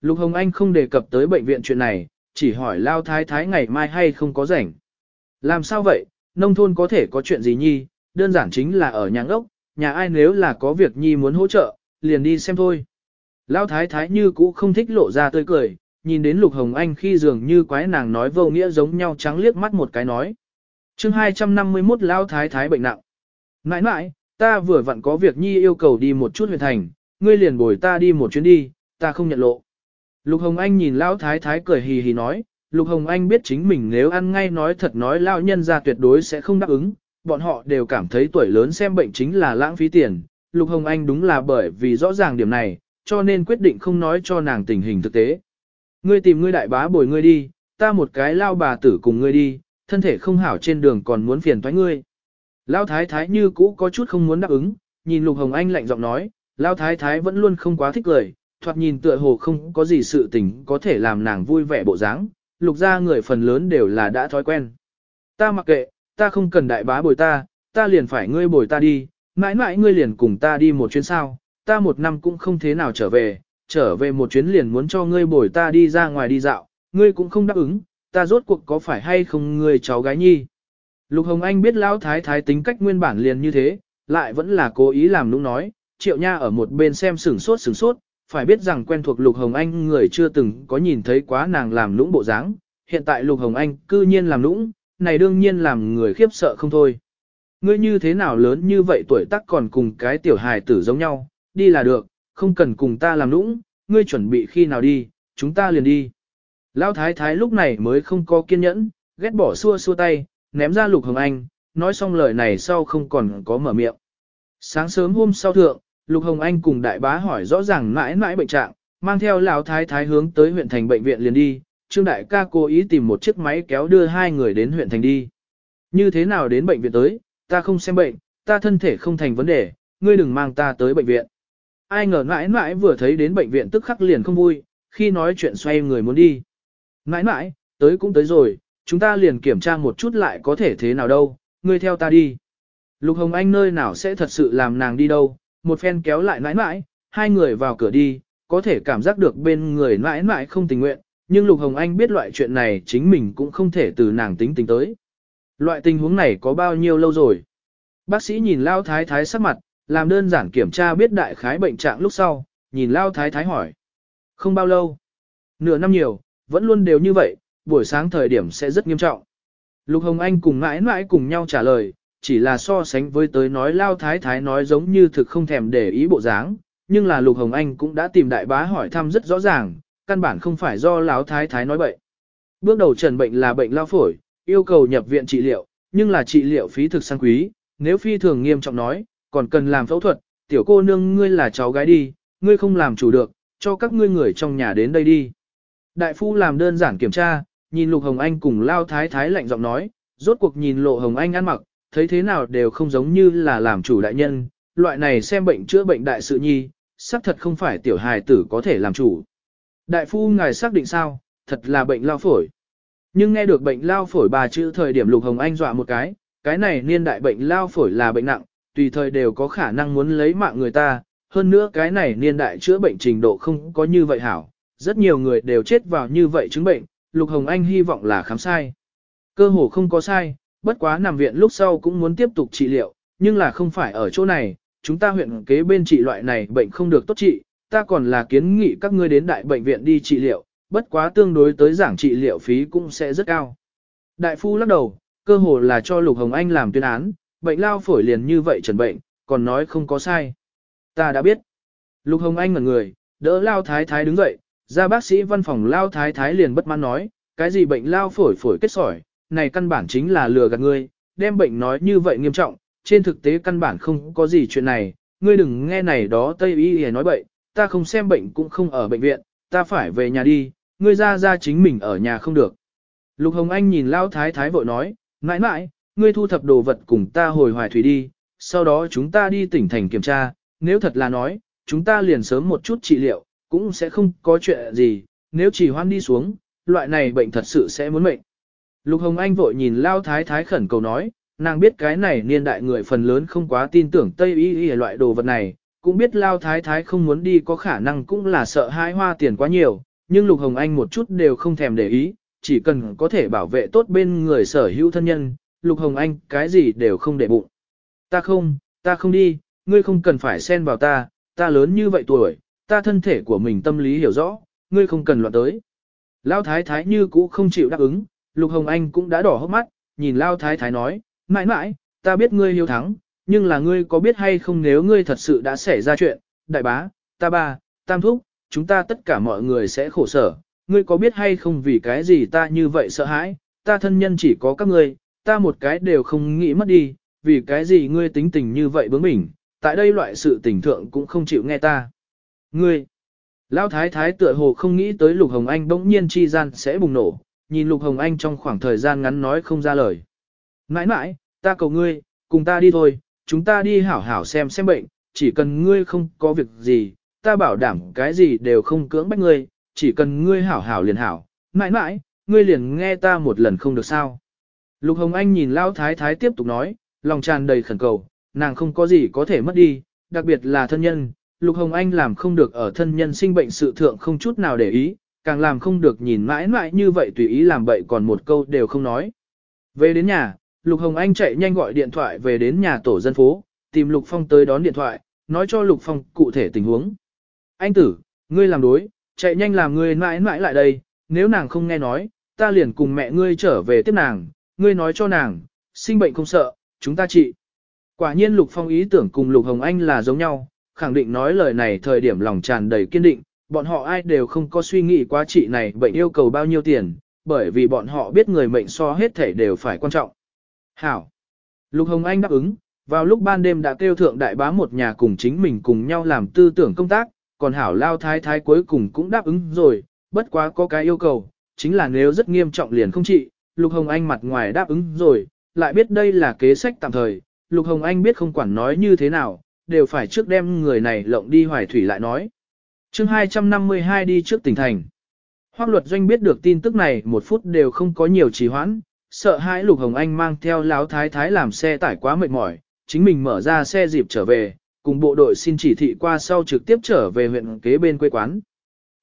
Lục Hồng Anh không đề cập tới bệnh viện chuyện này, chỉ hỏi Lao Thái Thái ngày mai hay không có rảnh. Làm sao vậy, nông thôn có thể có chuyện gì nhi, đơn giản chính là ở nhà ốc, nhà ai nếu là có việc nhi muốn hỗ trợ, liền đi xem thôi. Lao Thái Thái như cũ không thích lộ ra tươi cười, nhìn đến Lục Hồng Anh khi dường như quái nàng nói vô nghĩa giống nhau trắng liếc mắt một cái nói. chương 251 Lao Thái Thái bệnh nặng. Nãi nãi, ta vừa vặn có việc nhi yêu cầu đi một chút huyện thành, ngươi liền bồi ta đi một chuyến đi, ta không nhận lộ. Lục Hồng Anh nhìn Lão Thái Thái cười hì hì nói, Lục Hồng Anh biết chính mình nếu ăn ngay nói thật nói Lão nhân ra tuyệt đối sẽ không đáp ứng, bọn họ đều cảm thấy tuổi lớn xem bệnh chính là lãng phí tiền. Lục Hồng Anh đúng là bởi vì rõ ràng điểm này, cho nên quyết định không nói cho nàng tình hình thực tế. Ngươi tìm ngươi đại bá bồi ngươi đi, ta một cái lao bà tử cùng ngươi đi, thân thể không hảo trên đường còn muốn phiền toái ngươi. Lao thái thái như cũ có chút không muốn đáp ứng, nhìn Lục Hồng Anh lạnh giọng nói, Lao thái thái vẫn luôn không quá thích lời, thoạt nhìn tựa hồ không có gì sự tình có thể làm nàng vui vẻ bộ dáng. Lục ra người phần lớn đều là đã thói quen. Ta mặc kệ, ta không cần đại bá bồi ta, ta liền phải ngươi bồi ta đi, mãi mãi ngươi liền cùng ta đi một chuyến sao, ta một năm cũng không thế nào trở về, trở về một chuyến liền muốn cho ngươi bồi ta đi ra ngoài đi dạo, ngươi cũng không đáp ứng, ta rốt cuộc có phải hay không ngươi cháu gái nhi. Lục Hồng Anh biết lão thái thái tính cách nguyên bản liền như thế, lại vẫn là cố ý làm nũng nói, triệu nha ở một bên xem sửng sốt sửng sốt, phải biết rằng quen thuộc Lục Hồng Anh người chưa từng có nhìn thấy quá nàng làm nũng bộ dáng, hiện tại Lục Hồng Anh cư nhiên làm nũng, này đương nhiên làm người khiếp sợ không thôi. Ngươi như thế nào lớn như vậy tuổi tác còn cùng cái tiểu hài tử giống nhau, đi là được, không cần cùng ta làm nũng, ngươi chuẩn bị khi nào đi, chúng ta liền đi. Lão thái thái lúc này mới không có kiên nhẫn, ghét bỏ xua xua tay, ném ra Lục Hồng Anh, nói xong lời này sau không còn có mở miệng. Sáng sớm hôm sau thượng, Lục Hồng Anh cùng đại bá hỏi rõ ràng mãi mãi bệnh trạng, mang theo lão thái thái hướng tới huyện thành bệnh viện liền đi, Trương đại ca cố ý tìm một chiếc máy kéo đưa hai người đến huyện thành đi. Như thế nào đến bệnh viện tới, ta không xem bệnh, ta thân thể không thành vấn đề, ngươi đừng mang ta tới bệnh viện. Ai ngờ mãi mãi vừa thấy đến bệnh viện tức khắc liền không vui, khi nói chuyện xoay người muốn đi. Mãi mãi, tới cũng tới rồi, chúng ta liền kiểm tra một chút lại có thể thế nào đâu, ngươi theo ta đi. Lục Hồng Anh nơi nào sẽ thật sự làm nàng đi đâu, một phen kéo lại nãi nãi, hai người vào cửa đi, có thể cảm giác được bên người nãi nãi không tình nguyện, nhưng Lục Hồng Anh biết loại chuyện này chính mình cũng không thể từ nàng tính tình tới. Loại tình huống này có bao nhiêu lâu rồi? Bác sĩ nhìn Lao Thái Thái sắc mặt, làm đơn giản kiểm tra biết đại khái bệnh trạng lúc sau, nhìn Lao Thái Thái hỏi. Không bao lâu. Nửa năm nhiều, vẫn luôn đều như vậy, buổi sáng thời điểm sẽ rất nghiêm trọng. Lục Hồng Anh cùng mãi mãi cùng nhau trả lời, chỉ là so sánh với tới nói Lao Thái Thái nói giống như thực không thèm để ý bộ dáng, nhưng là Lục Hồng Anh cũng đã tìm đại bá hỏi thăm rất rõ ràng, căn bản không phải do Lão Thái Thái nói bậy. Bước đầu trần bệnh là bệnh lao phổi, yêu cầu nhập viện trị liệu, nhưng là trị liệu phí thực sang quý, nếu phi thường nghiêm trọng nói, còn cần làm phẫu thuật, tiểu cô nương ngươi là cháu gái đi, ngươi không làm chủ được, cho các ngươi người trong nhà đến đây đi. Đại phu làm đơn giản kiểm tra, nhìn Lục Hồng Anh cùng Lao Thái Thái lạnh giọng nói, rốt cuộc nhìn Lộ Hồng Anh ăn mặc, thấy thế nào đều không giống như là làm chủ đại nhân, loại này xem bệnh chữa bệnh đại sự nhi, xác thật không phải tiểu hài tử có thể làm chủ. Đại phu ngài xác định sao, thật là bệnh lao phổi. Nhưng nghe được bệnh lao phổi bà chữ thời điểm Lục Hồng Anh dọa một cái, cái này niên đại bệnh lao phổi là bệnh nặng, tùy thời đều có khả năng muốn lấy mạng người ta, hơn nữa cái này niên đại chữa bệnh trình độ không có như vậy hảo, rất nhiều người đều chết vào như vậy chứng bệnh, Lục Hồng Anh hy vọng là khám sai. Cơ hồ không có sai, bất quá nằm viện lúc sau cũng muốn tiếp tục trị liệu, nhưng là không phải ở chỗ này, chúng ta huyện kế bên trị loại này bệnh không được tốt trị, ta còn là kiến nghị các ngươi đến đại bệnh viện đi trị liệu, bất quá tương đối tới giảng trị liệu phí cũng sẽ rất cao. Đại phu lắc đầu, cơ hồ là cho Lục Hồng Anh làm tuyên án, bệnh lao phổi liền như vậy trần bệnh, còn nói không có sai. Ta đã biết. Lục Hồng Anh ngẩn người, đỡ lao thái thái đứng dậy, ra bác sĩ văn phòng lao thái thái liền bất mãn nói, cái gì bệnh lao phổi phổi kết sỏi, này căn bản chính là lừa gạt ngươi, đem bệnh nói như vậy nghiêm trọng, trên thực tế căn bản không có gì chuyện này, ngươi đừng nghe này đó Tây Y y nói bậy, ta không xem bệnh cũng không ở bệnh viện, ta phải về nhà đi, ngươi ra ra chính mình ở nhà không được. Lục Hồng Anh nhìn Lao Thái Thái vội nói, mãi mãi, ngươi thu thập đồ vật cùng ta hồi hoài thủy đi, sau đó chúng ta đi tỉnh thành kiểm tra, nếu thật là nói, chúng ta liền sớm một chút trị liệu, cũng sẽ không có chuyện gì, nếu chỉ hoan đi xuống, loại này bệnh thật sự sẽ muốn mệnh. Lục Hồng Anh vội nhìn Lao Thái Thái khẩn cầu nói, nàng biết cái này niên đại người phần lớn không quá tin tưởng Tây Y Y loại đồ vật này, cũng biết Lao Thái Thái không muốn đi có khả năng cũng là sợ hai hoa tiền quá nhiều, nhưng Lục Hồng Anh một chút đều không thèm để ý, chỉ cần có thể bảo vệ tốt bên người sở hữu thân nhân, Lục Hồng Anh cái gì đều không để bụng. Ta không, ta không đi, ngươi không cần phải xen vào ta, ta lớn như vậy tuổi, ta thân thể của mình tâm lý hiểu rõ, ngươi không cần loạn tới. Lao Thái Thái như cũ không chịu đáp ứng, Lục Hồng Anh cũng đã đỏ hốc mắt, nhìn Lao Thái Thái nói, mãi mãi, ta biết ngươi hiếu thắng, nhưng là ngươi có biết hay không nếu ngươi thật sự đã xảy ra chuyện, đại bá, ta ba, tam thúc, chúng ta tất cả mọi người sẽ khổ sở, ngươi có biết hay không vì cái gì ta như vậy sợ hãi, ta thân nhân chỉ có các ngươi, ta một cái đều không nghĩ mất đi, vì cái gì ngươi tính tình như vậy bướng bỉnh, tại đây loại sự tình thượng cũng không chịu nghe ta. Ngươi, Lão Thái Thái tựa hồ không nghĩ tới Lục Hồng Anh bỗng nhiên chi gian sẽ bùng nổ, nhìn Lục Hồng Anh trong khoảng thời gian ngắn nói không ra lời. Nãi nãi, ta cầu ngươi, cùng ta đi thôi, chúng ta đi hảo hảo xem xem bệnh, chỉ cần ngươi không có việc gì, ta bảo đảm cái gì đều không cưỡng bách ngươi, chỉ cần ngươi hảo hảo liền hảo, mãi mãi, ngươi liền nghe ta một lần không được sao. Lục Hồng Anh nhìn Lão Thái Thái tiếp tục nói, lòng tràn đầy khẩn cầu, nàng không có gì có thể mất đi, đặc biệt là thân nhân. Lục Hồng Anh làm không được ở thân nhân sinh bệnh sự thượng không chút nào để ý, càng làm không được nhìn mãi mãi như vậy tùy ý làm bậy còn một câu đều không nói. Về đến nhà, Lục Hồng Anh chạy nhanh gọi điện thoại về đến nhà tổ dân phố, tìm Lục Phong tới đón điện thoại, nói cho Lục Phong cụ thể tình huống. Anh tử, ngươi làm đối, chạy nhanh làm ngươi mãi mãi lại đây, nếu nàng không nghe nói, ta liền cùng mẹ ngươi trở về tiếp nàng, ngươi nói cho nàng, sinh bệnh không sợ, chúng ta trị. Quả nhiên Lục Phong ý tưởng cùng Lục Hồng Anh là giống nhau, khẳng định nói lời này thời điểm lòng tràn đầy kiên định, bọn họ ai đều không có suy nghĩ quá trị này bệnh yêu cầu bao nhiêu tiền, bởi vì bọn họ biết người mệnh so hết thể đều phải quan trọng. Hảo. Lục Hồng Anh đáp ứng, vào lúc ban đêm đã kêu thượng đại bá một nhà cùng chính mình cùng nhau làm tư tưởng công tác, còn Hảo Lao Thái Thái cuối cùng cũng đáp ứng rồi, bất quá có cái yêu cầu, chính là nếu rất nghiêm trọng liền không trị, Lục Hồng Anh mặt ngoài đáp ứng rồi, lại biết đây là kế sách tạm thời, Lục Hồng Anh biết không quản nói như thế nào, đều phải trước đem người này lộng đi hoài thủy lại nói chương 252 đi trước tỉnh thành. Hoác luật doanh biết được tin tức này một phút đều không có nhiều trì hoãn, sợ hãi Lục Hồng Anh mang theo láo thái thái làm xe tải quá mệt mỏi, chính mình mở ra xe dịp trở về, cùng bộ đội xin chỉ thị qua sau trực tiếp trở về huyện kế bên quê quán.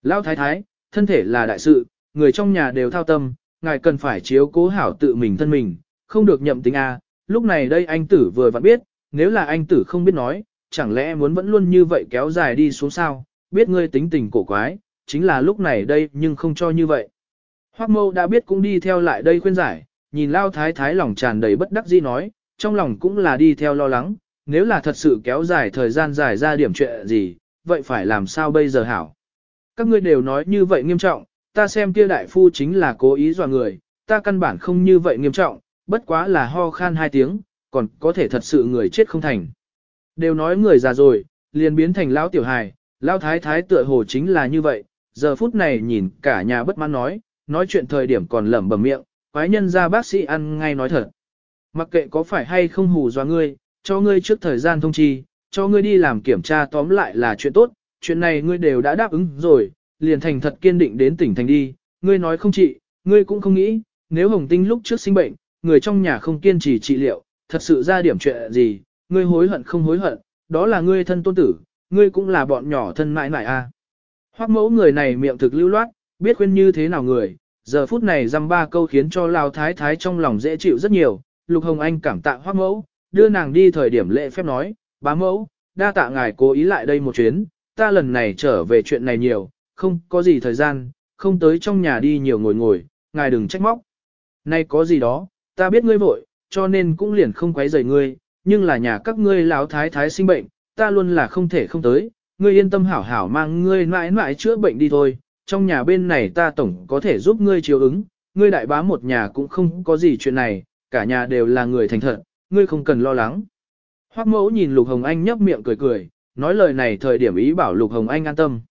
Lão thái thái, thân thể là đại sự, người trong nhà đều thao tâm, ngài cần phải chiếu cố hảo tự mình thân mình, không được nhậm tính A, lúc này đây anh tử vừa vặn biết, nếu là anh tử không biết nói, chẳng lẽ muốn vẫn luôn như vậy kéo dài đi xuống sao, biết ngươi tính tình cổ quái, chính là lúc này đây nhưng không cho như vậy. Hoác mâu đã biết cũng đi theo lại đây khuyên giải, nhìn lao thái thái lòng tràn đầy bất đắc dĩ nói, trong lòng cũng là đi theo lo lắng, nếu là thật sự kéo dài thời gian dài ra điểm chuyện gì, vậy phải làm sao bây giờ hảo. Các ngươi đều nói như vậy nghiêm trọng, ta xem kia đại phu chính là cố ý dọa người, ta căn bản không như vậy nghiêm trọng, bất quá là ho khan hai tiếng, còn có thể thật sự người chết không thành. Đều nói người già rồi, liền biến thành lão tiểu hài, lão thái thái tựa hồ chính là như vậy, giờ phút này nhìn cả nhà bất mãn nói, nói chuyện thời điểm còn lẩm bẩm miệng, quái nhân ra bác sĩ ăn ngay nói thật. Mặc kệ có phải hay không hù dọa ngươi, cho ngươi trước thời gian thông chi, cho ngươi đi làm kiểm tra tóm lại là chuyện tốt, chuyện này ngươi đều đã đáp ứng rồi, liền thành thật kiên định đến tỉnh thành đi, ngươi nói không trị, ngươi cũng không nghĩ, nếu Hồng Tinh lúc trước sinh bệnh, người trong nhà không kiên trì trị liệu, thật sự ra điểm chuyện gì, ngươi hối hận không hối hận, đó là ngươi thân tôn tử, ngươi cũng là bọn nhỏ thân mãi mãi a. À. Hoắc mẫu người này miệng thực lưu loát, biết khuyên như thế nào người, giờ phút này dăm ba câu khiến cho Lao Thái Thái trong lòng dễ chịu rất nhiều, Lục Hồng Anh cảm tạ Hoắc mẫu, đưa nàng đi thời điểm lễ phép nói, bá mẫu, đa tạ ngài cố ý lại đây một chuyến, ta lần này trở về chuyện này nhiều, không có gì thời gian, không tới trong nhà đi nhiều ngồi ngồi, ngài đừng trách móc. Nay có gì đó, ta biết ngươi vội, cho nên cũng liền không quấy rầy ngươi, nhưng là nhà các ngươi lão thái thái sinh bệnh, ta luôn là không thể không tới, ngươi yên tâm hảo hảo mang ngươi mãi mãi chữa bệnh đi thôi, trong nhà bên này ta tổng có thể giúp ngươi chiếu ứng, ngươi đại bá một nhà cũng không có gì chuyện này, cả nhà đều là người thành thật, ngươi không cần lo lắng. Hoắc mẫu nhìn Lục Hồng Anh nhấp miệng cười cười, nói lời này thời điểm ý bảo Lục Hồng Anh an tâm.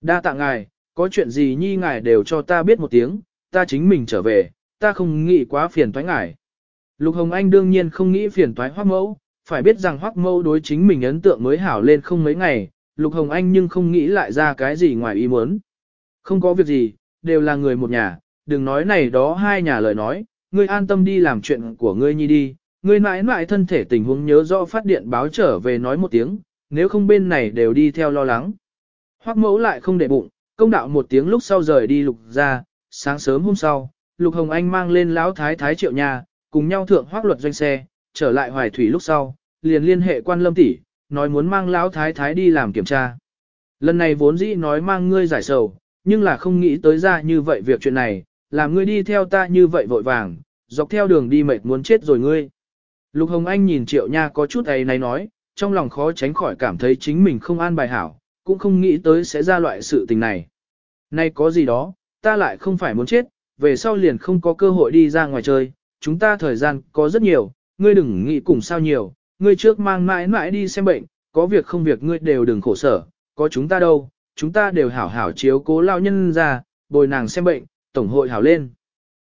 Đa tạ ngài, có chuyện gì nhi ngài đều cho ta biết một tiếng, ta chính mình trở về, ta không nghĩ quá phiền toái ngài. Lục Hồng Anh đương nhiên không nghĩ phiền toái Hoắc Mẫu, phải biết rằng Hoắc mâu đối chính mình ấn tượng mới hảo lên không mấy ngày, Lục Hồng Anh nhưng không nghĩ lại ra cái gì ngoài ý muốn. Không có việc gì, đều là người một nhà, đừng nói này đó hai nhà lời nói, ngươi an tâm đi làm chuyện của ngươi nhi đi, ngươi mãi mãi thân thể tình huống nhớ rõ phát điện báo trở về nói một tiếng, nếu không bên này đều đi theo lo lắng. Hoắc Mẫu lại không để bụng, công đạo một tiếng lúc sau rời đi lục ra, sáng sớm hôm sau, lục hồng anh mang lên lão thái thái triệu nhà, cùng nhau thượng hoác luật doanh xe, trở lại hoài thủy lúc sau, liền liên hệ quan lâm tỷ, nói muốn mang lão thái thái đi làm kiểm tra. Lần này vốn dĩ nói mang ngươi giải sầu, nhưng là không nghĩ tới ra như vậy việc chuyện này, làm ngươi đi theo ta như vậy vội vàng, dọc theo đường đi mệt muốn chết rồi ngươi. Lục Hồng Anh nhìn Triệu Nha có chút ấy này nói, trong lòng khó tránh khỏi cảm thấy chính mình không an bài hảo, cũng không nghĩ tới sẽ ra loại sự tình này. Nay có gì đó, ta lại không phải muốn chết, về sau liền không có cơ hội đi ra ngoài chơi, chúng ta thời gian có rất nhiều, ngươi đừng nghĩ cùng sao nhiều, ngươi trước mang mãi mãi đi xem bệnh, có việc không việc ngươi đều đừng khổ sở, có chúng ta đâu, chúng ta đều hảo hảo chiếu cố lao nhân ra, bồi nàng xem bệnh, tổng hội hảo lên.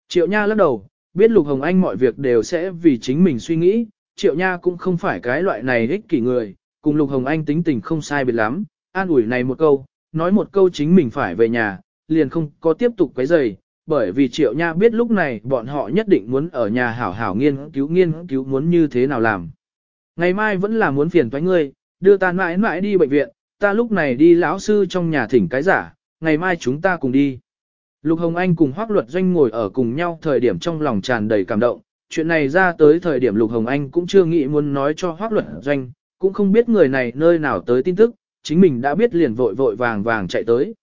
Triệu Nha lắc đầu, biết Lục Hồng Anh mọi việc đều sẽ vì chính mình suy nghĩ, Triệu Nha cũng không phải cái loại này ích kỷ người, cùng Lục Hồng Anh tính tình không sai biệt lắm, an ủi này một câu, nói một câu chính mình phải về nhà, liền không có tiếp tục quấy rầy, bởi vì Triệu Nha biết lúc này bọn họ nhất định muốn ở nhà hảo hảo nghiên cứu nghiên cứu muốn như thế nào làm. Ngày mai vẫn là muốn phiền toái ngươi, đưa ta mãi mãi đi bệnh viện, ta lúc này đi lão sư trong nhà thỉnh cái giả, ngày mai chúng ta cùng đi. Lục Hồng Anh cùng Hoác Luật Doanh ngồi ở cùng nhau thời điểm trong lòng tràn đầy cảm động, chuyện này ra tới thời điểm Lục Hồng Anh cũng chưa nghĩ muốn nói cho Hoác Luật Doanh, cũng không biết người này nơi nào tới tin tức, chính mình đã biết liền vội vội vàng vàng chạy tới.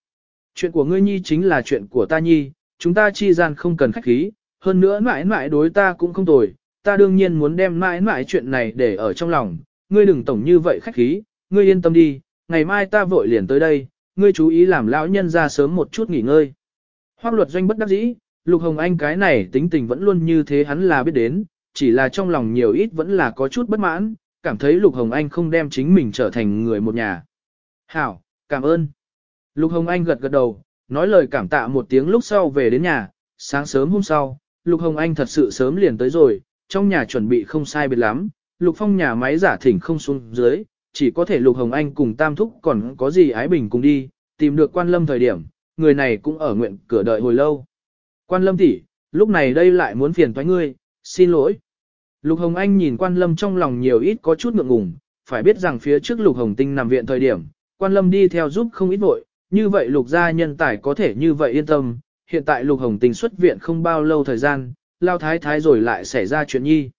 Chuyện của ngươi nhi chính là chuyện của ta nhi, chúng ta chi gian không cần khách khí, hơn nữa mãi mãi đối ta cũng không tồi, ta đương nhiên muốn đem mãi mãi chuyện này để ở trong lòng, ngươi đừng tổng như vậy khách khí, ngươi yên tâm đi, ngày mai ta vội liền tới đây, ngươi chú ý làm lão nhân ra sớm một chút nghỉ ngơi. Hoác luật doanh bất đắc dĩ, Lục Hồng Anh cái này tính tình vẫn luôn như thế hắn là biết đến, chỉ là trong lòng nhiều ít vẫn là có chút bất mãn, cảm thấy Lục Hồng Anh không đem chính mình trở thành người một nhà. Hảo, cảm ơn. Lục Hồng Anh gật gật đầu, nói lời cảm tạ một tiếng lúc sau về đến nhà, sáng sớm hôm sau, Lục Hồng Anh thật sự sớm liền tới rồi, trong nhà chuẩn bị không sai biệt lắm, Lục Phong nhà máy giả thỉnh không xuống dưới, chỉ có thể Lục Hồng Anh cùng Tam Thúc còn có gì ái bình cùng đi, tìm được quan lâm thời điểm, người này cũng ở nguyện cửa đợi hồi lâu. Quan lâm tỷ, lúc này đây lại muốn phiền toái ngươi, xin lỗi. Lục Hồng Anh nhìn quan lâm trong lòng nhiều ít có chút ngượng ngùng, phải biết rằng phía trước Lục Hồng Tinh nằm viện thời điểm, quan lâm đi theo giúp không ít vội, như vậy Lục gia nhân tài có thể như vậy yên tâm, hiện tại Lục Hồng Tinh xuất viện không bao lâu thời gian, lao thái thái rồi lại xảy ra chuyện nhi.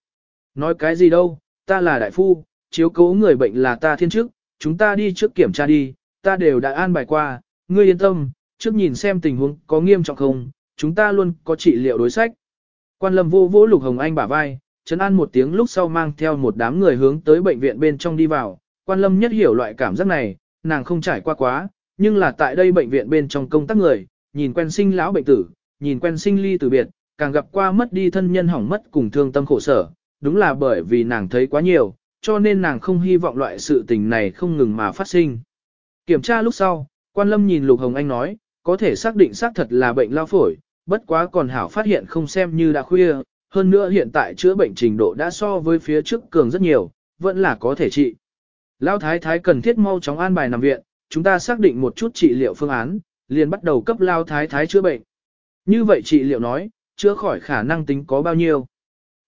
Nói cái gì đâu, ta là đại phu, chiếu cố người bệnh là ta thiên chức, chúng ta đi trước kiểm tra đi, ta đều đã an bài qua, ngươi yên tâm, trước nhìn xem tình huống có nghiêm trọng không, chúng ta luôn có trị liệu đối sách. Quan lâm vô vỗ Lục Hồng Anh bả vai, chấn an một tiếng lúc sau mang theo một đám người hướng tới bệnh viện bên trong đi vào, quan lâm nhất hiểu loại cảm giác này, nàng không trải qua quá, nhưng là tại đây bệnh viện bên trong công tác người, nhìn quen sinh lão bệnh tử, nhìn quen sinh ly từ biệt, càng gặp qua mất đi thân nhân hỏng mất cùng thương tâm khổ sở, đúng là bởi vì nàng thấy quá nhiều, cho nên nàng không hy vọng loại sự tình này không ngừng mà phát sinh. Kiểm tra lúc sau, quan lâm nhìn Lục Hồng Anh nói, có thể xác định xác thật là bệnh lao phổi, bất quá còn hảo phát hiện không xem như đã khuya, hơn nữa hiện tại chữa bệnh trình độ đã so với phía trước cường rất nhiều, vẫn là có thể trị. Lão thái thái cần thiết mau chóng an bài nằm viện, chúng ta xác định một chút trị liệu phương án, liền bắt đầu cấp lao thái thái chữa bệnh. Như vậy trị liệu nói, chữa khỏi khả năng tính có bao nhiêu?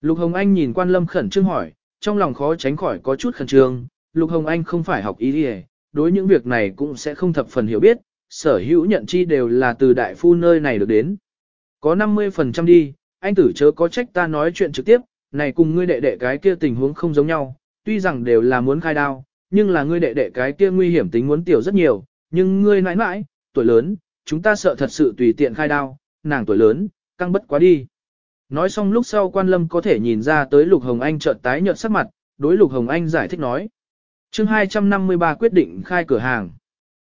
Lục Hồng Anh nhìn quan lâm khẩn trương hỏi, trong lòng khó tránh khỏi có chút khẩn trương, Lục Hồng Anh không phải học y đi đối những việc này cũng sẽ không thập phần hiểu biết, sở hữu nhận chi đều là từ đại phu nơi này được đến. Có 50% đi, anh tử chớ có trách ta nói chuyện trực tiếp, này cùng ngươi đệ đệ cái kia tình huống không giống nhau, tuy rằng đều là muốn khai đao, nhưng là ngươi đệ đệ cái kia nguy hiểm tính muốn tiểu rất nhiều, nhưng ngươi nãi nãi, tuổi lớn, chúng ta sợ thật sự tùy tiện khai đao, nàng tuổi lớn, căng bất quá đi. Nói xong lúc sau quan lâm có thể nhìn ra tới Lục Hồng Anh chợt tái nhợt sắc mặt, đối Lục Hồng Anh giải thích nói. chương 253 quyết định khai cửa hàng.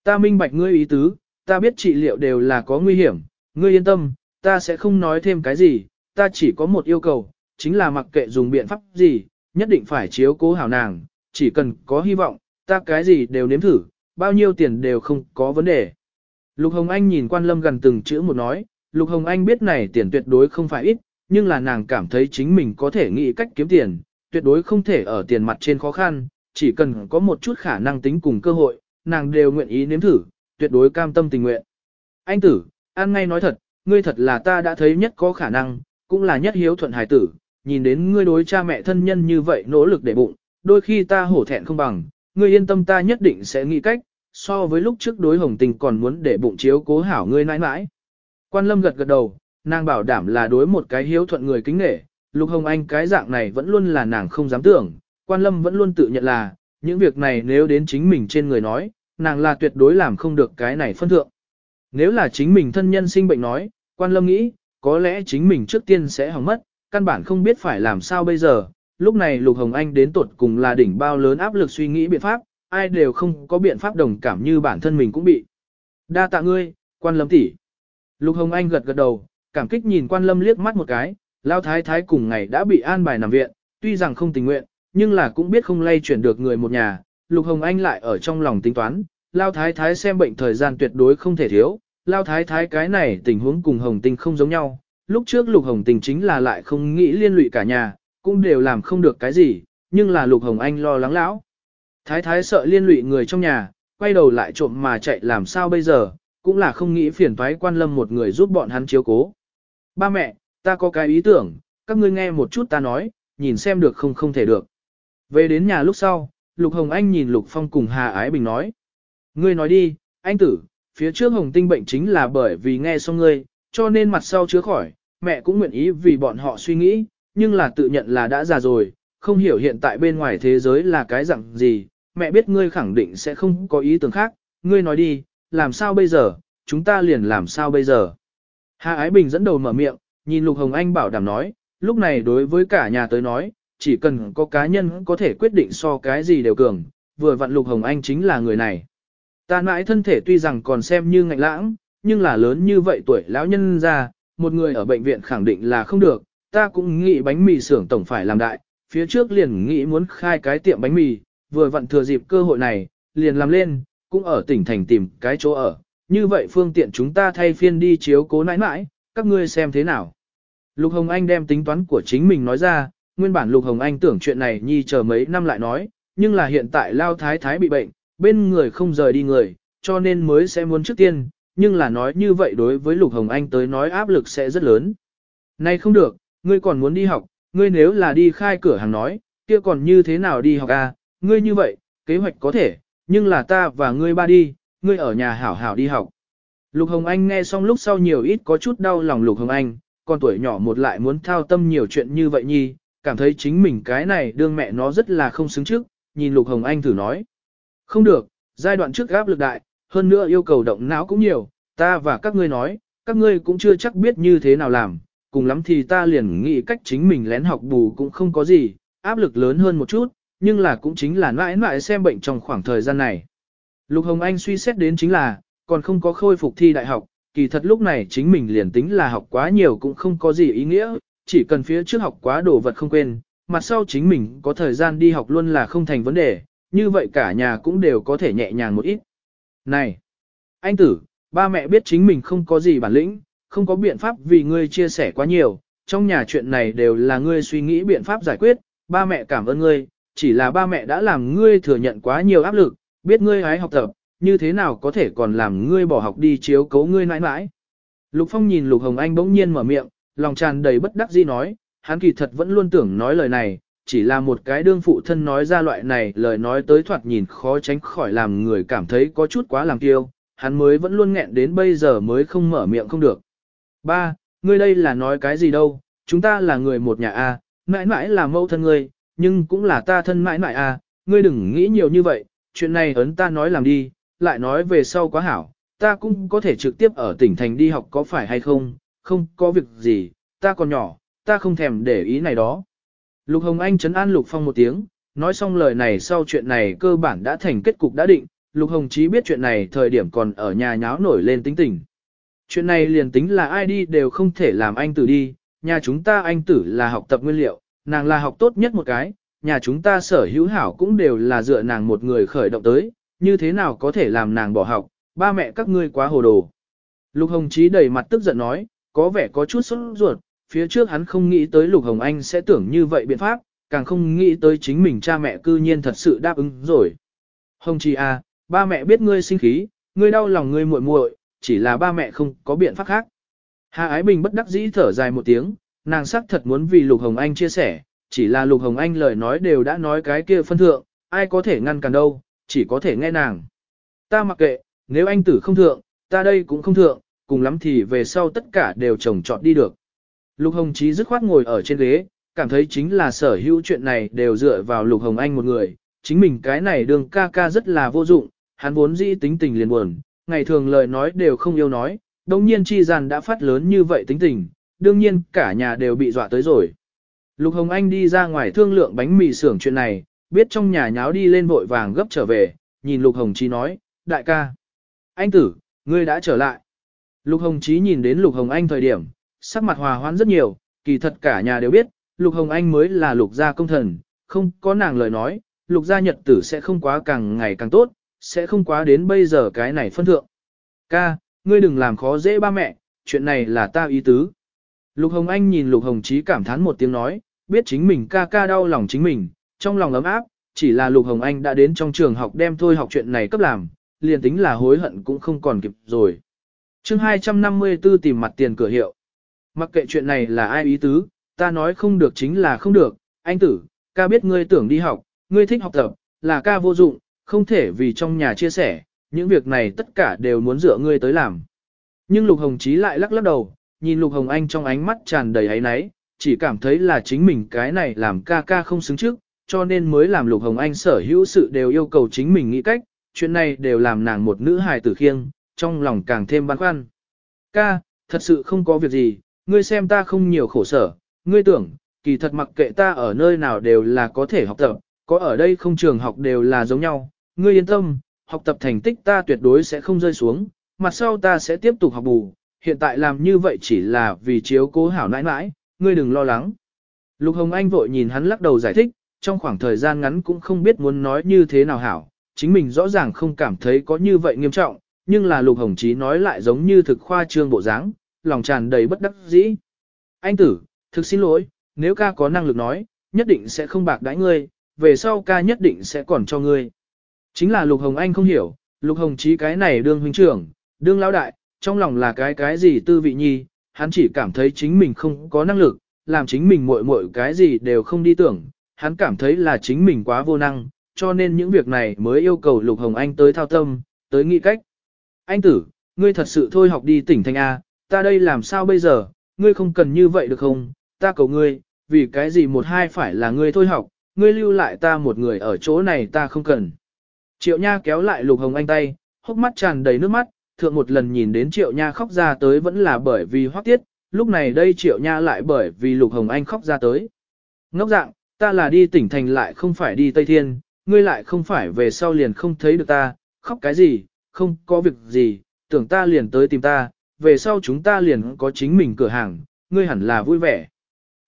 Ta minh bạch ngươi ý tứ, ta biết trị liệu đều là có nguy hiểm, ngươi yên tâm, ta sẽ không nói thêm cái gì, ta chỉ có một yêu cầu, chính là mặc kệ dùng biện pháp gì, nhất định phải chiếu cố hảo nàng, chỉ cần có hy vọng, ta cái gì đều nếm thử, bao nhiêu tiền đều không có vấn đề. Lục Hồng Anh nhìn quan lâm gần từng chữ một nói, Lục Hồng Anh biết này tiền tuyệt đối không phải ít, nhưng là nàng cảm thấy chính mình có thể nghĩ cách kiếm tiền, tuyệt đối không thể ở tiền mặt trên khó khăn, chỉ cần có một chút khả năng tính cùng cơ hội, nàng đều nguyện ý nếm thử, tuyệt đối cam tâm tình nguyện. Anh tử, an ngay nói thật, ngươi thật là ta đã thấy nhất có khả năng, cũng là nhất hiếu thuận hài tử, nhìn đến ngươi đối cha mẹ thân nhân như vậy nỗ lực để bụng, đôi khi ta hổ thẹn không bằng, ngươi yên tâm ta nhất định sẽ nghĩ cách, so với lúc trước đối hồng tình còn muốn để bụng chiếu cố hảo ngươi nãi nãi. Quan lâm gật gật đầu, nàng bảo đảm là đối một cái hiếu thuận người kính nể, lục hồng anh cái dạng này vẫn luôn là nàng không dám tưởng, quan lâm vẫn luôn tự nhận là, những việc này nếu đến chính mình trên người nói, nàng là tuyệt đối làm không được cái này phân thượng. Nếu là chính mình thân nhân sinh bệnh nói, quan lâm nghĩ, có lẽ chính mình trước tiên sẽ hỏng mất, căn bản không biết phải làm sao bây giờ. Lúc này Lục Hồng Anh đến tột cùng là đỉnh bao lớn áp lực suy nghĩ biện pháp, ai đều không có biện pháp đồng cảm như bản thân mình cũng bị. Đa tạ ngươi, quan lâm tỷ. Lục Hồng Anh gật gật đầu, cảm kích nhìn quan lâm liếc mắt một cái, lao thái thái cùng ngày đã bị an bài nằm viện, tuy rằng không tình nguyện, nhưng là cũng biết không lay chuyển được người một nhà. Lục Hồng Anh lại ở trong lòng tính toán, lao thái thái xem bệnh thời gian tuyệt đối không thể thiếu, lao thái thái cái này tình huống cùng Hồng Tinh không giống nhau. Lúc trước Lục Hồng Tinh chính là lại không nghĩ liên lụy cả nhà, cũng đều làm không được cái gì, nhưng là Lục Hồng Anh lo lắng lão. Thái thái sợ liên lụy người trong nhà, quay đầu lại trộm mà chạy làm sao bây giờ, cũng là không nghĩ phiền toái quan lâm một người giúp bọn hắn chiếu cố. Ba mẹ, ta có cái ý tưởng, các ngươi nghe một chút ta nói, nhìn xem được không không thể được. Về đến nhà lúc sau, Lục Hồng Anh nhìn Lục Phong cùng Hà Ái Bình nói. Ngươi nói đi, anh tử, phía trước Hồng Tinh bệnh chính là bởi vì nghe xong ngươi, cho nên mặt sau chứa khỏi, mẹ cũng nguyện ý vì bọn họ suy nghĩ, nhưng là tự nhận là đã già rồi, không hiểu hiện tại bên ngoài thế giới là cái dạng gì, mẹ biết ngươi khẳng định sẽ không có ý tưởng khác, ngươi nói đi, làm sao bây giờ, chúng ta liền làm sao bây giờ. Hà Ái Bình dẫn đầu mở miệng, nhìn Lục Hồng Anh bảo đảm nói, lúc này đối với cả nhà tới nói, chỉ cần có cá nhân có thể quyết định so cái gì đều cường, vừa vặn Lục Hồng Anh chính là người này. Ta mãi thân thể tuy rằng còn xem như ngạnh lãng, nhưng là lớn như vậy tuổi lão nhân ra, một người ở bệnh viện khẳng định là không được, ta cũng nghĩ bánh mì xưởng tổng phải làm đại, phía trước liền nghĩ muốn khai cái tiệm bánh mì, vừa vặn thừa dịp cơ hội này, liền làm lên, cũng ở tỉnh thành tìm cái chỗ ở, như vậy phương tiện chúng ta thay phiên đi chiếu cố nãi nãi, các ngươi xem thế nào. Lục Hồng Anh đem tính toán của chính mình nói ra, nguyên bản Lục Hồng Anh tưởng chuyện này nhi chờ mấy năm lại nói, nhưng là hiện tại Lao Thái Thái bị bệnh, bên người không rời đi người, cho nên mới sẽ muốn trước tiên, nhưng là nói như vậy đối với Lục Hồng Anh tới nói áp lực sẽ rất lớn. nay không được, ngươi còn muốn đi học, ngươi nếu là đi khai cửa hàng nói, kia còn như thế nào đi học à, ngươi như vậy, kế hoạch có thể, nhưng là ta và ngươi ba đi, ngươi ở nhà hảo hảo đi học. Lục Hồng Anh nghe xong lúc sau nhiều ít có chút đau lòng Lục Hồng Anh, con tuổi nhỏ một lại muốn thao tâm nhiều chuyện như vậy nhi, cảm thấy chính mình cái này đương mẹ nó rất là không xứng trước, nhìn Lục Hồng Anh thử nói. Không được, giai đoạn trước áp lực đại, hơn nữa yêu cầu động não cũng nhiều, ta và các ngươi nói, các ngươi cũng chưa chắc biết như thế nào làm, cùng lắm thì ta liền nghĩ cách chính mình lén học bù cũng không có gì, áp lực lớn hơn một chút, nhưng là cũng chính là mãi mãi xem bệnh trong khoảng thời gian này. Lục Hồng Anh suy xét đến chính là, còn không có khôi phục thi đại học, kỳ thật lúc này chính mình liền tính là học quá nhiều cũng không có gì ý nghĩa, chỉ cần phía trước học quá đồ vật không quên, mặt sau chính mình có thời gian đi học luôn là không thành vấn đề, như vậy cả nhà cũng đều có thể nhẹ nhàng một ít. Này, anh tử, ba mẹ biết chính mình không có gì bản lĩnh, không có biện pháp vì ngươi chia sẻ quá nhiều, trong nhà chuyện này đều là ngươi suy nghĩ biện pháp giải quyết, ba mẹ cảm ơn ngươi, chỉ là ba mẹ đã làm ngươi thừa nhận quá nhiều áp lực, biết ngươi hái học tập, như thế nào có thể còn làm ngươi bỏ học đi chiếu cấu ngươi mãi mãi. Lục Phong nhìn Lục Hồng Anh bỗng nhiên mở miệng, lòng tràn đầy bất đắc dĩ nói, hắn kỳ thật vẫn luôn tưởng nói lời này, chỉ là một cái đương phụ thân nói ra loại này lời nói tới thoạt nhìn khó tránh khỏi làm người cảm thấy có chút quá làm kiêu, hắn mới vẫn luôn nghẹn đến bây giờ mới không mở miệng không được. Ba, ngươi đây là nói cái gì đâu, chúng ta là người một nhà A, mãi mãi là mẫu thân ngươi, nhưng cũng là ta thân mãi mãi A, ngươi đừng nghĩ nhiều như vậy, chuyện này ấn ta nói làm đi, lại nói về sau quá hảo, ta cũng có thể trực tiếp ở tỉnh thành đi học có phải hay không, không có việc gì, ta còn nhỏ, ta không thèm để ý này đó. Lục Hồng Anh chấn an Lục Phong một tiếng, nói xong lời này sau chuyện này cơ bản đã thành kết cục đã định, Lục Hồng Chí biết chuyện này thời điểm còn ở nhà nháo nổi lên tính tình. Chuyện này liền tính là ai đi đều không thể làm anh tử đi, nhà chúng ta anh tử là học tập nguyên liệu, nàng là học tốt nhất một cái, nhà chúng ta sở hữu hảo cũng đều là dựa nàng một người khởi động tới, như thế nào có thể làm nàng bỏ học, ba mẹ các ngươi quá hồ đồ. Lục Hồng Chí đầy mặt tức giận nói, có vẻ có chút sốt ruột, phía trước hắn không nghĩ tới Lục Hồng Anh sẽ tưởng như vậy biện pháp, càng không nghĩ tới chính mình cha mẹ cư nhiên thật sự đáp ứng rồi. Hồng Chí à, ba mẹ biết ngươi sinh khí, ngươi đau lòng ngươi muội muội, chỉ là ba mẹ không có biện pháp khác. Hà Ái Bình bất đắc dĩ thở dài một tiếng, nàng xác thật muốn vì Lục Hồng Anh chia sẻ, chỉ là Lục Hồng Anh lời nói đều đã nói cái kia phân thượng, ai có thể ngăn cản đâu, chỉ có thể nghe nàng. Ta mặc kệ, nếu anh tử không thượng, ta đây cũng không thượng, cùng lắm thì về sau tất cả đều trồng trọt đi được. Lục Hồng Chí dứt khoát ngồi ở trên ghế, cảm thấy chính là sở hữu chuyện này đều dựa vào Lục Hồng Anh một người, chính mình cái này đường ca ca rất là vô dụng, hắn vốn dĩ tính tình liền buồn, ngày thường lời nói đều không yêu nói, đồng nhiên chi gian đã phát lớn như vậy tính tình, đương nhiên cả nhà đều bị dọa tới rồi. Lục Hồng Anh đi ra ngoài thương lượng bánh mì xưởng chuyện này, biết trong nhà nháo đi lên vội vàng gấp trở về, nhìn Lục Hồng Chí nói, đại ca. Anh tử, ngươi đã trở lại. Lục Hồng Chí nhìn đến Lục Hồng Anh thời điểm, sắc mặt hòa hoãn rất nhiều, kỳ thật cả nhà đều biết, Lục Hồng Anh mới là Lục gia công thần, không có nàng lời nói, Lục gia nhật tử sẽ không quá càng ngày càng tốt, sẽ không quá đến bây giờ cái này phân thượng. Ca, ngươi đừng làm khó dễ ba mẹ, chuyện này là ta ý tứ. Lục Hồng Anh nhìn Lục Hồng Chí cảm thán một tiếng nói, biết chính mình ca ca đau lòng chính mình, trong lòng ấm áp, chỉ là Lục Hồng Anh đã đến trong trường học đem thôi học chuyện này cấp làm, liền tính là hối hận cũng không còn kịp rồi. chương 254 tìm mặt tiền cửa hiệu. Mặc kệ chuyện này là ai ý tứ, ta nói không được chính là không được, anh tử, ca biết ngươi tưởng đi học, ngươi thích học tập, là ca vô dụng, không thể vì trong nhà chia sẻ, những việc này tất cả đều muốn dựa ngươi tới làm. Nhưng Lục Hồng Chí lại lắc lắc đầu, nhìn Lục Hồng Anh trong ánh mắt tràn đầy ấy náy, chỉ cảm thấy là chính mình cái này làm ca ca không xứng trước, cho nên mới làm Lục Hồng Anh sở hữu sự đều yêu cầu chính mình nghĩ cách, chuyện này đều làm nàng một nữ hài tử khiêng, trong lòng càng thêm băn khoăn. Ca, thật sự không có việc gì, ngươi xem ta không nhiều khổ sở, ngươi tưởng, kỳ thật mặc kệ ta ở nơi nào đều là có thể học tập, có ở đây không trường học đều là giống nhau, ngươi yên tâm, học tập thành tích ta tuyệt đối sẽ không rơi xuống, mặt sau ta sẽ tiếp tục học bù, hiện tại làm như vậy chỉ là vì chiếu cố hảo nãi nãi, ngươi đừng lo lắng. Lục Hồng Anh vội nhìn hắn lắc đầu giải thích, trong khoảng thời gian ngắn cũng không biết muốn nói như thế nào hảo, chính mình rõ ràng không cảm thấy có như vậy nghiêm trọng, nhưng là Lục Hồng Chí nói lại giống như thực khoa trương bộ dáng, lòng tràn đầy bất đắc dĩ. Anh tử, thực xin lỗi, nếu ca có năng lực nói, nhất định sẽ không bạc đãi ngươi, về sau ca nhất định sẽ còn cho ngươi. Chính là Lục Hồng Anh không hiểu, Lục Hồng Chí cái này đương huynh trưởng, đương lão đại, trong lòng là cái cái gì tư vị nhi, hắn chỉ cảm thấy chính mình không có năng lực, làm chính mình muội muội cái gì đều không đi tưởng, hắn cảm thấy là chính mình quá vô năng, cho nên những việc này mới yêu cầu Lục Hồng Anh tới thao tâm, tới nghĩ cách. Anh tử, ngươi thật sự thôi học đi tỉnh thành A, ta đây làm sao bây giờ, ngươi không cần như vậy được không, ta cầu ngươi, vì cái gì một hai phải là ngươi thôi học, ngươi lưu lại ta một người ở chỗ này ta không cần. Triệu Nha kéo lại Lục Hồng Anh tay, hốc mắt tràn đầy nước mắt, thượng một lần nhìn đến Triệu Nha khóc ra tới vẫn là bởi vì hoác tiết, lúc này đây Triệu Nha lại bởi vì Lục Hồng Anh khóc ra tới. Ngốc dạng, ta là đi tỉnh thành lại không phải đi Tây Thiên, ngươi lại không phải về sau liền không thấy được ta, khóc cái gì, không có việc gì, tưởng ta liền tới tìm ta, về sau chúng ta liền có chính mình cửa hàng, ngươi hẳn là vui vẻ.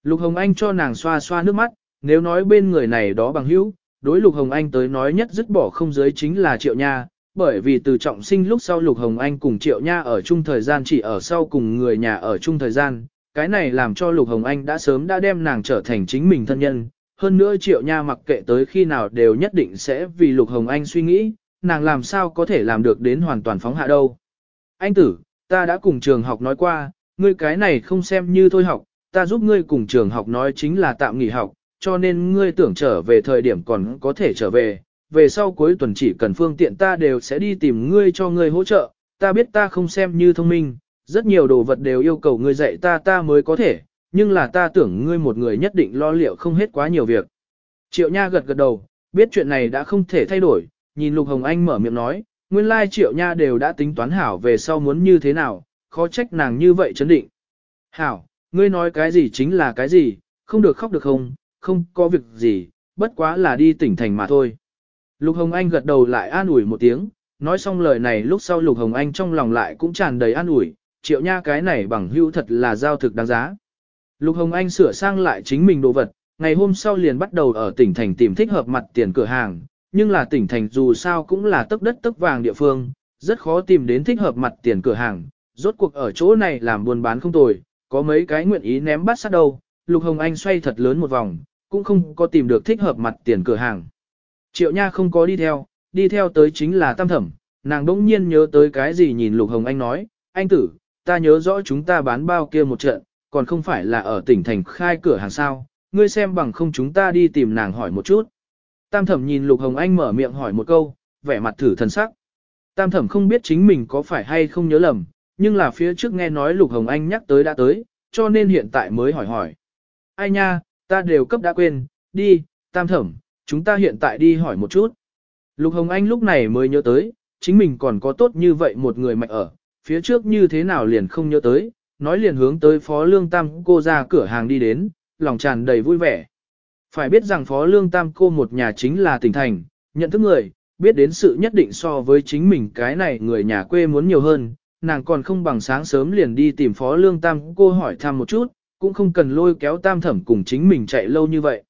Lục Hồng Anh cho nàng xoa xoa nước mắt, nếu nói bên người này đó bằng hữu, đối Lục Hồng Anh tới nói nhất dứt bỏ không giới chính là Triệu Nha, bởi vì từ trọng sinh lúc sau Lục Hồng Anh cùng Triệu Nha ở chung thời gian chỉ ở sau cùng người nhà ở chung thời gian, cái này làm cho Lục Hồng Anh đã sớm đã đem nàng trở thành chính mình thân nhân. Hơn nữa Triệu Nha mặc kệ tới khi nào đều nhất định sẽ vì Lục Hồng Anh suy nghĩ, nàng làm sao có thể làm được đến hoàn toàn phóng hạ đâu. Anh tử, ta đã cùng trường học nói qua, ngươi cái này không xem như thôi học, ta giúp ngươi cùng trường học nói chính là tạm nghỉ học, cho nên ngươi tưởng trở về thời điểm còn có thể trở về, về sau cuối tuần chỉ cần phương tiện ta đều sẽ đi tìm ngươi cho ngươi hỗ trợ, ta biết ta không xem như thông minh, rất nhiều đồ vật đều yêu cầu ngươi dạy ta ta mới có thể, nhưng là ta tưởng ngươi một người nhất định lo liệu không hết quá nhiều việc. Triệu Nha gật gật đầu, biết chuyện này đã không thể thay đổi, nhìn Lục Hồng Anh mở miệng nói, nguyên lai Triệu Nha đều đã tính toán hảo về sau muốn như thế nào, khó trách nàng như vậy chấn định. Hảo, ngươi nói cái gì chính là cái gì, không được khóc được không, không có việc gì, bất quá là đi tỉnh thành mà thôi. Lục Hồng Anh gật đầu lại an ủi một tiếng, nói xong lời này lúc sau Lục Hồng Anh trong lòng lại cũng tràn đầy an ủi, triệu nha cái này bằng hữu thật là giao thực đáng giá. Lục Hồng Anh sửa sang lại chính mình đồ vật, ngày hôm sau liền bắt đầu ở tỉnh thành tìm thích hợp mặt tiền cửa hàng, nhưng là tỉnh thành dù sao cũng là tấc đất tấc vàng địa phương, rất khó tìm đến thích hợp mặt tiền cửa hàng, rốt cuộc ở chỗ này làm buôn bán không tồi, có mấy cái nguyện ý ném bắt sát đâu, Lục Hồng Anh xoay thật lớn một vòng, cũng không có tìm được thích hợp mặt tiền cửa hàng. Triệu Nha không có đi theo, đi theo tới chính là Tam Thẩm, nàng đỗng nhiên nhớ tới cái gì nhìn Lục Hồng Anh nói, anh tử, ta nhớ rõ chúng ta bán bao kia một trận, còn không phải là ở tỉnh thành khai cửa hàng sao, ngươi xem bằng không chúng ta đi tìm nàng hỏi một chút. Tam Thẩm nhìn Lục Hồng Anh mở miệng hỏi một câu, vẻ mặt thử thần sắc. Tam thẩm không biết chính mình có phải hay không nhớ lầm, nhưng là phía trước nghe nói Lục Hồng Anh nhắc tới đã tới, cho nên hiện tại mới hỏi hỏi. Ai nha, ta đều cấp đã quên, đi, tam thẩm, chúng ta hiện tại đi hỏi một chút. Lục Hồng Anh lúc này mới nhớ tới, chính mình còn có tốt như vậy một người mạnh ở, phía trước như thế nào liền không nhớ tới, nói liền hướng tới Phó Lương Tam cô ra cửa hàng đi đến, lòng tràn đầy vui vẻ. Phải biết rằng Phó Lương Tam cô một nhà chính là tỉnh thành, nhận thức người, biết đến sự nhất định so với chính mình cái này người nhà quê muốn nhiều hơn, nàng còn không bằng sáng sớm liền đi tìm Phó Lương Tam cô hỏi thăm một chút, cũng không cần lôi kéo Tam Thẩm cùng chính mình chạy lâu như vậy.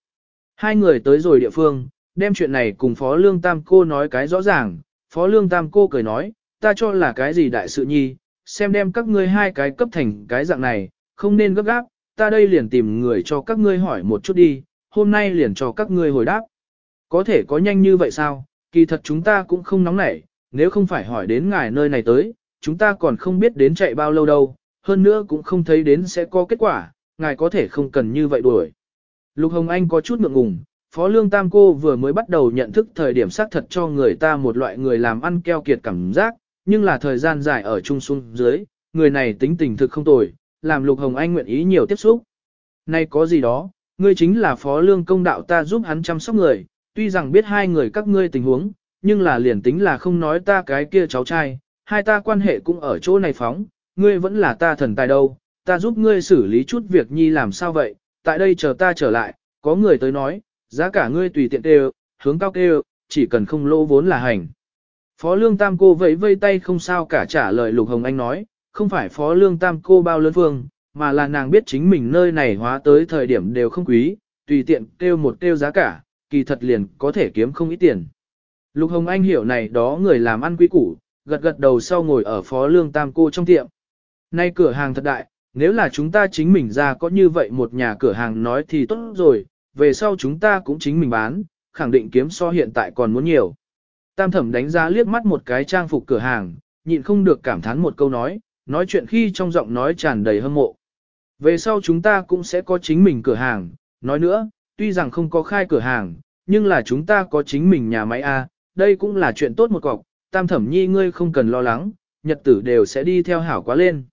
Hai người tới rồi địa phương, đem chuyện này cùng Phó Lương Tam cô nói cái rõ ràng, Phó Lương Tam cô cười nói, ta cho là cái gì đại sự nhi, xem đem các ngươi hai cái cấp thành cái dạng này, không nên gấp gáp, ta đây liền tìm người cho các ngươi hỏi một chút đi, hôm nay liền cho các ngươi hồi đáp. Có thể có nhanh như vậy sao, kỳ thật chúng ta cũng không nóng nảy, nếu không phải hỏi đến ngài nơi này tới, chúng ta còn không biết đến chạy bao lâu đâu, hơn nữa cũng không thấy đến sẽ có kết quả, ngài có thể không cần như vậy đuổi. Lục Hồng Anh có chút ngượng ngùng, Phó Lương Tam cô vừa mới bắt đầu nhận thức thời điểm xác thật cho người ta một loại người làm ăn keo kiệt cảm giác, nhưng là thời gian dài ở chung xuống dưới, người này tính tình thực không tồi, làm Lục Hồng Anh nguyện ý nhiều tiếp xúc. Nay có gì đó, ngươi chính là Phó Lương công đạo ta giúp hắn chăm sóc người, tuy rằng biết hai người các ngươi tình huống, nhưng là liền tính là không nói ta cái kia cháu trai, hai ta quan hệ cũng ở chỗ này phóng, ngươi vẫn là ta thần tài đâu, ta giúp ngươi xử lý chút việc nhi làm sao vậy, tại đây chờ ta trở lại, có người tới nói, giá cả ngươi tùy tiện kêu, hướng cao kêu, chỉ cần không lỗ vốn là hành. Phó Lương Tam cô vẫy vây tay không sao cả trả lời Lục Hồng Anh nói, không phải Phó Lương Tam cô bao lớn phương, mà là nàng biết chính mình nơi này hóa tới thời điểm đều không quý, tùy tiện kêu một kêu giá cả, kỳ thật liền có thể kiếm không ít tiền. Lục Hồng Anh hiểu này đó người làm ăn quý củ, gật gật đầu sau ngồi ở Phó Lương Tam cô trong tiệm. Nay cửa hàng thật đại, nếu là chúng ta chính mình ra có như vậy một nhà cửa hàng nói thì tốt rồi, về sau chúng ta cũng chính mình bán, khẳng định kiếm so hiện tại còn muốn nhiều. Tam thẩm đánh giá liếc mắt một cái trang phục cửa hàng, nhịn không được cảm thán một câu nói, nói chuyện khi trong giọng nói tràn đầy hâm mộ. Về sau chúng ta cũng sẽ có chính mình cửa hàng, nói nữa, tuy rằng không có khai cửa hàng, nhưng là chúng ta có chính mình nhà máy A, đây cũng là chuyện tốt một cọc, tam thẩm nhi ngươi không cần lo lắng, nhật tử đều sẽ đi theo hảo quá lên.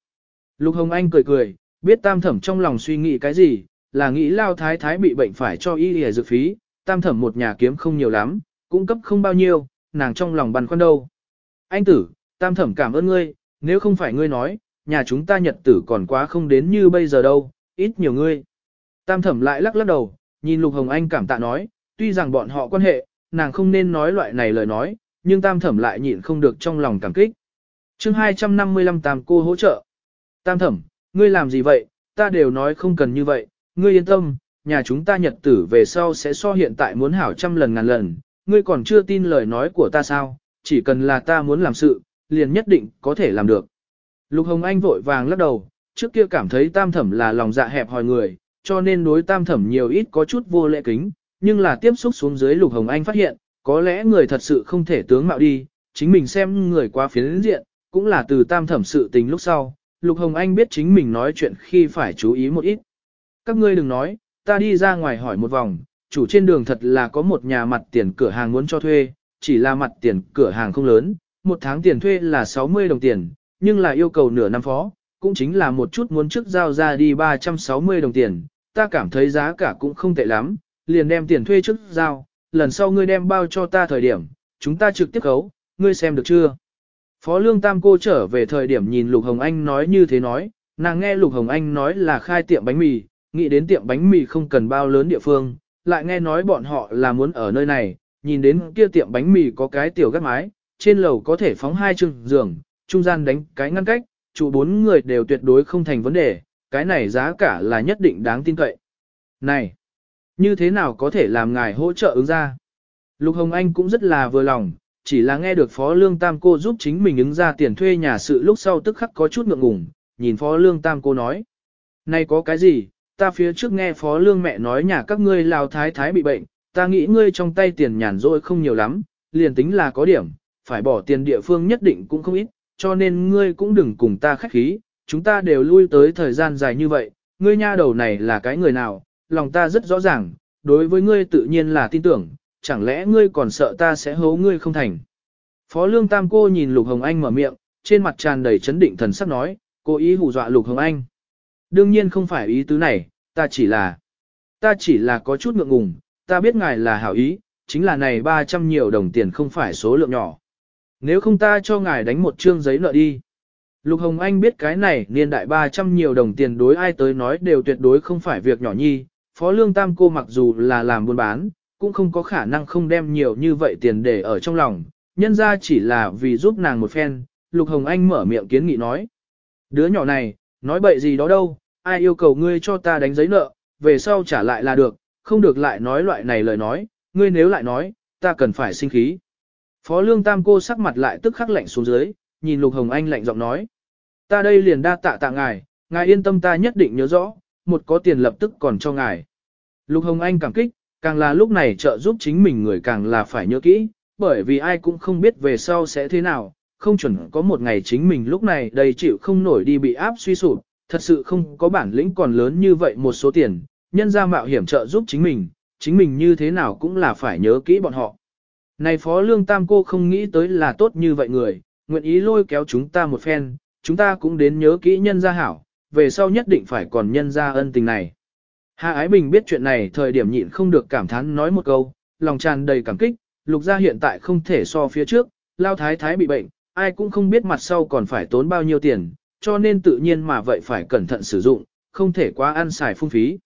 Lục Hồng Anh cười cười, biết tam thẩm trong lòng suy nghĩ cái gì, là nghĩ lao thái thái bị bệnh phải cho y lìa dược phí, tam thẩm một nhà kiếm không nhiều lắm, cung cấp không bao nhiêu, nàng trong lòng băn khoăn đâu. Anh tử, tam thẩm cảm ơn ngươi, nếu không phải ngươi nói, nhà chúng ta nhật tử còn quá không đến như bây giờ đâu, ít nhiều ngươi. Tam thẩm lại lắc lắc đầu, nhìn Lục Hồng Anh cảm tạ nói, tuy rằng bọn họ quan hệ, nàng không nên nói loại này lời nói, nhưng tam thẩm lại nhịn không được trong lòng cảm kích. chương 255 tam cô hỗ trợ. Tam thẩm, ngươi làm gì vậy, ta đều nói không cần như vậy, ngươi yên tâm, nhà chúng ta nhật tử về sau sẽ so hiện tại muốn hảo trăm lần ngàn lần, ngươi còn chưa tin lời nói của ta sao, chỉ cần là ta muốn làm sự, liền nhất định có thể làm được. Lục Hồng Anh vội vàng lắc đầu, trước kia cảm thấy tam thẩm là lòng dạ hẹp hòi người, cho nên đối tam thẩm nhiều ít có chút vô lễ kính, nhưng là tiếp xúc xuống dưới Lục Hồng Anh phát hiện, có lẽ người thật sự không thể tướng mạo đi, chính mình xem người quá phiến diện, cũng là từ tam thẩm sự tình lúc sau, Lục Hồng Anh biết chính mình nói chuyện khi phải chú ý một ít. Các ngươi đừng nói, ta đi ra ngoài hỏi một vòng, chủ trên đường thật là có một nhà mặt tiền cửa hàng muốn cho thuê, chỉ là mặt tiền cửa hàng không lớn, một tháng tiền thuê là 60 đồng tiền, nhưng là yêu cầu nửa năm phó, cũng chính là một chút muốn trước giao ra đi 360 đồng tiền, ta cảm thấy giá cả cũng không tệ lắm, liền đem tiền thuê trước giao, lần sau ngươi đem bao cho ta thời điểm, chúng ta trực tiếp khấu, ngươi xem được chưa? Phó Lương Tam cô trở về thời điểm nhìn Lục Hồng Anh nói như thế nói, nàng nghe Lục Hồng Anh nói là khai tiệm bánh mì, nghĩ đến tiệm bánh mì không cần bao lớn địa phương, lại nghe nói bọn họ là muốn ở nơi này, nhìn đến kia tiệm bánh mì có cái tiểu gác mái, trên lầu có thể phóng hai chừng giường, trung gian đánh cái ngăn cách, chủ bốn người đều tuyệt đối không thành vấn đề, cái này giá cả là nhất định đáng tin cậy. Này, như thế nào có thể làm ngài hỗ trợ ứng ra? Lục Hồng Anh cũng rất là vừa lòng, chỉ là nghe được Phó Lương Tam cô giúp chính mình ứng ra tiền thuê nhà sự lúc sau tức khắc có chút ngượng ngùng, nhìn Phó Lương Tam cô nói. Này có cái gì, ta phía trước nghe Phó Lương mẹ nói nhà các ngươi lào thái thái bị bệnh, ta nghĩ ngươi trong tay tiền nhàn rỗi không nhiều lắm, liền tính là có điểm, phải bỏ tiền địa phương nhất định cũng không ít, cho nên ngươi cũng đừng cùng ta khách khí, chúng ta đều lui tới thời gian dài như vậy, ngươi nha đầu này là cái người nào, lòng ta rất rõ ràng, đối với ngươi tự nhiên là tin tưởng, chẳng lẽ ngươi còn sợ ta sẽ hố ngươi không thành. Phó Lương Tam cô nhìn Lục Hồng Anh mở miệng, trên mặt tràn đầy chấn định thần sắc nói, cố ý hù dọa Lục Hồng Anh. Đương nhiên không phải ý tứ này, ta chỉ là, ta chỉ là có chút ngượng ngùng, ta biết ngài là hảo ý, chính là này 300 nhiều đồng tiền không phải số lượng nhỏ. Nếu không ta cho ngài đánh một chương giấy nợ đi. Lục Hồng Anh biết cái này niên đại 300 nhiều đồng tiền đối ai tới nói đều tuyệt đối không phải việc nhỏ nhi, Phó Lương Tam cô mặc dù là làm buôn bán, cũng không có khả năng không đem nhiều như vậy tiền để ở trong lòng, nhân ra chỉ là vì giúp nàng một phen, Lục Hồng Anh mở miệng kiến nghị nói. Đứa nhỏ này, nói bậy gì đó đâu, ai yêu cầu ngươi cho ta đánh giấy nợ, về sau trả lại là được, không được lại nói loại này lời nói, ngươi nếu lại nói, ta cần phải sinh khí. Phó Lương Tam cô sắc mặt lại tức khắc lạnh xuống dưới, nhìn Lục Hồng Anh lạnh giọng nói. Ta đây liền đa tạ tạ ngài, ngài yên tâm ta nhất định nhớ rõ, một có tiền lập tức còn cho ngài. Lục Hồng Anh cảm kích, càng là lúc này trợ giúp chính mình người càng là phải nhớ kỹ, bởi vì ai cũng không biết về sau sẽ thế nào, không chuẩn có một ngày chính mình lúc này đầy chịu không nổi đi bị áp suy sụp, thật sự không có bản lĩnh còn lớn như vậy một số tiền, nhân ra mạo hiểm trợ giúp chính mình, chính mình như thế nào cũng là phải nhớ kỹ bọn họ. Này Phó Lương Tam cô không nghĩ tới là tốt như vậy người, nguyện ý lôi kéo chúng ta một phen, chúng ta cũng đến nhớ kỹ nhân gia hảo, về sau nhất định phải còn nhân gia ân tình này. Hà Ái Bình biết chuyện này thời điểm nhịn không được cảm thán nói một câu, lòng tràn đầy cảm kích, lục gia hiện tại không thể so phía trước, lao thái thái bị bệnh, ai cũng không biết mặt sau còn phải tốn bao nhiêu tiền, cho nên tự nhiên mà vậy phải cẩn thận sử dụng, không thể quá ăn xài phung phí.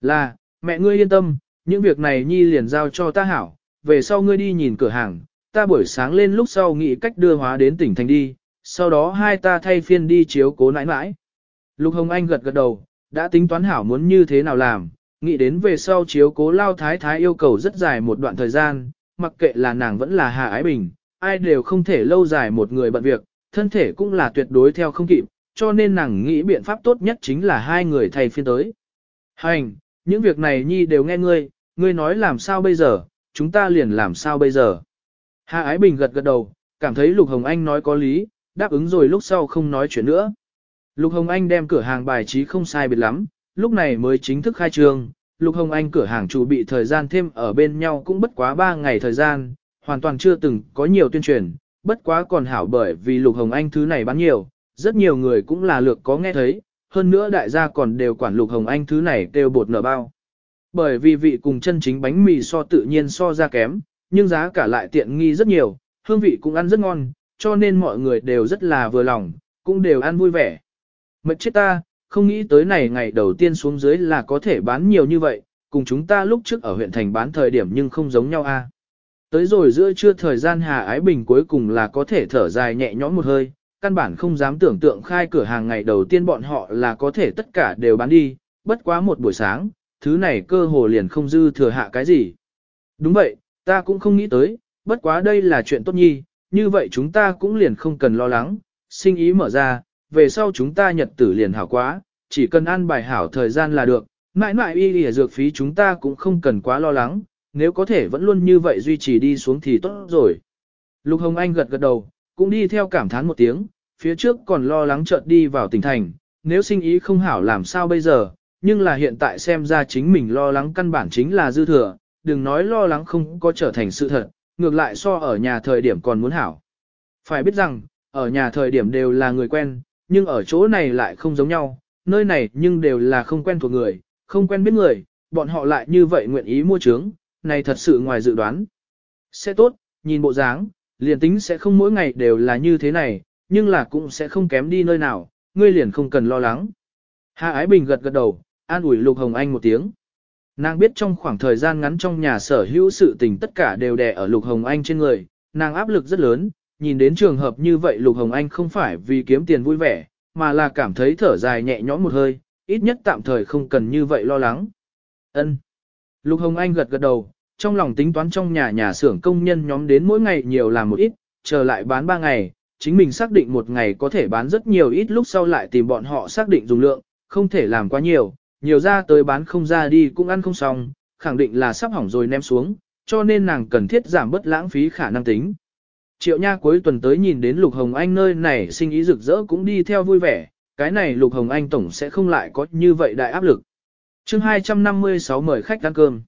Là, mẹ ngươi yên tâm, những việc này nhi liền giao cho ta hảo, về sau ngươi đi nhìn cửa hàng, ta buổi sáng lên lúc sau nghĩ cách đưa hóa đến tỉnh thành đi, sau đó hai ta thay phiên đi chiếu cố nãi nãi. Lục Hồng Anh gật gật đầu, đã tính toán hảo muốn như thế nào làm, nghĩ đến về sau chiếu cố lao thái thái yêu cầu rất dài một đoạn thời gian, mặc kệ là nàng vẫn là Hà Ái Bình, ai đều không thể lâu dài một người bận việc, thân thể cũng là tuyệt đối theo không kịp, cho nên nàng nghĩ biện pháp tốt nhất chính là hai người thay phiên tới. Hành, những việc này nhi đều nghe ngươi, ngươi nói làm sao bây giờ, chúng ta liền làm sao bây giờ. Hà Ái Bình gật gật đầu, cảm thấy Lục Hồng Anh nói có lý, đáp ứng rồi lúc sau không nói chuyện nữa. Lục Hồng Anh đem cửa hàng bài trí không sai biệt lắm, lúc này mới chính thức khai trương. Lục Hồng Anh cửa hàng chủ bị thời gian thêm ở bên nhau cũng bất quá 3 ngày thời gian, hoàn toàn chưa từng có nhiều tuyên truyền, bất quá còn hảo bởi vì Lục Hồng Anh thứ này bán nhiều, rất nhiều người cũng là lược có nghe thấy, hơn nữa đại gia còn đều quản Lục Hồng Anh thứ này đều bột nở bao. Bởi vì vị cùng chân chính bánh mì so tự nhiên so ra kém, nhưng giá cả lại tiện nghi rất nhiều, hương vị cũng ăn rất ngon, cho nên mọi người đều rất là vừa lòng, cũng đều ăn vui vẻ. Mệt chết ta, không nghĩ tới này ngày đầu tiên xuống dưới là có thể bán nhiều như vậy, cùng chúng ta lúc trước ở huyện thành bán thời điểm nhưng không giống nhau a. Tới rồi giữa trưa thời gian Hà Ái Bình cuối cùng là có thể thở dài nhẹ nhõm một hơi, căn bản không dám tưởng tượng khai cửa hàng ngày đầu tiên bọn họ là có thể tất cả đều bán đi, bất quá một buổi sáng, thứ này cơ hồ liền không dư thừa hạ cái gì. Đúng vậy, ta cũng không nghĩ tới, bất quá đây là chuyện tốt nhi, như vậy chúng ta cũng liền không cần lo lắng, sinh ý mở ra, về sau chúng ta nhật tử liền hảo quá, chỉ cần ăn bài hảo thời gian là được, mãi mãi y y dược phí chúng ta cũng không cần quá lo lắng, nếu có thể vẫn luôn như vậy duy trì đi xuống thì tốt rồi. Lục Hồng Anh gật gật đầu, cũng đi theo cảm thán một tiếng, phía trước còn lo lắng chợt đi vào tỉnh thành, nếu sinh ý không hảo làm sao bây giờ, nhưng là hiện tại xem ra chính mình lo lắng căn bản chính là dư thừa, đừng nói lo lắng không có trở thành sự thật, ngược lại so ở nhà thời điểm còn muốn hảo. Phải biết rằng, ở nhà thời điểm đều là người quen, nhưng ở chỗ này lại không giống nhau, nơi này nhưng đều là không quen thuộc người, không quen biết người, bọn họ lại như vậy nguyện ý mua trướng, này thật sự ngoài dự đoán. Sẽ tốt, nhìn bộ dáng, liền tính sẽ không mỗi ngày đều là như thế này, nhưng là cũng sẽ không kém đi nơi nào, ngươi liền không cần lo lắng. Hạ Ái Bình gật gật đầu, an ủi Lục Hồng Anh một tiếng. Nàng biết trong khoảng thời gian ngắn trong nhà sở hữu sự tình tất cả đều đè ở Lục Hồng Anh trên người, nàng áp lực rất lớn, nhìn đến trường hợp như vậy Lục Hồng Anh không phải vì kiếm tiền vui vẻ, mà là cảm thấy thở dài nhẹ nhõm một hơi, ít nhất tạm thời không cần như vậy lo lắng. Ân. Lục Hồng Anh gật gật đầu, trong lòng tính toán trong nhà nhà xưởng công nhân nhóm đến mỗi ngày nhiều làm một ít, chờ lại bán ba ngày, chính mình xác định một ngày có thể bán rất nhiều ít lúc sau lại tìm bọn họ xác định dùng lượng, không thể làm quá nhiều, nhiều ra tới bán không ra đi cũng ăn không xong, khẳng định là sắp hỏng rồi ném xuống, cho nên nàng cần thiết giảm bớt lãng phí khả năng tính. Triệu Nha cuối tuần tới nhìn đến Lục Hồng Anh nơi này sinh ý rực rỡ cũng đi theo vui vẻ, cái này Lục Hồng Anh tổng sẽ không lại có như vậy đại áp lực. chương 256 mời khách ăn cơm.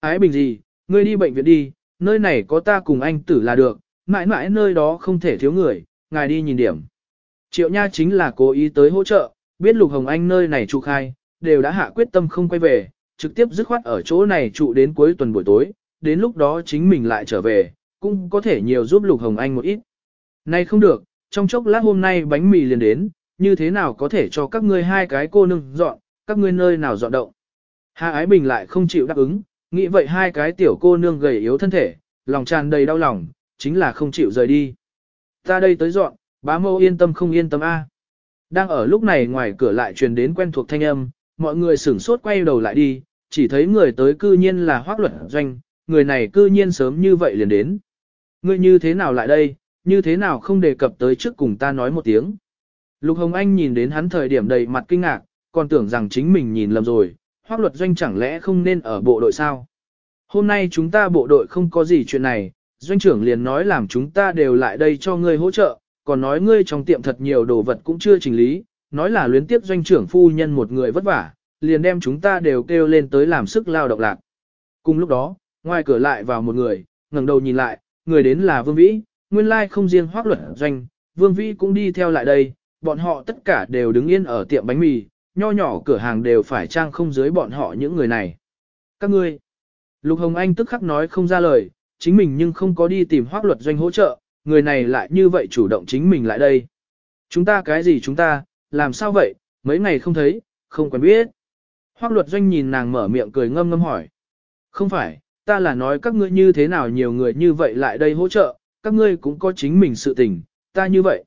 Ái bình gì, ngươi đi bệnh viện đi, nơi này có ta cùng anh tử là được, mãi mãi nơi đó không thể thiếu người, ngài đi nhìn điểm. Triệu Nha chính là cố ý tới hỗ trợ, biết Lục Hồng Anh nơi này trụ khai, đều đã hạ quyết tâm không quay về, trực tiếp dứt khoát ở chỗ này trụ đến cuối tuần buổi tối, đến lúc đó chính mình lại trở về, cũng có thể nhiều giúp Lục Hồng Anh một ít. Nay không được, trong chốc lát hôm nay bánh mì liền đến, như thế nào có thể cho các ngươi hai cái cô nương dọn, các ngươi nơi nào dọn động. Hà Ái Bình lại không chịu đáp ứng, nghĩ vậy hai cái tiểu cô nương gầy yếu thân thể, lòng tràn đầy đau lòng, chính là không chịu rời đi. Ta đây tới dọn, bá mâu yên tâm không yên tâm a. Đang ở lúc này ngoài cửa lại truyền đến quen thuộc thanh âm, mọi người sửng sốt quay đầu lại đi, chỉ thấy người tới cư nhiên là hoác luật doanh, người này cư nhiên sớm như vậy liền đến. Ngươi như thế nào lại đây, như thế nào không đề cập tới trước cùng ta nói một tiếng. Lục Hồng Anh nhìn đến hắn thời điểm đầy mặt kinh ngạc, còn tưởng rằng chính mình nhìn lầm rồi, hoác luật doanh chẳng lẽ không nên ở bộ đội sao. Hôm nay chúng ta bộ đội không có gì chuyện này, doanh trưởng liền nói làm chúng ta đều lại đây cho ngươi hỗ trợ, còn nói ngươi trong tiệm thật nhiều đồ vật cũng chưa chỉnh lý, nói là luyến tiếp doanh trưởng phu nhân một người vất vả, liền đem chúng ta đều kêu lên tới làm sức lao động lạc. Cùng lúc đó, ngoài cửa lại vào một người, ngẩng đầu nhìn lại, người đến là Vương Vĩ, nguyên lai không riêng hoác luật doanh, Vương Vĩ cũng đi theo lại đây, bọn họ tất cả đều đứng yên ở tiệm bánh mì, nho nhỏ cửa hàng đều phải trang không dưới bọn họ những người này. Các ngươi, Lục Hồng Anh tức khắc nói không ra lời, chính mình nhưng không có đi tìm hoác luật doanh hỗ trợ, người này lại như vậy chủ động chính mình lại đây. Chúng ta cái gì chúng ta, làm sao vậy, mấy ngày không thấy, không quen biết. Hoác luật doanh nhìn nàng mở miệng cười ngâm ngâm hỏi. Không phải, ta là nói các ngươi như thế nào nhiều người như vậy lại đây hỗ trợ, các ngươi cũng có chính mình sự tình, ta như vậy.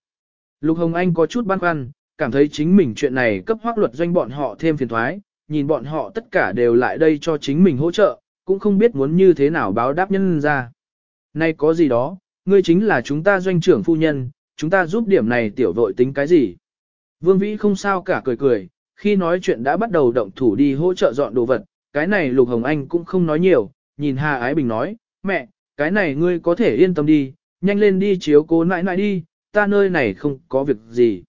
Lục Hồng Anh có chút băn khoăn, cảm thấy chính mình chuyện này cấp hoác luật doanh bọn họ thêm phiền thoái, nhìn bọn họ tất cả đều lại đây cho chính mình hỗ trợ, cũng không biết muốn như thế nào báo đáp nhân ra. Nay có gì đó, ngươi chính là chúng ta doanh trưởng phu nhân, chúng ta giúp điểm này tiểu vội tính cái gì. Vương Vĩ không sao cả cười cười, khi nói chuyện đã bắt đầu động thủ đi hỗ trợ dọn đồ vật, cái này Lục Hồng Anh cũng không nói nhiều, nhìn Hà Ái Bình nói, mẹ, cái này ngươi có thể yên tâm đi, nhanh lên đi chiếu cố nãi nãi đi, ta nơi này không có việc gì.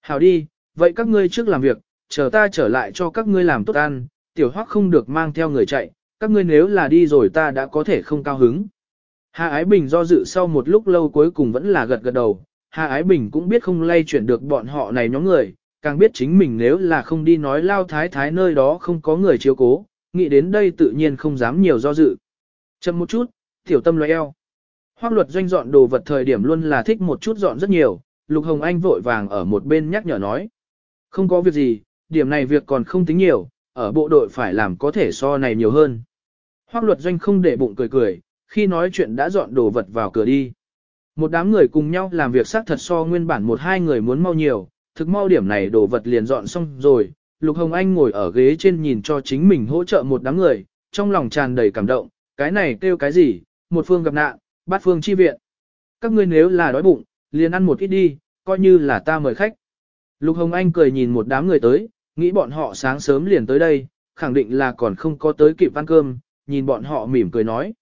Hảo đi, vậy các ngươi trước làm việc, chờ ta trở lại cho các ngươi làm tốt ăn, tiểu hoắc không được mang theo người chạy, các ngươi nếu là đi rồi ta đã có thể không cao hứng. Hà Ái Bình do dự sau một lúc lâu cuối cùng vẫn là gật gật đầu, Hà Ái Bình cũng biết không lay chuyển được bọn họ này nhóm người, càng biết chính mình nếu là không đi nói lao thái thái nơi đó không có người chiếu cố, nghĩ đến đây tự nhiên không dám nhiều do dự. Chậm một chút, tiểu tâm loe eo. Hoác luật doanh dọn đồ vật thời điểm luôn là thích một chút dọn rất nhiều, Lục Hồng Anh vội vàng ở một bên nhắc nhở nói. Không có việc gì, điểm này việc còn không tính nhiều, ở bộ đội phải làm có thể so này nhiều hơn. Hoác luật doanh không để bụng cười cười, khi nói chuyện đã dọn đồ vật vào cửa đi. Một đám người cùng nhau làm việc xác thật so nguyên bản một hai người muốn mau nhiều, thực mau điểm này đồ vật liền dọn xong rồi. Lục Hồng Anh ngồi ở ghế trên nhìn cho chính mình hỗ trợ một đám người, trong lòng tràn đầy cảm động, cái này kêu cái gì, một phương gặp nạn, bát phương chi viện. Các ngươi nếu là đói bụng, liền ăn một ít đi, coi như là ta mời khách. Lục Hồng Anh cười nhìn một đám người tới, nghĩ bọn họ sáng sớm liền tới đây, khẳng định là còn không có tới kịp ăn cơm, nhìn bọn họ mỉm cười nói.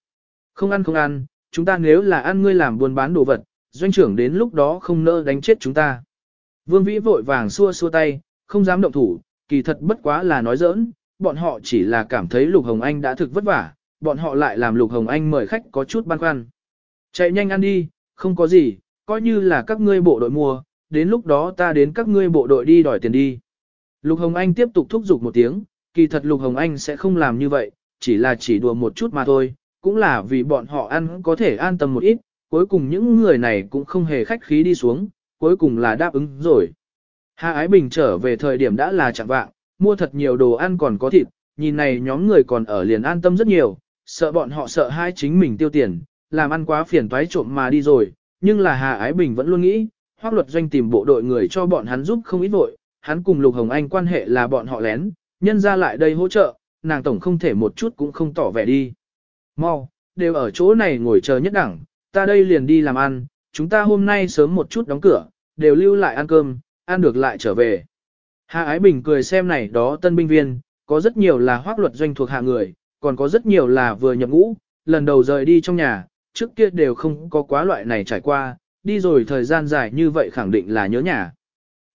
Không ăn không ăn, chúng ta nếu là ăn ngươi làm buôn bán đồ vật, doanh trưởng đến lúc đó không nỡ đánh chết chúng ta. Vương Vĩ vội vàng xua xua tay, không dám động thủ, kỳ thật bất quá là nói giỡn, bọn họ chỉ là cảm thấy Lục Hồng Anh đã thực vất vả, bọn họ lại làm Lục Hồng Anh mời khách có chút băn khoăn. Chạy nhanh ăn đi, không có gì, coi như là các ngươi bộ đội mua, đến lúc đó ta đến các ngươi bộ đội đi đòi tiền đi. Lục Hồng Anh tiếp tục thúc giục một tiếng, kỳ thật Lục Hồng Anh sẽ không làm như vậy, chỉ là chỉ đùa một chút mà thôi, cũng là vì bọn họ ăn có thể an tâm một ít, cuối cùng những người này cũng không hề khách khí đi xuống, cuối cùng là đáp ứng rồi. Hà Ái Bình trở về thời điểm đã là chẳng vạng, mua thật nhiều đồ ăn còn có thịt, nhìn này nhóm người còn ở liền an tâm rất nhiều, sợ bọn họ sợ hai chính mình tiêu tiền, làm ăn quá phiền toái trộm mà đi rồi, nhưng là Hà Ái Bình vẫn luôn nghĩ, hoác luật doanh tìm bộ đội người cho bọn hắn giúp không ít vội, hắn cùng Lục Hồng Anh quan hệ là bọn họ lén, nhân ra lại đây hỗ trợ, nàng tổng không thể một chút cũng không tỏ vẻ đi. Mau, đều ở chỗ này ngồi chờ nhất đẳng, ta đây liền đi làm ăn, chúng ta hôm nay sớm một chút đóng cửa, đều lưu lại ăn cơm, ăn được lại trở về. Hạ Ái Bình cười xem này đó tân binh viên, có rất nhiều là hoác luật doanh thuộc hạ người, còn có rất nhiều là vừa nhập ngũ, lần đầu rời đi trong nhà, trước kia đều không có quá loại này trải qua, đi rồi thời gian dài như vậy khẳng định là nhớ nhà.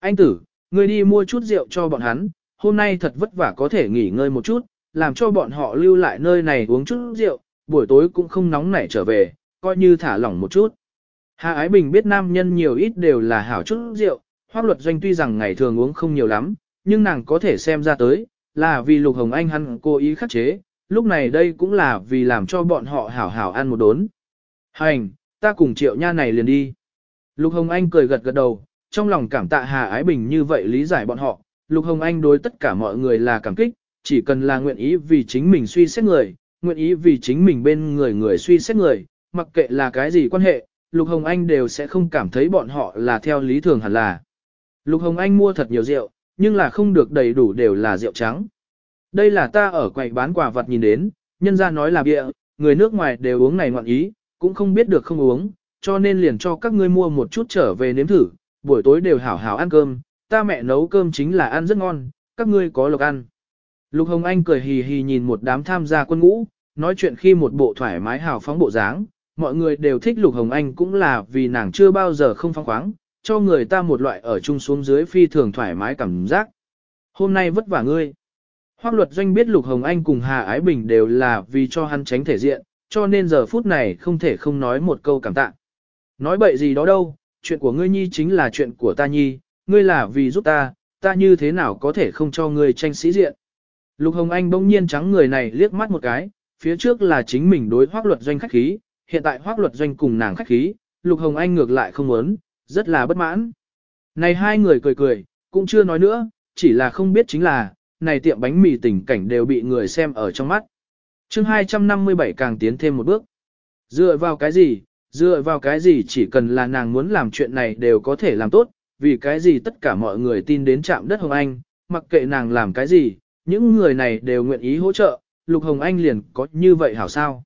Anh tử, người đi mua chút rượu cho bọn hắn, hôm nay thật vất vả có thể nghỉ ngơi một chút, làm cho bọn họ lưu lại nơi này uống chút rượu, buổi tối cũng không nóng nảy trở về, coi như thả lỏng một chút. Hạ Ái Bình biết nam nhân nhiều ít đều là hảo chút rượu, hoác luật doanh tuy rằng ngày thường uống không nhiều lắm, nhưng nàng có thể xem ra tới, là vì Lục Hồng Anh hắn cố ý khắc chế, lúc này đây cũng là vì làm cho bọn họ hảo hảo ăn một đốn. Hành, ta cùng triệu nha này liền đi. Lục Hồng Anh cười gật gật đầu, trong lòng cảm tạ Hà Ái Bình như vậy lý giải bọn họ, Lục Hồng Anh đối tất cả mọi người là cảm kích, chỉ cần là nguyện ý vì chính mình suy xét người, nguyện ý vì chính mình bên người người suy xét người, mặc kệ là cái gì quan hệ, Lục Hồng Anh đều sẽ không cảm thấy bọn họ là theo lý thường hẳn là. Lục Hồng Anh mua thật nhiều rượu, nhưng là không được đầy đủ đều là rượu trắng. Đây là ta ở quầy bán quà vật nhìn đến, nhân ra nói là bịa, người nước ngoài đều uống này ngoạn ý, cũng không biết được không uống, cho nên liền cho các ngươi mua một chút trở về nếm thử, buổi tối đều hảo hảo ăn cơm, ta mẹ nấu cơm chính là ăn rất ngon, các ngươi có lộc ăn. Lục Hồng Anh cười hì hì nhìn một đám tham gia quân ngũ, nói chuyện khi một bộ thoải mái hào phóng bộ dáng, mọi người đều thích Lục Hồng Anh cũng là vì nàng chưa bao giờ không phóng khoáng, cho người ta một loại ở chung xuống dưới phi thường thoải mái cảm giác. Hôm nay vất vả ngươi. Hoác luật doanh biết Lục Hồng Anh cùng Hà Ái Bình đều là vì cho hắn tránh thể diện, cho nên giờ phút này không thể không nói một câu cảm tạ. Nói bậy gì đó đâu, chuyện của ngươi nhi chính là chuyện của ta nhi, ngươi là vì giúp ta, ta như thế nào có thể không cho ngươi tranh sĩ diện. Lục Hồng Anh bỗng nhiên trắng người này liếc mắt một cái, phía trước là chính mình đối hoác luật doanh khách khí, hiện tại hoác luật doanh cùng nàng khách khí, Lục Hồng Anh ngược lại không muốn, rất là bất mãn. Này hai người cười cười, cũng chưa nói nữa, chỉ là không biết chính là, này tiệm bánh mì tình cảnh đều bị người xem ở trong mắt. chương 257 càng tiến thêm một bước. Dựa vào cái gì, dựa vào cái gì chỉ cần là nàng muốn làm chuyện này đều có thể làm tốt, vì cái gì tất cả mọi người tin đến trạm đất Hồng Anh, mặc kệ nàng làm cái gì, những người này đều nguyện ý hỗ trợ, Lục Hồng Anh liền có như vậy hảo sao.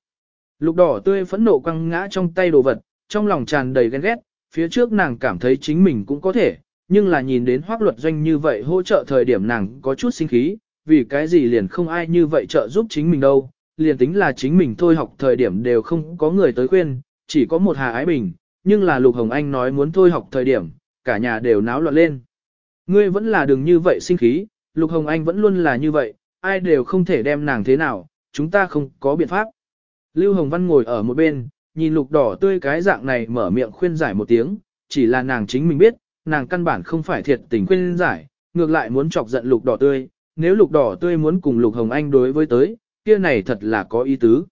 Lục đỏ tươi phẫn nộ quăng ngã trong tay đồ vật, trong lòng tràn đầy ghen ghét, phía trước nàng cảm thấy chính mình cũng có thể, nhưng là nhìn đến hoác luật doanh như vậy hỗ trợ thời điểm nàng có chút sinh khí, vì cái gì liền không ai như vậy trợ giúp chính mình đâu, liền tính là chính mình thôi học thời điểm đều không có người tới khuyên, chỉ có một Hà Ái Bình, nhưng là Lục Hồng Anh nói muốn thôi học thời điểm, cả nhà đều náo loạn lên. Ngươi vẫn là đừng như vậy sinh khí, Lục Hồng Anh vẫn luôn là như vậy, ai đều không thể đem nàng thế nào, chúng ta không có biện pháp. Lưu Hồng Văn ngồi ở một bên, nhìn lục đỏ tươi cái dạng này mở miệng khuyên giải một tiếng, chỉ là nàng chính mình biết, nàng căn bản không phải thiệt tình khuyên giải, ngược lại muốn chọc giận lục đỏ tươi, nếu lục đỏ tươi muốn cùng lục hồng anh đối với tới, kia này thật là có ý tứ.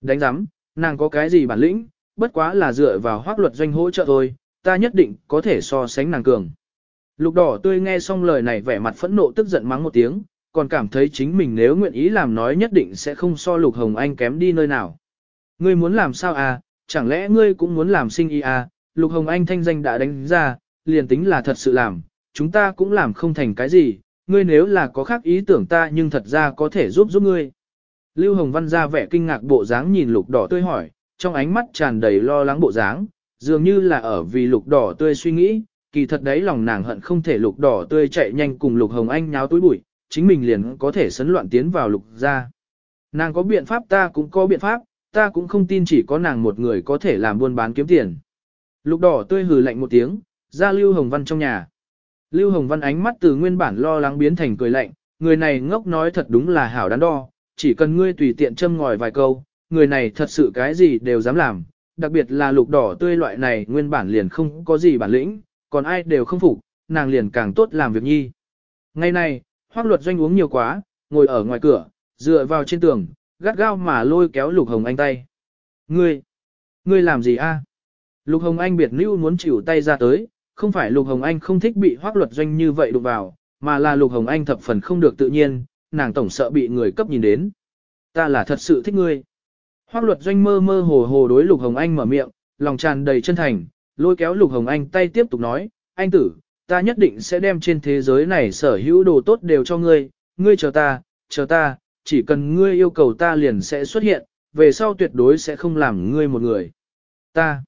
Đánh giám, nàng có cái gì bản lĩnh, bất quá là dựa vào hoác luật doanh hỗ trợ thôi, ta nhất định có thể so sánh nàng cường. Lục đỏ tươi nghe xong lời này vẻ mặt phẫn nộ tức giận mắng một tiếng, còn cảm thấy chính mình nếu nguyện ý làm nói nhất định sẽ không so lục hồng anh kém đi nơi nào. Ngươi muốn làm sao à, chẳng lẽ ngươi cũng muốn làm sinh y à, lục hồng anh thanh danh đã đánh ra, liền tính là thật sự làm, chúng ta cũng làm không thành cái gì, ngươi nếu là có khác ý tưởng ta nhưng thật ra có thể giúp giúp ngươi. Lưu Hồng Văn ra vẻ kinh ngạc bộ dáng nhìn lục đỏ tươi hỏi, trong ánh mắt tràn đầy lo lắng bộ dáng, dường như là ở vì lục đỏ tươi suy nghĩ, kỳ thật đấy lòng nàng hận không thể lục đỏ tươi chạy nhanh cùng lục hồng anh nháo túi bụi, chính mình liền có thể sấn loạn tiến vào lục ra. Nàng có biện pháp ta cũng có biện pháp, ta cũng không tin chỉ có nàng một người có thể làm buôn bán kiếm tiền. Lục đỏ tươi hừ lạnh một tiếng, ra Lưu Hồng Văn trong nhà. Lưu Hồng Văn ánh mắt từ nguyên bản lo lắng biến thành cười lạnh, người này ngốc nói thật đúng là hảo đắn đo, chỉ cần ngươi tùy tiện châm ngòi vài câu, người này thật sự cái gì đều dám làm, đặc biệt là lục đỏ tươi loại này nguyên bản liền không có gì bản lĩnh, còn ai đều không phục, nàng liền càng tốt làm việc nhi. Ngày này, hoác luật doanh uống nhiều quá, ngồi ở ngoài cửa, dựa vào trên tường, gắt gao mà lôi kéo lục hồng anh tay. Ngươi, ngươi làm gì a? Lục hồng anh biệt lưu muốn chịu tay ra tới, không phải lục hồng anh không thích bị hoác luật doanh như vậy đụng vào, mà là lục hồng anh thập phần không được tự nhiên, nàng tổng sợ bị người cấp nhìn đến. Ta là thật sự thích ngươi. Hoác luật doanh mơ mơ hồ hồ đối Lục Hồng Anh mở miệng, lòng tràn đầy chân thành, lôi kéo Lục Hồng Anh tay tiếp tục nói, anh tử, ta nhất định sẽ đem trên thế giới này sở hữu đồ tốt đều cho ngươi, ngươi chờ ta, chờ ta, chỉ cần ngươi yêu cầu ta liền sẽ xuất hiện, về sau tuyệt đối sẽ không làm ngươi một người. Ta.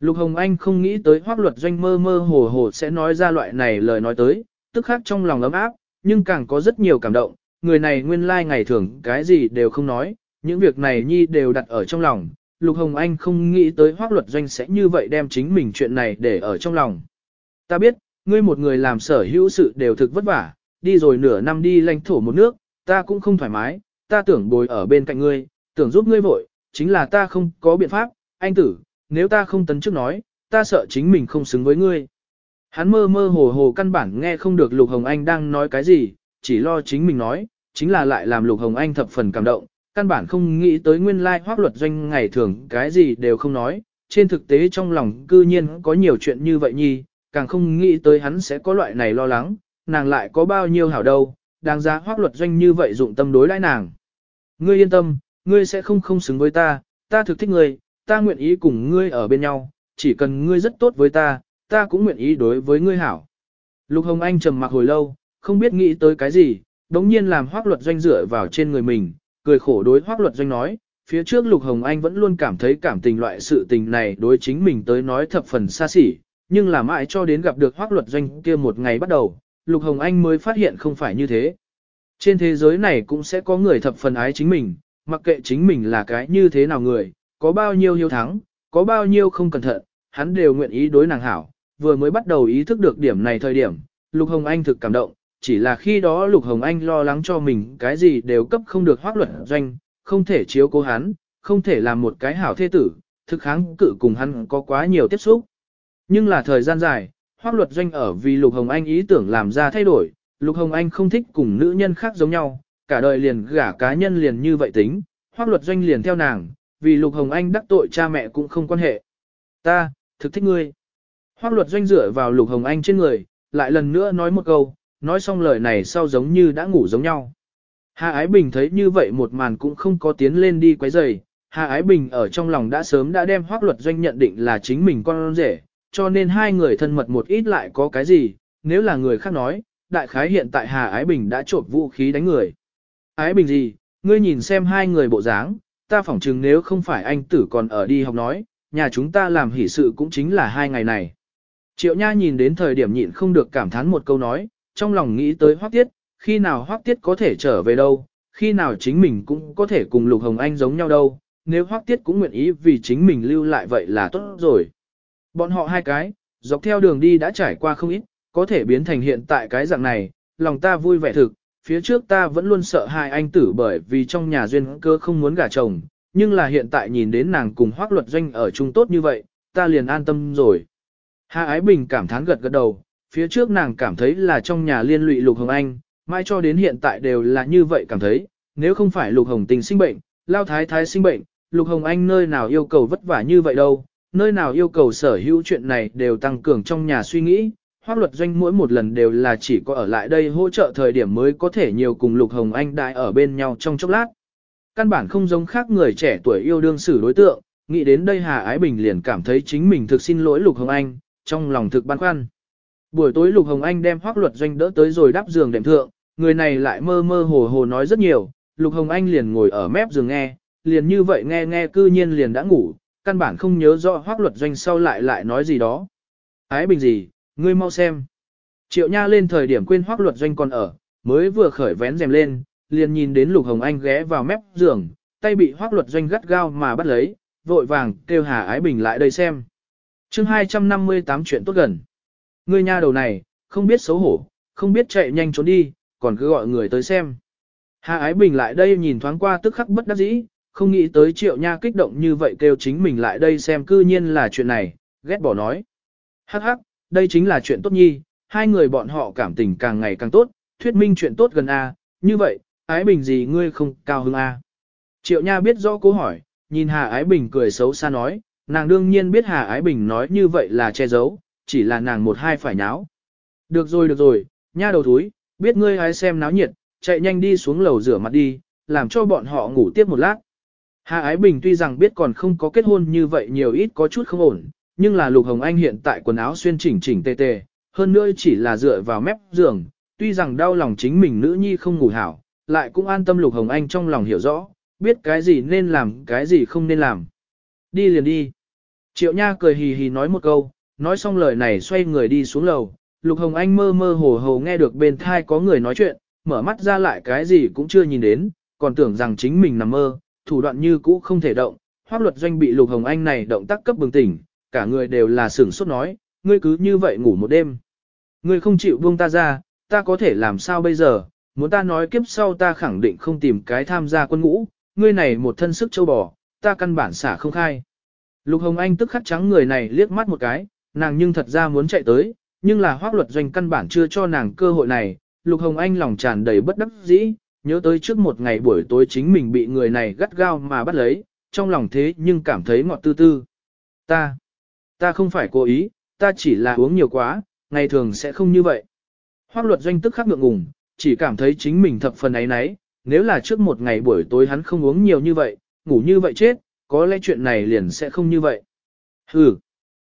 Lục Hồng Anh không nghĩ tới hoác luật doanh mơ mơ hồ hồ sẽ nói ra loại này lời nói tới, tức khác trong lòng ấm áp, nhưng càng có rất nhiều cảm động, người này nguyên lai like ngày thường cái gì đều không nói, những việc này Nhi đều đặt ở trong lòng, Lục Hồng Anh không nghĩ tới hoác luật doanh sẽ như vậy đem chính mình chuyện này để ở trong lòng. Ta biết, ngươi một người làm sở hữu sự đều thực vất vả, đi rồi nửa năm đi lãnh thổ một nước, ta cũng không thoải mái, ta tưởng bồi ở bên cạnh ngươi, tưởng giúp ngươi vội, chính là ta không có biện pháp, anh tử, nếu ta không tấn trước nói, ta sợ chính mình không xứng với ngươi. Hắn mơ mơ hồ hồ căn bản nghe không được Lục Hồng Anh đang nói cái gì, chỉ lo chính mình nói, chính là lại làm Lục Hồng Anh thập phần cảm động, căn bản không nghĩ tới nguyên lai hoác luật doanh ngày thường cái gì đều không nói, trên thực tế trong lòng cư nhiên có nhiều chuyện như vậy nhi, càng không nghĩ tới hắn sẽ có loại này lo lắng, nàng lại có bao nhiêu hảo đâu, đáng giá hoác luật doanh như vậy dụng tâm đối đãi nàng. Ngươi yên tâm, ngươi sẽ không không xứng với ta, ta thực thích ngươi, ta nguyện ý cùng ngươi ở bên nhau, chỉ cần ngươi rất tốt với ta, ta cũng nguyện ý đối với ngươi hảo. Lục Hồng Anh trầm mặc hồi lâu, không biết nghĩ tới cái gì, đống nhiên làm hoác luật doanh dựa vào trên người mình, cười khổ đối hoác luật doanh nói, phía trước Lục Hồng Anh vẫn luôn cảm thấy cảm tình loại sự tình này đối chính mình tới nói thập phần xa xỉ, nhưng là mãi cho đến gặp được hoác luật doanh kia một ngày bắt đầu, Lục Hồng Anh mới phát hiện không phải như thế. Trên thế giới này cũng sẽ có người thập phần ái chính mình, mặc kệ chính mình là cái như thế nào người, có bao nhiêu hiếu thắng, có bao nhiêu không cẩn thận, hắn đều nguyện ý đối nàng hảo. Vừa mới bắt đầu ý thức được điểm này thời điểm, Lục Hồng Anh thực cảm động, chỉ là khi đó Lục Hồng Anh lo lắng cho mình cái gì đều cấp không được hoác luật doanh, không thể chiếu cố hắn, không thể làm một cái hảo thế tử, thực kháng cự cùng hắn có quá nhiều tiếp xúc. Nhưng là thời gian dài, hoác luật doanh ở vì Lục Hồng Anh ý tưởng làm ra thay đổi, Lục Hồng Anh không thích cùng nữ nhân khác giống nhau, cả đời liền gả cá nhân liền như vậy tính, hoác luật doanh liền theo nàng, vì Lục Hồng Anh đắc tội cha mẹ cũng không quan hệ. Ta, thực thích ngươi. Hoác luật doanh dựa vào Lục Hồng Anh trên người, lại lần nữa nói một câu, nói xong lời này sau giống như đã ngủ giống nhau. Hà Ái Bình thấy như vậy một màn cũng không có tiến lên đi quấy rầy. Hà Ái Bình ở trong lòng đã sớm đã đem hoác luật doanh nhận định là chính mình con rể, cho nên hai người thân mật một ít lại có cái gì, nếu là người khác nói, đại khái hiện tại Hà Ái Bình đã trộm vũ khí đánh người. Ái Bình gì, ngươi nhìn xem hai người bộ dáng, ta phỏng chừng nếu không phải anh tử còn ở đi học nói, nhà chúng ta làm hỷ sự cũng chính là hai ngày này. Triệu Nha nhìn đến thời điểm nhịn không được cảm thán một câu nói, trong lòng nghĩ tới Hoắc Tiết, khi nào Hoắc Tiết có thể trở về đâu, khi nào chính mình cũng có thể cùng Lục Hồng Anh giống nhau đâu, nếu Hoắc Tiết cũng nguyện ý vì chính mình lưu lại vậy là tốt rồi. Bọn họ hai cái, dọc theo đường đi đã trải qua không ít, có thể biến thành hiện tại cái dạng này, lòng ta vui vẻ thực, phía trước ta vẫn luôn sợ hai anh tử bởi vì trong nhà duyên cơ không muốn gả chồng, nhưng là hiện tại nhìn đến nàng cùng hoác luật doanh ở chung tốt như vậy, ta liền an tâm rồi. Hà Ái Bình cảm thán gật gật đầu, phía trước nàng cảm thấy là trong nhà liên lụy Lục Hồng Anh, mãi cho đến hiện tại đều là như vậy cảm thấy, nếu không phải Lục Hồng Tình sinh bệnh, Lao Thái Thái sinh bệnh, Lục Hồng Anh nơi nào yêu cầu vất vả như vậy đâu, nơi nào yêu cầu sở hữu chuyện này đều tăng cường trong nhà suy nghĩ, Hoác luật doanh mỗi một lần đều là chỉ có ở lại đây hỗ trợ thời điểm mới có thể nhiều cùng Lục Hồng Anh đại ở bên nhau trong chốc lát. Căn bản không giống khác người trẻ tuổi yêu đương xử đối tượng, nghĩ đến đây Hà Ái Bình liền cảm thấy chính mình thực xin lỗi Lục Hồng Anh, trong lòng thực băn khoăn. Buổi tối Lục Hồng Anh đem hoác luật doanh đỡ tới rồi đắp giường đệm thượng, người này lại mơ mơ hồ hồ nói rất nhiều, Lục Hồng Anh liền ngồi ở mép giường nghe, liền như vậy nghe nghe cư nhiên liền đã ngủ, căn bản không nhớ rõ hoác luật doanh sau lại lại nói gì đó. Ái Bình gì, Ngươi mau xem. Triệu Nha lên thời điểm quên hoác luật doanh còn ở, mới vừa khởi vén rèm lên, liền nhìn đến Lục Hồng Anh ghé vào mép giường, tay bị hoác luật doanh gắt gao mà bắt lấy, vội vàng kêu Hà Ái Bình lại đây xem. chương 258 chuyện tốt gần. Ngươi nha đầu này, không biết xấu hổ, không biết chạy nhanh trốn đi, còn cứ gọi người tới xem. Hà Ái Bình lại đây nhìn thoáng qua tức khắc bất đắc dĩ, không nghĩ tới triệu nha kích động như vậy kêu chính mình lại đây xem cư nhiên là chuyện này, ghét bỏ nói. Hắc hắc, đây chính là chuyện tốt nhi, hai người bọn họ cảm tình càng ngày càng tốt, thuyết minh chuyện tốt gần A, như vậy, ái bình gì ngươi không cao hứng A. Triệu Nha biết rõ câu hỏi, nhìn Hà Ái Bình cười xấu xa nói, nàng đương nhiên biết Hà Ái Bình nói như vậy là che giấu, chỉ là nàng một hai phải nháo. Được rồi được rồi, nha đầu thúi, biết ngươi hái xem náo nhiệt, chạy nhanh đi xuống lầu rửa mặt đi, làm cho bọn họ ngủ tiếp một lát. Hà Ái Bình tuy rằng biết còn không có kết hôn như vậy nhiều ít có chút không ổn, nhưng là Lục Hồng Anh hiện tại quần áo xuyên chỉnh chỉnh tề tề, hơn nữa chỉ là dựa vào mép giường, tuy rằng đau lòng chính mình nữ nhi không ngủ hảo, lại cũng an tâm Lục Hồng Anh trong lòng hiểu rõ, biết cái gì nên làm, cái gì không nên làm. Đi liền đi. Triệu Nha cười hì hì nói một câu, nói xong lời này xoay người đi xuống lầu, Lục Hồng Anh mơ mơ hồ hồ nghe được bên thai có người nói chuyện, mở mắt ra lại cái gì cũng chưa nhìn đến, còn tưởng rằng chính mình nằm mơ, thủ đoạn như cũ không thể động, hoác luật doanh bị Lục Hồng Anh này động tác cấp bừng tỉnh, cả người đều là sửng sốt nói, ngươi cứ như vậy ngủ một đêm. Ngươi không chịu buông ta ra, ta có thể làm sao bây giờ, muốn ta nói kiếp sau ta khẳng định không tìm cái tham gia quân ngũ, ngươi này một thân sức châu bò, ta căn bản xả không khai. Lục Hồng Anh tức khắc trắng người này liếc mắt một cái, nàng nhưng thật ra muốn chạy tới, nhưng là hoác luật doanh căn bản chưa cho nàng cơ hội này. Lục Hồng Anh lòng tràn đầy bất đắc dĩ, nhớ tới trước một ngày buổi tối chính mình bị người này gắt gao mà bắt lấy, trong lòng thế nhưng cảm thấy ngọt tư tư. Ta, ta không phải cố ý, ta chỉ là uống nhiều quá, ngày thường sẽ không như vậy. Hoác luật doanh tức khắc ngượng ngùng, chỉ cảm thấy chính mình thập phần ấy nấy, nếu là trước một ngày buổi tối hắn không uống nhiều như vậy, ngủ như vậy chết, có lẽ chuyện này liền sẽ không như vậy. Hừ.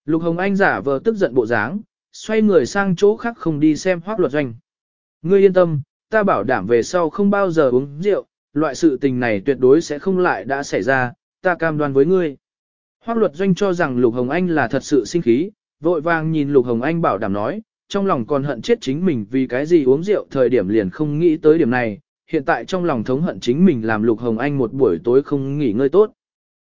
Lục Hồng Anh giả vờ tức giận bộ dáng, xoay người sang chỗ khác không đi xem hoác luật doanh. Ngươi yên tâm, ta bảo đảm về sau không bao giờ uống rượu, loại sự tình này tuyệt đối sẽ không lại đã xảy ra, ta cam đoan với ngươi. Hoác luật doanh cho rằng Lục Hồng Anh là thật sự sinh khí, vội vàng nhìn Lục Hồng Anh bảo đảm nói, trong lòng còn hận chết chính mình vì cái gì uống rượu thời điểm liền không nghĩ tới điểm này, hiện tại trong lòng thống hận chính mình làm Lục Hồng Anh một buổi tối không nghỉ ngơi tốt.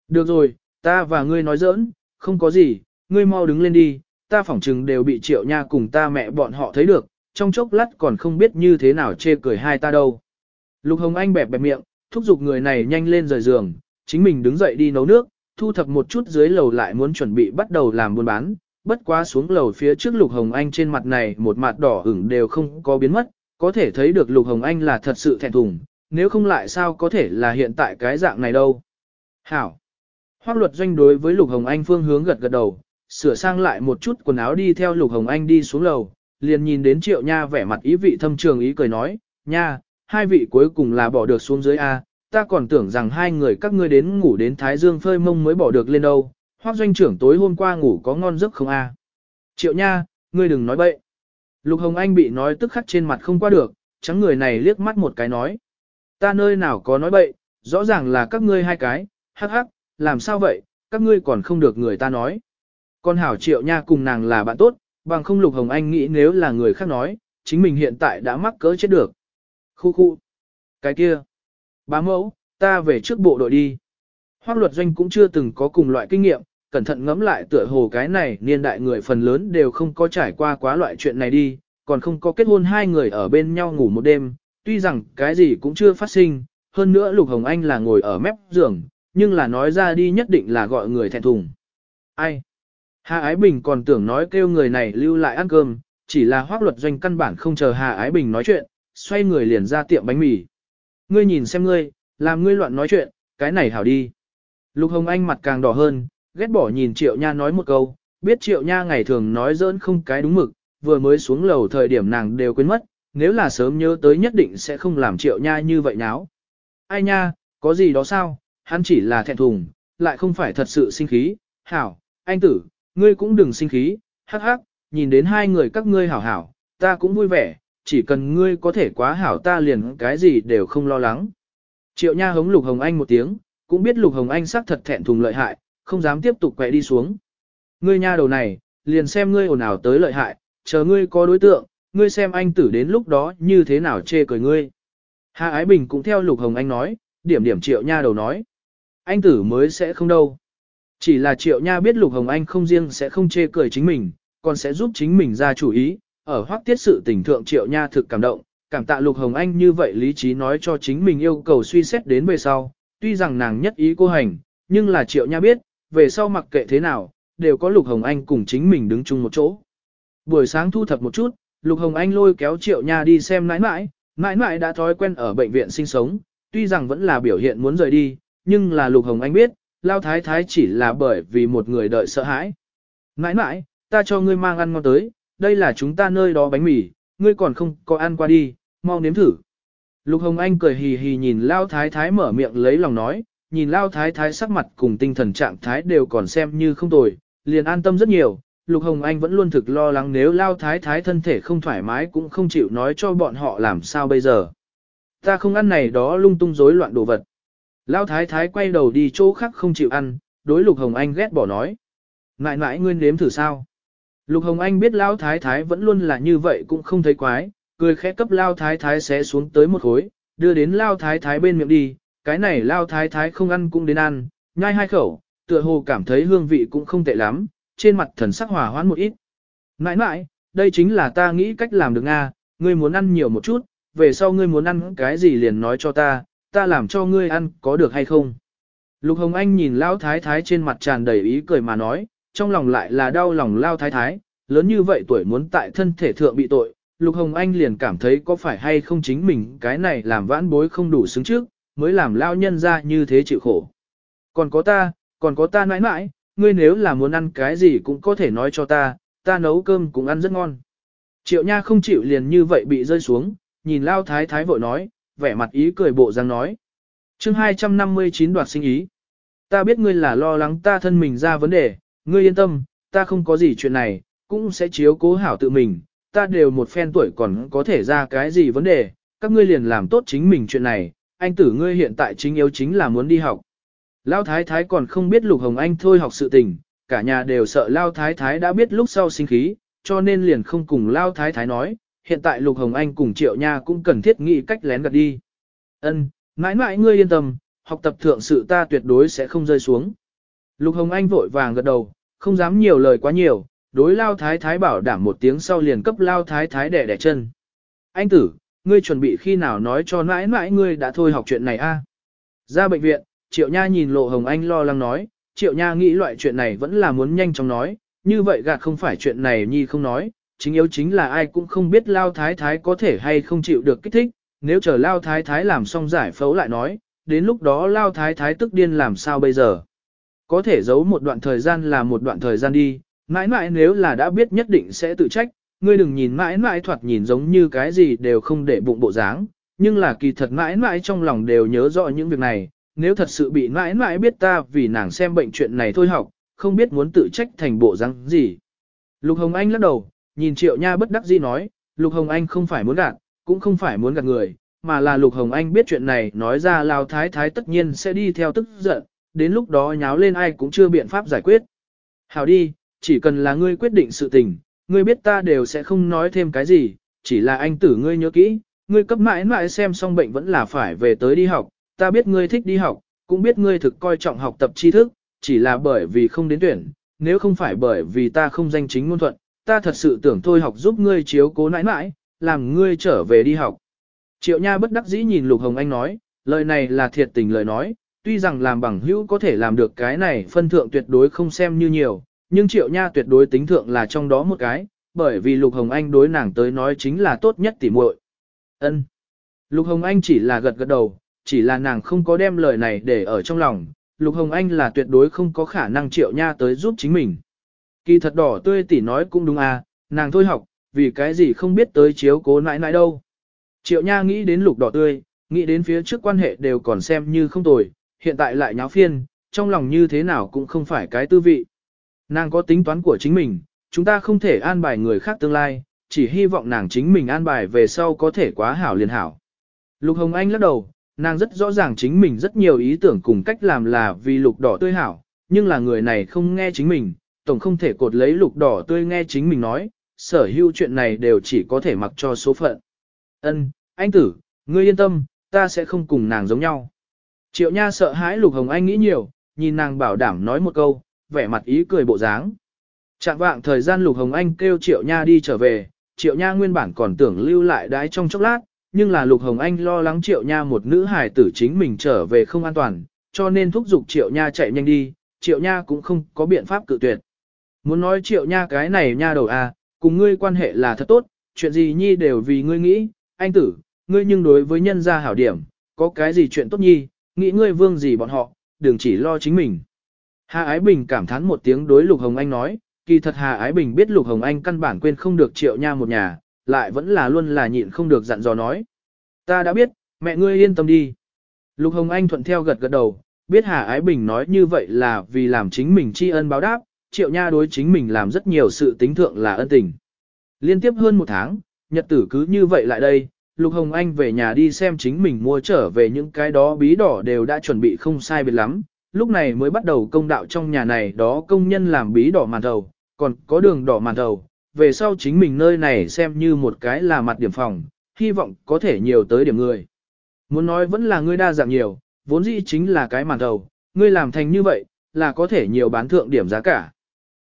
Được rồi, ta và ngươi nói giỡn, không có gì, ngươi mau đứng lên đi, ta phỏng chừng đều bị triệu nha cùng ta mẹ bọn họ thấy được, trong chốc lát còn không biết như thế nào chê cười hai ta đâu. Lục Hồng Anh bẹp bẹp miệng, thúc giục người này nhanh lên rời giường, chính mình đứng dậy đi nấu nước, thu thập một chút dưới lầu lại muốn chuẩn bị bắt đầu làm buôn bán. Bất quá xuống lầu phía trước Lục Hồng Anh trên mặt này một mặt đỏ ửng đều không có biến mất, có thể thấy được Lục Hồng Anh là thật sự thẹn thùng, nếu không lại sao có thể là hiện tại cái dạng này đâu. Hảo! Hoác luật doanh đối với Lục Hồng Anh phương hướng gật gật đầu, sửa sang lại một chút quần áo đi theo Lục Hồng Anh đi xuống lầu, liền nhìn đến Triệu Nha vẻ mặt ý vị thâm trường ý cười nói, Nha, hai vị cuối cùng là bỏ được xuống dưới A, ta còn tưởng rằng hai người các ngươi đến ngủ đến Thái Dương phơi mông mới bỏ được lên đâu, hoác doanh trưởng tối hôm qua ngủ có ngon giấc không A. Triệu Nha, ngươi đừng nói bậy. Lục Hồng Anh bị nói tức khắc trên mặt không qua được, trắng người này liếc mắt một cái nói. Ta nơi nào có nói bậy, rõ ràng là các ngươi hai cái, hắc hắc, làm sao vậy, các ngươi còn không được người ta nói. Con hảo triệu nha cùng nàng là bạn tốt, bằng không Lục Hồng Anh nghĩ nếu là người khác nói, chính mình hiện tại đã mắc cỡ chết được. Khu khu. Cái kia. Bá mẫu, ta về trước bộ đội đi. Hoác luật doanh cũng chưa từng có cùng loại kinh nghiệm, cẩn thận ngẫm lại tựa hồ cái này niên đại người phần lớn đều không có trải qua quá loại chuyện này đi, còn không có kết hôn hai người ở bên nhau ngủ một đêm, tuy rằng cái gì cũng chưa phát sinh, hơn nữa Lục Hồng Anh là ngồi ở mép giường, nhưng là nói ra đi nhất định là gọi người thẹn thùng. Ai? Hà Ái Bình còn tưởng nói kêu người này lưu lại ăn cơm, chỉ là hoác luật doanh căn bản không chờ Hà Ái Bình nói chuyện, xoay người liền ra tiệm bánh mì. Ngươi nhìn xem ngươi, làm ngươi loạn nói chuyện, cái này hảo đi. Lục Hồng Anh mặt càng đỏ hơn, ghét bỏ nhìn Triệu Nha nói một câu, biết Triệu Nha ngày thường nói dỡn không cái đúng mực, vừa mới xuống lầu thời điểm nàng đều quên mất, nếu là sớm nhớ tới nhất định sẽ không làm Triệu Nha như vậy náo. Ai nha, có gì đó sao, hắn chỉ là thẹn thùng, lại không phải thật sự sinh khí, hảo, anh tử, ngươi cũng đừng sinh khí, hắc hắc, nhìn đến hai người các ngươi hảo hảo, ta cũng vui vẻ, chỉ cần ngươi có thể quá hảo ta liền cái gì đều không lo lắng. Triệu Nha hống Lục Hồng Anh một tiếng, cũng biết Lục Hồng Anh xác thật thẹn thùng lợi hại, không dám tiếp tục quẹ đi xuống. Ngươi nha đầu này, liền xem ngươi ồn ào tới lợi hại, chờ ngươi có đối tượng, ngươi xem anh tử đến lúc đó như thế nào chê cười ngươi. Hà Ái Bình cũng theo Lục Hồng Anh nói, điểm điểm Triệu Nha đầu nói. Anh tử mới sẽ không đâu. Chỉ là Triệu Nha biết Lục Hồng Anh không riêng sẽ không chê cười chính mình, còn sẽ giúp chính mình ra chủ ý, ở hoác tiết sự tình thượng Triệu Nha thực cảm động, cảm tạ Lục Hồng Anh như vậy lý trí nói cho chính mình yêu cầu suy xét đến về sau, tuy rằng nàng nhất ý cô hành, nhưng là Triệu Nha biết, về sau mặc kệ thế nào, đều có Lục Hồng Anh cùng chính mình đứng chung một chỗ. Buổi sáng thu thập một chút, Lục Hồng Anh lôi kéo Triệu Nha đi xem nãi nãi, nãi nãi đã thói quen ở bệnh viện sinh sống, tuy rằng vẫn là biểu hiện muốn rời đi, nhưng là Lục Hồng Anh biết, Lao Thái Thái chỉ là bởi vì một người đợi sợ hãi. Nãi nãi, ta cho ngươi mang ăn ngon tới, đây là chúng ta nơi đó bánh mì, ngươi còn không có ăn qua đi, mau nếm thử. Lục Hồng Anh cười hì hì nhìn Lao Thái Thái mở miệng lấy lòng nói, nhìn Lao Thái Thái sắc mặt cùng tinh thần trạng thái đều còn xem như không tồi, liền an tâm rất nhiều. Lục Hồng Anh vẫn luôn thực lo lắng nếu Lao Thái Thái thân thể không thoải mái cũng không chịu nói cho bọn họ làm sao bây giờ. Ta không ăn này đó lung tung rối loạn đồ vật. Lão Thái Thái quay đầu đi chỗ khác không chịu ăn, đối Lục Hồng Anh ghét bỏ nói. Ngại ngại ngươi nếm thử sao. Lục Hồng Anh biết Lão Thái Thái vẫn luôn là như vậy cũng không thấy quái, cười khẽ cấp Lão Thái Thái xé xuống tới một khối, đưa đến Lão Thái Thái bên miệng đi, cái này Lão Thái Thái không ăn cũng đến ăn, nhai hai khẩu, tựa hồ cảm thấy hương vị cũng không tệ lắm, trên mặt thần sắc hòa hoãn một ít. Ngại ngại, đây chính là ta nghĩ cách làm được Nga, ngươi muốn ăn nhiều một chút, về sau ngươi muốn ăn cái gì liền nói cho ta, ta làm cho ngươi ăn có được hay không. Lục Hồng Anh nhìn Lao Thái Thái trên mặt tràn đầy ý cười mà nói, trong lòng lại là đau lòng Lao Thái Thái, lớn như vậy tuổi muốn tại thân thể thượng bị tội, Lục Hồng Anh liền cảm thấy có phải hay không chính mình cái này làm vãn bối không đủ xứng trước, mới làm Lao nhân ra như thế chịu khổ. Còn có ta, còn có ta nãi nãi, ngươi nếu là muốn ăn cái gì cũng có thể nói cho ta, ta nấu cơm cũng ăn rất ngon. Triệu Nha không chịu liền như vậy bị rơi xuống, nhìn Lao Thái Thái vội nói, vẻ mặt ý cười bộ răng nói. chương 259 đoạt sinh ý. Ta biết ngươi là lo lắng ta thân mình ra vấn đề, ngươi yên tâm, ta không có gì chuyện này, cũng sẽ chiếu cố hảo tự mình, ta đều một phen tuổi còn có thể ra cái gì vấn đề, các ngươi liền làm tốt chính mình chuyện này, anh tử ngươi hiện tại chính yếu chính là muốn đi học. Lao Thái Thái còn không biết Lục Hồng Anh thôi học sự tình, cả nhà đều sợ Lao Thái Thái đã biết lúc sau sinh khí, cho nên liền không cùng Lao Thái Thái nói, hiện tại Lục Hồng Anh cùng Triệu Nha cũng cần thiết nghĩ cách lén gạt đi. Ân, mãi mãi ngươi yên tâm, học tập thượng sự ta tuyệt đối sẽ không rơi xuống. Lục Hồng Anh vội vàng gật đầu, không dám nhiều lời quá nhiều, đối Lao Thái Thái bảo đảm một tiếng sau liền cấp Lao Thái Thái đẻ đẻ chân. Anh tử, ngươi chuẩn bị khi nào nói cho mãi mãi ngươi đã thôi học chuyện này a? Ra bệnh viện, Triệu Nha nhìn Lộ Hồng Anh lo lắng nói, Triệu Nha nghĩ loại chuyện này vẫn là muốn nhanh chóng nói, như vậy gạt không phải chuyện này nhi không nói, chính yếu chính là ai cũng không biết Lao Thái Thái có thể hay không chịu được kích thích, nếu chờ Lao Thái Thái làm xong giải phẫu lại nói, đến lúc đó Lao Thái Thái tức điên làm sao bây giờ. Có thể giấu một đoạn thời gian là một đoạn thời gian đi, mãi mãi nếu là đã biết nhất định sẽ tự trách, ngươi đừng nhìn mãi mãi thoạt nhìn giống như cái gì đều không để bụng bộ dáng, nhưng là kỳ thật mãi mãi trong lòng đều nhớ rõ những việc này, nếu thật sự bị mãi mãi biết ta vì nàng xem bệnh chuyện này thôi học, không biết muốn tự trách thành bộ dáng gì. Lục Hồng Anh lắc đầu, nhìn Triệu Nha bất đắc dĩ nói, Lục Hồng Anh không phải muốn gạt, cũng không phải muốn gạt người, mà là Lục Hồng Anh biết chuyện này nói ra Lao Thái Thái tất nhiên sẽ đi theo tức giận, đến lúc đó nháo lên ai cũng chưa biện pháp giải quyết. Hảo đi, chỉ cần là ngươi quyết định sự tình, ngươi biết ta đều sẽ không nói thêm cái gì, chỉ là anh tử ngươi nhớ kỹ, ngươi cấp mãi mãi xem xong bệnh vẫn là phải về tới đi học, ta biết ngươi thích đi học, cũng biết ngươi thực coi trọng học tập tri thức, chỉ là bởi vì không đến tuyển, nếu không phải bởi vì ta không danh chính ngôn thuận, ta thật sự tưởng thôi học giúp ngươi chiếu cố nãi nãi, làm ngươi trở về đi học. Triệu Nha bất đắc dĩ nhìn Lục Hồng Anh nói, lời này là thiệt tình lời nói, tuy rằng làm bằng hữu có thể làm được cái này phân thượng tuyệt đối không xem như nhiều, nhưng Triệu Nha tuyệt đối tính thượng là trong đó một cái, bởi vì Lục Hồng Anh đối nàng tới nói chính là tốt nhất tỉ muội. Ân. Lục Hồng Anh chỉ là gật gật đầu, chỉ là nàng không có đem lời này để ở trong lòng, Lục Hồng Anh là tuyệt đối không có khả năng Triệu Nha tới giúp chính mình. Kỳ thật đỏ tươi tỉ nói cũng đúng à, nàng thôi học, vì cái gì không biết tới chiếu cố nãi nãi đâu. Triệu Nha nghĩ đến lục đỏ tươi, nghĩ đến phía trước quan hệ đều còn xem như không tồi, hiện tại lại nháo phiên, trong lòng như thế nào cũng không phải cái tư vị. Nàng có tính toán của chính mình, chúng ta không thể an bài người khác tương lai, chỉ hy vọng nàng chính mình an bài về sau có thể quá hảo liền hảo. Lục Hồng Anh lắc đầu, nàng rất rõ ràng chính mình rất nhiều ý tưởng cùng cách làm là vì lục đỏ tươi hảo, nhưng là người này không nghe chính mình, tổng không thể cột lấy lục đỏ tươi nghe chính mình nói, sở hữu chuyện này đều chỉ có thể mặc cho số phận. Ân, anh tử, ngươi yên tâm, ta sẽ không cùng nàng giống nhau. Triệu Nha sợ hãi Lục Hồng Anh nghĩ nhiều, nhìn nàng bảo đảm nói một câu, vẻ mặt ý cười bộ dáng. Trạng vạng thời gian Lục Hồng Anh kêu Triệu Nha đi trở về, Triệu Nha nguyên bản còn tưởng lưu lại đái trong chốc lát, nhưng là Lục Hồng Anh lo lắng Triệu Nha một nữ hài tử chính mình trở về không an toàn, cho nên thúc giục Triệu Nha chạy nhanh đi, Triệu Nha cũng không có biện pháp cự tuyệt. Muốn nói Triệu Nha cái này nha đầu à, cùng ngươi quan hệ là thật tốt, chuyện gì nhi đều vì ngươi nghĩ, anh tử, ngươi nhưng đối với nhân gia hảo điểm, có cái gì chuyện tốt nhi, nghĩ ngươi vương gì bọn họ, đừng chỉ lo chính mình. Hà Ái Bình cảm thán một tiếng đối Lục Hồng Anh nói, kỳ thật Hà Ái Bình biết Lục Hồng Anh căn bản quên không được triệu nha một nhà, lại vẫn là luôn là nhịn không được dặn dò nói. Ta đã biết, mẹ ngươi yên tâm đi. Lục Hồng Anh thuận theo gật gật đầu, biết Hà Ái Bình nói như vậy là vì làm chính mình tri ân báo đáp, triệu nha đối chính mình làm rất nhiều sự tính thượng là ân tình. Liên tiếp hơn một tháng, nhật tử cứ như vậy lại đây, Lục Hồng Anh về nhà đi xem chính mình mua trở về những cái đó bí đỏ đều đã chuẩn bị không sai biệt lắm, lúc này mới bắt đầu công đạo trong nhà này đó công nhân làm bí đỏ màn thầu, còn có đường đỏ màn thầu, về sau chính mình nơi này xem như một cái là mặt điểm phòng, hy vọng có thể nhiều tới điểm người. Muốn nói vẫn là ngươi đa dạng nhiều, vốn dĩ chính là cái màn thầu, ngươi làm thành như vậy, là có thể nhiều bán thượng điểm giá cả.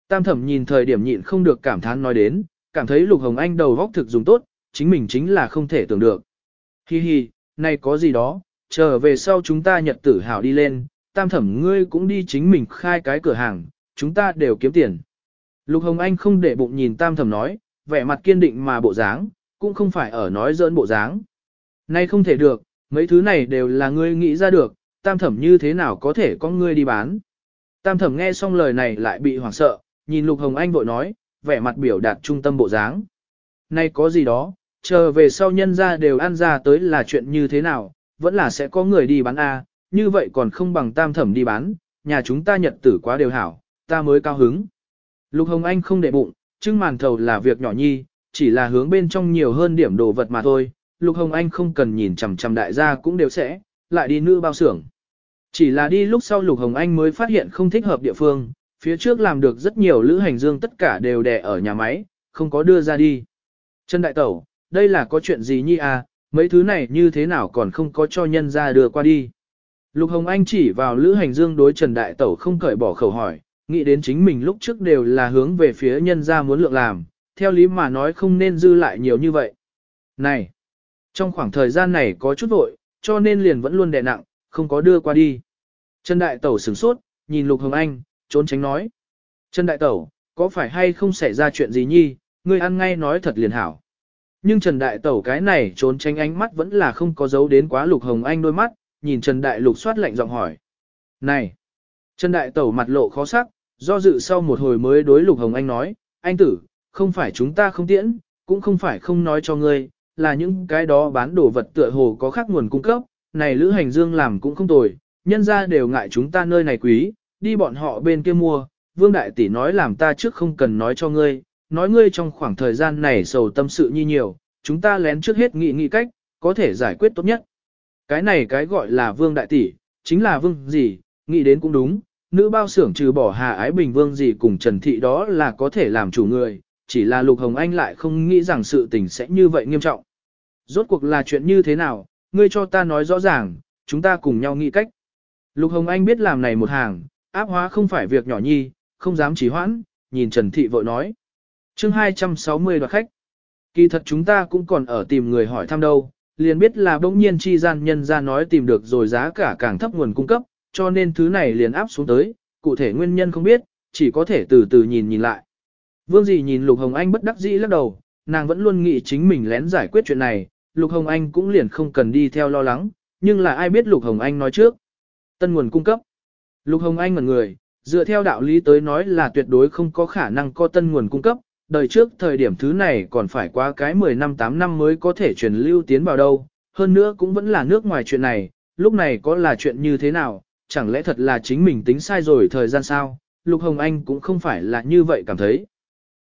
Tam thẩm nhìn thời điểm nhịn không được cảm thán nói đến, cảm thấy Lục Hồng Anh đầu góc thực dùng tốt, chính mình chính là không thể tưởng được. Hi hi, nay có gì đó, chờ về sau chúng ta nhật tử hảo đi lên, tam thẩm ngươi cũng đi chính mình khai cái cửa hàng, chúng ta đều kiếm tiền. Lục Hồng Anh không để bụng nhìn tam thẩm nói, vẻ mặt kiên định mà bộ dáng, cũng không phải ở nói dỡn bộ dáng. Nay không thể được, mấy thứ này đều là ngươi nghĩ ra được, tam thẩm như thế nào có thể có ngươi đi bán. Tam thẩm nghe xong lời này lại bị hoảng sợ, nhìn Lục Hồng Anh vội nói, vẻ mặt biểu đạt trung tâm bộ dáng. Nay có gì đó, chờ về sau nhân ra đều ăn ra tới là chuyện như thế nào, vẫn là sẽ có người đi bán A, như vậy còn không bằng tam thẩm đi bán, nhà chúng ta nhật tử quá đều hảo, ta mới cao hứng. Lục Hồng Anh không để bụng, trưng màn thầu là việc nhỏ nhi, chỉ là hướng bên trong nhiều hơn điểm đồ vật mà thôi. Lục Hồng Anh không cần nhìn chằm chằm đại gia cũng đều sẽ, lại đi nữ bao xưởng. Chỉ là đi lúc sau Lục Hồng Anh mới phát hiện không thích hợp địa phương, phía trước làm được rất nhiều lữ hành dương tất cả đều đè ở nhà máy, không có đưa ra đi. Trần Đại Tẩu, đây là có chuyện gì nhi à, mấy thứ này như thế nào còn không có cho nhân ra đưa qua đi. Lục Hồng Anh chỉ vào lữ hành dương đối Trần Đại Tẩu không cởi bỏ khẩu hỏi, nghĩ đến chính mình lúc trước đều là hướng về phía nhân ra muốn lượng làm, theo lý mà nói không nên dư lại nhiều như vậy. Này, trong khoảng thời gian này có chút vội, cho nên liền vẫn luôn đè nặng, không có đưa qua đi. Trần Đại Tẩu sửng sốt, nhìn Lục Hồng Anh, trốn tránh nói. Trần Đại Tẩu, có phải hay không xảy ra chuyện gì nhi, ngươi ăn ngay nói thật liền hảo. Nhưng Trần Đại Tẩu cái này trốn tránh ánh mắt vẫn là không có dấu đến quá Lục Hồng Anh đôi mắt, nhìn Trần Đại Lục soát lạnh giọng hỏi. Này! Trần Đại Tẩu mặt lộ khó sắc, do dự sau một hồi mới đối Lục Hồng Anh nói, anh tử, không phải chúng ta không tiễn, cũng không phải không nói cho ngươi, là những cái đó bán đồ vật tựa hồ có khác nguồn cung cấp, này Lữ Hành Dương làm cũng không tồi, nhân ra đều ngại chúng ta nơi này quý, đi bọn họ bên kia mua, Vương Đại Tỷ nói làm ta trước không cần nói cho ngươi, nói ngươi trong khoảng thời gian này sầu tâm sự như nhiều, chúng ta lén trước hết nghị nghị cách, có thể giải quyết tốt nhất. Cái này cái gọi là Vương Đại Tỷ, chính là Vương gì, nghĩ đến cũng đúng, nữ bao xưởng trừ bỏ Hà Ái Bình Vương gì cùng Trần Thị đó là có thể làm chủ người, chỉ là Lục Hồng Anh lại không nghĩ rằng sự tình sẽ như vậy nghiêm trọng. Rốt cuộc là chuyện như thế nào, ngươi cho ta nói rõ ràng, chúng ta cùng nhau nghĩ cách. Lục Hồng Anh biết làm này một hàng, áp hóa không phải việc nhỏ nhi, không dám trì hoãn, nhìn Trần Thị vội nói. chương 260 đoạt khách. Kỳ thật chúng ta cũng còn ở tìm người hỏi thăm đâu, liền biết là bỗng nhiên chi gian nhân ra nói tìm được rồi giá cả càng thấp nguồn cung cấp, cho nên thứ này liền áp xuống tới, cụ thể nguyên nhân không biết, chỉ có thể từ từ nhìn nhìn lại. Vương dì nhìn Lục Hồng Anh bất đắc dĩ lắc đầu, nàng vẫn luôn nghĩ chính mình lén giải quyết chuyện này, Lục Hồng Anh cũng liền không cần đi theo lo lắng, nhưng là ai biết Lục Hồng Anh nói trước. Tân nguồn cung cấp. Lục Hồng Anh ngẩn người, dựa theo đạo lý tới nói là tuyệt đối không có khả năng có tân nguồn cung cấp, đời trước thời điểm thứ này còn phải qua cái 10 năm 8 năm mới có thể truyền lưu tiến vào đâu, hơn nữa cũng vẫn là nước ngoài chuyện này, lúc này có là chuyện như thế nào, chẳng lẽ thật là chính mình tính sai rồi thời gian sao, Lục Hồng Anh cũng không phải là như vậy cảm thấy.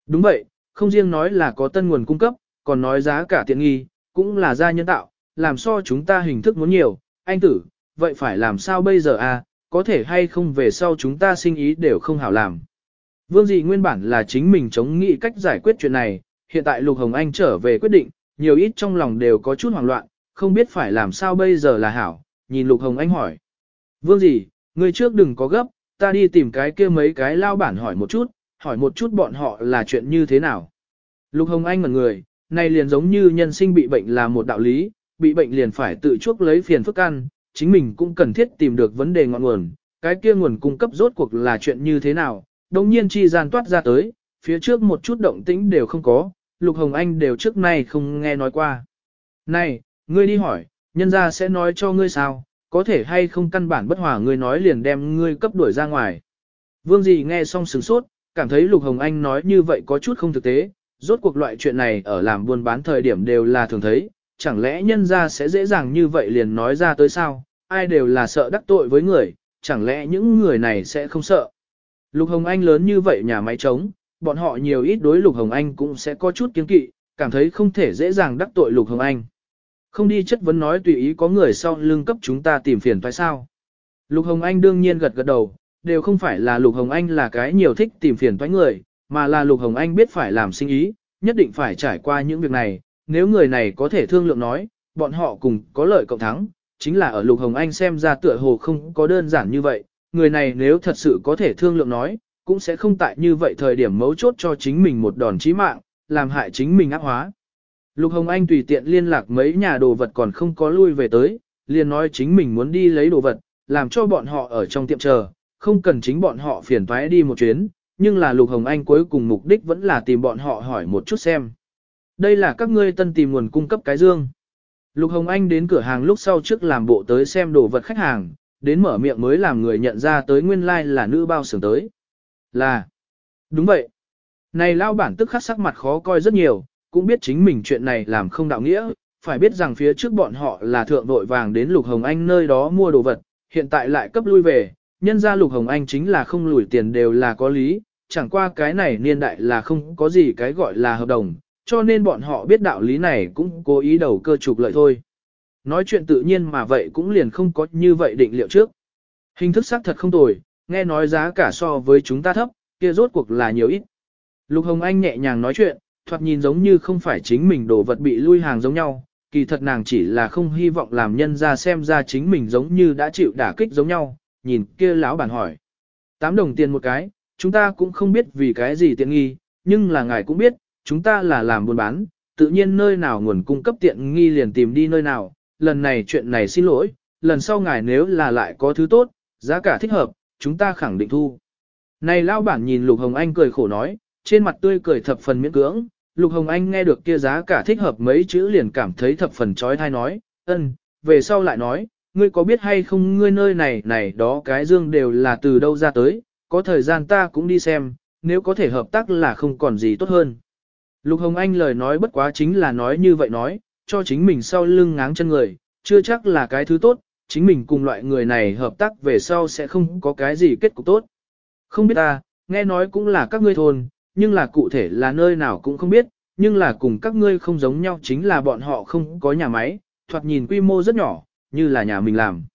Đúng vậy, không riêng nói là có tân nguồn cung cấp, còn nói giá cả tiện nghi, cũng là gia nhân tạo, làm so chúng ta hình thức muốn nhiều, anh tử, vậy phải làm sao bây giờ à, có thể hay không về sau chúng ta sinh ý đều không hảo làm. Vương dị nguyên bản là chính mình chống nghị cách giải quyết chuyện này, hiện tại Lục Hồng Anh trở về quyết định, nhiều ít trong lòng đều có chút hoảng loạn, không biết phải làm sao bây giờ là hảo, nhìn Lục Hồng Anh hỏi. Vương dị, người trước đừng có gấp, ta đi tìm cái kia mấy cái lao bản hỏi một chút, hỏi một chút bọn họ là chuyện như thế nào. Lục Hồng Anh ngẩn người, này liền giống như nhân sinh bị bệnh là một đạo lý, bị bệnh liền phải tự chuốc lấy phiền phức ăn, chính mình cũng cần thiết tìm được vấn đề ngọn nguồn, cái kia nguồn cung cấp rốt cuộc là chuyện như thế nào, đồng nhiên chi gian toát ra tới, phía trước một chút động tĩnh đều không có, Lục Hồng Anh đều trước nay không nghe nói qua. Này, ngươi đi hỏi, nhân gia sẽ nói cho ngươi sao, có thể hay không căn bản bất hòa ngươi nói liền đem ngươi cấp đuổi ra ngoài. Vương dì nghe xong sửng sốt, cảm thấy Lục Hồng Anh nói như vậy có chút không thực tế, rốt cuộc loại chuyện này ở làm buôn bán thời điểm đều là thường thấy, chẳng lẽ nhân gia sẽ dễ dàng như vậy liền nói ra tới sao, ai đều là sợ đắc tội với người, chẳng lẽ những người này sẽ không sợ. Lục Hồng Anh lớn như vậy nhà máy trống, bọn họ nhiều ít đối Lục Hồng Anh cũng sẽ có chút kiên kỵ, cảm thấy không thể dễ dàng đắc tội Lục Hồng Anh. Không đi chất vấn nói tùy ý có người sau lưng cấp chúng ta tìm phiền tại sao. Lục Hồng Anh đương nhiên gật gật đầu, đều không phải là Lục Hồng Anh là cái nhiều thích tìm phiền toái người, mà là Lục Hồng Anh biết phải làm sinh ý, nhất định phải trải qua những việc này, nếu người này có thể thương lượng nói, bọn họ cùng có lợi cộng thắng, chính là ở Lục Hồng Anh xem ra tựa hồ không có đơn giản như vậy, người này nếu thật sự có thể thương lượng nói, cũng sẽ không tại như vậy thời điểm mấu chốt cho chính mình một đòn chí mạng, làm hại chính mình ác hóa. Lục Hồng Anh tùy tiện liên lạc mấy nhà đồ vật còn không có lui về tới, liền nói chính mình muốn đi lấy đồ vật, làm cho bọn họ ở trong tiệm chờ, không cần chính bọn họ phiền toái đi một chuyến, nhưng là Lục Hồng Anh cuối cùng mục đích vẫn là tìm bọn họ hỏi một chút xem. Đây là các ngươi tân tìm nguồn cung cấp cái dương. Lục Hồng Anh đến cửa hàng lúc sau trước làm bộ tới xem đồ vật khách hàng, đến mở miệng mới làm người nhận ra tới nguyên lai like là nữ bao sưởng tới. Là, đúng vậy. Này lao bản tức khắc sắc mặt khó coi rất nhiều, cũng biết chính mình chuyện này làm không đạo nghĩa, phải biết rằng phía trước bọn họ là thượng đội vàng đến Lục Hồng Anh nơi đó mua đồ vật, hiện tại lại cấp lui về, nhân ra Lục Hồng Anh chính là không lùi tiền đều là có lý, chẳng qua cái này niên đại là không có gì cái gọi là hợp đồng, cho nên bọn họ biết đạo lý này cũng cố ý đầu cơ trục lợi thôi. Nói chuyện tự nhiên mà vậy cũng liền không có như vậy định liệu trước. Hình thức xác thật không tồi, nghe nói giá cả so với chúng ta thấp, kia rốt cuộc là nhiều ít. Lục Hồng Anh nhẹ nhàng nói chuyện, thoạt nhìn giống như không phải chính mình đồ vật bị lui hàng giống nhau, kỳ thật nàng chỉ là không hy vọng làm nhân ra xem ra chính mình giống như đã chịu đả kích giống nhau, nhìn kia lão bản hỏi. 8 đồng tiền một cái, chúng ta cũng không biết vì cái gì tiện nghi, nhưng là ngài cũng biết, chúng ta là làm buôn bán, tự nhiên nơi nào nguồn cung cấp tiện nghi liền tìm đi nơi nào, lần này chuyện này xin lỗi, lần sau ngài nếu là lại có thứ tốt, giá cả thích hợp, chúng ta khẳng định thu. Này lao bản nhìn Lục Hồng Anh cười khổ nói, trên mặt tươi cười thập phần miễn cưỡng, Lục Hồng Anh nghe được kia giá cả thích hợp mấy chữ liền cảm thấy thập phần trói thai nói, ân, về sau lại nói, ngươi có biết hay không ngươi nơi này này đó cái dương đều là từ đâu ra tới, có thời gian ta cũng đi xem, nếu có thể hợp tác là không còn gì tốt hơn. Lục Hồng Anh lời nói bất quá chính là nói như vậy nói, cho chính mình sau lưng ngáng chân người, chưa chắc là cái thứ tốt, chính mình cùng loại người này hợp tác về sau sẽ không có cái gì kết cục tốt. Không biết ta, nghe nói cũng là các ngươi thôn, nhưng là cụ thể là nơi nào cũng không biết, nhưng là cùng các ngươi không giống nhau chính là bọn họ không có nhà máy, thoạt nhìn quy mô rất nhỏ, như là nhà mình làm.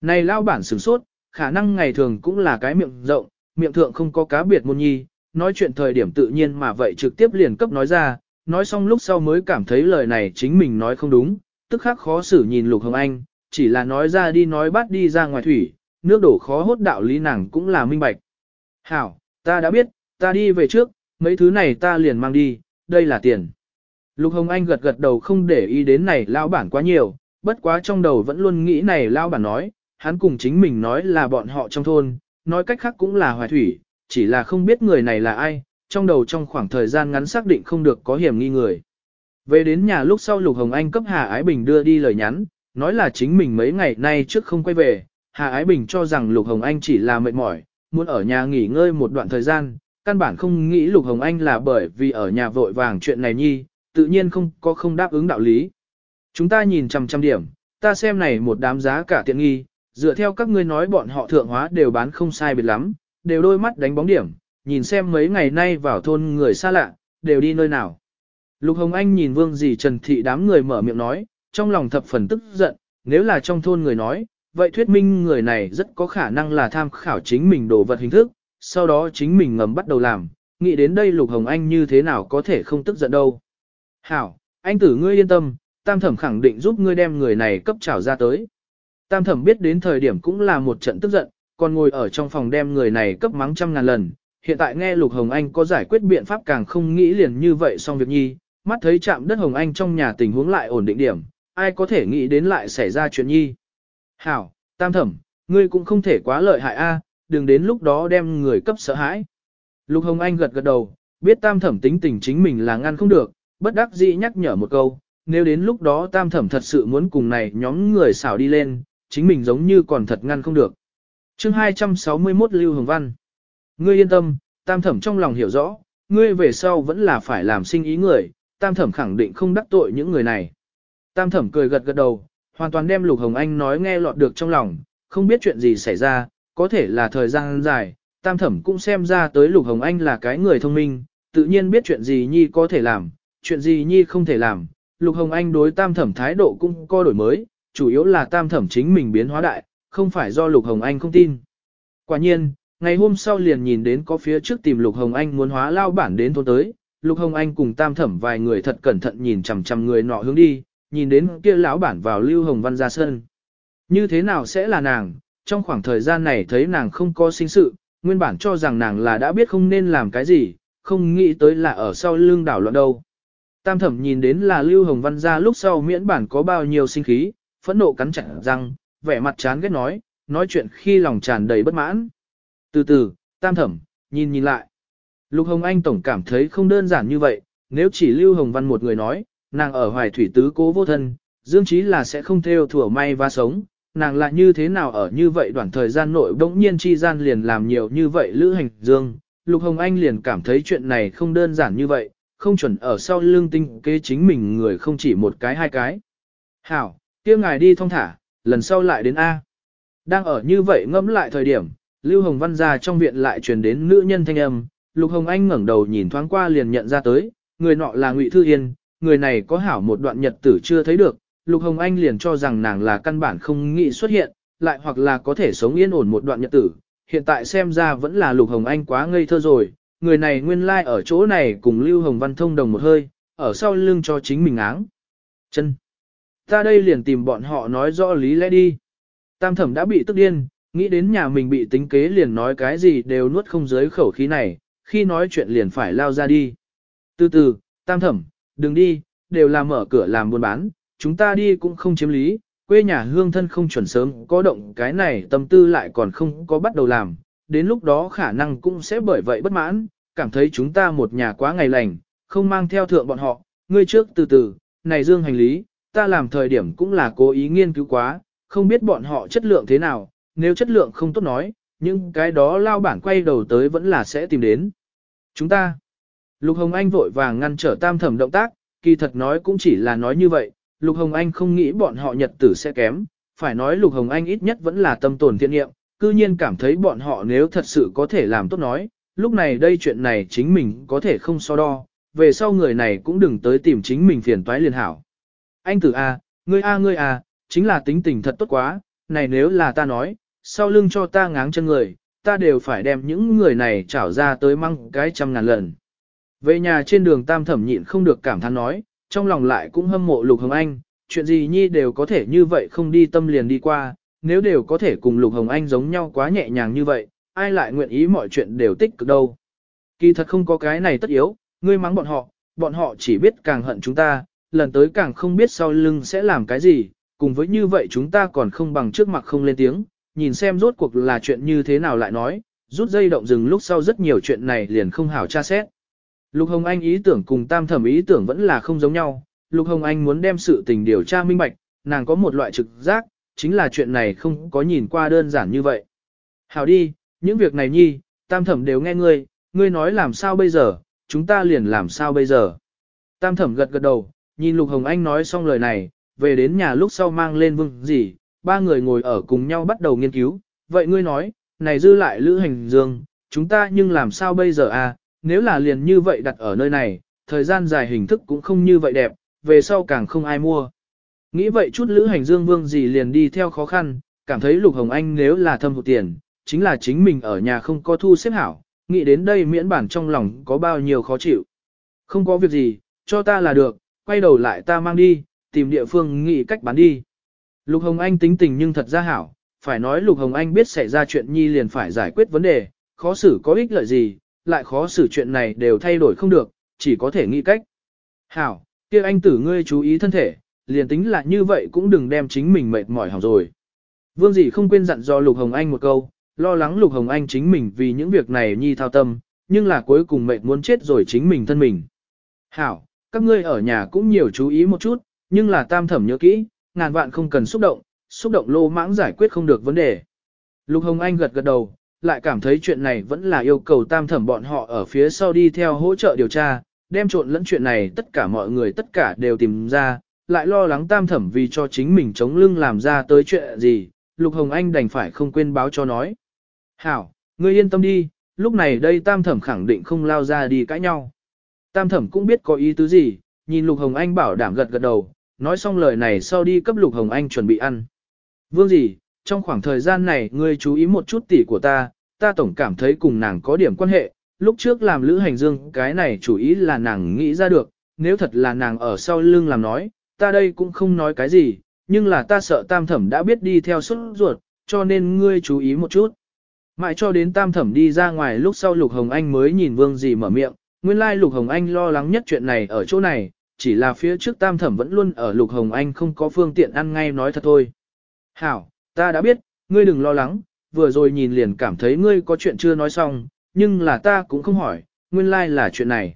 Này lao bản sửng sốt, khả năng ngày thường cũng là cái miệng rộng, miệng thượng không có cá biệt môn nhi, nói chuyện thời điểm tự nhiên mà vậy trực tiếp liền cấp nói ra, nói xong lúc sau mới cảm thấy lời này chính mình nói không đúng, tức khắc khó xử nhìn Lục Hồng Anh, chỉ là nói ra đi nói bắt đi ra ngoài thủy, nước đổ khó hốt đạo lý nàng cũng là minh bạch. Hảo, ta đã biết, ta đi về trước, mấy thứ này ta liền mang đi, đây là tiền. Lục Hồng Anh gật gật đầu không để ý đến này lão bản quá nhiều, bất quá trong đầu vẫn luôn nghĩ này lão bản nói, hắn cùng chính mình nói là bọn họ trong thôn, nói cách khác cũng là hoài thủy, chỉ là không biết người này là ai, trong đầu trong khoảng thời gian ngắn xác định không được có hiểm nghi người. Về đến nhà lúc sau Lục Hồng Anh cấp Hà Ái Bình đưa đi lời nhắn, nói là chính mình mấy ngày nay trước không quay về, Hà Ái Bình cho rằng Lục Hồng Anh chỉ là mệt mỏi, muốn ở nhà nghỉ ngơi một đoạn thời gian, căn bản không nghĩ Lục Hồng Anh là bởi vì ở nhà vội vàng chuyện này nhi, tự nhiên không có không đáp ứng đạo lý. Chúng ta nhìn trăm trăm điểm, ta xem này một đám giá cả tiện nghi, dựa theo các ngươi nói bọn họ thượng hóa đều bán không sai biệt lắm, đều đôi mắt đánh bóng điểm, nhìn xem mấy ngày nay vào thôn người xa lạ, đều đi nơi nào. Lục Hồng Anh nhìn vương dì Trần Thị đám người mở miệng nói, trong lòng thập phần tức giận, nếu là trong thôn người nói, vậy thuyết minh người này rất có khả năng là tham khảo chính mình đồ vật hình thức, sau đó chính mình ngầm bắt đầu làm, nghĩ đến đây Lục Hồng Anh như thế nào có thể không tức giận đâu. Hảo, anh tử ngươi yên tâm, tam thẩm khẳng định giúp ngươi đem người này cấp trảo ra tới. Tam thẩm biết đến thời điểm cũng là một trận tức giận, còn ngồi ở trong phòng đem người này cấp mắng trăm ngàn lần. Hiện tại nghe Lục Hồng Anh có giải quyết biện pháp càng không nghĩ liền như vậy xong việc nhi, mắt thấy chạm đất Hồng Anh trong nhà tình huống lại ổn định điểm, ai có thể nghĩ đến lại xảy ra chuyện nhi. Hảo, tam thẩm, ngươi cũng không thể quá lợi hại a, đừng đến lúc đó đem người cấp sợ hãi. Lục Hồng Anh gật gật đầu, biết tam thẩm tính tình chính mình là ngăn không được, bất đắc dĩ nhắc nhở một câu, nếu đến lúc đó tam thẩm thật sự muốn cùng này nhóm người xảo đi lên, chính mình giống như còn thật ngăn không được chương 261 Lưu Hồng Văn Ngươi yên tâm, tam thẩm trong lòng hiểu rõ, ngươi về sau vẫn là phải làm sinh ý người, tam thẩm khẳng định không đắc tội những người này. Tam thẩm cười gật gật đầu, hoàn toàn đem Lục Hồng Anh nói nghe lọt được trong lòng, không biết chuyện gì xảy ra, có thể là thời gian dài, tam thẩm cũng xem ra tới Lục Hồng Anh là cái người thông minh, tự nhiên biết chuyện gì Nhi có thể làm, chuyện gì Nhi không thể làm. Lục Hồng Anh đối tam thẩm thái độ cũng có đổi mới, chủ yếu là tam thẩm chính mình biến hóa đại, không phải do Lục Hồng Anh không tin. Quả nhiên, ngày hôm sau liền nhìn đến có phía trước tìm Lục Hồng Anh muốn hóa lao bản đến thôn tới, Lục Hồng Anh cùng tam thẩm vài người thật cẩn thận nhìn chằm chằm người nọ hướng đi, nhìn đến kia lão bản vào Lưu Hồng Văn ra sân. Như thế nào sẽ là nàng, trong khoảng thời gian này thấy nàng không có sinh sự, nguyên bản cho rằng nàng là đã biết không nên làm cái gì, không nghĩ tới là ở sau lưng đảo loạn đâu. Tam thẩm nhìn đến là Lưu Hồng Văn ra lúc sau miễn bản có bao nhiêu sinh khí, phẫn nộ cắn chặt răng, vẻ mặt chán ghét nói, nói chuyện khi lòng tràn đầy bất mãn. Từ từ, tam thẩm, nhìn nhìn lại. Lục Hồng Anh tổng cảm thấy không đơn giản như vậy, nếu chỉ Lưu Hồng Văn một người nói, nàng ở hoài thủy tứ cố vô thân, dương chí là sẽ không theo thủa may và sống, nàng lại như thế nào ở như vậy đoạn thời gian nội bỗng nhiên chi gian liền làm nhiều như vậy lữ hành dương. Lục Hồng Anh liền cảm thấy chuyện này không đơn giản như vậy, không chuẩn ở sau lương tinh kế chính mình người không chỉ một cái hai cái. Hảo, kia ngài đi thong thả, lần sau lại đến A. Đang ở như vậy ngẫm lại thời điểm, Lưu Hồng Văn ra trong viện lại truyền đến nữ nhân thanh âm, Lục Hồng Anh ngẩng đầu nhìn thoáng qua liền nhận ra tới, người nọ là Ngụy Thư Yên, người này có hảo một đoạn nhật tử chưa thấy được, Lục Hồng Anh liền cho rằng nàng là căn bản không nghĩ xuất hiện, lại hoặc là có thể sống yên ổn một đoạn nhật tử, hiện tại xem ra vẫn là Lục Hồng Anh quá ngây thơ rồi, người này nguyên lai like ở chỗ này cùng Lưu Hồng Văn thông đồng một hơi, ở sau lưng cho chính mình áng. Chân. Ta đây liền tìm bọn họ nói rõ lý lẽ đi. Tam thẩm đã bị tức điên, nghĩ đến nhà mình bị tính kế liền nói cái gì đều nuốt không dưới khẩu khí này, khi nói chuyện liền phải lao ra đi. Từ từ, tam thẩm, đừng đi, đều là mở cửa làm buôn bán, chúng ta đi cũng không chiếm lý, quê nhà hương thân không chuẩn sớm có động cái này tâm tư lại còn không có bắt đầu làm, đến lúc đó khả năng cũng sẽ bởi vậy bất mãn, cảm thấy chúng ta một nhà quá ngày lành, không mang theo thượng bọn họ, ngươi trước từ từ, này dương hành lý, ta làm thời điểm cũng là cố ý nghiên cứu quá, không biết bọn họ chất lượng thế nào, nếu chất lượng không tốt nói, nhưng cái đó lao bản quay đầu tới vẫn là sẽ tìm đến. Chúng ta, Lục Hồng Anh vội vàng ngăn trở tam thẩm động tác, kỳ thật nói cũng chỉ là nói như vậy, Lục Hồng Anh không nghĩ bọn họ nhật tử sẽ kém, phải nói Lục Hồng Anh ít nhất vẫn là tâm tồn thiện nghiệm, cư nhiên cảm thấy bọn họ nếu thật sự có thể làm tốt nói, lúc này đây chuyện này chính mình có thể không so đo, về sau người này cũng đừng tới tìm chính mình phiền toái liền hảo. Anh tử A, ngươi A ngươi A, chính là tính tình thật tốt quá, này nếu là ta nói, sau lưng cho ta ngáng chân người, ta đều phải đem những người này trảo ra tới măng cái trăm ngàn lần. Về nhà trên đường tam thẩm nhịn không được cảm thán nói, trong lòng lại cũng hâm mộ Lục Hồng Anh, chuyện gì nhi đều có thể như vậy không đi tâm liền đi qua, nếu đều có thể cùng Lục Hồng Anh giống nhau quá nhẹ nhàng như vậy, ai lại nguyện ý mọi chuyện đều tích cực đâu. Kỳ thật không có cái này tất yếu, ngươi mắng bọn họ, bọn họ chỉ biết càng hận chúng ta, lần tới càng không biết sau lưng sẽ làm cái gì, cùng với như vậy chúng ta còn không bằng trước mặt không lên tiếng, nhìn xem rốt cuộc là chuyện như thế nào lại nói, rút dây động rừng lúc sau rất nhiều chuyện này liền không hảo tra xét. Lục Hồng Anh ý tưởng cùng tam thẩm ý tưởng vẫn là không giống nhau, Lục Hồng Anh muốn đem sự tình điều tra minh bạch, nàng có một loại trực giác, chính là chuyện này không có nhìn qua đơn giản như vậy. Hảo đi, những việc này nhi, tam thẩm đều nghe ngươi, ngươi nói làm sao bây giờ, chúng ta liền làm sao bây giờ. Tam thẩm gật gật đầu, nhìn Lục Hồng Anh nói xong lời này, về đến nhà lúc sau mang lên vương gì, ba người ngồi ở cùng nhau bắt đầu nghiên cứu, vậy ngươi nói, này dư lại lữ hành dương, chúng ta nhưng làm sao bây giờ à, nếu là liền như vậy đặt ở nơi này, thời gian dài hình thức cũng không như vậy đẹp, về sau càng không ai mua. Nghĩ vậy chút lữ hành dương vương gì liền đi theo khó khăn, cảm thấy Lục Hồng Anh nếu là thâm hụt tiền, chính là chính mình ở nhà không có thu xếp hảo, nghĩ đến đây miễn bản trong lòng có bao nhiêu khó chịu. Không có việc gì, cho ta là được, quay đầu lại ta mang đi, tìm địa phương nghĩ cách bán đi. Lục Hồng Anh tính tình nhưng thật ra hảo, phải nói Lục Hồng Anh biết xảy ra chuyện nhi liền phải giải quyết vấn đề, khó xử có ích lợi gì, lại khó xử chuyện này đều thay đổi không được, chỉ có thể nghĩ cách. Hảo, kia anh tử ngươi chú ý thân thể, liền tính là như vậy cũng đừng đem chính mình mệt mỏi hỏng rồi. Vương dĩ không quên dặn do Lục Hồng Anh một câu, lo lắng Lục Hồng Anh chính mình vì những việc này nhi thao tâm, nhưng là cuối cùng mệt muốn chết rồi chính mình thân mình. Hảo, các ngươi ở nhà cũng nhiều chú ý một chút, nhưng là tam thẩm nhớ kỹ, ngàn vạn không cần xúc động, xúc động lô mãng giải quyết không được vấn đề. Lục Hồng Anh gật gật đầu, lại cảm thấy chuyện này vẫn là yêu cầu tam thẩm bọn họ ở phía sau đi theo hỗ trợ điều tra, đem trộn lẫn chuyện này tất cả mọi người tất cả đều tìm ra, lại lo lắng tam thẩm vì cho chính mình chống lưng làm ra tới chuyện gì, Lục Hồng Anh đành phải không quên báo cho nói. Hảo, ngươi yên tâm đi, lúc này đây tam thẩm khẳng định không lao ra đi cãi nhau. Tam thẩm cũng biết có ý tứ gì, nhìn Lục Hồng Anh bảo đảm gật gật đầu, nói xong lời này sau đi cấp Lục Hồng Anh chuẩn bị ăn. Vương gì, trong khoảng thời gian này ngươi chú ý một chút tỷ của ta, ta tổng cảm thấy cùng nàng có điểm quan hệ, lúc trước làm lữ hành dương cái này chủ ý là nàng nghĩ ra được, nếu thật là nàng ở sau lưng làm nói, ta đây cũng không nói cái gì, nhưng là ta sợ tam thẩm đã biết đi theo suốt ruột, cho nên ngươi chú ý một chút. Mãi cho đến tam thẩm đi ra ngoài lúc sau Lục Hồng Anh mới nhìn Vương gì mở miệng, nguyên lai Lục Hồng Anh lo lắng nhất chuyện này ở chỗ này, chỉ là phía trước tam thẩm vẫn luôn ở Lục Hồng Anh không có phương tiện ăn ngay nói thật thôi. Hảo, ta đã biết, ngươi đừng lo lắng, vừa rồi nhìn liền cảm thấy ngươi có chuyện chưa nói xong, nhưng là ta cũng không hỏi, nguyên lai là chuyện này.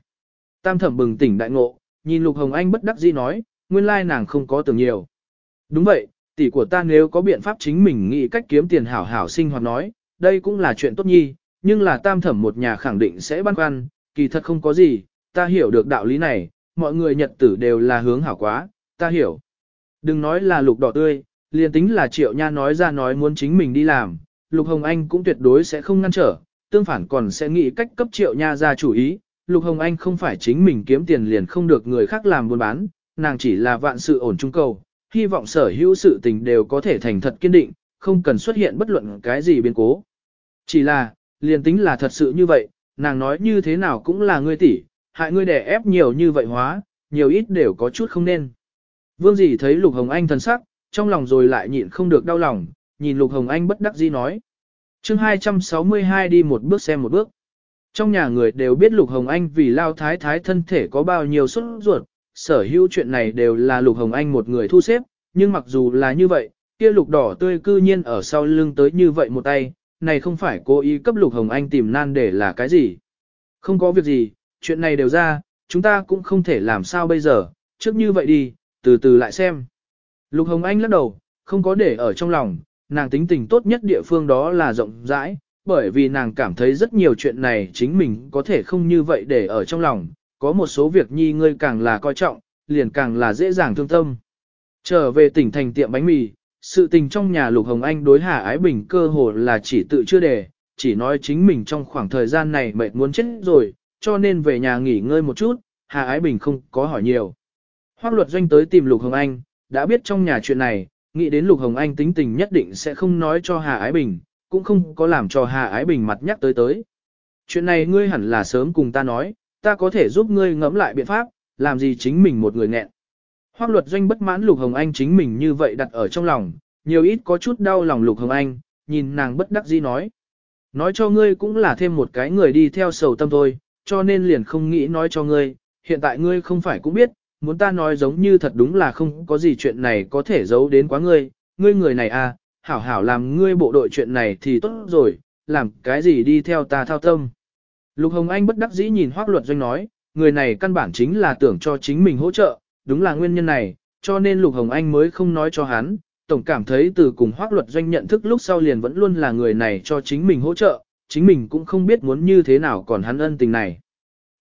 Tam thẩm bừng tỉnh đại ngộ, nhìn Lục Hồng Anh bất đắc dĩ nói, nguyên lai nàng không có tưởng nhiều. Đúng vậy, tỷ của ta nếu có biện pháp chính mình nghĩ cách kiếm tiền hảo hảo sinh hoạt nói, đây cũng là chuyện tốt nhi, nhưng là tam thẩm một nhà khẳng định sẽ băn khoăn, kỳ thật không có gì, ta hiểu được đạo lý này, mọi người nhật tử đều là hướng hảo quá, ta hiểu. Đừng nói là lục đỏ tươi, liền tính là triệu nha nói ra nói muốn chính mình đi làm, lục hồng anh cũng tuyệt đối sẽ không ngăn trở, tương phản còn sẽ nghĩ cách cấp triệu nha ra chủ ý. Lục Hồng Anh không phải chính mình kiếm tiền liền không được người khác làm buôn bán, nàng chỉ là vạn sự ổn trung cầu, hy vọng sở hữu sự tình đều có thể thành thật kiên định, không cần xuất hiện bất luận cái gì biến cố. Chỉ là, liền tính là thật sự như vậy, nàng nói như thế nào cũng là ngươi tỷ, hại ngươi đè ép nhiều như vậy hóa, nhiều ít đều có chút không nên. Vương dì thấy Lục Hồng Anh thần sắc, trong lòng rồi lại nhịn không được đau lòng, nhìn Lục Hồng Anh bất đắc dĩ nói. chương 262 đi một bước xem một bước. Trong nhà người đều biết Lục Hồng Anh vì lao thái thái thân thể có bao nhiêu xuất ruột, sở hữu chuyện này đều là Lục Hồng Anh một người thu xếp, nhưng mặc dù là như vậy, kia lục đỏ tươi cư nhiên ở sau lưng tới như vậy một tay, này không phải cố ý cấp Lục Hồng Anh tìm nan để là cái gì. Không có việc gì, chuyện này đều ra, chúng ta cũng không thể làm sao bây giờ, trước như vậy đi, từ từ lại xem. Lục Hồng Anh lắc đầu, không có để ở trong lòng, nàng tính tình tốt nhất địa phương đó là rộng rãi, bởi vì nàng cảm thấy rất nhiều chuyện này chính mình có thể không như vậy để ở trong lòng, có một số việc nhi ngươi càng là coi trọng, liền càng là dễ dàng thương tâm. Trở về tỉnh thành tiệm bánh mì, sự tình trong nhà Lục Hồng Anh đối Hà Ái Bình cơ hồ là chỉ tự chưa đề, chỉ nói chính mình trong khoảng thời gian này mệt muốn chết rồi, cho nên về nhà nghỉ ngơi một chút, Hà Ái Bình không có hỏi nhiều. Hoác luật doanh tới tìm Lục Hồng Anh, đã biết trong nhà chuyện này, nghĩ đến Lục Hồng Anh tính tình nhất định sẽ không nói cho Hà Ái Bình, cũng không có làm cho Hà Ái Bình mặt nhắc tới tới. Chuyện này ngươi hẳn là sớm cùng ta nói, ta có thể giúp ngươi ngẫm lại biện pháp, làm gì chính mình một người nghẹn. Hoác luật doanh bất mãn Lục Hồng Anh chính mình như vậy đặt ở trong lòng, nhiều ít có chút đau lòng Lục Hồng Anh, nhìn nàng bất đắc dĩ nói. Nói cho ngươi cũng là thêm một cái người đi theo sầu tâm thôi, cho nên liền không nghĩ nói cho ngươi, hiện tại ngươi không phải cũng biết, muốn ta nói giống như thật đúng là không có gì chuyện này có thể giấu đến quá ngươi, ngươi người này à, hảo hảo làm ngươi bộ đội chuyện này thì tốt rồi, làm cái gì đi theo ta thao tâm. Lục Hồng Anh bất đắc dĩ nhìn Hoác Luật Doanh nói, người này căn bản chính là tưởng cho chính mình hỗ trợ, đúng là nguyên nhân này, cho nên Lục Hồng Anh mới không nói cho hắn, tổng cảm thấy từ cùng Hoác Luật Doanh nhận thức lúc sau liền vẫn luôn là người này cho chính mình hỗ trợ, chính mình cũng không biết muốn như thế nào còn hắn ân tình này.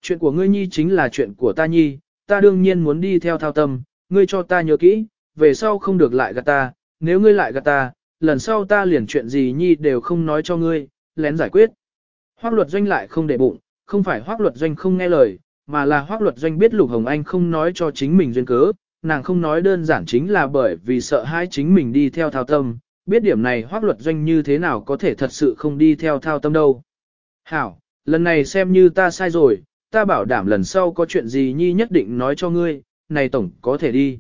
Chuyện của ngươi nhi chính là chuyện của ta nhi, ta đương nhiên muốn đi theo thao tâm, ngươi cho ta nhớ kỹ, về sau không được lại gạt ta, nếu ngươi lại gạt ta, lần sau ta liền chuyện gì nhi đều không nói cho ngươi, lén giải quyết. Hoác luật doanh lại không để bụng, không phải hoác luật doanh không nghe lời, mà là hoác luật doanh biết Lục Hồng Anh không nói cho chính mình duyên cớ, nàng không nói đơn giản chính là bởi vì sợ hai chính mình đi theo thao tâm, biết điểm này hoác luật doanh như thế nào có thể thật sự không đi theo thao tâm đâu. Hảo, lần này xem như ta sai rồi, ta bảo đảm lần sau có chuyện gì nhi nhất định nói cho ngươi, này tổng có thể đi.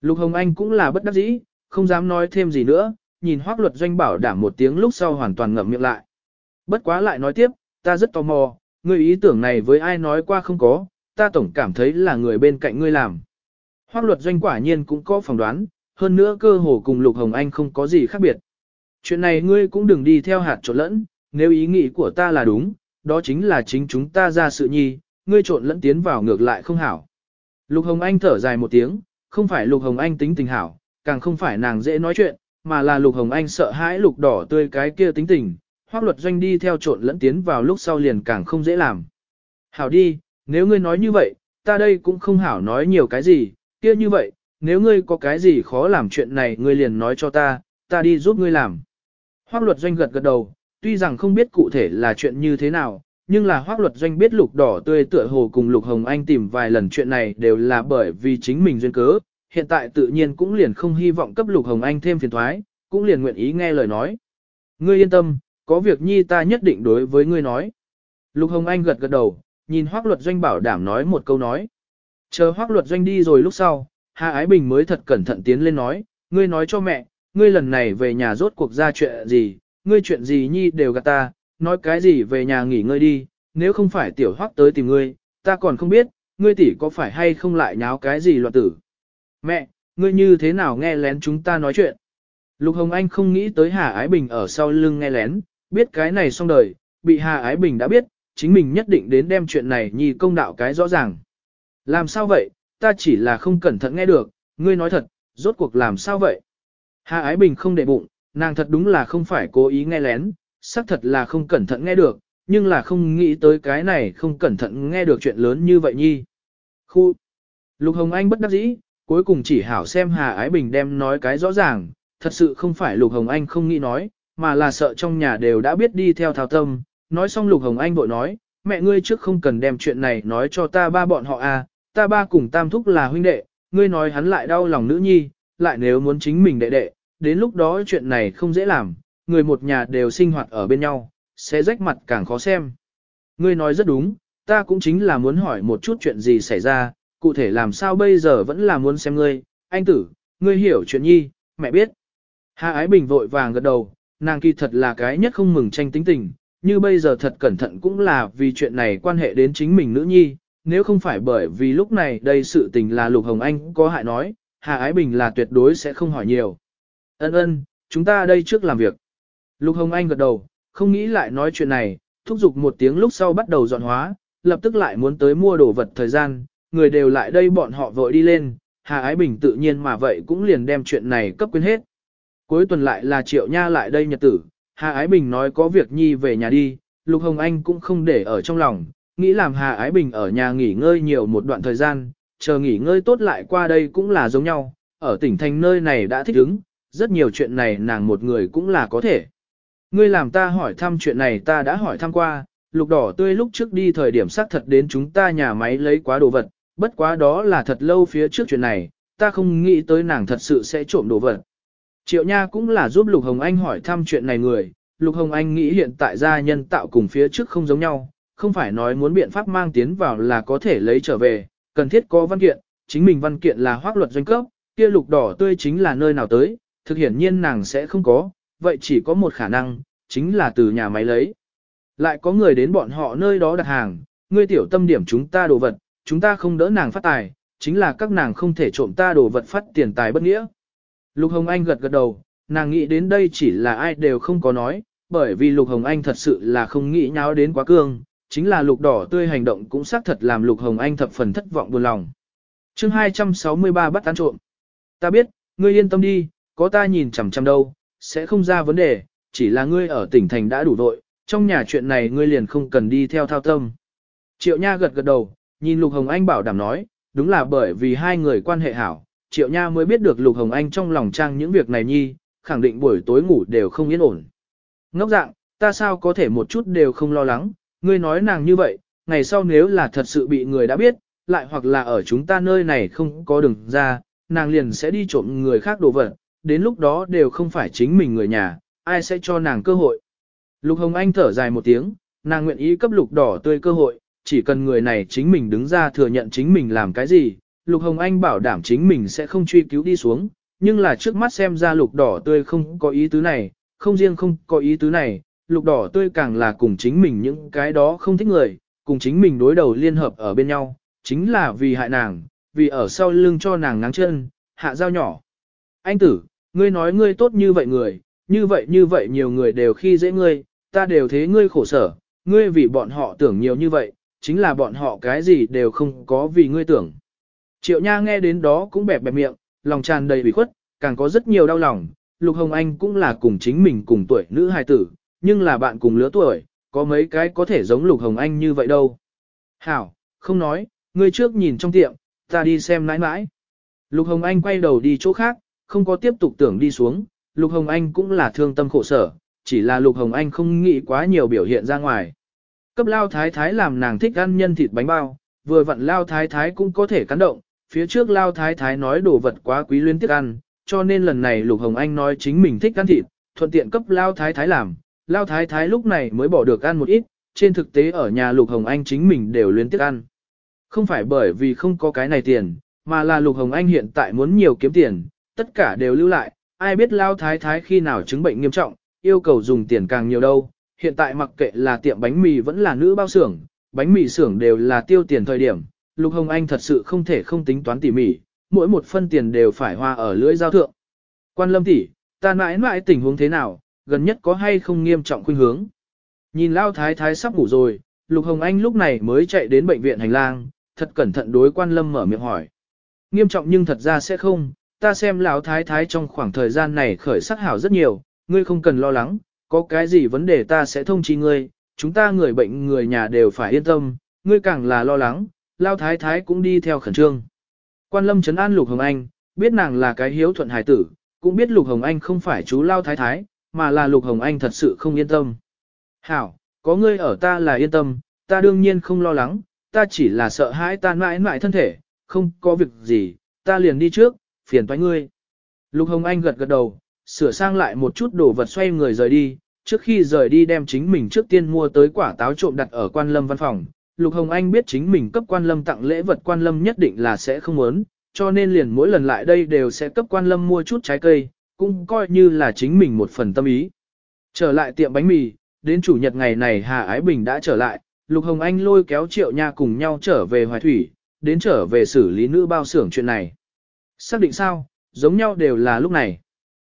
Lục Hồng Anh cũng là bất đắc dĩ, không dám nói thêm gì nữa, nhìn hoác luật doanh bảo đảm một tiếng lúc sau hoàn toàn ngậm miệng lại. Bất quá lại nói tiếp, ta rất tò mò, ngươi ý tưởng này với ai nói qua không có, ta tổng cảm thấy là người bên cạnh ngươi làm. Hoác luật doanh quả nhiên cũng có phỏng đoán, hơn nữa cơ hồ cùng Lục Hồng Anh không có gì khác biệt. Chuyện này ngươi cũng đừng đi theo hạt trộn lẫn, nếu ý nghĩ của ta là đúng, đó chính là chính chúng ta ra sự nhi, ngươi trộn lẫn tiến vào ngược lại không hảo. Lục Hồng Anh thở dài một tiếng, không phải Lục Hồng Anh tính tình hảo, càng không phải nàng dễ nói chuyện, mà là Lục Hồng Anh sợ hãi lục đỏ tươi cái kia tính tình, hoác luật doanh đi theo trộn lẫn tiến vào lúc sau liền càng không dễ làm. Hảo đi, nếu ngươi nói như vậy, ta đây cũng không hảo nói nhiều cái gì, kia như vậy, nếu ngươi có cái gì khó làm chuyện này ngươi liền nói cho ta, ta đi giúp ngươi làm. Hoác luật doanh gật gật đầu, tuy rằng không biết cụ thể là chuyện như thế nào, nhưng là hoác luật doanh biết lục đỏ tươi tựa hồ cùng lục hồng anh tìm vài lần chuyện này đều là bởi vì chính mình duyên cớ, hiện tại tự nhiên cũng liền không hy vọng cấp lục hồng anh thêm phiền thoái, cũng liền nguyện ý nghe lời nói. Ngươi yên tâm, có việc nhi ta nhất định đối với ngươi nói. Lục hồng anh gật gật đầu, nhìn hoác luật doanh bảo đảm nói một câu nói. Chờ hoác luật doanh đi rồi lúc sau, Hà Ái Bình mới thật cẩn thận tiến lên nói, ngươi nói cho mẹ, ngươi lần này về nhà rốt cuộc ra chuyện gì, ngươi chuyện gì nhi đều gạt ta, nói cái gì về nhà nghỉ ngơi đi, nếu không phải tiểu hoác tới tìm ngươi, ta còn không biết, ngươi tỷ có phải hay không lại nháo cái gì loạn tử. Mẹ, ngươi như thế nào nghe lén chúng ta nói chuyện? Lục Hồng Anh không nghĩ tới Hà Ái Bình ở sau lưng nghe lén, biết cái này xong đời, bị Hà Ái Bình đã biết, chính mình nhất định đến đem chuyện này nhi công đạo cái rõ ràng. Làm sao vậy, ta chỉ là không cẩn thận nghe được, ngươi nói thật, rốt cuộc làm sao vậy? Hà Ái Bình không để bụng, nàng thật đúng là không phải cố ý nghe lén, xác thật là không cẩn thận nghe được, nhưng là không nghĩ tới cái này không cẩn thận nghe được chuyện lớn như vậy nhi. Khu! Lục Hồng Anh bất đắc dĩ, cuối cùng chỉ hảo xem Hà Ái Bình đem nói cái rõ ràng, thật sự không phải Lục Hồng Anh không nghĩ nói, mà là sợ trong nhà đều đã biết đi theo thao tâm. Nói xong Lục Hồng Anh bội nói, mẹ ngươi trước không cần đem chuyện này nói cho ta ba bọn họ à, ta ba cùng tam thúc là huynh đệ, ngươi nói hắn lại đau lòng nữ nhi, lại nếu muốn chính mình đệ đệ, đến lúc đó chuyện này không dễ làm, người một nhà đều sinh hoạt ở bên nhau, sẽ rách mặt càng khó xem. Ngươi nói rất đúng, ta cũng chính là muốn hỏi một chút chuyện gì xảy ra, cụ thể làm sao bây giờ vẫn là muốn xem ngươi, anh tử, ngươi hiểu chuyện nhi, mẹ biết. Hà Ái Bình vội vàng gật đầu, nàng kỳ thật là cái nhất không mừng tranh tính tình, như bây giờ thật cẩn thận cũng là vì chuyện này quan hệ đến chính mình nữ nhi, nếu không phải bởi vì lúc này đây sự tình là Lục Hồng Anh có hại nói, Hà Ái Bình là tuyệt đối sẽ không hỏi nhiều. Ân ân, chúng ta đây trước làm việc. Lục Hồng Anh gật đầu, không nghĩ lại nói chuyện này, thúc giục một tiếng lúc sau bắt đầu dọn hóa, lập tức lại muốn tới mua đồ vật thời gian, người đều lại đây bọn họ vội đi lên, Hà Ái Bình tự nhiên mà vậy cũng liền đem chuyện này cấp quên hết. Cuối tuần lại là Triệu Nha lại đây nhật tử, Hà Ái Bình nói có việc nhi về nhà đi, Lục Hồng Anh cũng không để ở trong lòng, nghĩ làm Hà Ái Bình ở nhà nghỉ ngơi nhiều một đoạn thời gian, chờ nghỉ ngơi tốt lại qua đây cũng là giống nhau, ở tỉnh thành nơi này đã thích ứng, rất nhiều chuyện này nàng một người cũng là có thể. Ngươi làm ta hỏi thăm chuyện này ta đã hỏi thăm qua, lục đỏ tươi lúc trước đi thời điểm xác thật đến chúng ta nhà máy lấy quá đồ vật, bất quá đó là thật lâu phía trước chuyện này, ta không nghĩ tới nàng thật sự sẽ trộm đồ vật. Triệu Nha cũng là giúp Lục Hồng Anh hỏi thăm chuyện này người, Lục Hồng Anh nghĩ hiện tại gia nhân tạo cùng phía trước không giống nhau, không phải nói muốn biện pháp mang tiến vào là có thể lấy trở về, cần thiết có văn kiện, chính mình văn kiện là hoác luật doanh cấp, kia lục đỏ tươi chính là nơi nào tới, thực hiện nhiên nàng sẽ không có, vậy chỉ có một khả năng, chính là từ nhà máy lấy. Lại có người đến bọn họ nơi đó đặt hàng, ngươi tiểu tâm điểm chúng ta đồ vật, chúng ta không đỡ nàng phát tài, chính là các nàng không thể trộm ta đồ vật phát tiền tài bất nghĩa. Lục Hồng Anh gật gật đầu, nàng nghĩ đến đây chỉ là ai đều không có nói, bởi vì Lục Hồng Anh thật sự là không nghĩ nháo đến quá cương, chính là lục đỏ tươi hành động cũng xác thật làm Lục Hồng Anh thập phần thất vọng buồn lòng. chương 263 bắt tán trộm. Ta biết, ngươi yên tâm đi, có ta nhìn chằm chằm đâu, sẽ không ra vấn đề, chỉ là ngươi ở tỉnh thành đã đủ vội, trong nhà chuyện này ngươi liền không cần đi theo thao tâm. Triệu Nha gật gật đầu, nhìn Lục Hồng Anh bảo đảm nói, đúng là bởi vì hai người quan hệ hảo, Triệu Nha mới biết được Lục Hồng Anh trong lòng trang những việc này nhi, khẳng định buổi tối ngủ đều không yên ổn. Ngốc dạng, ta sao có thể một chút đều không lo lắng, ngươi nói nàng như vậy, ngày sau nếu là thật sự bị người đã biết, lại hoặc là ở chúng ta nơi này không có đường ra, nàng liền sẽ đi trộm người khác đồ vật, đến lúc đó đều không phải chính mình người nhà, ai sẽ cho nàng cơ hội. Lục Hồng Anh thở dài một tiếng, nàng nguyện ý cấp lục đỏ tươi cơ hội, chỉ cần người này chính mình đứng ra thừa nhận chính mình làm cái gì, Lục Hồng Anh bảo đảm chính mình sẽ không truy cứu đi xuống, nhưng là trước mắt xem ra lục đỏ tươi không có ý tứ này, không riêng không có ý tứ này, lục đỏ tươi càng là cùng chính mình những cái đó không thích người, cùng chính mình đối đầu liên hợp ở bên nhau, chính là vì hại nàng, vì ở sau lưng cho nàng ngáng chân, hạ dao nhỏ. Anh tử, ngươi nói ngươi tốt như vậy người, như vậy như vậy nhiều người đều khi dễ ngươi, ta đều thế ngươi khổ sở, ngươi vì bọn họ tưởng nhiều như vậy, chính là bọn họ cái gì đều không có vì ngươi tưởng. Triệu Nha nghe đến đó cũng bẹp bẹp miệng, lòng tràn đầy ủy khuất, càng có rất nhiều đau lòng. Lục Hồng Anh cũng là cùng chính mình cùng tuổi nữ hài tử, nhưng là bạn cùng lứa tuổi, có mấy cái có thể giống Lục Hồng Anh như vậy đâu. Hảo, không nói, ngươi trước nhìn trong tiệm, ta đi xem nãi nãi. Lục Hồng Anh quay đầu đi chỗ khác, không có tiếp tục tưởng đi xuống, Lục Hồng Anh cũng là thương tâm khổ sở, chỉ là Lục Hồng Anh không nghĩ quá nhiều biểu hiện ra ngoài. Cấp lao thái thái làm nàng thích ăn nhân thịt bánh bao, vừa vặn lao thái thái cũng có thể cắn động, phía trước lao thái thái nói đồ vật quá quý luyến tiếc ăn, cho nên lần này Lục Hồng Anh nói chính mình thích ăn thịt, thuận tiện cấp lao thái thái làm, lao thái thái lúc này mới bỏ được ăn một ít, trên thực tế ở nhà Lục Hồng Anh chính mình đều luyến tiếc ăn. Không phải bởi vì không có cái này tiền, mà là Lục Hồng Anh hiện tại muốn nhiều kiếm tiền, tất cả đều lưu lại, ai biết lao thái thái khi nào chứng bệnh nghiêm trọng, yêu cầu dùng tiền càng nhiều đâu. Hiện tại mặc kệ là tiệm bánh mì vẫn là nữ bao xưởng, bánh mì xưởng đều là tiêu tiền thời điểm, Lục Hồng Anh thật sự không thể không tính toán tỉ mỉ, mỗi một phân tiền đều phải hoa ở lưỡi giao thượng. Quan lâm tỷ, ta mãi mãi tình huống thế nào, gần nhất có hay không nghiêm trọng khuynh hướng. Nhìn Lao Thái Thái sắp ngủ rồi, Lục Hồng Anh lúc này mới chạy đến bệnh viện hành lang, thật cẩn thận đối quan lâm mở miệng hỏi. Nghiêm trọng nhưng thật ra sẽ không, ta xem Lão Thái Thái trong khoảng thời gian này khởi sắc hảo rất nhiều, ngươi không cần lo lắng, có cái gì vấn đề ta sẽ thông chi ngươi, chúng ta người bệnh người nhà đều phải yên tâm, ngươi càng là lo lắng, Lao Thái Thái cũng đi theo khẩn trương. Quan lâm chấn an Lục Hồng Anh, biết nàng là cái hiếu thuận hài tử, cũng biết Lục Hồng Anh không phải chú Lao Thái Thái, mà là Lục Hồng Anh thật sự không yên tâm. Hảo, có ngươi ở ta là yên tâm, ta đương nhiên không lo lắng, ta chỉ là sợ hãi ta mãi mãi thân thể, không có việc gì, ta liền đi trước, phiền toái ngươi. Lục Hồng Anh gật gật đầu, sửa sang lại một chút đồ vật xoay người rời đi, trước khi rời đi đem chính mình trước tiên mua tới quả táo trộm đặt ở quan lâm văn phòng. Lục Hồng Anh biết chính mình cấp quan lâm tặng lễ vật quan lâm nhất định là sẽ không muốn, cho nên liền mỗi lần lại đây đều sẽ cấp quan lâm mua chút trái cây, cũng coi như là chính mình một phần tâm ý. Trở lại tiệm bánh mì, đến chủ nhật ngày này Hà Ái Bình đã trở lại, Lục Hồng Anh lôi kéo Triệu Nha cùng nhau trở về Hoài Thủy, đến trở về xử lý nữ bao xưởng chuyện này. Xác định sao, giống nhau đều là lúc này.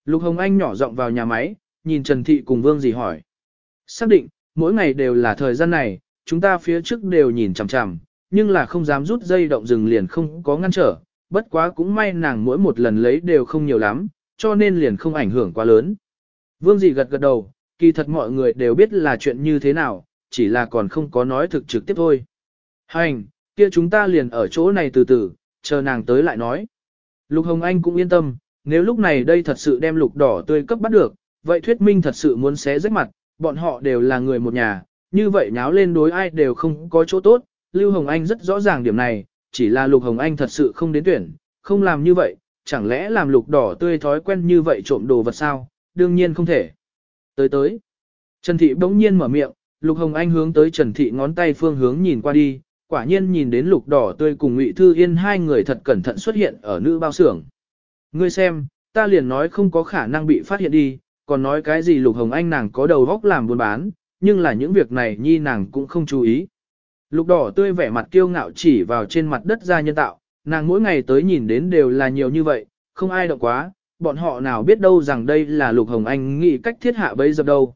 Lục Hồng Anh nhỏ giọng vào nhà máy, nhìn Trần Thị cùng Vương gì hỏi. Xác định, mỗi ngày đều là thời gian này, chúng ta phía trước đều nhìn chằm chằm, nhưng là không dám rút dây động rừng liền không có ngăn trở, bất quá cũng may nàng mỗi một lần lấy đều không nhiều lắm, cho nên liền không ảnh hưởng quá lớn. Vương dị gật gật đầu, kỳ thật mọi người đều biết là chuyện như thế nào, chỉ là còn không có nói thực trực tiếp thôi. Hành, kia chúng ta liền ở chỗ này từ từ, chờ nàng tới lại nói. Lục Hồng Anh cũng yên tâm, nếu lúc này đây thật sự đem lục đỏ tươi cấp bắt được, vậy thuyết minh thật sự muốn xé rách mặt, bọn họ đều là người một nhà, như vậy nháo lên đối ai đều không có chỗ tốt. Lưu Hồng Anh rất rõ ràng điểm này, chỉ là Lục Hồng Anh thật sự không đến tuyển, không làm như vậy, chẳng lẽ làm lục đỏ tươi thói quen như vậy trộm đồ vật sao, đương nhiên không thể. Tới tới, Trần Thị bỗng nhiên mở miệng, Lục Hồng Anh hướng tới Trần Thị ngón tay phương hướng nhìn qua đi, quả nhiên nhìn đến lục đỏ tươi cùng Ngụy Thư Yên hai người thật cẩn thận xuất hiện ở nữ bao xưởng. Ngươi xem, ta liền nói không có khả năng bị phát hiện đi, còn nói cái gì Lục Hồng Anh nàng có đầu góc làm buôn bán, nhưng là những việc này nhi nàng cũng không chú ý. Lục đỏ tươi vẻ mặt kiêu ngạo chỉ vào trên mặt đất ra nhân tạo, nàng mỗi ngày tới nhìn đến đều là nhiều như vậy, không ai động quá, bọn họ nào biết đâu rằng đây là Lục Hồng Anh nghĩ cách thiết hạ bấy giờ đâu.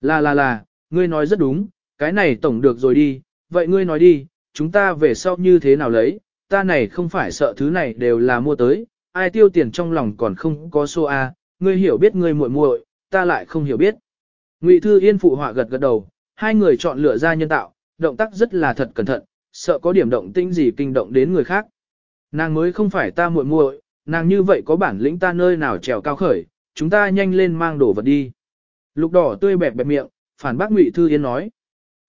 Là là là, ngươi nói rất đúng, cái này tổng được rồi đi, vậy ngươi nói đi, chúng ta về sau như thế nào lấy, ta này không phải sợ thứ này đều là mua tới, ai tiêu tiền trong lòng còn không có xô a, ngươi hiểu biết ngươi muội muội, ta lại không hiểu biết. Ngụy Thư Yên phụ họa gật gật đầu, hai người chọn lựa ra nhân tạo, động tác rất là thật cẩn thận, sợ có điểm động tĩnh gì kinh động đến người khác. Nàng mới không phải ta muội muội, nàng như vậy có bản lĩnh ta nơi nào trèo cao khởi, chúng ta nhanh lên mang đồ vật đi. Lục đỏ tươi bẹp bẹp miệng, phản bác Ngụy Thư Yên nói.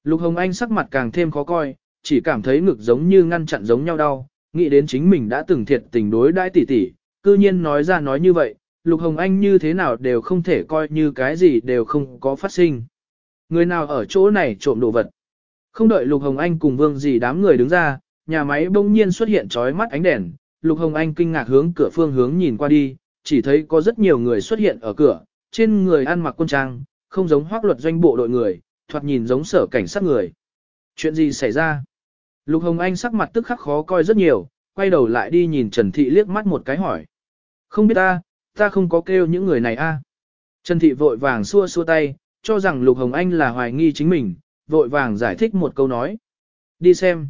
Lục Hồng Anh sắc mặt càng thêm khó coi, chỉ cảm thấy ngực giống như ngăn chặn giống nhau đau, nghĩ đến chính mình đã từng thiệt tình đối đãi tỷ tỷ, cư nhiên nói ra nói như vậy, Lục Hồng Anh như thế nào đều không thể coi như cái gì đều không có phát sinh. Người nào ở chỗ này trộm đồ vật. Không đợi Lục Hồng Anh cùng Vương gì đám người đứng ra, nhà máy bỗng nhiên xuất hiện trói mắt ánh đèn, Lục Hồng Anh kinh ngạc hướng cửa phương hướng nhìn qua đi, chỉ thấy có rất nhiều người xuất hiện ở cửa, trên người ăn mặc quân trang, không giống hoác luật doanh bộ đội người, thoạt nhìn giống sở cảnh sát người. Chuyện gì xảy ra? Lục Hồng Anh sắc mặt tức khắc khó coi rất nhiều, quay đầu lại đi nhìn Trần Thị liếc mắt một cái hỏi. Không biết ta, ta không có kêu những người này a. Trần Thị vội vàng xua xua tay, cho rằng Lục Hồng Anh là hoài nghi chính mình, vội vàng giải thích một câu nói. Đi xem.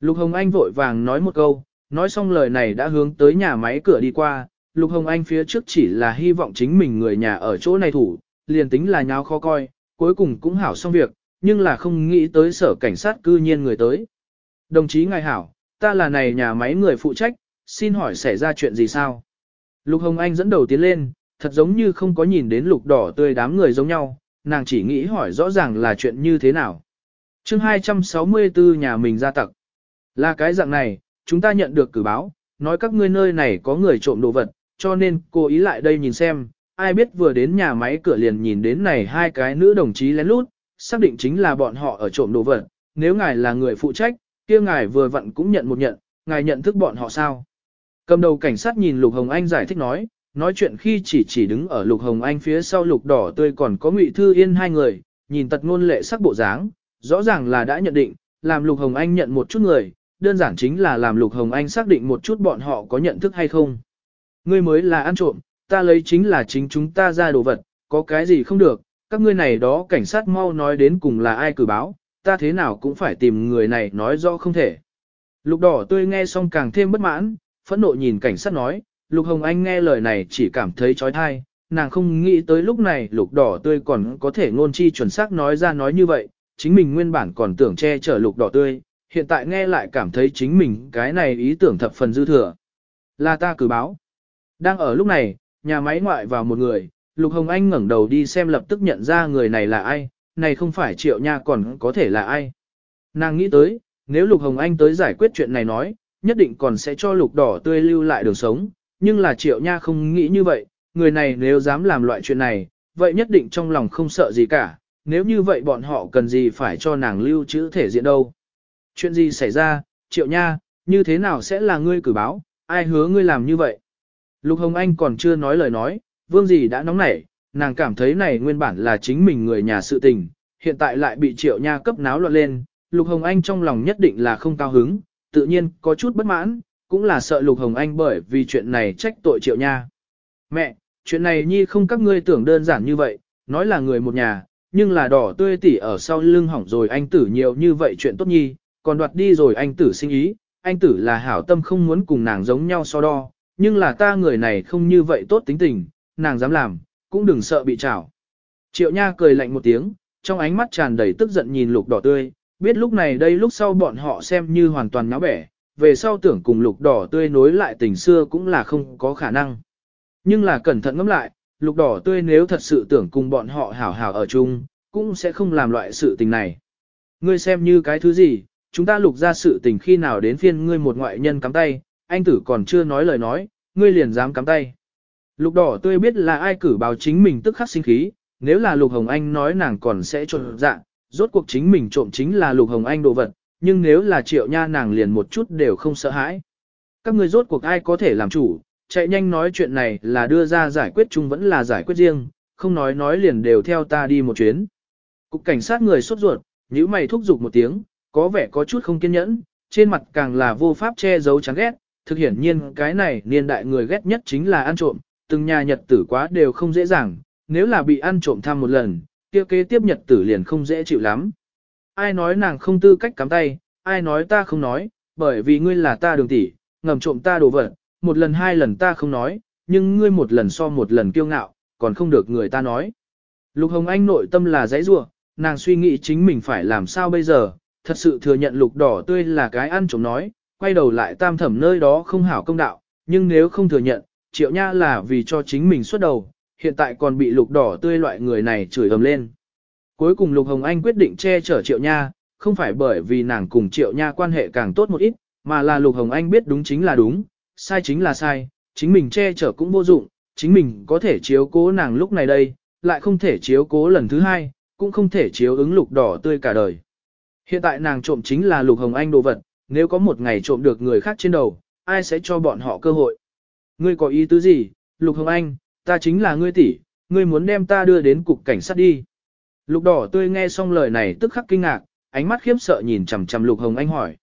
Lục Hồng Anh vội vàng nói một câu, nói xong lời này đã hướng tới nhà máy cửa đi qua. Lục Hồng Anh phía trước chỉ là hy vọng chính mình người nhà ở chỗ này thủ, liền tính là nháo khó coi, cuối cùng cũng hảo xong việc, nhưng là không nghĩ tới sở cảnh sát cư nhiên người tới. Đồng chí ngài hảo, ta là này nhà máy người phụ trách, xin hỏi xảy ra chuyện gì sao? Lục Hồng Anh dẫn đầu tiến lên, thật giống như không có nhìn đến lục đỏ tươi đám người giống nhau, nàng chỉ nghĩ hỏi rõ ràng là chuyện như thế nào. chương 264 nhà mình ra tặc. Là cái dạng này, chúng ta nhận được cử báo, nói các ngươi nơi này có người trộm đồ vật, cho nên cô ý lại đây nhìn xem, ai biết vừa đến nhà máy cửa liền nhìn đến này hai cái nữ đồng chí lén lút, xác định chính là bọn họ ở trộm đồ vật, nếu ngài là người phụ trách, kia ngài vừa vặn cũng nhận một nhận, ngài nhận thức bọn họ sao? Cầm đầu cảnh sát nhìn Lục Hồng Anh giải thích nói, nói chuyện khi chỉ chỉ đứng ở Lục Hồng Anh phía sau Lục Đỏ tươi còn có Ngụy Thư Yên hai người, nhìn tật ngôn lệ sắc bộ dáng, rõ ràng là đã nhận định, làm Lục Hồng Anh nhận một chút người, đơn giản chính là làm Lục Hồng Anh xác định một chút bọn họ có nhận thức hay không. Ngươi mới là ăn trộm, ta lấy chính là chính chúng ta ra đồ vật, có cái gì không được, các ngươi này đó cảnh sát mau nói đến cùng là ai cử báo, ta thế nào cũng phải tìm người này nói rõ không thể. Lục đỏ tươi nghe xong càng thêm bất mãn, phẫn nộ nhìn cảnh sát nói, Lục Hồng Anh nghe lời này chỉ cảm thấy trói thai, nàng không nghĩ tới lúc này lục đỏ tươi còn có thể ngôn chi chuẩn xác nói ra nói như vậy, chính mình nguyên bản còn tưởng che chở lục đỏ tươi, hiện tại nghe lại cảm thấy chính mình cái này ý tưởng thập phần dư thừa. Là ta cử báo. Đang ở lúc này, nhà máy ngoại vào một người, Lục Hồng Anh ngẩng đầu đi xem lập tức nhận ra người này là ai, này không phải Triệu Nha còn có thể là ai. Nàng nghĩ tới, nếu Lục Hồng Anh tới giải quyết chuyện này nói, nhất định còn sẽ cho Lục Đỏ tươi lưu lại đường sống, nhưng là Triệu Nha không nghĩ như vậy, người này nếu dám làm loại chuyện này, vậy nhất định trong lòng không sợ gì cả, nếu như vậy bọn họ cần gì phải cho nàng lưu trữ thể diện đâu. Chuyện gì xảy ra, Triệu Nha, như thế nào sẽ là ngươi cử báo, ai hứa ngươi làm như vậy? Lục Hồng Anh còn chưa nói lời nói, vương gì đã nóng nảy, nàng cảm thấy này nguyên bản là chính mình người nhà sự tình, hiện tại lại bị triệu nha cấp náo loạn lên, Lục Hồng Anh trong lòng nhất định là không cao hứng, tự nhiên có chút bất mãn, cũng là sợ Lục Hồng Anh bởi vì chuyện này trách tội triệu nha. Mẹ, chuyện này nhi không các ngươi tưởng đơn giản như vậy, nói là người một nhà, nhưng là đỏ tươi tỉ ở sau lưng hỏng rồi anh tử nhiều như vậy chuyện tốt nhi, còn đoạt đi rồi anh tử sinh ý, anh tử là hảo tâm không muốn cùng nàng giống nhau so đo, nhưng là ta người này không như vậy tốt tính tình, nàng dám làm, cũng đừng sợ bị trảo. Triệu Nha cười lạnh một tiếng, trong ánh mắt tràn đầy tức giận nhìn lục đỏ tươi, biết lúc này đây lúc sau bọn họ xem như hoàn toàn náo bẻ, về sau tưởng cùng lục đỏ tươi nối lại tình xưa cũng là không có khả năng. Nhưng là cẩn thận ngẫm lại, lục đỏ tươi nếu thật sự tưởng cùng bọn họ hảo hảo ở chung, cũng sẽ không làm loại sự tình này. Ngươi xem như cái thứ gì, chúng ta lục ra sự tình khi nào đến phiên ngươi một ngoại nhân cắm tay, anh tử còn chưa nói lời nói, ngươi liền dám cắm tay. Lục đỏ tươi biết là ai cử báo chính mình tức khắc sinh khí, nếu là Lục Hồng Anh nói nàng còn sẽ trộn dạ, rốt cuộc chính mình trộm chính là Lục Hồng Anh đồ vật, nhưng nếu là triệu nha nàng liền một chút đều không sợ hãi. Các người rốt cuộc ai có thể làm chủ, chạy nhanh nói chuyện này là đưa ra giải quyết chung vẫn là giải quyết riêng, không nói nói liền đều theo ta đi một chuyến. Cục cảnh sát người sốt ruột, nhíu mày thúc giục một tiếng, có vẻ có chút không kiên nhẫn, trên mặt càng là vô pháp che giấu chán ghét, thực hiển nhiên cái này niên đại người ghét nhất chính là ăn trộm, từng nhà nhật tử quá đều không dễ dàng, nếu là bị ăn trộm tham một lần, kia kế tiếp nhật tử liền không dễ chịu lắm. Ai nói nàng không tư cách cắm tay, ai nói ta không nói, bởi vì ngươi là ta đường tỷ, ngầm trộm ta đồ vật, một lần hai lần ta không nói, nhưng ngươi một lần so một lần kiêu ngạo, còn không được người ta nói. Lục Hồng Anh nội tâm là dãy rua, nàng suy nghĩ chính mình phải làm sao bây giờ, thật sự thừa nhận lục đỏ tươi là cái ăn trộm nói, quay đầu lại tam thẩm nơi đó không hảo công đạo, nhưng nếu không thừa nhận, triệu nha là vì cho chính mình xuất đầu, hiện tại còn bị lục đỏ tươi loại người này chửi ầm lên. Cuối cùng Lục Hồng Anh quyết định che chở triệu nha, không phải bởi vì nàng cùng triệu nha quan hệ càng tốt một ít, mà là Lục Hồng Anh biết đúng chính là đúng, sai chính là sai, chính mình che chở cũng vô dụng, chính mình có thể chiếu cố nàng lúc này đây, lại không thể chiếu cố lần thứ hai, cũng không thể chiếu ứng lục đỏ tươi cả đời. Hiện tại nàng trộm chính là Lục Hồng Anh đồ vật, nếu có một ngày trộm được người khác trên đầu, ai sẽ cho bọn họ cơ hội. Ngươi có ý tứ gì, Lục Hồng Anh, ta chính là ngươi tỷ, ngươi muốn đem ta đưa đến cục cảnh sát đi. Lục đỏ tươi nghe xong lời này tức khắc kinh ngạc, ánh mắt khiếp sợ nhìn chằm chằm Lục Hồng Anh hỏi.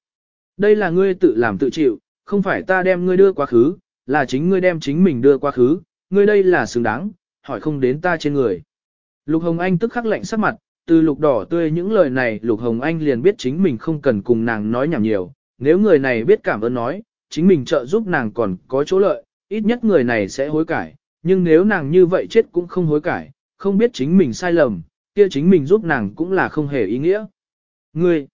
Đây là ngươi tự làm tự chịu, không phải ta đem ngươi đưa quá khứ, là chính ngươi đem chính mình đưa quá khứ, ngươi đây là xứng đáng, hỏi không đến ta trên người. Lục Hồng Anh tức khắc lạnh sắc mặt, từ lục đỏ tươi những lời này Lục Hồng Anh liền biết chính mình không cần cùng nàng nói nhảm nhiều, nếu người này biết cảm ơn nói, chính mình trợ giúp nàng còn có chỗ lợi, ít nhất người này sẽ hối cải, nhưng nếu nàng như vậy chết cũng không hối cải, không biết chính mình sai lầm, kia chính mình giúp nàng cũng là không hề ý nghĩa. Ngươi,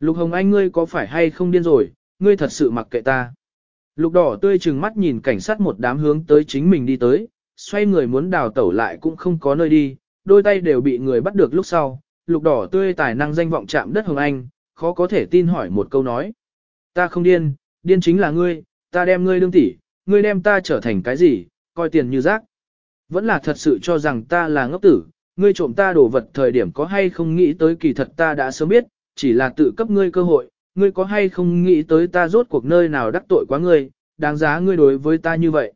Lục Hồng Anh ngươi có phải hay không điên rồi, ngươi thật sự mặc kệ ta. Lục đỏ tươi trừng mắt nhìn cảnh sát một đám hướng tới chính mình đi tới, xoay người muốn đào tẩu lại cũng không có nơi đi, đôi tay đều bị người bắt được lúc sau. Lục đỏ tươi tài năng danh vọng chạm đất Hồng Anh, khó có thể tin hỏi một câu nói. Ta không điên, điên chính là ngươi, ta đem ngươi đương tỷ, ngươi đem ta trở thành cái gì, coi tiền như rác. Vẫn là thật sự cho rằng ta là ngốc tử, ngươi trộm ta đồ vật thời điểm có hay không nghĩ tới kỳ thật ta đã sớm biết, chỉ là tự cấp ngươi cơ hội, ngươi có hay không nghĩ tới ta rốt cuộc nơi nào đắc tội quá ngươi, đáng giá ngươi đối với ta như vậy.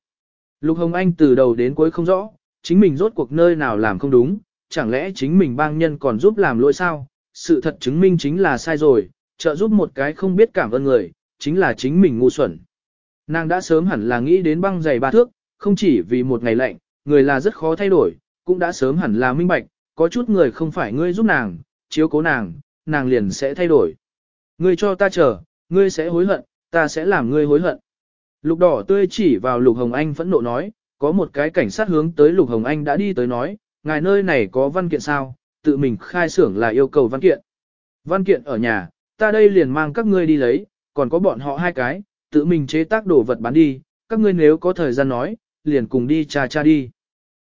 Lục Hồng Anh từ đầu đến cuối không rõ, chính mình rốt cuộc nơi nào làm không đúng, chẳng lẽ chính mình bang nhân còn giúp làm lỗi sao, sự thật chứng minh chính là sai rồi, trợ giúp một cái không biết cảm ơn người, chính là chính mình ngu xuẩn. Nàng đã sớm hẳn là nghĩ đến băng giày ba thước, không chỉ vì một ngày lạnh, người là rất khó thay đổi, cũng đã sớm hẳn là minh bạch, có chút người không phải ngươi giúp nàng, chiếu cố nàng, nàng liền sẽ thay đổi. Ngươi cho ta chờ, ngươi sẽ hối hận, ta sẽ làm ngươi hối hận. Lục đỏ tươi chỉ vào Lục Hồng Anh phẫn nộ nói, có một cái cảnh sát hướng tới Lục Hồng Anh đã đi tới nói, ngài nơi này có văn kiện sao, tự mình khai xưởng là yêu cầu văn kiện. Văn kiện ở nhà, ta đây liền mang các ngươi đi lấy, còn có bọn họ hai cái, tự mình chế tác đồ vật bán đi, các ngươi nếu có thời gian nói, liền cùng đi cha cha đi.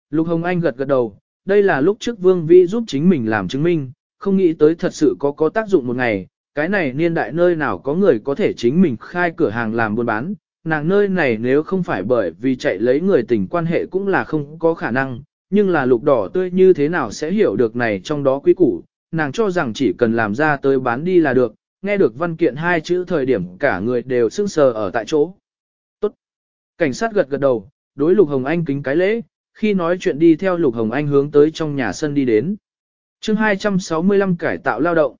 Lục Hồng Anh gật gật đầu, đây là lúc trước Vương Vĩ giúp chính mình làm chứng minh, không nghĩ tới thật sự có có tác dụng một ngày, cái này niên đại nơi nào có người có thể chính mình khai cửa hàng làm buôn bán, nàng nơi này nếu không phải bởi vì chạy lấy người tình quan hệ cũng là không có khả năng, nhưng là lục đỏ tươi như thế nào sẽ hiểu được này trong đó quý củ, nàng cho rằng chỉ cần làm ra tới bán đi là được, nghe được văn kiện hai chữ thời điểm cả người đều sưng sờ ở tại chỗ. Tốt. Cảnh sát gật gật đầu, đối Lục Hồng Anh kính cái lễ, khi nói chuyện đi theo Lục Hồng Anh hướng tới trong nhà sân đi đến. chương 265 cải tạo lao động.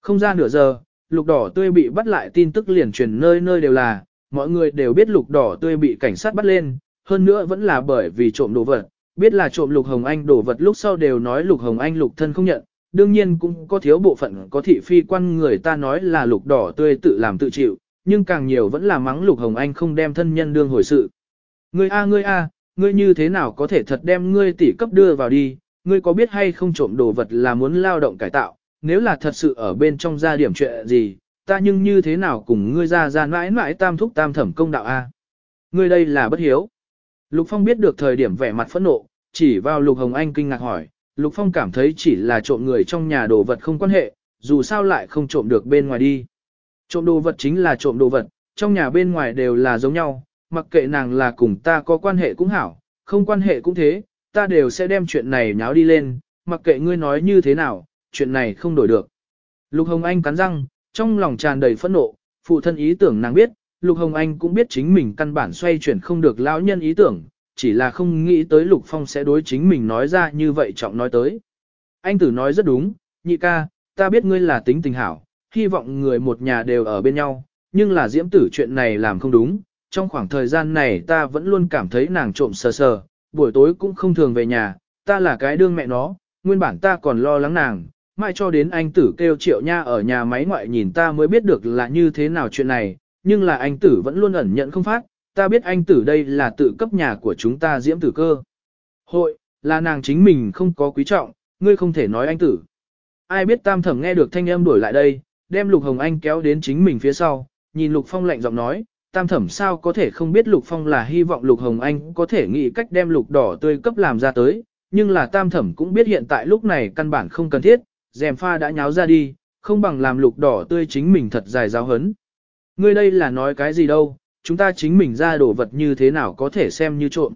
Không ra nửa giờ, Lục Đỏ Tươi bị bắt lại tin tức liền truyền nơi nơi đều là, mọi người đều biết Lục Đỏ Tươi bị cảnh sát bắt lên, hơn nữa vẫn là bởi vì trộm đồ vật, biết là trộm Lục Hồng Anh đồ vật lúc sau đều nói Lục Hồng Anh Lục thân không nhận, đương nhiên cũng có thiếu bộ phận có thị phi quan người ta nói là lục đỏ tươi tự làm tự chịu, nhưng càng nhiều vẫn là mắng lục hồng anh không đem thân nhân đương hồi sự. Ngươi a ngươi a, ngươi như thế nào có thể thật đem ngươi tỷ cấp đưa vào đi, ngươi có biết hay không trộm đồ vật là muốn lao động cải tạo, nếu là thật sự ở bên trong gia điểm chuyện gì, ta nhưng như thế nào cùng ngươi ra ra mãi mãi tam thúc tam thẩm công đạo a. Ngươi đây là bất hiếu. Lục Phong biết được thời điểm vẻ mặt phẫn nộ, chỉ vào Lục Hồng Anh kinh ngạc hỏi, Lục Phong cảm thấy chỉ là trộm người trong nhà đồ vật không quan hệ, dù sao lại không trộm được bên ngoài đi. Trộm đồ vật chính là trộm đồ vật, trong nhà bên ngoài đều là giống nhau, mặc kệ nàng là cùng ta có quan hệ cũng hảo, không quan hệ cũng thế, ta đều sẽ đem chuyện này nháo đi lên, mặc kệ ngươi nói như thế nào, chuyện này không đổi được. Lục Hồng Anh cắn răng, trong lòng tràn đầy phẫn nộ, phụ thân ý tưởng nàng biết, Lục Hồng Anh cũng biết chính mình căn bản xoay chuyển không được lão nhân ý tưởng, chỉ là không nghĩ tới Lục Phong sẽ đối chính mình nói ra như vậy trọng nói tới. Anh tử nói rất đúng, nhị ca, ta biết ngươi là tính tình hảo, hy vọng người một nhà đều ở bên nhau, nhưng là diễm tử chuyện này làm không đúng. Trong khoảng thời gian này ta vẫn luôn cảm thấy nàng trộm sờ sờ, buổi tối cũng không thường về nhà, ta là cái đương mẹ nó, nguyên bản ta còn lo lắng nàng, mai cho đến anh tử kêu triệu nha ở nhà máy ngoại nhìn ta mới biết được là như thế nào chuyện này, nhưng là anh tử vẫn luôn ẩn nhận không phát, ta biết anh tử đây là tự cấp nhà của chúng ta diễm tử cơ. Hội, là nàng chính mình không có quý trọng, ngươi không thể nói anh tử. Ai biết tam thẩm nghe được thanh âm đổi lại đây, đem Lục Hồng Anh kéo đến chính mình phía sau, nhìn Lục Phong lạnh giọng nói, tam thẩm sao có thể không biết Lục Phong là hy vọng Lục Hồng Anh có thể nghĩ cách đem Lục đỏ tươi cấp làm ra tới, nhưng là tam thẩm cũng biết hiện tại lúc này căn bản không cần thiết, dèm pha đã nháo ra đi, không bằng làm Lục đỏ tươi chính mình thật dài giáo hấn. Ngươi đây là nói cái gì đâu, chúng ta chính mình ra đồ vật như thế nào có thể xem như trộm.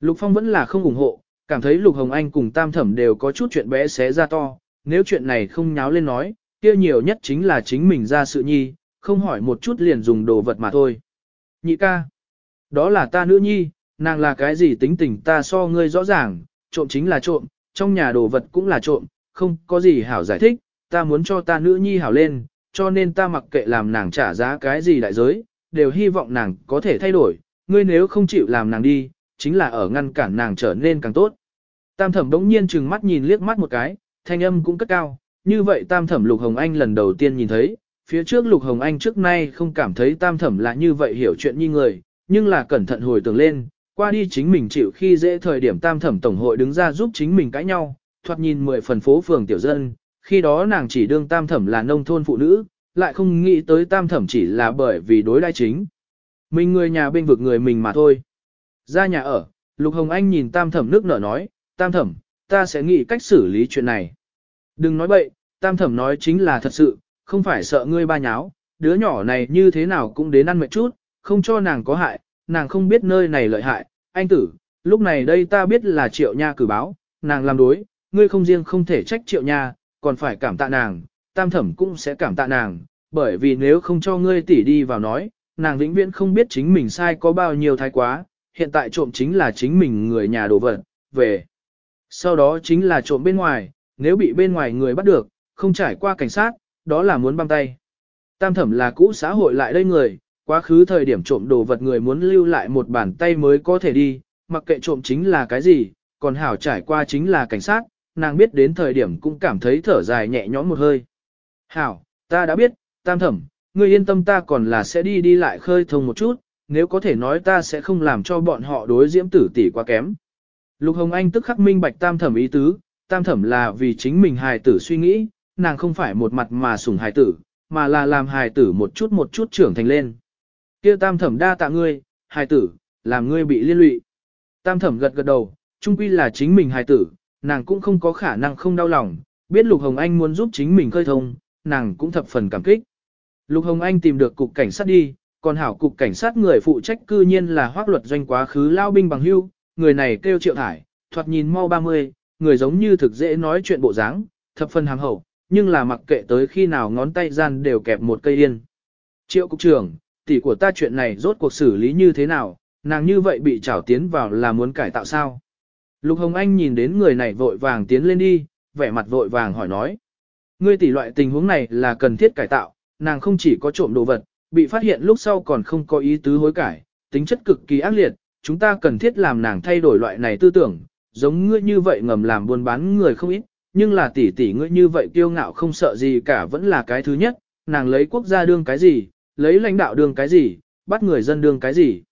Lục Phong vẫn là không ủng hộ, cảm thấy Lục Hồng Anh cùng Tam Thẩm đều có chút chuyện bé xé ra to, nếu chuyện này không nháo lên nói, kia nhiều nhất chính là chính mình ra sự nhi, không hỏi một chút liền dùng đồ vật mà thôi. Nhị ca, đó là ta nữ nhi, nàng là cái gì tính tình ta so ngươi rõ ràng, trộm chính là trộm, trong nhà đồ vật cũng là trộm, không có gì hảo giải thích, ta muốn cho ta nữ nhi hảo lên, cho nên ta mặc kệ làm nàng trả giá cái gì đại giới, đều hy vọng nàng có thể thay đổi, ngươi nếu không chịu làm nàng đi, chính là ở ngăn cản nàng trở nên càng tốt. Tam thẩm đống nhiên chừng mắt nhìn liếc mắt một cái, thanh âm cũng cất cao, như vậy tam thẩm Lục Hồng Anh lần đầu tiên nhìn thấy, phía trước Lục Hồng Anh trước nay không cảm thấy tam thẩm là như vậy hiểu chuyện như người, nhưng là cẩn thận hồi tưởng lên, qua đi chính mình chịu khi dễ thời điểm tam thẩm tổng hội đứng ra giúp chính mình cãi nhau, thoạt nhìn mười phần phố phường tiểu dân, khi đó nàng chỉ đương tam thẩm là nông thôn phụ nữ, lại không nghĩ tới tam thẩm chỉ là bởi vì đối đai chính. Mình người nhà bên vực người mình mà thôi. Ra nhà ở, Lục Hồng Anh nhìn tam thẩm nước nở nói, tam thẩm, ta sẽ nghĩ cách xử lý chuyện này. Đừng nói bậy, tam thẩm nói chính là thật sự, không phải sợ ngươi ba nháo, đứa nhỏ này như thế nào cũng đến ăn mệt chút, không cho nàng có hại, nàng không biết nơi này lợi hại, anh tử, lúc này đây ta biết là triệu nha cử báo, nàng làm đối, ngươi không riêng không thể trách triệu nha, còn phải cảm tạ nàng, tam thẩm cũng sẽ cảm tạ nàng, bởi vì nếu không cho ngươi tỷ đi vào nói, nàng vĩnh viễn không biết chính mình sai có bao nhiêu thái quá, hiện tại trộm chính là chính mình người nhà đồ vật, về. Sau đó chính là trộm bên ngoài, nếu bị bên ngoài người bắt được, không trải qua cảnh sát, đó là muốn băm tay. Tam thẩm là cũ xã hội lại đây người, quá khứ thời điểm trộm đồ vật người muốn lưu lại một bàn tay mới có thể đi, mặc kệ trộm chính là cái gì, còn hảo trải qua chính là cảnh sát, nàng biết đến thời điểm cũng cảm thấy thở dài nhẹ nhõm một hơi. Hảo, ta đã biết, tam thẩm, ngươi yên tâm ta còn là sẽ đi đi lại khơi thông một chút, nếu có thể nói ta sẽ không làm cho bọn họ đối diễm tử tỷ quá kém. Lục Hồng Anh tức khắc minh bạch tam thẩm ý tứ, tam thẩm là vì chính mình hài tử suy nghĩ, nàng không phải một mặt mà sủng hài tử, mà là làm hài tử một chút một chút trưởng thành lên. Kia tam thẩm đa tạ ngươi, hài tử, làm ngươi bị liên lụy. Tam thẩm gật gật đầu, trung quy là chính mình hài tử, nàng cũng không có khả năng không đau lòng, biết Lục Hồng Anh muốn giúp chính mình khơi thông, nàng cũng thập phần cảm kích. Lục Hồng Anh tìm được cục cảnh sát đi, còn hảo cục cảnh sát người phụ trách cư nhiên là hoác luật doanh quá khứ lao binh bằng hưu, người này kêu triệu thải, thoạt nhìn mau 30, người giống như thực dễ nói chuyện bộ dáng, thập phần hàng hậu, nhưng là mặc kệ tới khi nào ngón tay gian đều kẹp một cây yên. Triệu cục trưởng, tỷ của ta chuyện này rốt cuộc xử lý như thế nào, nàng như vậy bị trảo tiến vào là muốn cải tạo sao? Lục Hồng Anh nhìn đến người này vội vàng tiến lên đi, vẻ mặt vội vàng hỏi nói. Ngươi tỷ loại tình huống này là cần thiết cải tạo, nàng không chỉ có trộm đồ vật, bị phát hiện lúc sau còn không có ý tứ hối cải, tính chất cực kỳ ác liệt, chúng ta cần thiết làm nàng thay đổi loại này tư tưởng, giống ngươi như vậy ngầm làm buôn bán người không ít, nhưng là tỷ tỷ ngươi như vậy kiêu ngạo không sợ gì cả vẫn là cái thứ nhất, nàng lấy quốc gia đương cái gì, lấy lãnh đạo đương cái gì, bắt người dân đương cái gì.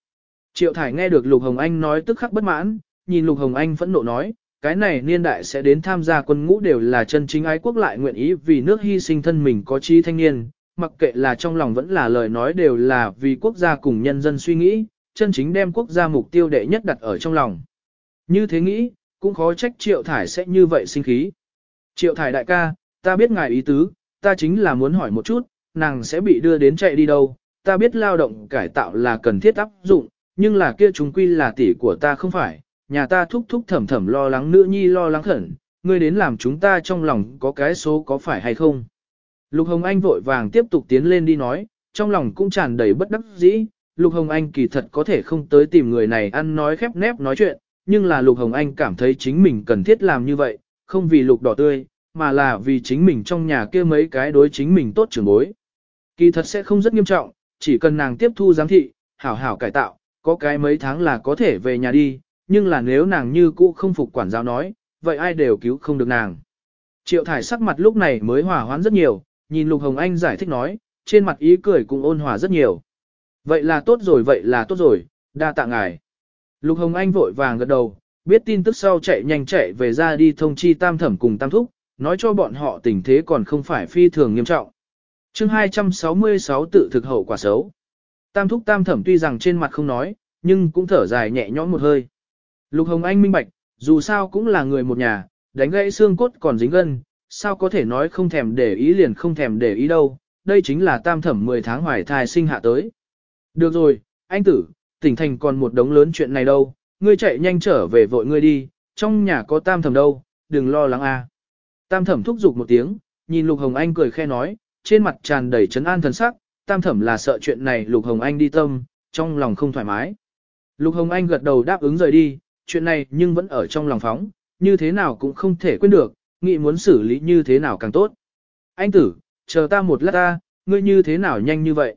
Triệu Thải nghe được Lục Hồng Anh nói tức khắc bất mãn, nhìn Lục Hồng Anh phẫn nộ nói, cái này niên đại sẽ đến tham gia quân ngũ đều là chân chính ái quốc lại nguyện ý vì nước hy sinh thân mình có trí thanh niên, mặc kệ là trong lòng vẫn là lời nói đều là vì quốc gia cùng nhân dân suy nghĩ, chân chính đem quốc gia mục tiêu đệ nhất đặt ở trong lòng. Như thế nghĩ, cũng khó trách Triệu Thải sẽ như vậy sinh khí. Triệu Thải đại ca, ta biết ngài ý tứ, ta chính là muốn hỏi một chút, nàng sẽ bị đưa đến chạy đi đâu, ta biết lao động cải tạo là cần thiết áp dụng, nhưng là kia chúng quy là tỷ của ta không phải, nhà ta thúc thúc thầm thầm lo lắng nữ nhi lo lắng khẩn, ngươi đến làm chúng ta trong lòng có cái số có phải hay không. Lục Hồng Anh vội vàng tiếp tục tiến lên đi nói, trong lòng cũng tràn đầy bất đắc dĩ, Lục Hồng Anh kỳ thật có thể không tới tìm người này ăn nói khép nép nói chuyện, nhưng là Lục Hồng Anh cảm thấy chính mình cần thiết làm như vậy, không vì Lục đỏ tươi, mà là vì chính mình trong nhà kia mấy cái đối chính mình tốt trưởng bối. Kỳ thật sẽ không rất nghiêm trọng, chỉ cần nàng tiếp thu giám thị, hảo hảo cải tạo, có cái mấy tháng là có thể về nhà đi, nhưng là nếu nàng như cũ không phục quản giáo nói, vậy ai đều cứu không được nàng. Triệu thải sắc mặt lúc này mới hòa hoãn rất nhiều, nhìn Lục Hồng Anh giải thích nói, trên mặt ý cười cũng ôn hòa rất nhiều. Vậy là tốt rồi, vậy là tốt rồi, đa tạ ngài. Lục Hồng Anh vội vàng gật đầu, biết tin tức sau chạy nhanh chạy về ra đi thông chi tam thẩm cùng tam thúc, nói cho bọn họ tình thế còn không phải phi thường nghiêm trọng. chương 266 tự thực hậu quả xấu. Tam thúc tam thẩm tuy rằng trên mặt không nói, nhưng cũng thở dài nhẹ nhõm một hơi. Lục Hồng Anh minh bạch, dù sao cũng là người một nhà, đánh gãy xương cốt còn dính gân, sao có thể nói không thèm để ý liền không thèm để ý đâu, đây chính là tam thẩm 10 tháng hoài thai sinh hạ tới. Được rồi, anh tử, tỉnh thành còn một đống lớn chuyện này đâu, ngươi chạy nhanh trở về vội ngươi đi, trong nhà có tam thẩm đâu, đừng lo lắng a. À. Tam thẩm thúc giục một tiếng, nhìn Lục Hồng Anh cười khe nói, trên mặt tràn đầy trấn an thần sắc, tam thẩm là sợ chuyện này Lục Hồng Anh đi tâm, trong lòng không thoải mái. Lục Hồng Anh gật đầu đáp ứng rời đi, chuyện này nhưng vẫn ở trong lòng phóng, như thế nào cũng không thể quên được, nghĩ muốn xử lý như thế nào càng tốt. Anh tử, chờ ta một lát ta, ngươi như thế nào nhanh như vậy?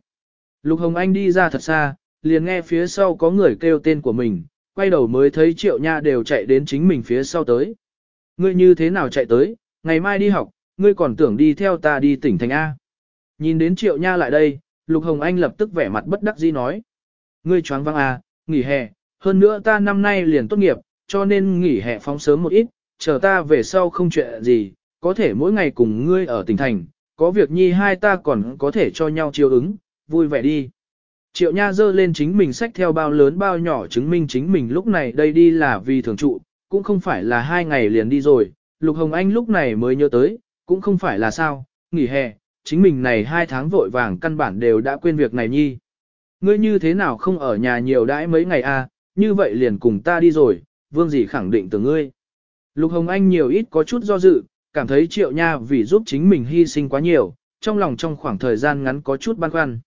Lục Hồng Anh đi ra thật xa, liền nghe phía sau có người kêu tên của mình, quay đầu mới thấy Triệu Nha đều chạy đến chính mình phía sau tới. Ngươi như thế nào chạy tới, ngày mai đi học, ngươi còn tưởng đi theo ta đi tỉnh thành A. Nhìn đến Triệu Nha lại đây, Lục Hồng Anh lập tức vẻ mặt bất đắc dĩ nói. Ngươi choáng văng A, nghỉ hè, hơn nữa ta năm nay liền tốt nghiệp, cho nên nghỉ hè phóng sớm một ít, chờ ta về sau không chuyện gì, có thể mỗi ngày cùng ngươi ở tỉnh thành, có việc nhi hai ta còn có thể cho nhau chiều ứng, vui vẻ đi. Triệu Nha dơ lên chính mình sách theo bao lớn bao nhỏ chứng minh chính mình lúc này đây đi là vì thường trụ, cũng không phải là hai ngày liền đi rồi, Lục Hồng Anh lúc này mới nhớ tới, cũng không phải là sao, nghỉ hè, chính mình này hai tháng vội vàng căn bản đều đã quên việc này nhi. Ngươi như thế nào không ở nhà nhiều đãi mấy ngày a? À, như vậy liền cùng ta đi rồi, vương gì khẳng định từ ngươi. Lục Hồng Anh nhiều ít có chút do dự, cảm thấy triệu nha vì giúp chính mình hy sinh quá nhiều, trong lòng trong khoảng thời gian ngắn có chút băn khoăn.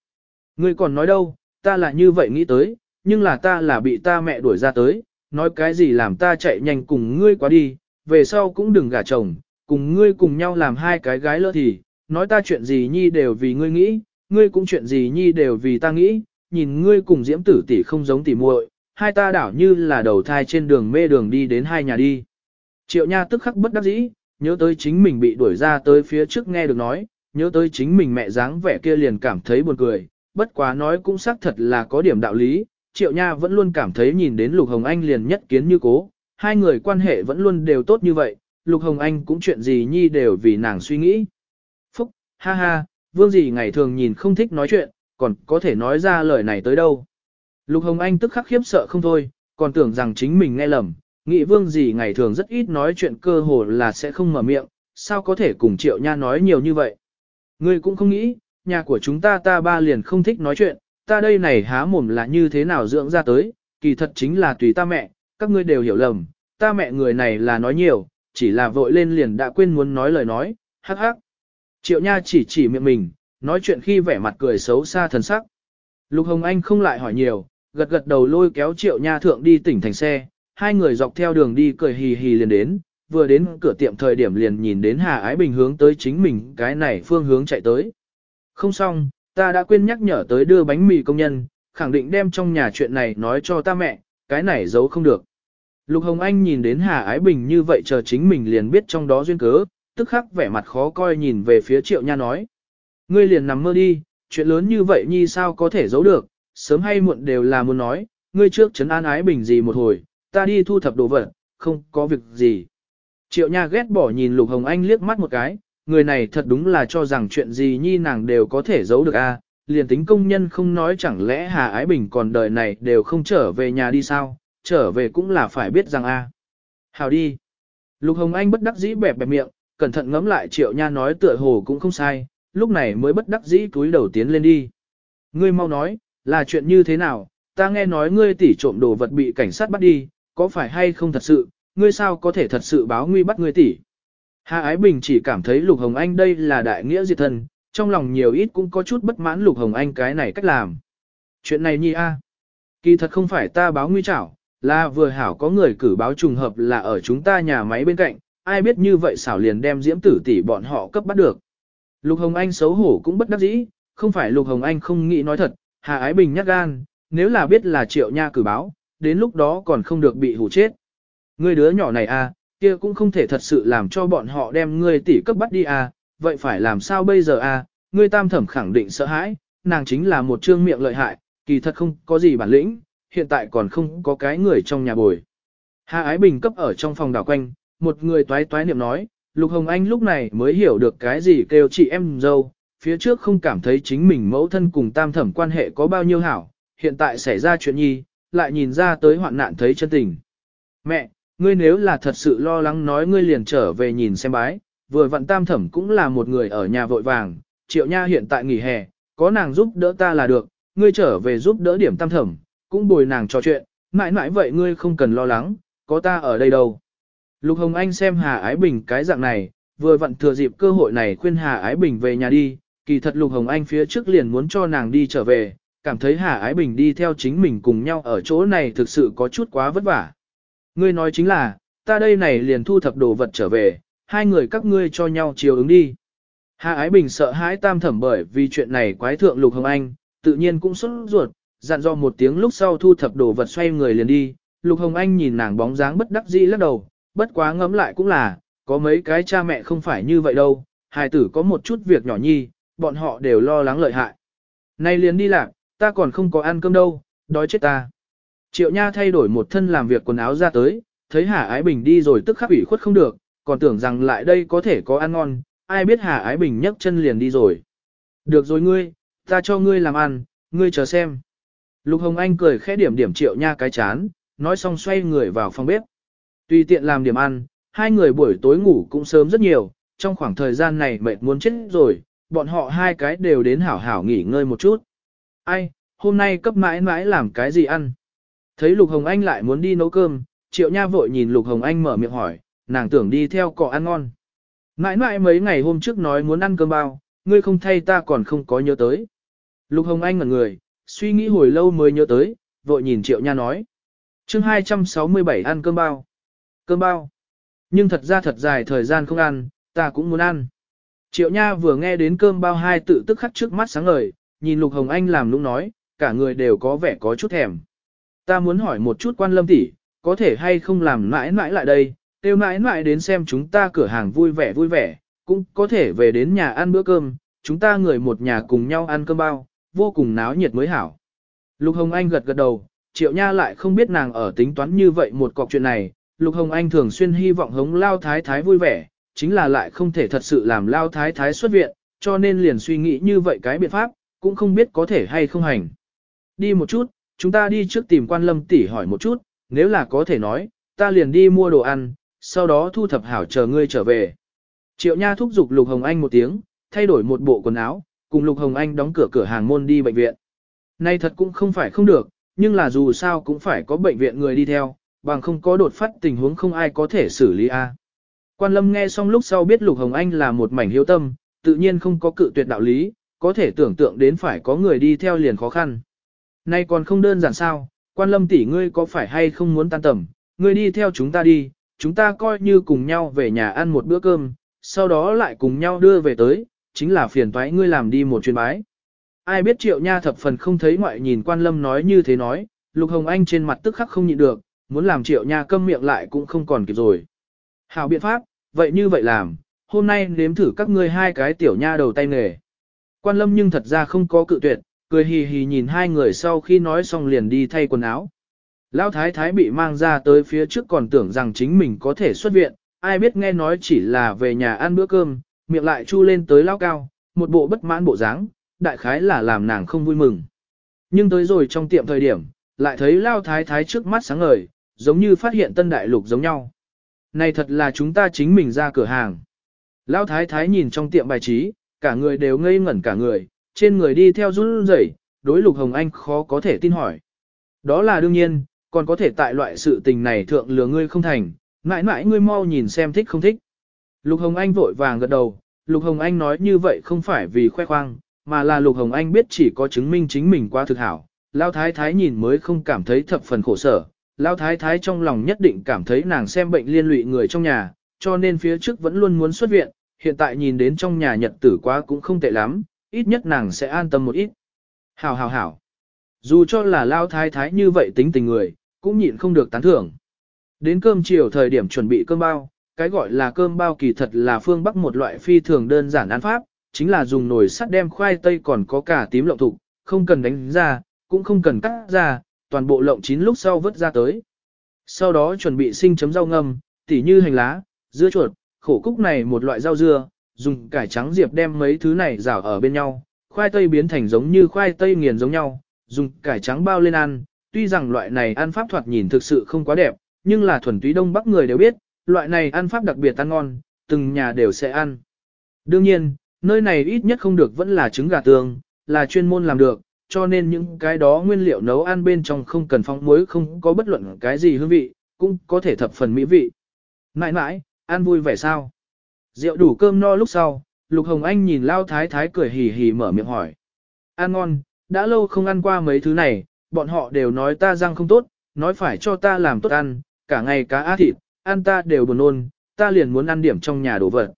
Ngươi còn nói đâu, ta là như vậy nghĩ tới, nhưng là ta là bị ta mẹ đuổi ra tới, nói cái gì làm ta chạy nhanh cùng ngươi quá đi, về sau cũng đừng gả chồng, cùng ngươi cùng nhau làm hai cái gái lỡ thì, nói ta chuyện gì nhi đều vì ngươi nghĩ, ngươi cũng chuyện gì nhi đều vì ta nghĩ, nhìn ngươi cùng diễm tử tỷ không giống tỷ muội, hai ta đảo như là đầu thai trên đường mê đường đi đến hai nhà đi. Triệu Nha tức khắc bất đắc dĩ, nhớ tới chính mình bị đuổi ra tới phía trước nghe được nói, nhớ tới chính mình mẹ dáng vẻ kia liền cảm thấy buồn cười, bất quá nói cũng xác thật là có điểm đạo lý, Triệu Nha vẫn luôn cảm thấy nhìn đến Lục Hồng Anh liền nhất kiến như cố, hai người quan hệ vẫn luôn đều tốt như vậy, Lục Hồng Anh cũng chuyện gì nhi đều vì nàng suy nghĩ. Phúc, ha ha, vương gì ngày thường nhìn không thích nói chuyện, còn có thể nói ra lời này tới đâu. Lục Hồng Anh tức khắc khiếp sợ không thôi, còn tưởng rằng chính mình nghe lầm, nghĩ vương gì ngày thường rất ít nói chuyện cơ hồ là sẽ không mở miệng, sao có thể cùng triệu nha nói nhiều như vậy. Ngươi cũng không nghĩ, nhà của chúng ta ta ba liền không thích nói chuyện, ta đây này há mồm là như thế nào dưỡng ra tới, kỳ thật chính là tùy ta mẹ, các ngươi đều hiểu lầm, ta mẹ người này là nói nhiều, chỉ là vội lên liền đã quên muốn nói lời nói, hắc hắc. Triệu Nha chỉ chỉ miệng mình, nói chuyện khi vẻ mặt cười xấu xa thần sắc. Lục Hồng Anh không lại hỏi nhiều, gật gật đầu lôi kéo Triệu Nha thượng đi tỉnh thành xe, hai người dọc theo đường đi cười hì hì liền đến, vừa đến cửa tiệm thời điểm liền nhìn đến Hà Ái Bình hướng tới chính mình cái này phương hướng chạy tới. Không xong, ta đã quên nhắc nhở tới đưa bánh mì công nhân, khẳng định đem trong nhà chuyện này nói cho ta mẹ, cái này giấu không được. Lục Hồng Anh nhìn đến Hà Ái Bình như vậy chờ chính mình liền biết trong đó duyên cớ, tức khắc vẻ mặt khó coi nhìn về phía Triệu Nha nói. Ngươi liền nằm mơ đi, chuyện lớn như vậy nhi sao có thể giấu được, sớm hay muộn đều là muốn nói, ngươi trước chấn an Ái Bình gì một hồi, ta đi thu thập đồ vật, không có việc gì. Triệu Nha ghét bỏ nhìn Lục Hồng Anh liếc mắt một cái, người này thật đúng là cho rằng chuyện gì nhi nàng đều có thể giấu được a. liền tính công nhân không nói chẳng lẽ Hà Ái Bình còn đời này đều không trở về nhà đi sao, trở về cũng là phải biết rằng a. À. Hào đi. Lục Hồng Anh bất đắc dĩ bẹp bẹp miệng, cẩn thận ngẫm lại Triệu Nha nói tựa hồ cũng không sai, lúc này mới bất đắc dĩ cúi đầu tiến lên đi. Ngươi mau nói, là chuyện như thế nào, ta nghe nói ngươi tỉ trộm đồ vật bị cảnh sát bắt đi, có phải hay không thật sự, ngươi sao có thể thật sự báo nguy bắt ngươi tỷ? Hà Ái Bình chỉ cảm thấy Lục Hồng Anh đây là đại nghĩa diệt thân, trong lòng nhiều ít cũng có chút bất mãn Lục Hồng Anh cái này cách làm. Chuyện này nhi a, Kỳ thật không phải ta báo nguy trảo, là vừa hảo có người cử báo trùng hợp là ở chúng ta nhà máy bên cạnh, ai biết như vậy xảo liền đem diễm tử tỷ bọn họ cấp bắt được. Lục Hồng Anh xấu hổ cũng bất đắc dĩ, không phải Lục Hồng Anh không nghĩ nói thật, Hà Ái Bình nhắc gan, nếu là biết là triệu nha cử báo, đến lúc đó còn không được bị hủ chết. Ngươi đứa nhỏ này à, kia cũng không thể thật sự làm cho bọn họ đem ngươi tỷ cấp bắt đi à, vậy phải làm sao bây giờ à, ngươi tam thẩm khẳng định sợ hãi, nàng chính là một trương miệng lợi hại, kỳ thật không có gì bản lĩnh, hiện tại còn không có cái người trong nhà bồi. Hà Ái Bình cấp ở trong phòng đảo quanh, một người toái toái niệm nói, Lục Hồng Anh lúc này mới hiểu được cái gì kêu chị em dâu, phía trước không cảm thấy chính mình mẫu thân cùng tam thẩm quan hệ có bao nhiêu hảo, hiện tại xảy ra chuyện nhi, lại nhìn ra tới hoạn nạn thấy chân tình. Mẹ, ngươi nếu là thật sự lo lắng nói ngươi liền trở về nhìn xem bái, vừa vặn tam thẩm cũng là một người ở nhà vội vàng, triệu nha hiện tại nghỉ hè, có nàng giúp đỡ ta là được, ngươi trở về giúp đỡ điểm tam thẩm, cũng bồi nàng trò chuyện, mãi mãi vậy ngươi không cần lo lắng, có ta ở đây đâu. Lục Hồng Anh xem Hà Ái Bình cái dạng này, vừa vặn thừa dịp cơ hội này khuyên Hà Ái Bình về nhà đi, kỳ thật Lục Hồng Anh phía trước liền muốn cho nàng đi trở về, cảm thấy Hà Ái Bình đi theo chính mình cùng nhau ở chỗ này thực sự có chút quá vất vả. Ngươi nói chính là, ta đây này liền thu thập đồ vật trở về, hai người các ngươi cho nhau chiều ứng đi. Hà Ái Bình sợ hãi tam thẩm bởi vì chuyện này quái thượng Lục Hồng Anh, tự nhiên cũng xuất ruột, dặn dò một tiếng lúc sau thu thập đồ vật xoay người liền đi. Lục Hồng Anh nhìn nàng bóng dáng bất đắc dĩ lắc đầu, bất quá ngẫm lại cũng là, có mấy cái cha mẹ không phải như vậy đâu, hài tử có một chút việc nhỏ nhi, bọn họ đều lo lắng lợi hại. Nay liền đi lạc, ta còn không có ăn cơm đâu, đói chết ta. Triệu Nha thay đổi một thân làm việc quần áo ra tới, thấy Hà Ái Bình đi rồi tức khắc ủy khuất không được, còn tưởng rằng lại đây có thể có ăn ngon, ai biết Hà Ái Bình nhấc chân liền đi rồi. Được rồi ngươi, ta cho ngươi làm ăn, ngươi chờ xem. Lục Hồng Anh cười khẽ điểm điểm Triệu Nha cái chán, nói xong xoay người vào phòng bếp. Tùy tiện làm điểm ăn, hai người buổi tối ngủ cũng sớm rất nhiều, trong khoảng thời gian này mệt muốn chết rồi, bọn họ hai cái đều đến hảo hảo nghỉ ngơi một chút. Ai, hôm nay cấp mãi mãi làm cái gì ăn? Thấy Lục Hồng Anh lại muốn đi nấu cơm, Triệu Nha vội nhìn Lục Hồng Anh mở miệng hỏi, nàng tưởng đi theo cọ ăn ngon. Mãi mãi mấy ngày hôm trước nói muốn ăn cơm bao, ngươi không thay ta còn không có nhớ tới. Lục Hồng Anh ngẩn người, suy nghĩ hồi lâu mới nhớ tới, vội nhìn Triệu Nha nói. chương 267 ăn cơm bao. Cơm bao. Nhưng thật ra thật dài thời gian không ăn, ta cũng muốn ăn. Triệu Nha vừa nghe đến cơm bao hai tự tức khắc trước mắt sáng ngời, nhìn Lục Hồng Anh làm lúc nói, cả người đều có vẻ có chút thèm. Ta muốn hỏi một chút quan lâm tỷ, có thể hay không làm mãi mãi lại đây, tiêu mãi mãi đến xem chúng ta cửa hàng vui vẻ vui vẻ, cũng có thể về đến nhà ăn bữa cơm, chúng ta người một nhà cùng nhau ăn cơm bao, vô cùng náo nhiệt mới hảo. Lục Hồng Anh gật gật đầu, Triệu Nha lại không biết nàng ở tính toán như vậy một cọc chuyện này, Lục Hồng Anh thường xuyên hy vọng hống Lao Thái Thái vui vẻ, chính là lại không thể thật sự làm Lao Thái Thái xuất viện, cho nên liền suy nghĩ như vậy cái biện pháp, cũng không biết có thể hay không hành. Đi một chút, chúng ta đi trước tìm quan lâm tỷ hỏi một chút, nếu là có thể nói, ta liền đi mua đồ ăn, sau đó thu thập hảo chờ ngươi trở về. Triệu Nha thúc giục Lục Hồng Anh một tiếng, thay đổi một bộ quần áo, cùng Lục Hồng Anh đóng cửa cửa hàng môn đi bệnh viện. Nay thật cũng không phải không được, nhưng là dù sao cũng phải có bệnh viện người đi theo, bằng không có đột phát tình huống không ai có thể xử lý a. Quan Lâm nghe xong lúc sau biết Lục Hồng Anh là một mảnh hiếu tâm, tự nhiên không có cự tuyệt đạo lý, có thể tưởng tượng đến phải có người đi theo liền khó khăn. Nay còn không đơn giản sao, Quan Lâm tỷ ngươi có phải hay không muốn tan tầm, ngươi đi theo chúng ta đi, chúng ta coi như cùng nhau về nhà ăn một bữa cơm, sau đó lại cùng nhau đưa về tới, chính là phiền toái ngươi làm đi một chuyến bái. Ai biết triệu nha thập phần không thấy ngoại nhìn quan lâm nói như thế nói, Lục Hồng Anh trên mặt tức khắc không nhịn được, muốn làm triệu nha câm miệng lại cũng không còn kịp rồi. Hảo biện pháp, vậy như vậy làm, hôm nay nếm thử các ngươi hai cái tiểu nha đầu tay nghề. Quan lâm nhưng thật ra không có cự tuyệt, cười hì hì nhìn hai người sau khi nói xong liền đi thay quần áo. Lão thái thái bị mang ra tới phía trước còn tưởng rằng chính mình có thể xuất viện, ai biết nghe nói chỉ là về nhà ăn bữa cơm, miệng lại chu lên tới lao cao, một bộ bất mãn bộ dáng, đại khái là làm nàng không vui mừng. Nhưng tới rồi trong tiệm thời điểm, lại thấy lao thái thái trước mắt sáng ngời, giống như phát hiện tân đại lục giống nhau. Này thật là chúng ta chính mình ra cửa hàng. Lao thái thái nhìn trong tiệm bài trí, cả người đều ngây ngẩn cả người, trên người đi theo run rẩy, đối lục hồng anh khó có thể tin hỏi. Đó là đương nhiên, còn có thể tại loại sự tình này thượng lừa ngươi không thành, mãi mãi ngươi mau nhìn xem thích không thích. Lục Hồng Anh vội vàng gật đầu, Lục Hồng Anh nói như vậy không phải vì khoe khoang, mà là Lục Hồng Anh biết chỉ có chứng minh chính mình qua thực hảo. Lao Thái Thái nhìn mới không cảm thấy thập phần khổ sở, Lao Thái Thái trong lòng nhất định cảm thấy nàng xem bệnh liên lụy người trong nhà, cho nên phía trước vẫn luôn muốn xuất viện, hiện tại nhìn đến trong nhà nhật tử quá cũng không tệ lắm, ít nhất nàng sẽ an tâm một ít. Hảo hảo hảo. Dù cho là Lao Thái Thái như vậy tính tình người, cũng nhịn không được tán thưởng. Đến cơm chiều thời điểm chuẩn bị cơm bao, cái gọi là cơm bao kỳ thật là phương Bắc một loại phi thường đơn giản ăn pháp, chính là dùng nồi sắt đem khoai tây còn có cả tím lộng thục, không cần đánh ra, cũng không cần cắt ra, toàn bộ lộng chín lúc sau vớt ra tới. Sau đó chuẩn bị sinh chấm rau ngâm, tỉ như hành lá, dưa chuột, khổ cúc này một loại rau dưa, dùng cải trắng diệp đem mấy thứ này rảo ở bên nhau, khoai tây biến thành giống như khoai tây nghiền giống nhau, dùng cải trắng bao lên ăn, tuy rằng loại này ăn pháp thoạt nhìn thực sự không quá đẹp, nhưng là thuần túy đông bắc người đều biết, loại này ăn pháp đặc biệt ăn ngon, từng nhà đều sẽ ăn. Đương nhiên, nơi này ít nhất không được vẫn là trứng gà tương, là chuyên môn làm được, cho nên những cái đó nguyên liệu nấu ăn bên trong không cần phong muối không có bất luận cái gì hương vị, cũng có thể thập phần mỹ vị. Mãi mãi, ăn vui vẻ sao? Rượu đủ cơm no lúc sau, Lục Hồng Anh nhìn Lao Thái Thái cười hì hì mở miệng hỏi. Ăn ngon, đã lâu không ăn qua mấy thứ này, bọn họ đều nói ta răng không tốt, nói phải cho ta làm tốt ăn, cả ngày cá á thịt, ăn ta đều buồn nôn, ta liền muốn ăn điểm trong nhà đồ vật.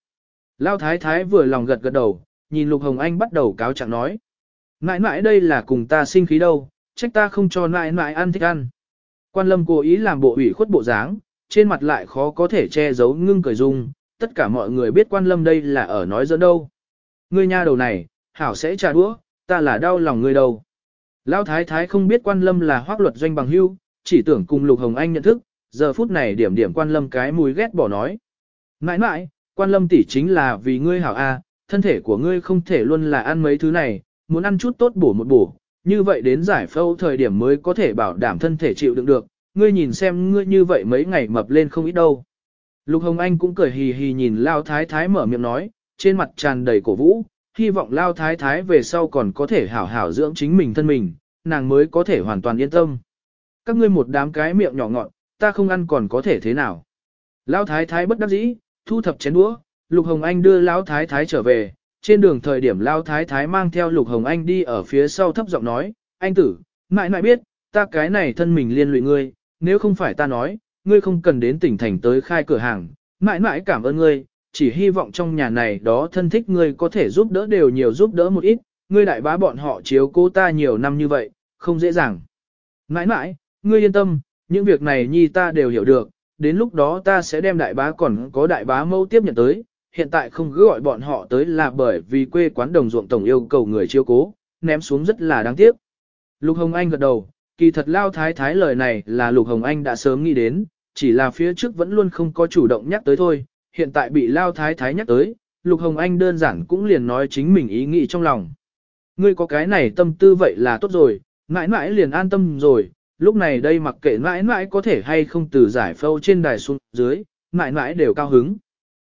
Lao thái thái vừa lòng gật gật đầu, nhìn Lục Hồng Anh bắt đầu cáo trạng nói. Mãi mãi đây là cùng ta sinh khí đâu, trách ta không cho mãi mãi ăn thích ăn. Quan lâm cố ý làm bộ ủy khuất bộ dáng, trên mặt lại khó có thể che giấu ngưng cười dung, tất cả mọi người biết quan lâm đây là ở nói dẫn đâu. Ngươi nha đầu này, hảo sẽ trả đũa, ta là đau lòng ngươi đâu. Lão thái thái không biết quan lâm là hoác luật doanh bằng hưu, chỉ tưởng cùng Lục Hồng Anh nhận thức, giờ phút này điểm điểm quan lâm cái mùi ghét bỏ nói. Mãi mãi, quan lâm tỷ chính là vì ngươi hảo A, thân thể của ngươi không thể luôn là ăn mấy thứ này, muốn ăn chút tốt bổ một bổ, như vậy đến giải phẫu thời điểm mới có thể bảo đảm thân thể chịu đựng được, ngươi nhìn xem ngươi như vậy mấy ngày mập lên không ít đâu. Lục Hồng Anh cũng cười hì hì nhìn Lao Thái Thái mở miệng nói, trên mặt tràn đầy cổ vũ, hy vọng Lao Thái Thái về sau còn có thể hảo hảo dưỡng chính mình thân mình, nàng mới có thể hoàn toàn yên tâm. Các ngươi một đám cái miệng nhỏ ngọn, ta không ăn còn có thể thế nào. Lão thái thái bất đắc dĩ, thu thập chén đũa, Lục Hồng Anh đưa Lão thái thái trở về, trên đường thời điểm Lão thái thái mang theo Lục Hồng Anh đi ở phía sau thấp giọng nói, anh tử, mãi mãi biết, ta cái này thân mình liên lụy ngươi, nếu không phải ta nói, ngươi không cần đến tỉnh thành tới khai cửa hàng, mãi mãi cảm ơn ngươi, chỉ hy vọng trong nhà này đó thân thích ngươi có thể giúp đỡ đều nhiều giúp đỡ một ít, ngươi đại bá bọn họ chiếu cố ta nhiều năm như vậy, không dễ dàng. Mãi mãi, ngươi yên tâm, những việc này nhi ta đều hiểu được, đến lúc đó ta sẽ đem đại bá còn có đại bá mâu tiếp nhận tới, hiện tại không cứ gọi bọn họ tới là bởi vì quê quán đồng ruộng tổng yêu cầu người chiêu cố, ném xuống rất là đáng tiếc. Lục Hồng Anh gật đầu, kỳ thật lao thái thái lời này là Lục Hồng Anh đã sớm nghĩ đến, chỉ là phía trước vẫn luôn không có chủ động nhắc tới thôi, hiện tại bị lao thái thái nhắc tới, Lục Hồng Anh đơn giản cũng liền nói chính mình ý nghĩ trong lòng. Ngươi có cái này tâm tư vậy là tốt rồi, mãi mãi liền an tâm rồi, lúc này đây mặc kệ mãi mãi có thể hay không từ giải phâu trên đài xuống dưới, mãi mãi đều cao hứng.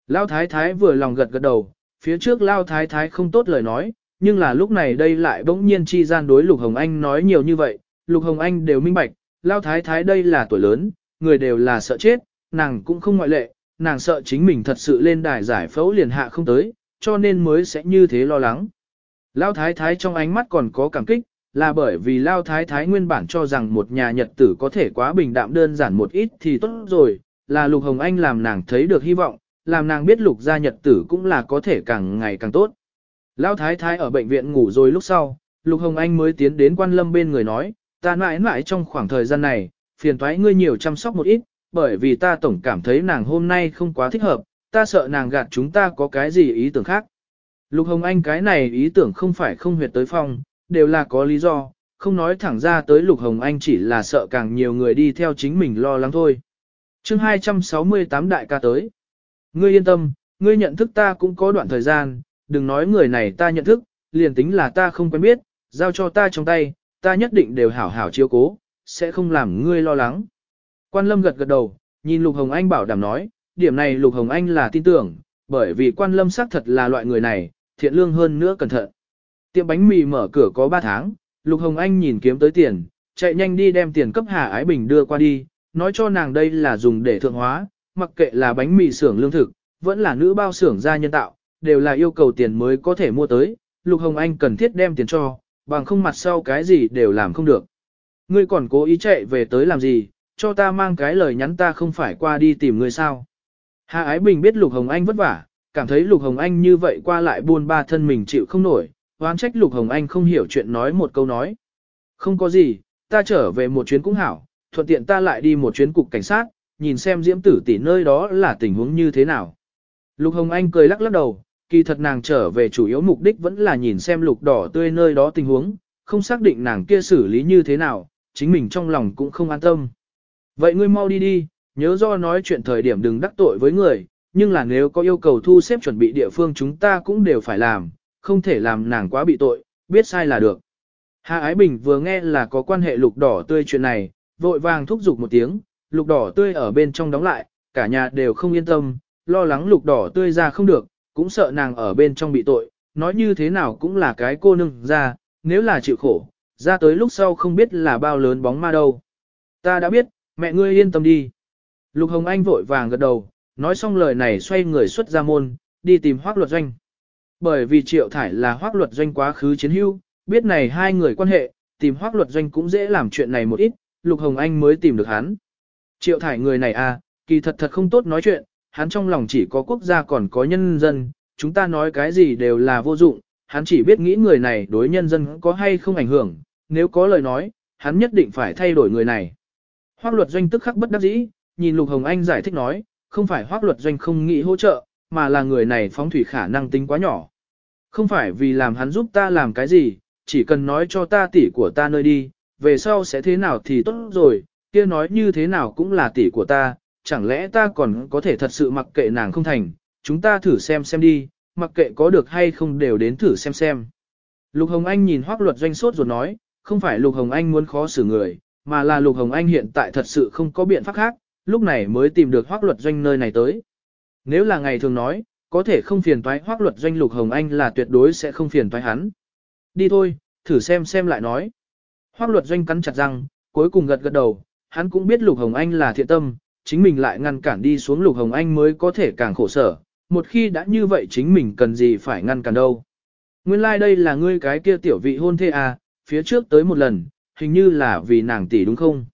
Lao thái thái vừa lòng gật gật đầu, phía trước Lao thái thái không tốt lời nói, nhưng là lúc này đây lại bỗng nhiên chi gian đối Lục Hồng Anh nói nhiều như vậy, Lục Hồng Anh đều minh bạch, Lao thái thái đây là tuổi lớn, người đều là sợ chết, nàng cũng không ngoại lệ, nàng sợ chính mình thật sự lên đài giải phẫu liền hạ không tới, cho nên mới sẽ như thế lo lắng. Lao thái thái trong ánh mắt còn có cảm kích, là bởi vì Lao thái thái nguyên bản cho rằng một nhà nhật tử có thể quá bình đạm đơn giản một ít thì tốt rồi, là Lục Hồng Anh làm nàng thấy được hy vọng, làm nàng biết Lục gia nhật tử cũng là có thể càng ngày càng tốt. Lao thái thái ở bệnh viện ngủ rồi lúc sau, Lục Hồng Anh mới tiến đến quan lâm bên người nói, ta mãi mãi trong khoảng thời gian này, phiền toái ngươi nhiều chăm sóc một ít, bởi vì ta tổng cảm thấy nàng hôm nay không quá thích hợp, ta sợ nàng gạt chúng ta có cái gì ý tưởng khác. Lục Hồng Anh cái này ý tưởng không phải không huyệt tới phong, đều là có lý do, không nói thẳng ra tới Lục Hồng Anh chỉ là sợ càng nhiều người đi theo chính mình lo lắng thôi. chương 268 đại ca tới. Ngươi yên tâm, ngươi nhận thức ta cũng có đoạn thời gian, đừng nói người này ta nhận thức, liền tính là ta không quen biết, giao cho ta trong tay, ta nhất định đều hảo hảo chiếu cố, sẽ không làm ngươi lo lắng. Quan Lâm gật gật đầu, nhìn Lục Hồng Anh bảo đảm nói, điểm này Lục Hồng Anh là tin tưởng, bởi vì Quan Lâm xác thật là loại người này, thiện lương hơn nữa cẩn thận. Tiệm bánh mì mở cửa có 3 tháng, Lục Hồng Anh nhìn kiếm tới tiền, chạy nhanh đi đem tiền cấp Hà Ái Bình đưa qua đi, nói cho nàng đây là dùng để thượng hóa, mặc kệ là bánh mì xưởng lương thực, vẫn là nữ bao xưởng gia nhân tạo, đều là yêu cầu tiền mới có thể mua tới, Lục Hồng Anh cần thiết đem tiền cho, bằng không mặt sau cái gì đều làm không được. Ngươi còn cố ý chạy về tới làm gì, cho ta mang cái lời nhắn ta không phải qua đi tìm ngươi sao. Hạ Ái Bình biết Lục Hồng Anh vất vả, cảm thấy Lục Hồng Anh như vậy qua lại buôn ba thân mình chịu không nổi, oán trách Lục Hồng Anh không hiểu chuyện nói một câu nói. Không có gì, ta trở về một chuyến cũng hảo, thuận tiện ta lại đi một chuyến cục cảnh sát, nhìn xem diễm tử tỷ nơi đó là tình huống như thế nào. Lục Hồng Anh cười lắc lắc đầu, kỳ thật nàng trở về chủ yếu mục đích vẫn là nhìn xem lục đỏ tươi nơi đó tình huống, không xác định nàng kia xử lý như thế nào, chính mình trong lòng cũng không an tâm. Vậy ngươi mau đi đi, nhớ do nói chuyện thời điểm đừng đắc tội với người, nhưng là nếu có yêu cầu thu xếp chuẩn bị địa phương chúng ta cũng đều phải làm, không thể làm nàng quá bị tội, biết sai là được. Hà Ái Bình vừa nghe là có quan hệ lục đỏ tươi chuyện này, vội vàng thúc giục một tiếng, lục đỏ tươi ở bên trong đóng lại, cả nhà đều không yên tâm, lo lắng lục đỏ tươi ra không được, cũng sợ nàng ở bên trong bị tội, nói như thế nào cũng là cái cô nương ra, nếu là chịu khổ, ra tới lúc sau không biết là bao lớn bóng ma đâu. Ta đã biết, mẹ ngươi yên tâm đi. Lục Hồng Anh vội vàng gật đầu, nói xong lời này xoay người xuất ra môn, đi tìm hoác luật doanh. Bởi vì triệu thải là hoác luật doanh quá khứ chiến hữu, biết này hai người quan hệ, tìm hoác luật doanh cũng dễ làm chuyện này một ít, Lục Hồng Anh mới tìm được hắn. Triệu thải người này à, kỳ thật thật không tốt nói chuyện, hắn trong lòng chỉ có quốc gia còn có nhân dân, chúng ta nói cái gì đều là vô dụng, hắn chỉ biết nghĩ người này đối nhân dân có hay không ảnh hưởng, nếu có lời nói, hắn nhất định phải thay đổi người này. Hoác luật doanh tức khắc bất đắc dĩ, nhìn Lục Hồng Anh giải thích nói, không phải hoác luật doanh không nghĩ hỗ trợ, mà là người này phóng thủy khả năng tính quá nhỏ. Không phải vì làm hắn giúp ta làm cái gì, chỉ cần nói cho ta tỷ của ta nơi đi, về sau sẽ thế nào thì tốt rồi, kia nói như thế nào cũng là tỷ của ta, chẳng lẽ ta còn có thể thật sự mặc kệ nàng không thành, chúng ta thử xem xem đi, mặc kệ có được hay không đều đến thử xem xem. Lục Hồng Anh nhìn hoác luật doanh sốt rồi nói, không phải Lục Hồng Anh muốn khó xử người, mà là Lục Hồng Anh hiện tại thật sự không có biện pháp khác, lúc này mới tìm được hoác luật doanh nơi này tới. Nếu là ngày thường nói, có thể không phiền toái hoác luật doanh Lục Hồng Anh là tuyệt đối sẽ không phiền toái hắn. Đi thôi, thử xem xem lại nói. Hoác luật doanh cắn chặt răng, cuối cùng gật gật đầu, hắn cũng biết Lục Hồng Anh là thiện tâm, chính mình lại ngăn cản đi xuống Lục Hồng Anh mới có thể càng khổ sở, một khi đã như vậy chính mình cần gì phải ngăn cản đâu. Nguyên lai like đây là ngươi cái kia tiểu vị hôn thê à, phía trước tới một lần, hình như là vì nàng tỷ đúng không?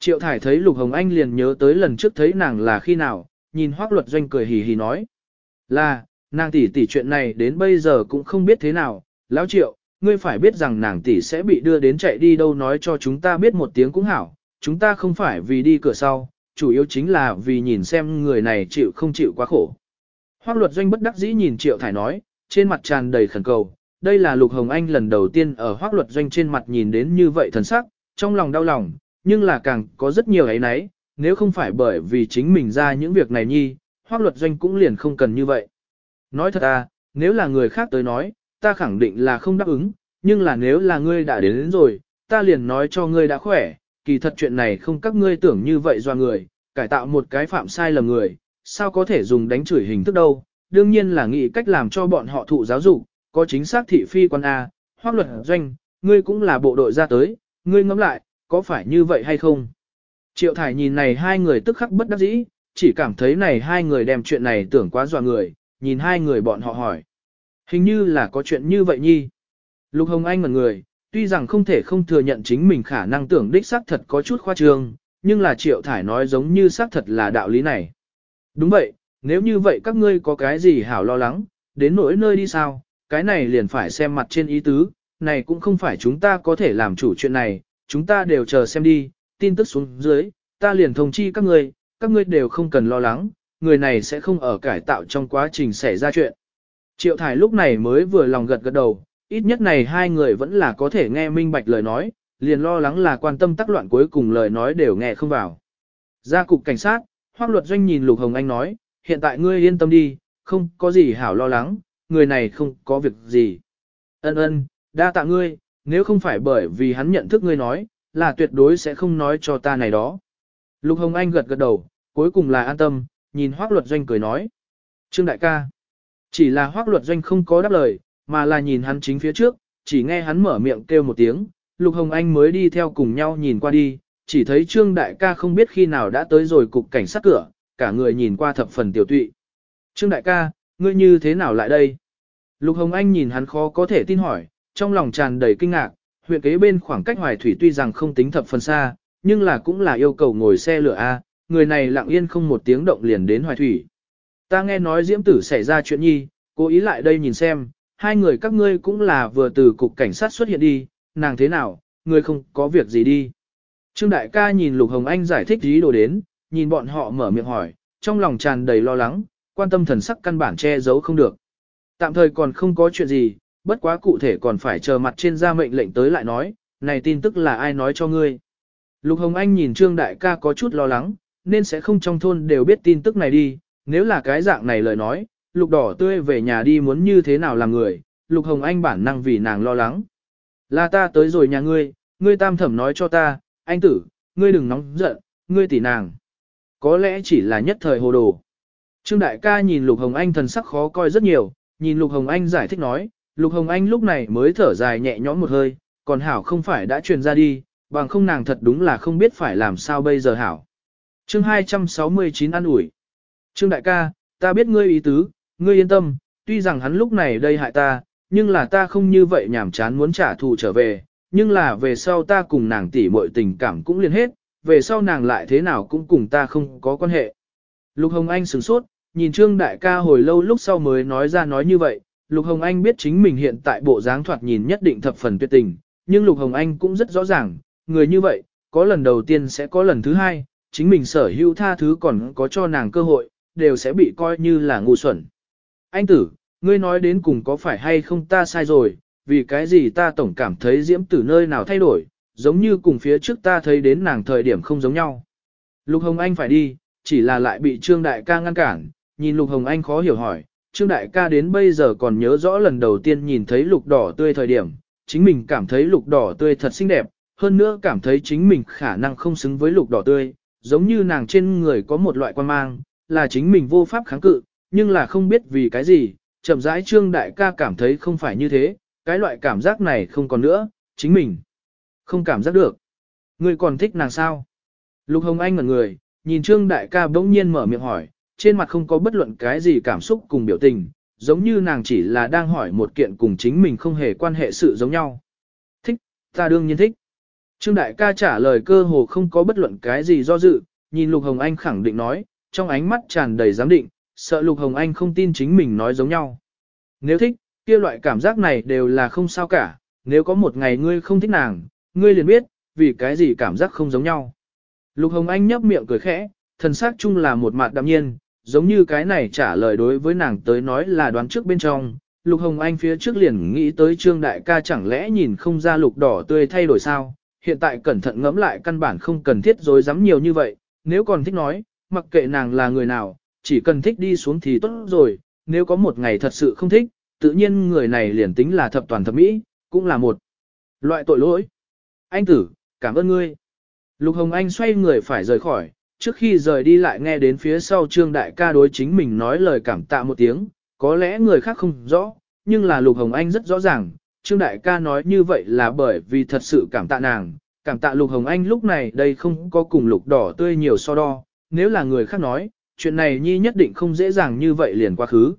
Triệu thải thấy Lục Hồng Anh liền nhớ tới lần trước thấy nàng là khi nào, nhìn hoác luật doanh cười hì hì nói. Là, nàng tỷ tỷ chuyện này đến bây giờ cũng không biết thế nào, lão triệu, ngươi phải biết rằng nàng tỷ sẽ bị đưa đến chạy đi đâu nói cho chúng ta biết một tiếng cũng hảo, chúng ta không phải vì đi cửa sau, chủ yếu chính là vì nhìn xem người này chịu không chịu quá khổ. Hoác luật doanh bất đắc dĩ nhìn Triệu Thải nói, trên mặt tràn đầy khẩn cầu, đây là Lục Hồng Anh lần đầu tiên ở hoác luật doanh trên mặt nhìn đến như vậy thần sắc, trong lòng đau lòng, nhưng là càng có rất nhiều ấy nấy, nếu không phải bởi vì chính mình ra những việc này nhi, hoác luật doanh cũng liền không cần như vậy. Nói thật à, nếu là người khác tới nói, ta khẳng định là không đáp ứng, nhưng là nếu là ngươi đã đến, đến rồi, ta liền nói cho ngươi đã khỏe, kỳ thật chuyện này không các ngươi tưởng như vậy do người, cải tạo một cái phạm sai lầm người, sao có thể dùng đánh chửi hình thức đâu, đương nhiên là nghĩ cách làm cho bọn họ thụ giáo dục, có chính xác thị phi quan A, hoác luật doanh, ngươi cũng là bộ đội ra tới, ngươi ngẫm lại, có phải như vậy hay không? Triệu thải nhìn này hai người tức khắc bất đắc dĩ, chỉ cảm thấy này hai người đem chuyện này tưởng quá dọa người, nhìn hai người bọn họ hỏi. Hình như là có chuyện như vậy nhi. Lục Hồng Anh ngẩn người, tuy rằng không thể không thừa nhận chính mình khả năng tưởng đích xác thật có chút khoa trương, nhưng là triệu thải nói giống như xác thật là đạo lý này. Đúng vậy, nếu như vậy các ngươi có cái gì hảo lo lắng, đến nỗi nơi đi sao, cái này liền phải xem mặt trên ý tứ, này cũng không phải chúng ta có thể làm chủ chuyện này, chúng ta đều chờ xem đi, tin tức xuống dưới, ta liền thông chi các ngươi, các ngươi đều không cần lo lắng, người này sẽ không ở cải tạo trong quá trình xảy ra chuyện. Triệu thải lúc này mới vừa lòng gật gật đầu, ít nhất này hai người vẫn là có thể nghe minh bạch lời nói, liền lo lắng là quan tâm tắc loạn cuối cùng lời nói đều nghe không vào. Ra cục cảnh sát, hoác luật doanh nhìn Lục Hồng Anh nói, hiện tại ngươi yên tâm đi, không có gì hảo lo lắng, người này không có việc gì. Ân ân, đa tạ ngươi, nếu không phải bởi vì hắn nhận thức ngươi nói, là tuyệt đối sẽ không nói cho ta này đó. Lục Hồng Anh gật gật đầu, cuối cùng là an tâm, nhìn hoác luật doanh cười nói. Trương đại ca, chỉ là hoác luật doanh không có đáp lời, mà là nhìn hắn chính phía trước, chỉ nghe hắn mở miệng kêu một tiếng, Lục Hồng Anh mới đi theo cùng nhau nhìn qua đi, chỉ thấy Trương Đại ca không biết khi nào đã tới rồi cục cảnh sát cửa, cả người nhìn qua thập phần tiểu tụy. Trương Đại ca, ngươi như thế nào lại đây? Lục Hồng Anh nhìn hắn khó có thể tin hỏi, trong lòng tràn đầy kinh ngạc, huyện kế bên khoảng cách hoài thủy tuy rằng không tính thập phần xa, nhưng là cũng là yêu cầu ngồi xe lửa A, người này lặng yên không một tiếng động liền đến hoài thủy. Ta nghe nói diễm tử xảy ra chuyện nhi, cố ý lại đây nhìn xem, hai người các ngươi cũng là vừa từ cục cảnh sát xuất hiện đi, nàng thế nào, ngươi không có việc gì đi. Trương đại ca nhìn Lục Hồng Anh giải thích ý đồ đến, nhìn bọn họ mở miệng hỏi, trong lòng tràn đầy lo lắng, quan tâm thần sắc căn bản che giấu không được. Tạm thời còn không có chuyện gì, bất quá cụ thể còn phải chờ mặt trên ra mệnh lệnh tới lại nói, này tin tức là ai nói cho ngươi. Lục Hồng Anh nhìn Trương đại ca có chút lo lắng, nên sẽ không trong thôn đều biết tin tức này đi, nếu là cái dạng này lời nói, Lục đỏ tươi về nhà đi muốn như thế nào làm người, Lục Hồng Anh bản năng vì nàng lo lắng. Là ta tới rồi nhà ngươi, ngươi tam thẩm nói cho ta, anh tử, ngươi đừng nóng giận, ngươi tỷ nàng. Có lẽ chỉ là nhất thời hồ đồ. Trương đại ca nhìn Lục Hồng Anh thần sắc khó coi rất nhiều, nhìn Lục Hồng Anh giải thích nói, Lục Hồng Anh lúc này mới thở dài nhẹ nhõm một hơi, còn Hảo không phải đã truyền ra đi, bằng không nàng thật đúng là không biết phải làm sao bây giờ Hảo. Chương 269 ăn ủi Trương đại ca, ta biết ngươi ý tứ, ngươi yên tâm, tuy rằng hắn lúc này đây hại ta, nhưng là ta không như vậy nhảm chán muốn trả thù trở về, nhưng là về sau ta cùng nàng tỷ muội tình cảm cũng liền hết, về sau nàng lại thế nào cũng cùng ta không có quan hệ. Lục Hồng Anh sửng sốt, nhìn Trương Đại ca hồi lâu lúc sau mới nói ra nói như vậy, Lục Hồng Anh biết chính mình hiện tại bộ dáng thoạt nhìn nhất định thập phần tuyệt tình, nhưng Lục Hồng Anh cũng rất rõ ràng, người như vậy, có lần đầu tiên sẽ có lần thứ hai, chính mình sở hữu tha thứ còn có cho nàng cơ hội, đều sẽ bị coi như là ngu xuẩn. Anh tử, ngươi nói đến cùng có phải hay không ta sai rồi, vì cái gì ta tổng cảm thấy diễm tử nơi nào thay đổi, giống như cùng phía trước ta thấy đến nàng thời điểm không giống nhau. Lục Hồng Anh phải đi, chỉ là lại bị Trương Đại ca ngăn cản, nhìn Lục Hồng Anh khó hiểu hỏi, Trương Đại ca đến bây giờ còn nhớ rõ lần đầu tiên nhìn thấy lục đỏ tươi thời điểm, chính mình cảm thấy lục đỏ tươi thật xinh đẹp, hơn nữa cảm thấy chính mình khả năng không xứng với lục đỏ tươi, giống như nàng trên người có một loại quan mang, là chính mình vô pháp kháng cự, nhưng là không biết vì cái gì, chậm rãi Trương Đại ca cảm thấy không phải như thế, cái loại cảm giác này không còn nữa, chính mình không cảm giác được. Ngươi còn thích nàng sao? Lục Hồng Anh ngẩn người, nhìn Trương Đại ca bỗng nhiên mở miệng hỏi, trên mặt không có bất luận cái gì cảm xúc cùng biểu tình, giống như nàng chỉ là đang hỏi một kiện cùng chính mình không hề quan hệ sự giống nhau. Thích, ta đương nhiên thích. Trương Đại ca trả lời cơ hồ không có bất luận cái gì do dự, nhìn Lục Hồng Anh khẳng định nói, trong ánh mắt tràn đầy giám định, sợ Lục Hồng Anh không tin chính mình nói giống nhau. Nếu thích, kia loại cảm giác này đều là không sao cả, nếu có một ngày ngươi không thích nàng, ngươi liền biết, vì cái gì cảm giác không giống nhau. Lục Hồng Anh nhấp miệng cười khẽ, thần sắc chung là một mặt đạm nhiên, giống như cái này trả lời đối với nàng tới nói là đoán trước bên trong. Lục Hồng Anh phía trước liền nghĩ tới Trương Đại ca chẳng lẽ nhìn không ra lục đỏ tươi thay đổi sao, hiện tại cẩn thận ngẫm lại căn bản không cần thiết dối dám nhiều như vậy, nếu còn thích nói, mặc kệ nàng là người nào, chỉ cần thích đi xuống thì tốt rồi, nếu có một ngày thật sự không thích, tự nhiên người này liền tính là thập toàn thập mỹ, cũng là một loại tội lỗi. Anh tử, cảm ơn ngươi. Lục Hồng Anh xoay người phải rời khỏi, trước khi rời đi lại nghe đến phía sau Trương Đại ca đối chính mình nói lời cảm tạ một tiếng, có lẽ người khác không rõ, nhưng là Lục Hồng Anh rất rõ ràng, Trương Đại ca nói như vậy là bởi vì thật sự cảm tạ nàng, cảm tạ Lục Hồng Anh lúc này đây không có cùng Lục đỏ tươi nhiều so đo, nếu là người khác nói, chuyện này Nhi nhất định không dễ dàng như vậy liền quá khứ.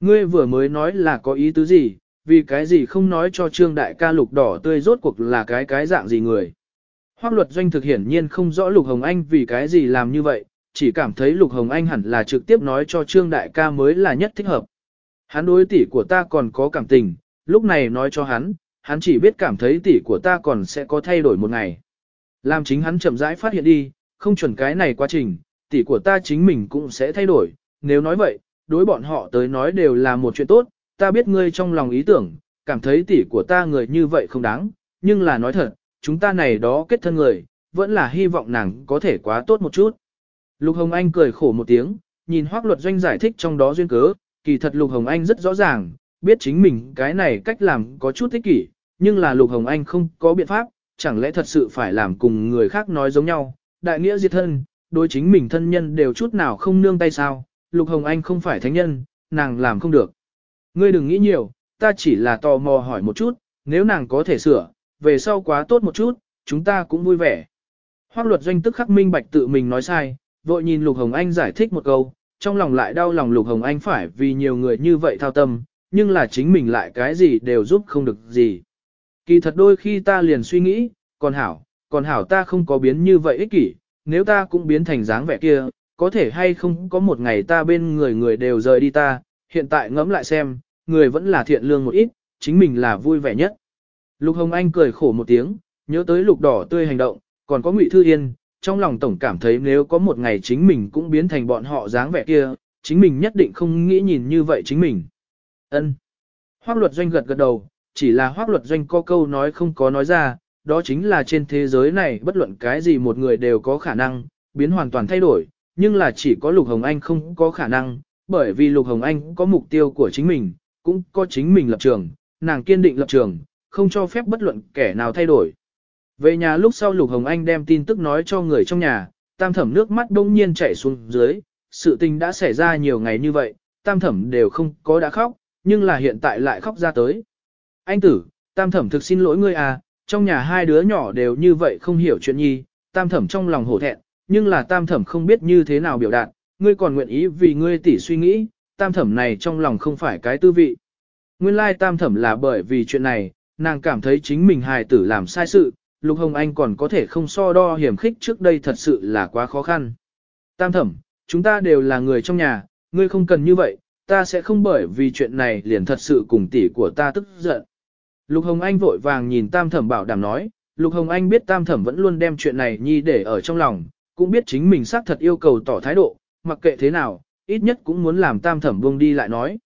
Ngươi vừa mới nói là có ý tứ gì, vì cái gì không nói cho Trương Đại ca Lục đỏ tươi rốt cuộc là cái cái dạng gì người. Hoác luật doanh thực hiển nhiên không rõ Lục Hồng Anh vì cái gì làm như vậy, chỉ cảm thấy Lục Hồng Anh hẳn là trực tiếp nói cho Trương Đại ca mới là nhất thích hợp. Hắn đối tỷ của ta còn có cảm tình, lúc này nói cho hắn, hắn chỉ biết cảm thấy tỷ của ta còn sẽ có thay đổi một ngày. Làm chính hắn chậm rãi phát hiện đi, không chuẩn cái này quá trình, tỷ của ta chính mình cũng sẽ thay đổi, nếu nói vậy, đối bọn họ tới nói đều là một chuyện tốt, ta biết ngươi trong lòng ý tưởng, cảm thấy tỷ của ta người như vậy không đáng, nhưng là nói thật, chúng ta này đó kết thân người, vẫn là hy vọng nàng có thể quá tốt một chút. Lục Hồng Anh cười khổ một tiếng, nhìn Hoác Luật Doanh giải thích trong đó duyên cớ, kỳ thật Lục Hồng Anh rất rõ ràng, biết chính mình cái này cách làm có chút thích kỷ, nhưng là Lục Hồng Anh không có biện pháp, chẳng lẽ thật sự phải làm cùng người khác nói giống nhau, đại nghĩa diệt thân, đối chính mình thân nhân đều chút nào không nương tay sao, Lục Hồng Anh không phải thánh nhân, nàng làm không được. Ngươi đừng nghĩ nhiều, ta chỉ là tò mò hỏi một chút, nếu nàng có thể sửa, về sau quá tốt một chút, chúng ta cũng vui vẻ. Hoác luật doanh tức khắc minh bạch tự mình nói sai, vội nhìn Lục Hồng Anh giải thích một câu, trong lòng lại đau lòng Lục Hồng Anh phải vì nhiều người như vậy thao tâm, nhưng là chính mình lại cái gì đều giúp không được gì. Kỳ thật đôi khi ta liền suy nghĩ, còn hảo, còn hảo ta không có biến như vậy ích kỷ, nếu ta cũng biến thành dáng vẻ kia, có thể hay không có một ngày ta bên người người đều rời đi ta, hiện tại ngẫm lại xem, người vẫn là thiện lương một ít, chính mình là vui vẻ nhất. Lục Hồng Anh cười khổ một tiếng, nhớ tới lục đỏ tươi hành động, còn có Ngụy Thư Yên, trong lòng tổng cảm thấy nếu có một ngày chính mình cũng biến thành bọn họ dáng vẻ kia, chính mình nhất định không nghĩ nhìn như vậy chính mình. Ân. Hoắc luật doanh gật gật đầu, chỉ là Hoắc luật doanh có câu nói không có nói ra, đó chính là trên thế giới này bất luận cái gì một người đều có khả năng, biến hoàn toàn thay đổi, nhưng là chỉ có Lục Hồng Anh không có khả năng, bởi vì Lục Hồng Anh có mục tiêu của chính mình, cũng có chính mình lập trường, nàng kiên định lập trường, không cho phép bất luận kẻ nào thay đổi. Về nhà lúc sau Lục Hồng Anh đem tin tức nói cho người trong nhà, tam thẩm nước mắt đông nhiên chảy xuống dưới, sự tình đã xảy ra nhiều ngày như vậy, tam thẩm đều không có đã khóc, nhưng là hiện tại lại khóc ra tới. Anh tử, tam thẩm thực xin lỗi ngươi à, trong nhà hai đứa nhỏ đều như vậy không hiểu chuyện nhi, tam thẩm trong lòng hổ thẹn, nhưng là tam thẩm không biết như thế nào biểu đạt, ngươi còn nguyện ý vì ngươi tỷ suy nghĩ, tam thẩm này trong lòng không phải cái tư vị. Nguyên lai tam thẩm là bởi vì chuyện này, nàng cảm thấy chính mình hài tử làm sai sự, Lục Hồng Anh còn có thể không so đo hiểm khích trước đây thật sự là quá khó khăn. Tam thẩm, chúng ta đều là người trong nhà, ngươi không cần như vậy, ta sẽ không bởi vì chuyện này liền thật sự cùng tỷ của ta tức giận. Lục Hồng Anh vội vàng nhìn Tam Thẩm bảo đảm nói, Lục Hồng Anh biết Tam Thẩm vẫn luôn đem chuyện này nhi để ở trong lòng, cũng biết chính mình xác thật yêu cầu tỏ thái độ, mặc kệ thế nào, ít nhất cũng muốn làm Tam Thẩm buông đi lại nói.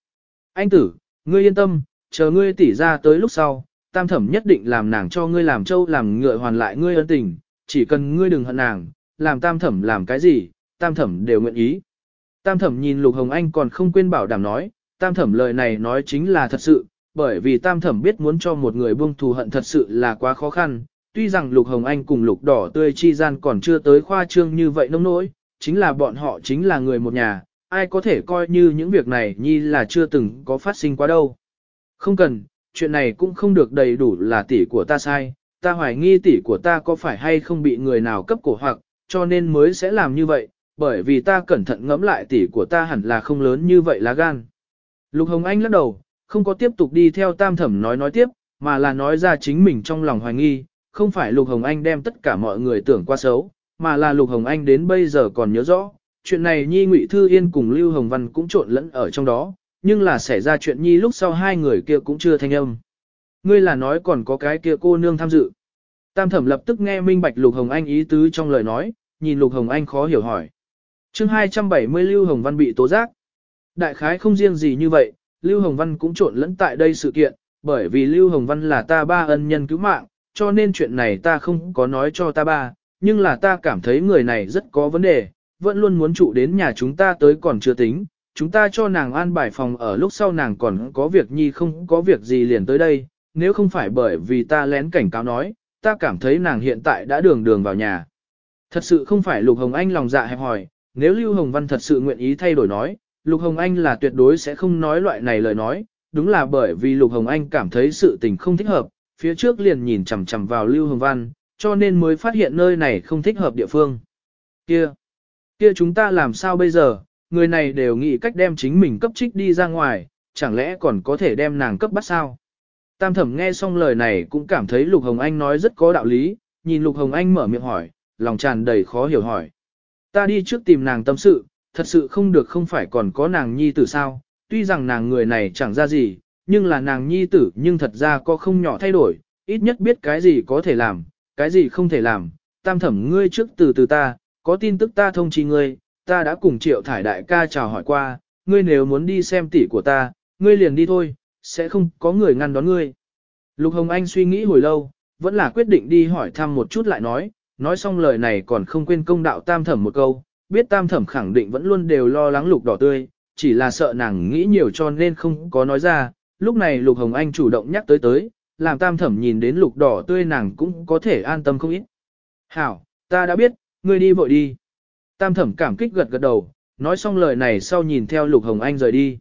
Anh tử, ngươi yên tâm, chờ ngươi tỷ ra tới lúc sau, Tam Thẩm nhất định làm nàng cho ngươi làm trâu làm ngựa hoàn lại ngươi ân tình, chỉ cần ngươi đừng hận nàng, làm Tam Thẩm làm cái gì, Tam Thẩm đều nguyện ý. Tam Thẩm nhìn Lục Hồng Anh còn không quên bảo đảm nói, Tam Thẩm lời này nói chính là thật sự, bởi vì tam thẩm biết muốn cho một người buông thù hận thật sự là quá khó khăn, tuy rằng lục hồng anh cùng lục đỏ tươi chi gian còn chưa tới khoa trương như vậy nông nỗi, chính là bọn họ chính là người một nhà, ai có thể coi như những việc này nhi là chưa từng có phát sinh quá đâu. Không cần, chuyện này cũng không được đầy đủ là tỷ của ta sai, ta hoài nghi tỷ của ta có phải hay không bị người nào cấp cổ hoặc, cho nên mới sẽ làm như vậy, bởi vì ta cẩn thận ngẫm lại tỷ của ta hẳn là không lớn như vậy lá gan. Lục Hồng Anh lắc đầu, không có tiếp tục đi theo tam thẩm nói nói tiếp, mà là nói ra chính mình trong lòng hoài nghi, không phải Lục Hồng Anh đem tất cả mọi người tưởng qua xấu, mà là Lục Hồng Anh đến bây giờ còn nhớ rõ, chuyện này Nhi Ngụy Thư Yên cùng Lưu Hồng Văn cũng trộn lẫn ở trong đó, nhưng là xảy ra chuyện Nhi lúc sau hai người kia cũng chưa thanh âm. Ngươi là nói còn có cái kia cô nương tham dự. Tam thẩm lập tức nghe minh bạch Lục Hồng Anh ý tứ trong lời nói, nhìn Lục Hồng Anh khó hiểu hỏi. chương 270 Lưu Hồng Văn bị tố giác. Đại khái không riêng gì như vậy, Lưu Hồng Văn cũng trộn lẫn tại đây sự kiện, bởi vì Lưu Hồng Văn là ta ba ân nhân cứu mạng, cho nên chuyện này ta không có nói cho ta ba, nhưng là ta cảm thấy người này rất có vấn đề, vẫn luôn muốn trụ đến nhà chúng ta tới còn chưa tính, chúng ta cho nàng an bài phòng ở lúc sau nàng còn có việc nhi không có việc gì liền tới đây, nếu không phải bởi vì ta lén cảnh cáo nói, ta cảm thấy nàng hiện tại đã đường đường vào nhà. Thật sự không phải Lục Hồng Anh lòng dạ hẹp hỏi, nếu Lưu Hồng Văn thật sự nguyện ý thay đổi nói, Lục Hồng Anh là tuyệt đối sẽ không nói loại này lời nói, đúng là bởi vì Lục Hồng Anh cảm thấy sự tình không thích hợp, phía trước liền nhìn chằm chằm vào Lưu Hồng Văn, cho nên mới phát hiện nơi này không thích hợp địa phương. Kia, kia chúng ta làm sao bây giờ, người này đều nghĩ cách đem chính mình cấp trích đi ra ngoài, chẳng lẽ còn có thể đem nàng cấp bắt sao? Tam thẩm nghe xong lời này cũng cảm thấy Lục Hồng Anh nói rất có đạo lý, nhìn Lục Hồng Anh mở miệng hỏi, lòng tràn đầy khó hiểu hỏi. Ta đi trước tìm nàng tâm sự, thật sự không được không phải còn có nàng nhi tử sao, tuy rằng nàng người này chẳng ra gì, nhưng là nàng nhi tử nhưng thật ra có không nhỏ thay đổi, ít nhất biết cái gì có thể làm, cái gì không thể làm, tam thẩm ngươi trước từ từ ta, có tin tức ta thông chi ngươi, ta đã cùng triệu thải đại ca chào hỏi qua, ngươi nếu muốn đi xem tỷ của ta, ngươi liền đi thôi, sẽ không có người ngăn đón ngươi. Lục Hồng Anh suy nghĩ hồi lâu, vẫn là quyết định đi hỏi thăm một chút lại nói, nói xong lời này còn không quên công đạo tam thẩm một câu, biết tam thẩm khẳng định vẫn luôn đều lo lắng lục đỏ tươi, chỉ là sợ nàng nghĩ nhiều cho nên không có nói ra, lúc này lục hồng anh chủ động nhắc tới tới, làm tam thẩm nhìn đến lục đỏ tươi nàng cũng có thể an tâm không ít. Hảo, ta đã biết, ngươi đi vội đi. Tam thẩm cảm kích gật gật đầu, nói xong lời này sau nhìn theo lục hồng anh rời đi.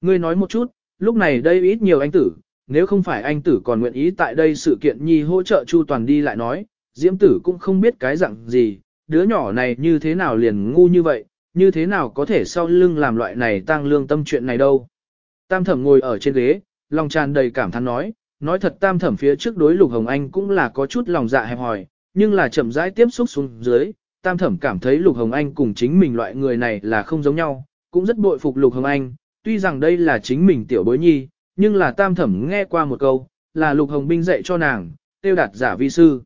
Ngươi nói một chút, lúc này đây ít nhiều anh tử, nếu không phải anh tử còn nguyện ý tại đây sự kiện nhi hỗ trợ chu toàn đi lại nói, diễm tử cũng không biết cái dạng gì, đứa nhỏ này như thế nào liền ngu như vậy, như thế nào có thể sau lưng làm loại này tăng lương tâm chuyện này đâu. Tam thẩm ngồi ở trên ghế, lòng tràn đầy cảm thán nói, nói thật tam thẩm phía trước đối lục hồng anh cũng là có chút lòng dạ hẹp hòi, nhưng là chậm rãi tiếp xúc xuống dưới, tam thẩm cảm thấy lục hồng anh cùng chính mình loại người này là không giống nhau, cũng rất bội phục lục hồng anh, tuy rằng đây là chính mình tiểu bối nhi, nhưng là tam thẩm nghe qua một câu, là lục hồng binh dạy cho nàng, tiêu đạt giả vi sư.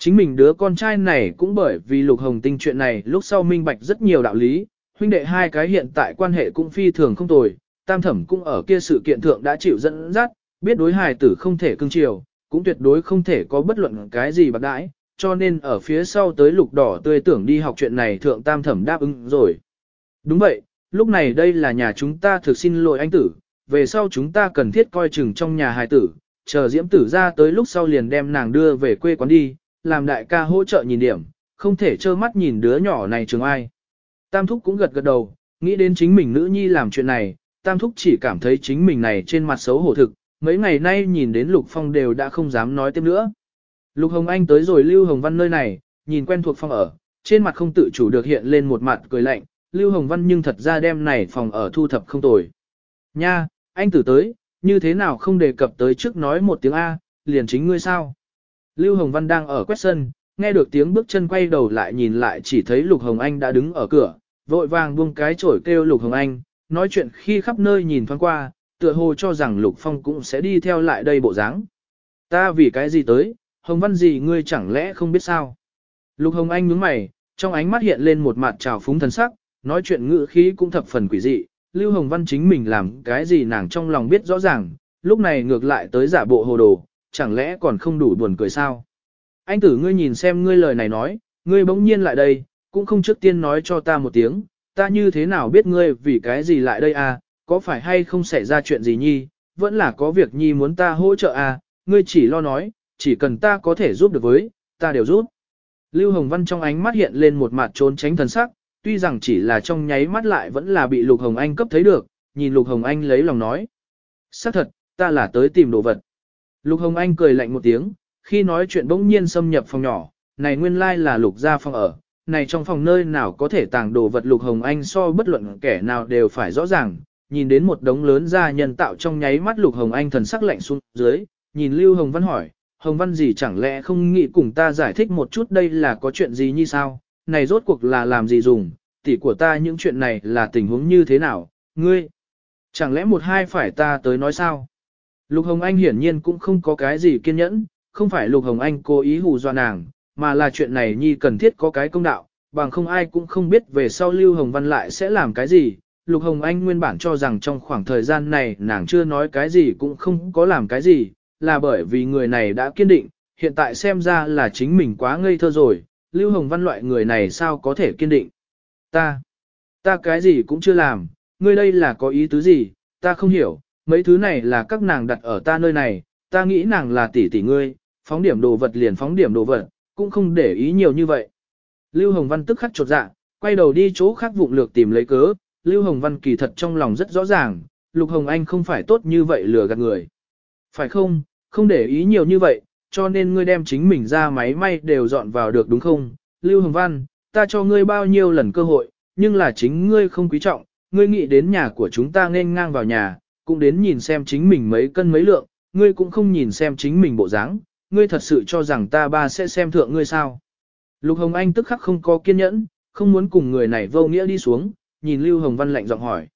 Chính mình đứa con trai này cũng bởi vì lục hồng tinh chuyện này lúc sau minh bạch rất nhiều đạo lý, huynh đệ hai cái hiện tại quan hệ cũng phi thường không tồi, tam thẩm cũng ở kia sự kiện thượng đã chịu dẫn dắt, biết đối hài tử không thể cưng chiều, cũng tuyệt đối không thể có bất luận cái gì bạc đãi, cho nên ở phía sau tới lục đỏ tươi tưởng đi học chuyện này thượng tam thẩm đáp ứng rồi. Đúng vậy, lúc này đây là nhà chúng ta thực xin lỗi anh tử, về sau chúng ta cần thiết coi chừng trong nhà hài tử, chờ diễm tử ra tới lúc sau liền đem nàng đưa về quê quán đi, làm đại ca hỗ trợ nhìn điểm, không thể trơ mắt nhìn đứa nhỏ này trường ai. Tam thúc cũng gật gật đầu, nghĩ đến chính mình nữ nhi làm chuyện này, Tam thúc chỉ cảm thấy chính mình này trên mặt xấu hổ thực, mấy ngày nay nhìn đến Lục Phong đều đã không dám nói tiếp nữa. Lục Hồng Anh tới rồi Lưu Hồng Văn nơi này, nhìn quen thuộc phòng ở, trên mặt không tự chủ được hiện lên một mặt cười lạnh, Lưu Hồng Văn nhưng thật ra đem này phòng ở thu thập không tồi. Nha, anh tử tới, như thế nào không đề cập tới trước nói một tiếng A, liền chính ngươi sao? Lưu Hồng Văn đang ở quét sân, nghe được tiếng bước chân quay đầu lại nhìn lại chỉ thấy Lục Hồng Anh đã đứng ở cửa, vội vàng buông cái chổi kêu Lục Hồng Anh, nói chuyện khi khắp nơi nhìn thoáng qua, tựa hồ cho rằng Lục Phong cũng sẽ đi theo lại đây bộ dáng. Ta vì cái gì tới, Hồng Văn gì ngươi chẳng lẽ không biết sao? Lục Hồng Anh nhướng mày, trong ánh mắt hiện lên một mặt trào phúng thần sắc, nói chuyện ngữ khí cũng thập phần quỷ dị, Lưu Hồng Văn chính mình làm cái gì nàng trong lòng biết rõ ràng, lúc này ngược lại tới giả bộ hồ đồ, chẳng lẽ còn không đủ buồn cười sao? Anh tử ngươi nhìn xem ngươi lời này nói, ngươi bỗng nhiên lại đây, cũng không trước tiên nói cho ta một tiếng, ta như thế nào biết ngươi vì cái gì lại đây à, có phải hay không xảy ra chuyện gì nhi, vẫn là có việc nhi muốn ta hỗ trợ à, ngươi chỉ lo nói, chỉ cần ta có thể giúp được với, ta đều giúp. Lưu Hồng Văn trong ánh mắt hiện lên một mặt trốn tránh thần sắc, tuy rằng chỉ là trong nháy mắt lại vẫn là bị Lục Hồng Anh cấp thấy được, nhìn Lục Hồng Anh lấy lòng nói. xác thật, ta là tới tìm đồ vật. Lục Hồng Anh cười lạnh một tiếng, khi nói chuyện bỗng nhiên xâm nhập phòng nhỏ, này nguyên lai là Lục gia phòng ở, này trong phòng nơi nào có thể tàng đồ vật Lục Hồng Anh so bất luận kẻ nào đều phải rõ ràng, nhìn đến một đống lớn gia nhân tạo trong nháy mắt Lục Hồng Anh thần sắc lạnh xuống dưới, nhìn Lưu Hồng Văn hỏi, Hồng Văn gì chẳng lẽ không nghĩ cùng ta giải thích một chút đây là có chuyện gì như sao, này rốt cuộc là làm gì dùng, tỷ của ta những chuyện này là tình huống như thế nào, ngươi, chẳng lẽ một hai phải ta tới nói sao? Lục Hồng Anh hiển nhiên cũng không có cái gì kiên nhẫn, không phải Lục Hồng Anh cố ý hù dọa nàng, mà là chuyện này nhi cần thiết có cái công đạo, bằng không ai cũng không biết về sau Lưu Hồng Văn lại sẽ làm cái gì. Lục Hồng Anh nguyên bản cho rằng trong khoảng thời gian này nàng chưa nói cái gì cũng không có làm cái gì, là bởi vì người này đã kiên định, hiện tại xem ra là chính mình quá ngây thơ rồi, Lưu Hồng Văn loại người này sao có thể kiên định. Ta, ta cái gì cũng chưa làm, ngươi đây là có ý tứ gì, ta không hiểu, mấy thứ này là các nàng đặt ở ta nơi này, ta nghĩ nàng là tỷ tỷ ngươi, phóng điểm đồ vật liền phóng điểm đồ vật, cũng không để ý nhiều như vậy. Lưu Hồng Văn tức khắc chột dạ, quay đầu đi chỗ khác vụng lược tìm lấy cớ, Lưu Hồng Văn kỳ thật trong lòng rất rõ ràng, Lục Hồng Anh không phải tốt như vậy lừa gạt người. Phải không, không để ý nhiều như vậy, cho nên ngươi đem chính mình ra máy may đều dọn vào được đúng không? Lưu Hồng Văn, ta cho ngươi bao nhiêu lần cơ hội, nhưng là chính ngươi không quý trọng, ngươi nghĩ đến nhà của chúng ta nên ngang vào nhà, cũng đến nhìn xem chính mình mấy cân mấy lượng, ngươi cũng không nhìn xem chính mình bộ dáng, ngươi thật sự cho rằng ta ba sẽ xem thượng ngươi sao. Lục Hồng Anh tức khắc không có kiên nhẫn, không muốn cùng người này vô nghĩa đi xuống, nhìn Lưu Hồng Văn lạnh giọng hỏi.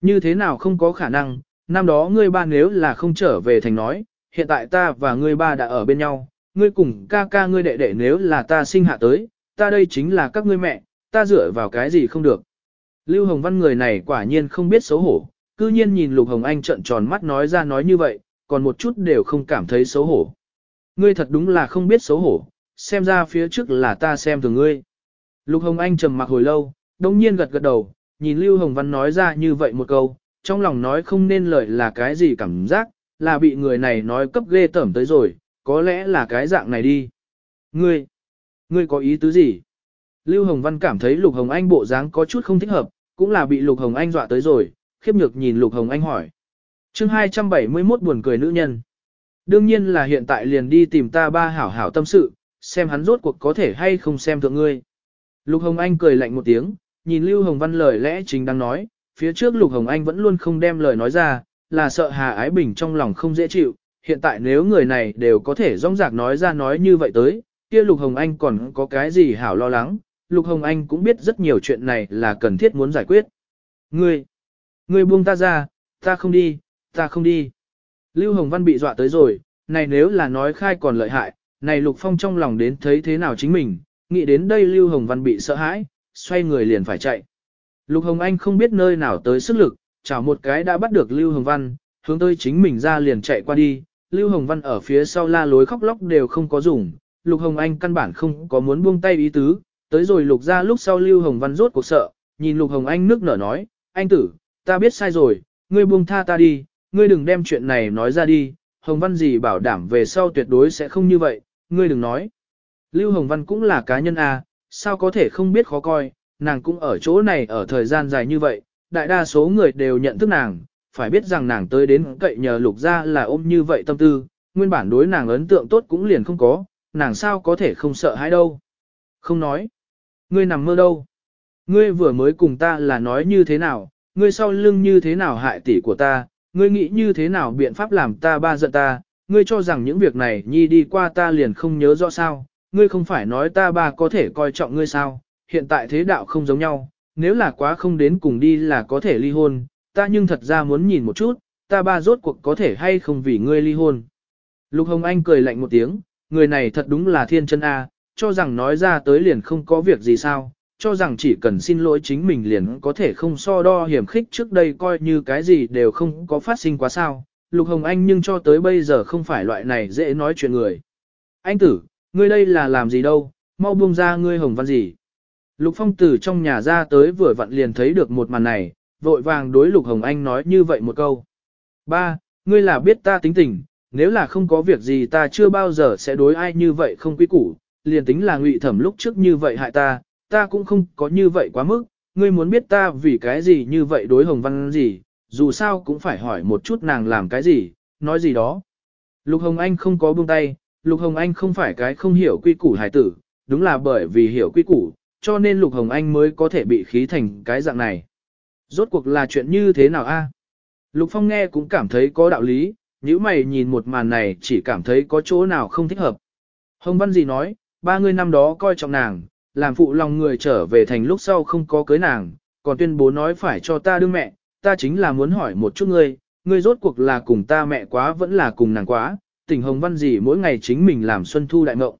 Như thế nào không có khả năng, năm đó ngươi ba nếu là không trở về thành nói, hiện tại ta và ngươi ba đã ở bên nhau, ngươi cùng ca ca ngươi đệ đệ nếu là ta sinh hạ tới, ta đây chính là các ngươi mẹ, ta dựa vào cái gì không được. Lưu Hồng Văn người này quả nhiên không biết xấu hổ, cư nhiên nhìn Lục Hồng Anh trợn tròn mắt nói ra nói như vậy, còn một chút đều không cảm thấy xấu hổ. Ngươi thật đúng là không biết xấu hổ, xem ra phía trước là ta xem thường ngươi. Lục Hồng Anh trầm mặc hồi lâu, đồng nhiên gật gật đầu, nhìn Lưu Hồng Văn nói ra như vậy một câu, trong lòng nói không nên lời là cái gì cảm giác, là bị người này nói cấp ghê tởm tới rồi, có lẽ là cái dạng này đi. Ngươi, ngươi có ý tứ gì? Lưu Hồng Văn cảm thấy Lục Hồng Anh bộ dáng có chút không thích hợp, cũng là bị Lục Hồng Anh dọa tới rồi, khiếp nhược nhìn Lục Hồng Anh hỏi. chương 271 buồn cười nữ nhân. Đương nhiên là hiện tại liền đi tìm ta ba hảo hảo tâm sự, xem hắn rốt cuộc có thể hay không xem thượng ngươi. Lục Hồng Anh cười lạnh một tiếng, nhìn Lưu Hồng Văn lời lẽ chính đang nói, phía trước Lục Hồng Anh vẫn luôn không đem lời nói ra, là sợ Hà Ái Bình trong lòng không dễ chịu, hiện tại nếu người này đều có thể rong rạc nói ra nói như vậy tới, kia Lục Hồng Anh còn có cái gì hảo lo lắng, Lục Hồng Anh cũng biết rất nhiều chuyện này là cần thiết muốn giải quyết. Ngươi, ngươi buông ta ra, ta không đi, ta không đi. Lưu Hồng Văn bị dọa tới rồi, này nếu là nói khai còn lợi hại, này Lục Phong trong lòng đến thấy thế nào chính mình, nghĩ đến đây Lưu Hồng Văn bị sợ hãi, xoay người liền phải chạy. Lục Hồng Anh không biết nơi nào tới sức lực, chảo một cái đã bắt được Lưu Hồng Văn, hướng tới chính mình ra liền chạy qua đi, Lưu Hồng Văn ở phía sau la lối khóc lóc đều không có dùng, Lục Hồng Anh căn bản không có muốn buông tay ý tứ, tới rồi Lục ra lúc sau Lưu Hồng Văn rốt cuộc sợ, nhìn Lục Hồng Anh nước nở nói, anh tử, ta biết sai rồi, ngươi buông tha ta đi, ngươi đừng đem chuyện này nói ra đi, Hồng Văn gì bảo đảm về sau tuyệt đối sẽ không như vậy, ngươi đừng nói. Lưu Hồng Văn cũng là cá nhân à, sao có thể không biết khó coi, nàng cũng ở chỗ này ở thời gian dài như vậy, đại đa số người đều nhận thức nàng, phải biết rằng nàng tới đến cậy nhờ lục ra là ôm như vậy tâm tư, nguyên bản đối nàng ấn tượng tốt cũng liền không có, nàng sao có thể không sợ hãi đâu. Không nói. Ngươi nằm mơ đâu. Ngươi vừa mới cùng ta là nói như thế nào, ngươi sau lưng như thế nào hại tỷ của ta, ngươi nghĩ như thế nào biện pháp làm ta ba giận ta, ngươi cho rằng những việc này nhi đi qua ta liền không nhớ rõ sao, ngươi không phải nói ta ba có thể coi trọng ngươi sao, hiện tại thế đạo không giống nhau, nếu là quá không đến cùng đi là có thể ly hôn, ta nhưng thật ra muốn nhìn một chút, ta ba rốt cuộc có thể hay không vì ngươi ly hôn. Lục Hồng Anh cười lạnh một tiếng, người này thật đúng là thiên chân A, cho rằng nói ra tới liền không có việc gì sao, cho rằng chỉ cần xin lỗi chính mình liền có thể không so đo hiểm khích trước đây coi như cái gì đều không có phát sinh quá sao. Lục Hồng Anh nhưng cho tới bây giờ không phải loại này dễ nói chuyện người. Anh tử, ngươi đây là làm gì đâu, mau buông ra ngươi hồng văn gì. Lục Phong từ trong nhà ra tới vừa vặn liền thấy được một màn này, vội vàng đối Lục Hồng Anh nói như vậy một câu. Ba, ngươi là biết ta tính tình, nếu là không có việc gì ta chưa bao giờ sẽ đối ai như vậy không quý củ, liền tính là ngụy thẩm lúc trước như vậy hại ta, ta cũng không có như vậy quá mức, ngươi muốn biết ta vì cái gì như vậy đối Hồng Văn gì, dù sao cũng phải hỏi một chút nàng làm cái gì, nói gì đó. Lục Hồng Anh không có buông tay, Lục Hồng Anh không phải cái không hiểu quy củ hài tử, đúng là bởi vì hiểu quy củ, cho nên Lục Hồng Anh mới có thể bị khí thành cái dạng này. Rốt cuộc là chuyện như thế nào a? Lục Phong nghe cũng cảm thấy có đạo lý, nếu mày nhìn một màn này chỉ cảm thấy có chỗ nào không thích hợp. Hồng Văn gì nói, ba người năm đó coi trọng nàng, làm phụ lòng người trở về thành lúc sau không có cưới nàng, còn tuyên bố nói phải cho ta đương mẹ, ta chính là muốn hỏi một chút ngươi, ngươi rốt cuộc là cùng ta mẹ quá vẫn là cùng nàng quá, tỉnh Hồng Văn gì mỗi ngày chính mình làm xuân thu đại ngộng.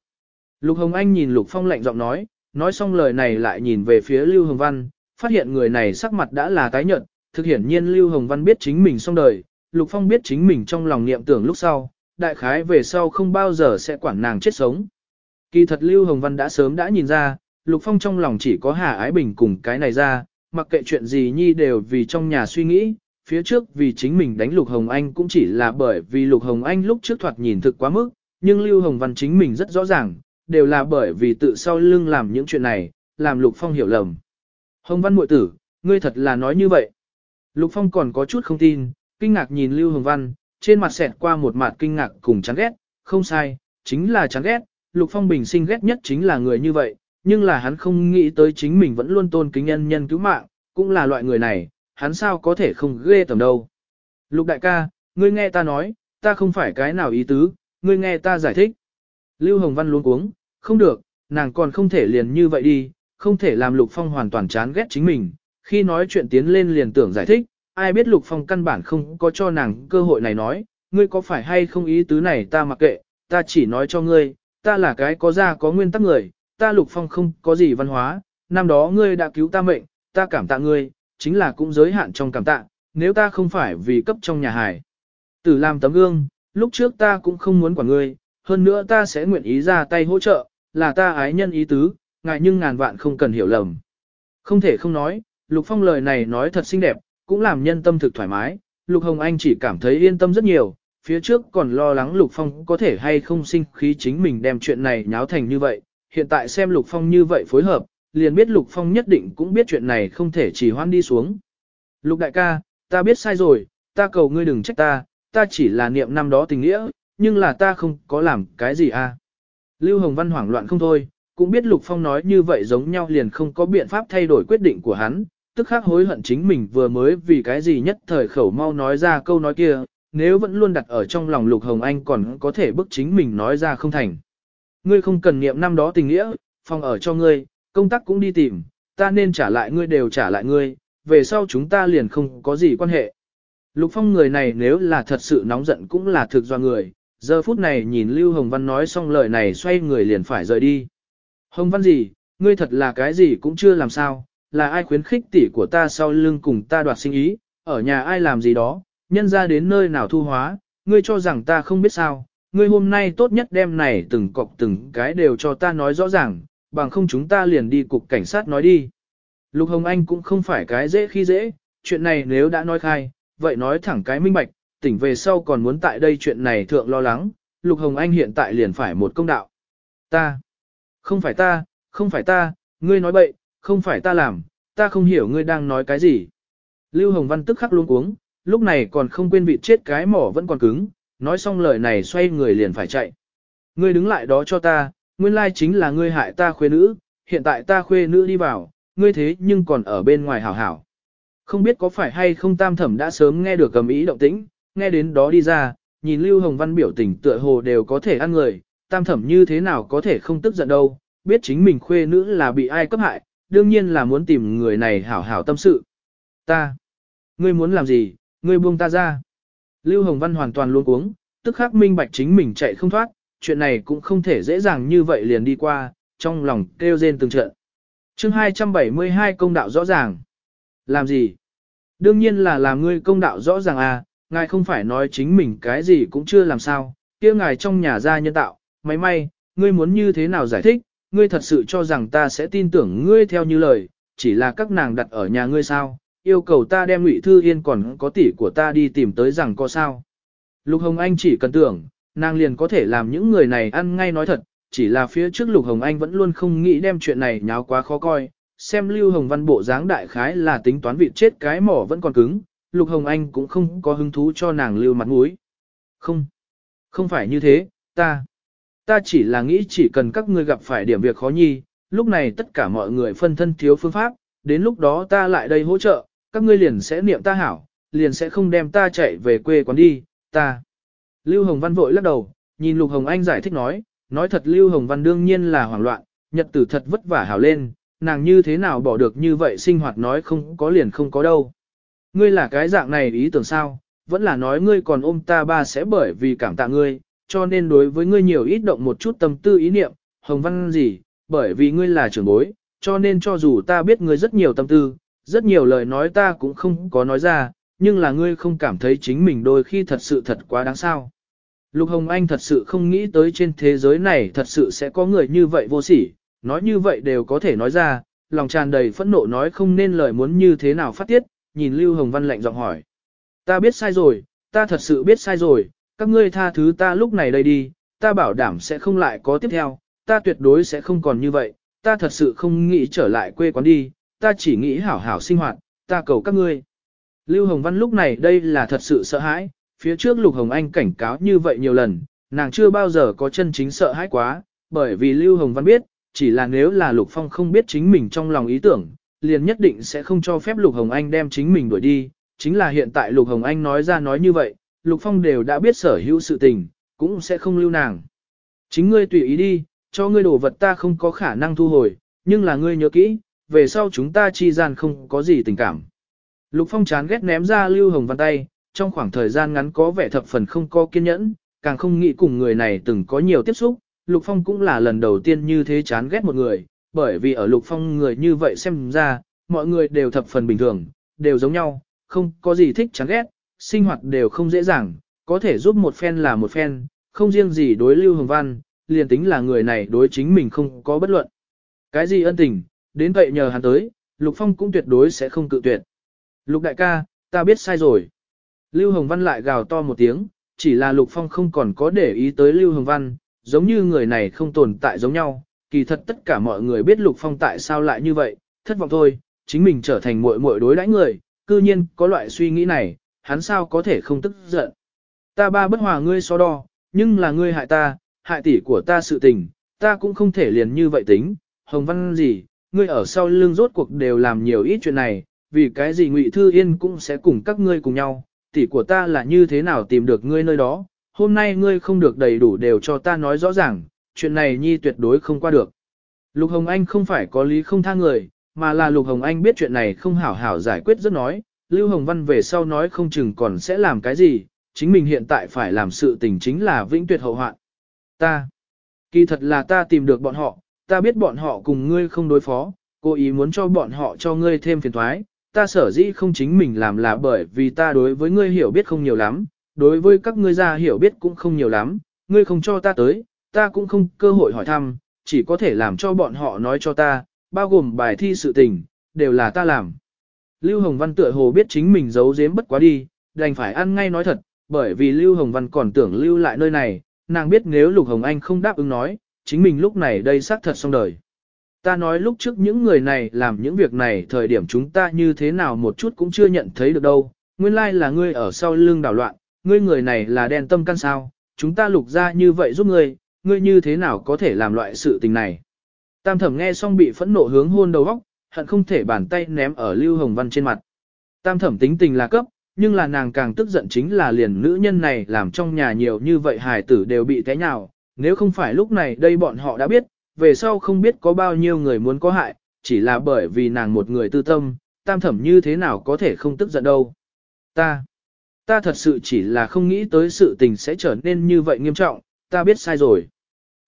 Lục Hồng Anh nhìn Lục Phong lạnh giọng nói, nói xong lời này lại nhìn về phía Lưu Hồng Văn, phát hiện người này sắc mặt đã là tái nhợt, thực hiển nhiên Lưu Hồng Văn biết chính mình xong đời, Lục Phong biết chính mình trong lòng niệm tưởng lúc sau, đại khái về sau không bao giờ sẽ quản nàng chết sống. Kỳ thật Lưu Hồng Văn đã sớm đã nhìn ra, Lục Phong trong lòng chỉ có Hà Ái Bình cùng cái này ra, mặc kệ chuyện gì nhi đều vì trong nhà suy nghĩ, phía trước vì chính mình đánh Lục Hồng Anh cũng chỉ là bởi vì Lục Hồng Anh lúc trước thoạt nhìn thực quá mức, nhưng Lưu Hồng Văn chính mình rất rõ ràng, đều là bởi vì tự sau lưng làm những chuyện này, làm Lục Phong hiểu lầm. Hồng Văn muội tử, ngươi thật là nói như vậy. Lục Phong còn có chút không tin, kinh ngạc nhìn Lưu Hồng Văn, trên mặt xẹt qua một mặt kinh ngạc cùng chán ghét, không sai, chính là chán ghét, Lục Phong bình sinh ghét nhất chính là người như vậy, nhưng là hắn không nghĩ tới chính mình vẫn luôn tôn kính nhân nhân cứu mạng, cũng là loại người này, hắn sao có thể không ghê tầm đâu. Lục đại ca, ngươi nghe ta nói, ta không phải cái nào ý tứ, ngươi nghe ta giải thích. Lưu Hồng Văn luôn cuống, không được, nàng còn không thể liền như vậy đi, không thể làm Lục Phong hoàn toàn chán ghét chính mình, khi nói chuyện tiến lên liền tưởng giải thích, ai biết Lục Phong căn bản không có cho nàng cơ hội này nói, ngươi có phải hay không ý tứ này ta mặc kệ, ta chỉ nói cho ngươi, ta là cái có ra có nguyên tắc người, ta Lục Phong không có gì văn hóa, năm đó ngươi đã cứu ta mệnh, ta cảm tạ ngươi, chính là cũng giới hạn trong cảm tạ, nếu ta không phải vì cấp trong nhà hải. Tử làm tấm gương, lúc trước ta cũng không muốn quản ngươi, hơn nữa ta sẽ nguyện ý ra tay hỗ trợ, là ta ái nhân ý tứ, ngại nhưng ngàn vạn không cần hiểu lầm. Không thể không nói, Lục Phong lời này nói thật xinh đẹp, cũng làm nhân tâm thực thoải mái, Lục Hồng Anh chỉ cảm thấy yên tâm rất nhiều, phía trước còn lo lắng Lục Phong có thể hay không sinh khí chính mình đem chuyện này nháo thành như vậy, hiện tại xem Lục Phong như vậy phối hợp, liền biết Lục Phong nhất định cũng biết chuyện này không thể chỉ hoan đi xuống. Lục đại ca, ta biết sai rồi, ta cầu ngươi đừng trách ta, ta chỉ là niệm năm đó tình nghĩa, nhưng là ta không có làm cái gì à. Lưu Hồng Văn hoảng loạn không thôi, cũng biết Lục Phong nói như vậy giống nhau liền không có biện pháp thay đổi quyết định của hắn, tức khắc hối hận chính mình vừa mới vì cái gì nhất thời khẩu mau nói ra câu nói kia, nếu vẫn luôn đặt ở trong lòng Lục Hồng Anh còn có thể bức chính mình nói ra không thành. Ngươi không cần niệm năm đó tình nghĩa, phòng ở cho ngươi, công tác cũng đi tìm, ta nên trả lại ngươi đều trả lại ngươi, về sau chúng ta liền không có gì quan hệ. Lục Phong người này nếu là thật sự nóng giận cũng là thực do người, giờ phút này nhìn Lưu Hồng Văn nói xong lời này xoay người liền phải rời đi. Hồng Văn gì, ngươi thật là cái gì cũng chưa làm sao, là ai khuyến khích tỷ của ta sau lưng cùng ta đoạt sinh ý, ở nhà ai làm gì đó, nhân ra đến nơi nào thu hóa, ngươi cho rằng ta không biết sao, ngươi hôm nay tốt nhất đem này từng cọc từng cái đều cho ta nói rõ ràng, bằng không chúng ta liền đi cục cảnh sát nói đi. Lục Hồng Anh cũng không phải cái dễ khi dễ, chuyện này nếu đã nói khai, vậy nói thẳng cái minh bạch, tỉnh về sau còn muốn tại đây chuyện này thượng lo lắng, Lục Hồng Anh hiện tại liền phải một công đạo. Ta, không phải ta, không phải ta, ngươi nói bậy, không phải ta làm, ta không hiểu ngươi đang nói cái gì. Lưu Hồng Văn tức khắc luôn uống, lúc này còn không quên vị chết cái mỏ vẫn còn cứng, nói xong lời này xoay người liền phải chạy. Ngươi đứng lại đó cho ta, nguyên lai chính là ngươi hại ta khuê nữ, hiện tại ta khuê nữ đi vào, ngươi thế nhưng còn ở bên ngoài hảo hảo. Không biết có phải hay không tam thẩm đã sớm nghe được cầm ý động tĩnh, nghe đến đó đi ra, nhìn Lưu Hồng Văn biểu tình tựa hồ đều có thể ăn người, tam thẩm như thế nào có thể không tức giận đâu, biết chính mình khuê nữ là bị ai cấp hại, đương nhiên là muốn tìm người này hảo hảo tâm sự. Ta, ngươi muốn làm gì, ngươi buông ta ra. Lưu Hồng Văn hoàn toàn luôn cuống, tức khắc minh bạch chính mình chạy không thoát, chuyện này cũng không thể dễ dàng như vậy liền đi qua, trong lòng kêu rên từng trận. chương 272 công đạo rõ ràng. Làm gì? Đương nhiên là làm ngươi công đạo rõ ràng à, ngài không phải nói chính mình cái gì cũng chưa làm sao, kia ngài trong nhà gia nhân tạo, máy may, ngươi muốn như thế nào giải thích, ngươi thật sự cho rằng ta sẽ tin tưởng ngươi theo như lời, chỉ là các nàng đặt ở nhà ngươi sao, yêu cầu ta đem ngụy thư yên còn có tỷ của ta đi tìm tới rằng có sao. Lục Hồng Anh chỉ cần tưởng, nàng liền có thể làm những người này ăn ngay nói thật, chỉ là phía trước Lục Hồng Anh vẫn luôn không nghĩ đem chuyện này nháo quá khó coi, xem Lưu Hồng Văn bộ dáng đại khái là tính toán vị chết cái mỏ vẫn còn cứng, Lục Hồng Anh cũng không có hứng thú cho nàng lưu mặt mũi. Không, không phải như thế, ta, ta chỉ là nghĩ chỉ cần các ngươi gặp phải điểm việc khó nhi, lúc này tất cả mọi người phân thân thiếu phương pháp, đến lúc đó ta lại đây hỗ trợ, các ngươi liền sẽ niệm ta hảo, liền sẽ không đem ta chạy về quê quán đi, ta. Lưu Hồng Văn vội lắc đầu, nhìn Lục Hồng Anh giải thích nói, nói thật Lưu Hồng Văn đương nhiên là hoảng loạn, nhật tử thật vất vả hảo lên, nàng như thế nào bỏ được như vậy sinh hoạt nói không có liền không có đâu. Ngươi là cái dạng này ý tưởng sao, vẫn là nói ngươi còn ôm ta ba sẽ bởi vì cảm tạ ngươi, cho nên đối với ngươi nhiều ít động một chút tâm tư ý niệm, Hồng Văn gì, bởi vì ngươi là trưởng bối, cho nên cho dù ta biết ngươi rất nhiều tâm tư, rất nhiều lời nói ta cũng không có nói ra, nhưng là ngươi không cảm thấy chính mình đôi khi thật sự thật quá đáng sao. Lục Hồng Anh thật sự không nghĩ tới trên thế giới này thật sự sẽ có người như vậy vô sỉ, nói như vậy đều có thể nói ra, lòng tràn đầy phẫn nộ nói không nên lời muốn như thế nào phát tiết, nhìn Lưu Hồng Văn lạnh giọng hỏi. Ta biết sai rồi, ta thật sự biết sai rồi, các ngươi tha thứ ta lúc này đây đi, ta bảo đảm sẽ không lại có tiếp theo, ta tuyệt đối sẽ không còn như vậy, ta thật sự không nghĩ trở lại quê quán đi, ta chỉ nghĩ hảo hảo sinh hoạt, ta cầu các ngươi. Lưu Hồng Văn lúc này đây là thật sự sợ hãi, phía trước Lục Hồng Anh cảnh cáo như vậy nhiều lần, nàng chưa bao giờ có chân chính sợ hãi quá, bởi vì Lưu Hồng Văn biết, chỉ là nếu là Lục Phong không biết chính mình trong lòng ý tưởng, liền nhất định sẽ không cho phép Lục Hồng Anh đem chính mình đuổi đi, chính là hiện tại Lục Hồng Anh nói ra nói như vậy, Lục Phong đều đã biết sở hữu sự tình, cũng sẽ không lưu nàng. Chính ngươi tùy ý đi, cho ngươi đồ vật ta không có khả năng thu hồi, nhưng là ngươi nhớ kỹ, về sau chúng ta chi gian không có gì tình cảm. Lục Phong chán ghét ném ra Lưu Hồng Văn tay, trong khoảng thời gian ngắn có vẻ thập phần không có kiên nhẫn, càng không nghĩ cùng người này từng có nhiều tiếp xúc, Lục Phong cũng là lần đầu tiên như thế chán ghét một người, bởi vì ở Lục Phong người như vậy xem ra, mọi người đều thập phần bình thường, đều giống nhau, không có gì thích chán ghét, sinh hoạt đều không dễ dàng, có thể giúp một phen là một phen, không riêng gì đối Lưu Hồng Văn, liền tính là người này đối chính mình không có bất luận. Cái gì ân tình, đến vậy nhờ hắn tới, Lục Phong cũng tuyệt đối sẽ không cự tuyệt. Lục đại ca, ta biết sai rồi. Lưu Hồng Văn lại gào to một tiếng, chỉ là Lục Phong không còn có để ý tới Lưu Hồng Văn, giống như người này không tồn tại giống nhau. Kỳ thật tất cả mọi người biết Lục Phong tại sao lại như vậy, thất vọng thôi, chính mình trở thành muội muội đối đãi người, cư nhiên có loại suy nghĩ này, hắn sao có thể không tức giận. Ta ba bất hòa ngươi so đo, nhưng là ngươi hại ta, hại tỷ của ta sự tình, ta cũng không thể liền như vậy tính, Hồng Văn gì, ngươi ở sau lưng rốt cuộc đều làm nhiều ít chuyện này, vì cái gì Ngụy Thư Yên cũng sẽ cùng các ngươi cùng nhau, tỷ của ta là như thế nào tìm được ngươi nơi đó, hôm nay ngươi không được đầy đủ đều cho ta nói rõ ràng, chuyện này nhi tuyệt đối không qua được. Lục Hồng Anh không phải có lý không tha người, mà là Lục Hồng Anh biết chuyện này không hảo hảo giải quyết rất nói, Lưu Hồng Văn về sau nói không chừng còn sẽ làm cái gì, chính mình hiện tại phải làm sự tình chính là vĩnh tuyệt hậu hoạn. Ta, kỳ thật là ta tìm được bọn họ, ta biết bọn họ cùng ngươi không đối phó, cố ý muốn cho bọn họ cho ngươi thêm phiền thoái, ta sở dĩ không chính mình làm là bởi vì ta đối với ngươi hiểu biết không nhiều lắm, đối với các ngươi ra hiểu biết cũng không nhiều lắm, ngươi không cho ta tới, ta cũng không cơ hội hỏi thăm, chỉ có thể làm cho bọn họ nói cho ta, bao gồm bài thi sự tình, đều là ta làm. Lưu Hồng Văn tựa hồ biết chính mình giấu giếm bất quá đi, đành phải ăn ngay nói thật, bởi vì Lưu Hồng Văn còn tưởng lưu lại nơi này, nàng biết nếu Lục Hồng Anh không đáp ứng nói, chính mình lúc này đây xác thật xong đời. Ta nói lúc trước những người này làm những việc này thời điểm chúng ta như thế nào một chút cũng chưa nhận thấy được đâu, nguyên lai là ngươi ở sau lưng đảo loạn, ngươi người này là đen tâm căn sao, chúng ta lục ra như vậy giúp ngươi, ngươi như thế nào có thể làm loại sự tình này. Tam thẩm nghe xong bị phẫn nộ hướng hôn đầu góc, hận không thể bàn tay ném ở Lưu Hồng Văn trên mặt. Tam thẩm tính tình là cấp, nhưng là nàng càng tức giận chính là liền nữ nhân này làm trong nhà nhiều như vậy hài tử đều bị thế nhào, nếu không phải lúc này đây bọn họ đã biết, về sau không biết có bao nhiêu người muốn có hại, chỉ là bởi vì nàng một người tư tâm, tam thẩm như thế nào có thể không tức giận đâu. Ta, ta thật sự chỉ là không nghĩ tới sự tình sẽ trở nên như vậy nghiêm trọng, ta biết sai rồi.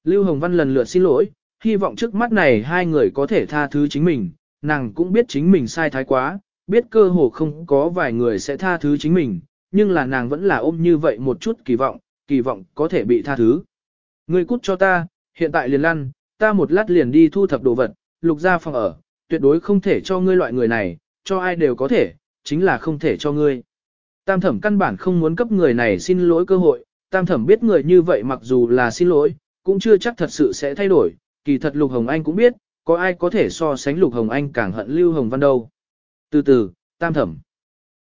Lưu Hồng Văn lần lượt xin lỗi, hy vọng trước mắt này hai người có thể tha thứ chính mình, nàng cũng biết chính mình sai thái quá, biết cơ hồ không có vài người sẽ tha thứ chính mình, nhưng là nàng vẫn là ôm như vậy một chút kỳ vọng, kỳ vọng có thể bị tha thứ. Ngươi cút cho ta, hiện tại liền lăn, ta một lát liền đi thu thập đồ vật, lục ra phòng ở, tuyệt đối không thể cho ngươi loại người này, cho ai đều có thể, chính là không thể cho ngươi. Tam thẩm căn bản không muốn cấp người này xin lỗi cơ hội, tam thẩm biết người như vậy mặc dù là xin lỗi, cũng chưa chắc thật sự sẽ thay đổi, kỳ thật Lục Hồng Anh cũng biết, có ai có thể so sánh Lục Hồng Anh càng hận Lưu Hồng Văn đâu. Từ từ, tam thẩm.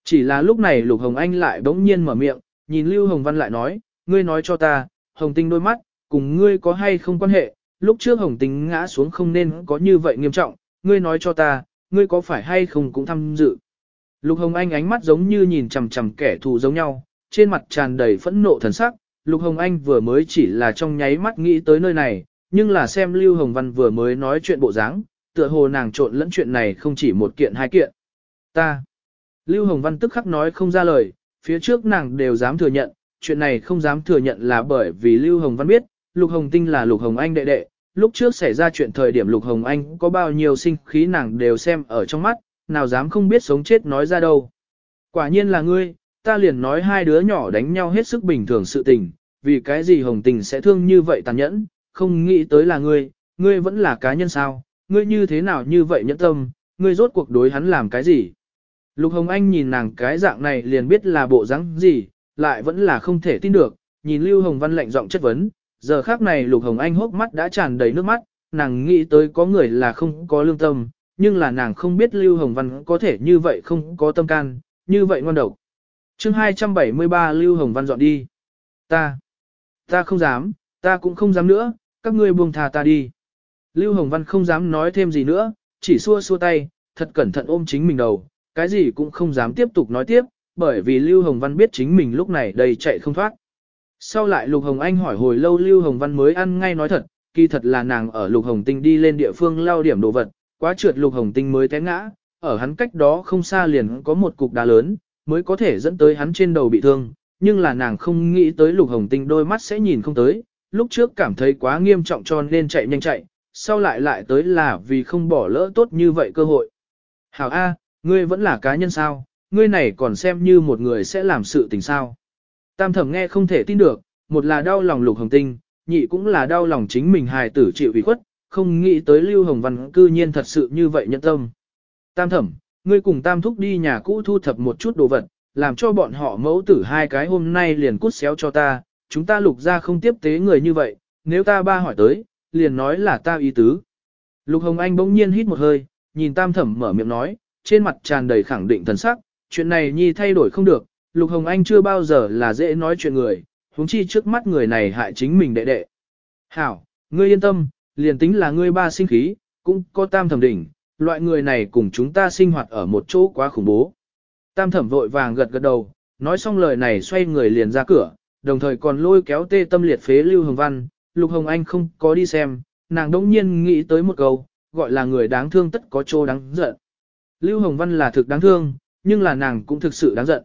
Chỉ là lúc này Lục Hồng Anh lại bỗng nhiên mở miệng, nhìn Lưu Hồng Văn lại nói, ngươi nói cho ta, Hồng Tinh đôi mắt, cùng ngươi có hay không quan hệ, lúc trước Hồng tình ngã xuống không nên có như vậy nghiêm trọng, ngươi nói cho ta, ngươi có phải hay không cũng tham dự. Lục Hồng Anh ánh mắt giống như nhìn chằm chằm kẻ thù giống nhau, trên mặt tràn đầy phẫn nộ thần sắc, Lục Hồng Anh vừa mới chỉ là trong nháy mắt nghĩ tới nơi này, nhưng là xem Lưu Hồng Văn vừa mới nói chuyện bộ dáng, tựa hồ nàng trộn lẫn chuyện này không chỉ một kiện hai kiện. Ta. Lưu Hồng Văn tức khắc nói không ra lời, phía trước nàng đều dám thừa nhận, chuyện này không dám thừa nhận là bởi vì Lưu Hồng Văn biết, Lục Hồng Tinh là Lục Hồng Anh đệ đệ, lúc trước xảy ra chuyện thời điểm Lục Hồng Anh có bao nhiêu sinh khí nàng đều xem ở trong mắt, nào dám không biết sống chết nói ra đâu. Quả nhiên là ngươi, ta liền nói hai đứa nhỏ đánh nhau hết sức bình thường sự tình, vì cái gì Hồng Tình sẽ thương như vậy tàn nhẫn, không nghĩ tới là ngươi, ngươi vẫn là cá nhân sao, ngươi như thế nào như vậy nhẫn tâm, ngươi rốt cuộc đối hắn làm cái gì. Lục Hồng Anh nhìn nàng cái dạng này liền biết là bộ dáng gì, lại vẫn là không thể tin được, nhìn Lưu Hồng Văn lạnh giọng chất vấn, giờ khác này Lục Hồng Anh hốc mắt đã tràn đầy nước mắt, nàng nghĩ tới có người là không có lương tâm, nhưng là nàng không biết Lưu Hồng Văn có thể như vậy không có tâm can, như vậy ngon độc. chương 273 Lưu Hồng Văn dọn đi. Ta, ta không dám, ta cũng không dám nữa, các ngươi buông thà ta đi. Lưu Hồng Văn không dám nói thêm gì nữa, chỉ xua xua tay, thật cẩn thận ôm chính mình đầu, cái gì cũng không dám tiếp tục nói tiếp, bởi vì Lưu Hồng Văn biết chính mình lúc này đầy chạy không thoát. Sau lại Lục Hồng Anh hỏi hồi lâu Lưu Hồng Văn mới ăn ngay nói thật, kỳ thật là nàng ở Lục Hồng Tinh đi lên địa phương lao điểm đồ vật, quá trượt Lục Hồng Tinh mới té ngã, ở hắn cách đó không xa liền có một cục đá lớn, mới có thể dẫn tới hắn trên đầu bị thương, nhưng là nàng không nghĩ tới Lục Hồng Tinh đôi mắt sẽ nhìn không tới, lúc trước cảm thấy quá nghiêm trọng cho nên chạy nhanh chạy, sau lại lại tới là vì không bỏ lỡ tốt như vậy cơ hội. Hảo A, ngươi vẫn là cá nhân sao, ngươi này còn xem như một người sẽ làm sự tình sao. Tam thẩm nghe không thể tin được, một là đau lòng lục hồng tinh, nhị cũng là đau lòng chính mình hài tử chịu ủy khuất, không nghĩ tới Lưu Hồng Văn cư nhiên thật sự như vậy nhận tâm. Tam thẩm, ngươi cùng tam thúc đi nhà cũ thu thập một chút đồ vật, làm cho bọn họ mẫu tử hai cái hôm nay liền cút xéo cho ta, chúng ta lục ra không tiếp tế người như vậy, nếu ta ba hỏi tới, liền nói là ta ý tứ. Lục Hồng Anh bỗng nhiên hít một hơi, nhìn tam thẩm mở miệng nói, trên mặt tràn đầy khẳng định thần sắc, chuyện này nhi thay đổi không được, Lục Hồng Anh chưa bao giờ là dễ nói chuyện người, huống chi trước mắt người này hại chính mình đệ đệ. Hảo, ngươi yên tâm, liền tính là ngươi ba sinh khí, cũng có tam thẩm đỉnh, loại người này cùng chúng ta sinh hoạt ở một chỗ quá khủng bố. Tam thẩm vội vàng gật gật đầu, nói xong lời này xoay người liền ra cửa, đồng thời còn lôi kéo tê tâm liệt phế Lưu Hồng Văn, Lục Hồng Anh không có đi xem, nàng đỗng nhiên nghĩ tới một câu, gọi là người đáng thương tất có chỗ đáng giận. Lưu Hồng Văn là thực đáng thương, nhưng là nàng cũng thực sự đáng giận.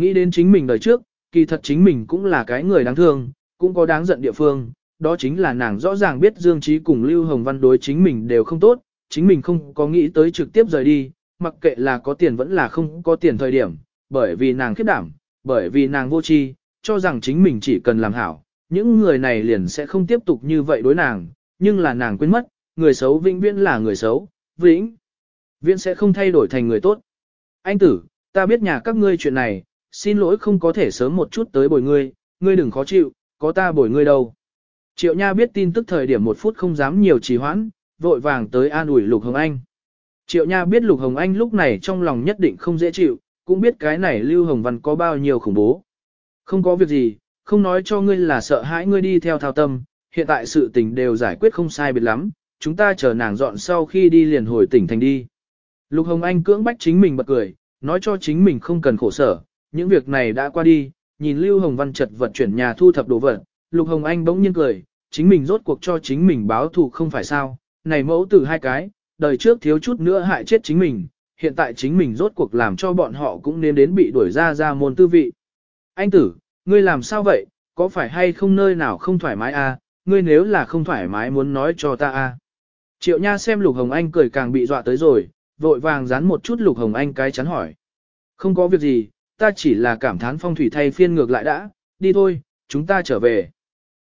Nghĩ đến chính mình đời trước, kỳ thật chính mình cũng là cái người đáng thương, cũng có đáng giận địa phương, đó chính là nàng rõ ràng biết Dương Trí cùng Lưu Hồng Văn đối chính mình đều không tốt, chính mình không có nghĩ tới trực tiếp rời đi, mặc kệ là có tiền vẫn là không có tiền thời điểm, bởi vì nàng khiếp đảm, bởi vì nàng vô tri, cho rằng chính mình chỉ cần làm hảo, những người này liền sẽ không tiếp tục như vậy đối nàng, nhưng là nàng quên mất, người xấu vĩnh viễn là người xấu, vĩnh viễn sẽ không thay đổi thành người tốt. Anh tử, ta biết nhà các ngươi chuyện này, xin lỗi không có thể sớm một chút tới bồi ngươi, ngươi đừng khó chịu, có ta bồi ngươi đâu. Triệu Nha biết tin tức thời điểm một phút không dám nhiều trì hoãn, vội vàng tới an ủi Lục Hồng Anh. Triệu Nha biết Lục Hồng Anh lúc này trong lòng nhất định không dễ chịu, cũng biết cái này Lưu Hồng Văn có bao nhiêu khủng bố. Không có việc gì, không nói cho ngươi là sợ hãi ngươi đi theo thao tâm, hiện tại sự tình đều giải quyết không sai biệt lắm, chúng ta chờ nàng dọn sau khi đi liền hồi tỉnh thành đi. Lục Hồng Anh cưỡng bách chính mình bật cười, nói cho chính mình không cần khổ sở, những việc này đã qua đi, nhìn Lưu Hồng Văn chật vật chuyển nhà thu thập đồ vật, Lục Hồng Anh bỗng nhiên cười, chính mình rốt cuộc cho chính mình báo thù không phải sao, này mẫu tử hai cái, đời trước thiếu chút nữa hại chết chính mình, hiện tại chính mình rốt cuộc làm cho bọn họ cũng nên đến bị đuổi ra ra môn tư vị. Anh tử, ngươi làm sao vậy, có phải hay không nơi nào không thoải mái à, ngươi nếu là không thoải mái muốn nói cho ta à. Triệu Nha xem Lục Hồng Anh cười càng bị dọa tới rồi, vội vàng dán một chút Lục Hồng Anh cái chắn hỏi. Không có việc gì, ta chỉ là cảm thán phong thủy thay phiên ngược lại đã, đi thôi, chúng ta trở về.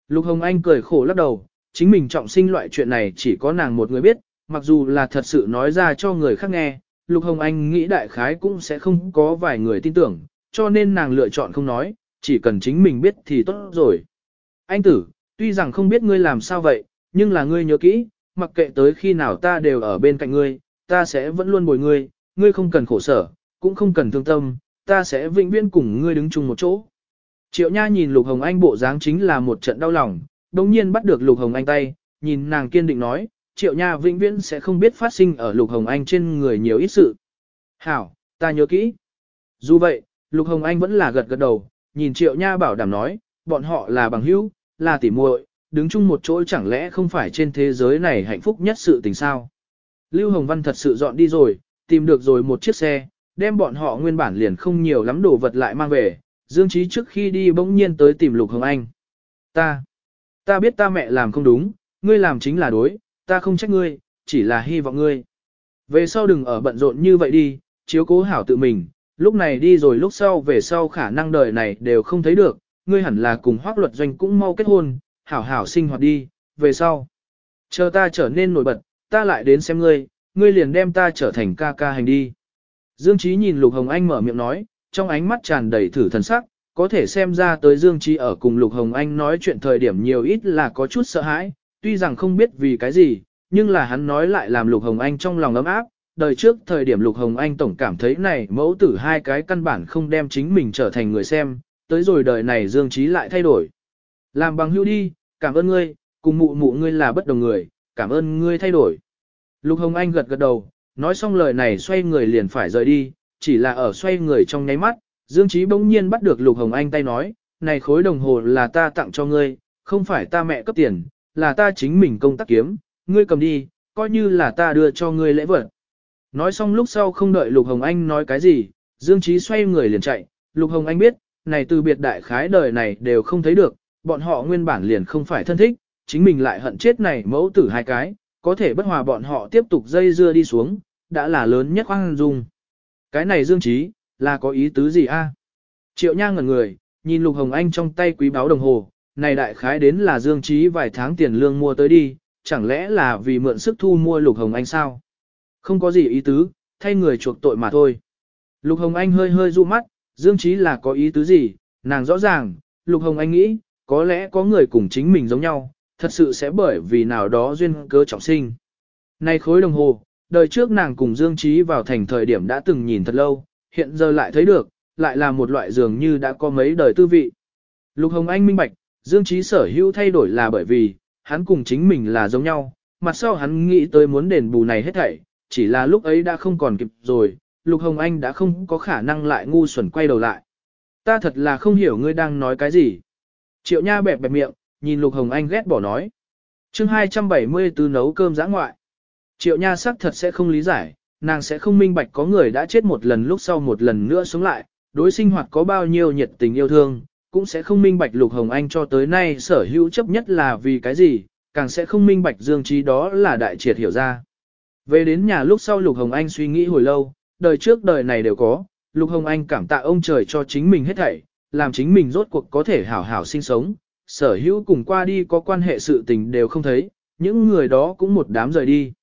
Lục Hồng Anh cười khổ lắc đầu, chính mình trọng sinh loại chuyện này chỉ có nàng một người biết, mặc dù là thật sự nói ra cho người khác nghe, Lục Hồng Anh nghĩ đại khái cũng sẽ không có vài người tin tưởng, cho nên nàng lựa chọn không nói, chỉ cần chính mình biết thì tốt rồi. Anh tử, tuy rằng không biết ngươi làm sao vậy, nhưng là ngươi nhớ kỹ, mặc kệ tới khi nào ta đều ở bên cạnh ngươi, ta sẽ vẫn luôn bồi ngươi, ngươi không cần khổ sở, cũng không cần thương tâm, ta sẽ vĩnh viễn cùng ngươi đứng chung một chỗ. Triệu Nha nhìn Lục Hồng Anh bộ dáng chính là một trận đau lòng, đồng nhiên bắt được Lục Hồng Anh tay, nhìn nàng kiên định nói, Triệu Nha vĩnh viễn sẽ không biết phát sinh ở Lục Hồng Anh trên người nhiều ít sự. Hảo, ta nhớ kỹ. Dù vậy, Lục Hồng Anh vẫn là gật gật đầu, nhìn Triệu Nha bảo đảm nói, bọn họ là bằng hữu, là tỉ muội, đứng chung một chỗ chẳng lẽ không phải trên thế giới này hạnh phúc nhất sự tình sao. Lưu Hồng Văn thật sự dọn đi rồi, tìm được rồi một chiếc xe, đem bọn họ nguyên bản liền không nhiều lắm đồ vật lại mang về, Dương Trí trước khi đi bỗng nhiên tới tìm Lục Hồng Anh. Ta, ta biết ta mẹ làm không đúng, ngươi làm chính là đối, ta không trách ngươi, chỉ là hy vọng ngươi. Về sau đừng ở bận rộn như vậy đi, chiếu cố hảo tự mình, lúc này đi rồi lúc sau về sau khả năng đời này đều không thấy được, ngươi hẳn là cùng hoác luật doanh cũng mau kết hôn, hảo hảo sinh hoạt đi, về sau. Chờ ta trở nên nổi bật, ta lại đến xem ngươi, ngươi liền đem ta trở thành ca ca hành đi. Dương Trí nhìn Lục Hồng Anh mở miệng nói, trong ánh mắt tràn đầy thử thần sắc, có thể xem ra tới Dương Trí ở cùng Lục Hồng Anh nói chuyện thời điểm nhiều ít là có chút sợ hãi, tuy rằng không biết vì cái gì, nhưng là hắn nói lại làm Lục Hồng Anh trong lòng ấm áp. Đời trước thời điểm Lục Hồng Anh tổng cảm thấy này mẫu tử hai cái căn bản không đem chính mình trở thành người xem, tới rồi đời này Dương Trí lại thay đổi. Làm bằng hữu đi, cảm ơn ngươi, cùng mụ mụ ngươi là bất đồng người, cảm ơn ngươi thay đổi. Lục Hồng Anh gật gật đầu, nói xong lời này xoay người liền phải rời đi, chỉ là ở xoay người trong nháy mắt, Dương Chí bỗng nhiên bắt được Lục Hồng Anh tay nói, này khối đồng hồ là ta tặng cho ngươi, không phải ta mẹ cấp tiền, là ta chính mình công tác kiếm, ngươi cầm đi, coi như là ta đưa cho ngươi lễ vật. Nói xong lúc sau không đợi Lục Hồng Anh nói cái gì, Dương Chí xoay người liền chạy, Lục Hồng Anh biết, này từ biệt đại khái đời này đều không thấy được, bọn họ nguyên bản liền không phải thân thích, chính mình lại hận chết này mẫu tử hai cái, có thể bất hòa bọn họ tiếp tục dây dưa đi xuống, đã là lớn nhất khoan dung. Cái này Dương Trí, là có ý tứ gì a? Triệu Nha ngẩn người, nhìn Lục Hồng Anh trong tay quý báo đồng hồ, này đại khái đến là Dương Trí vài tháng tiền lương mua tới đi, chẳng lẽ là vì mượn sức thu mua Lục Hồng Anh sao? Không có gì ý tứ, thay người chuộc tội mà thôi. Lục Hồng Anh hơi hơi du mắt, Dương Trí là có ý tứ gì, nàng rõ ràng, Lục Hồng Anh nghĩ, có lẽ có người cùng chính mình giống nhau, thật sự sẽ bởi vì nào đó duyên cớ trọng sinh. nay khối đồng hồ, đời trước nàng cùng Dương Trí vào thành thời điểm đã từng nhìn thật lâu, hiện giờ lại thấy được, lại là một loại dường như đã có mấy đời tư vị. Lục Hồng Anh minh bạch, Dương Trí sở hữu thay đổi là bởi vì, hắn cùng chính mình là giống nhau, mặt sau hắn nghĩ tới muốn đền bù này hết thảy, chỉ là lúc ấy đã không còn kịp rồi, Lục Hồng Anh đã không có khả năng lại ngu xuẩn quay đầu lại. Ta thật là không hiểu ngươi đang nói cái gì. Triệu Nha bẹp bẹp miệng, nhìn Lục Hồng Anh ghét bỏ nói. chương 274 nấu cơm giã ngoại. Triệu Nha sắc thật sẽ không lý giải, nàng sẽ không minh bạch có người đã chết một lần lúc sau một lần nữa sống lại, đối sinh hoạt có bao nhiêu nhiệt tình yêu thương, cũng sẽ không minh bạch Lục Hồng Anh cho tới nay sở hữu chấp nhất là vì cái gì, càng sẽ không minh bạch Dương Trí đó là đại triệt hiểu ra. Về đến nhà lúc sau Lục Hồng Anh suy nghĩ hồi lâu, đời trước đời này đều có, Lục Hồng Anh cảm tạ ông trời cho chính mình hết thảy, làm chính mình rốt cuộc có thể hảo hảo sinh sống, sở hữu cùng qua đi có quan hệ sự tình đều không thấy, những người đó cũng một đám rời đi.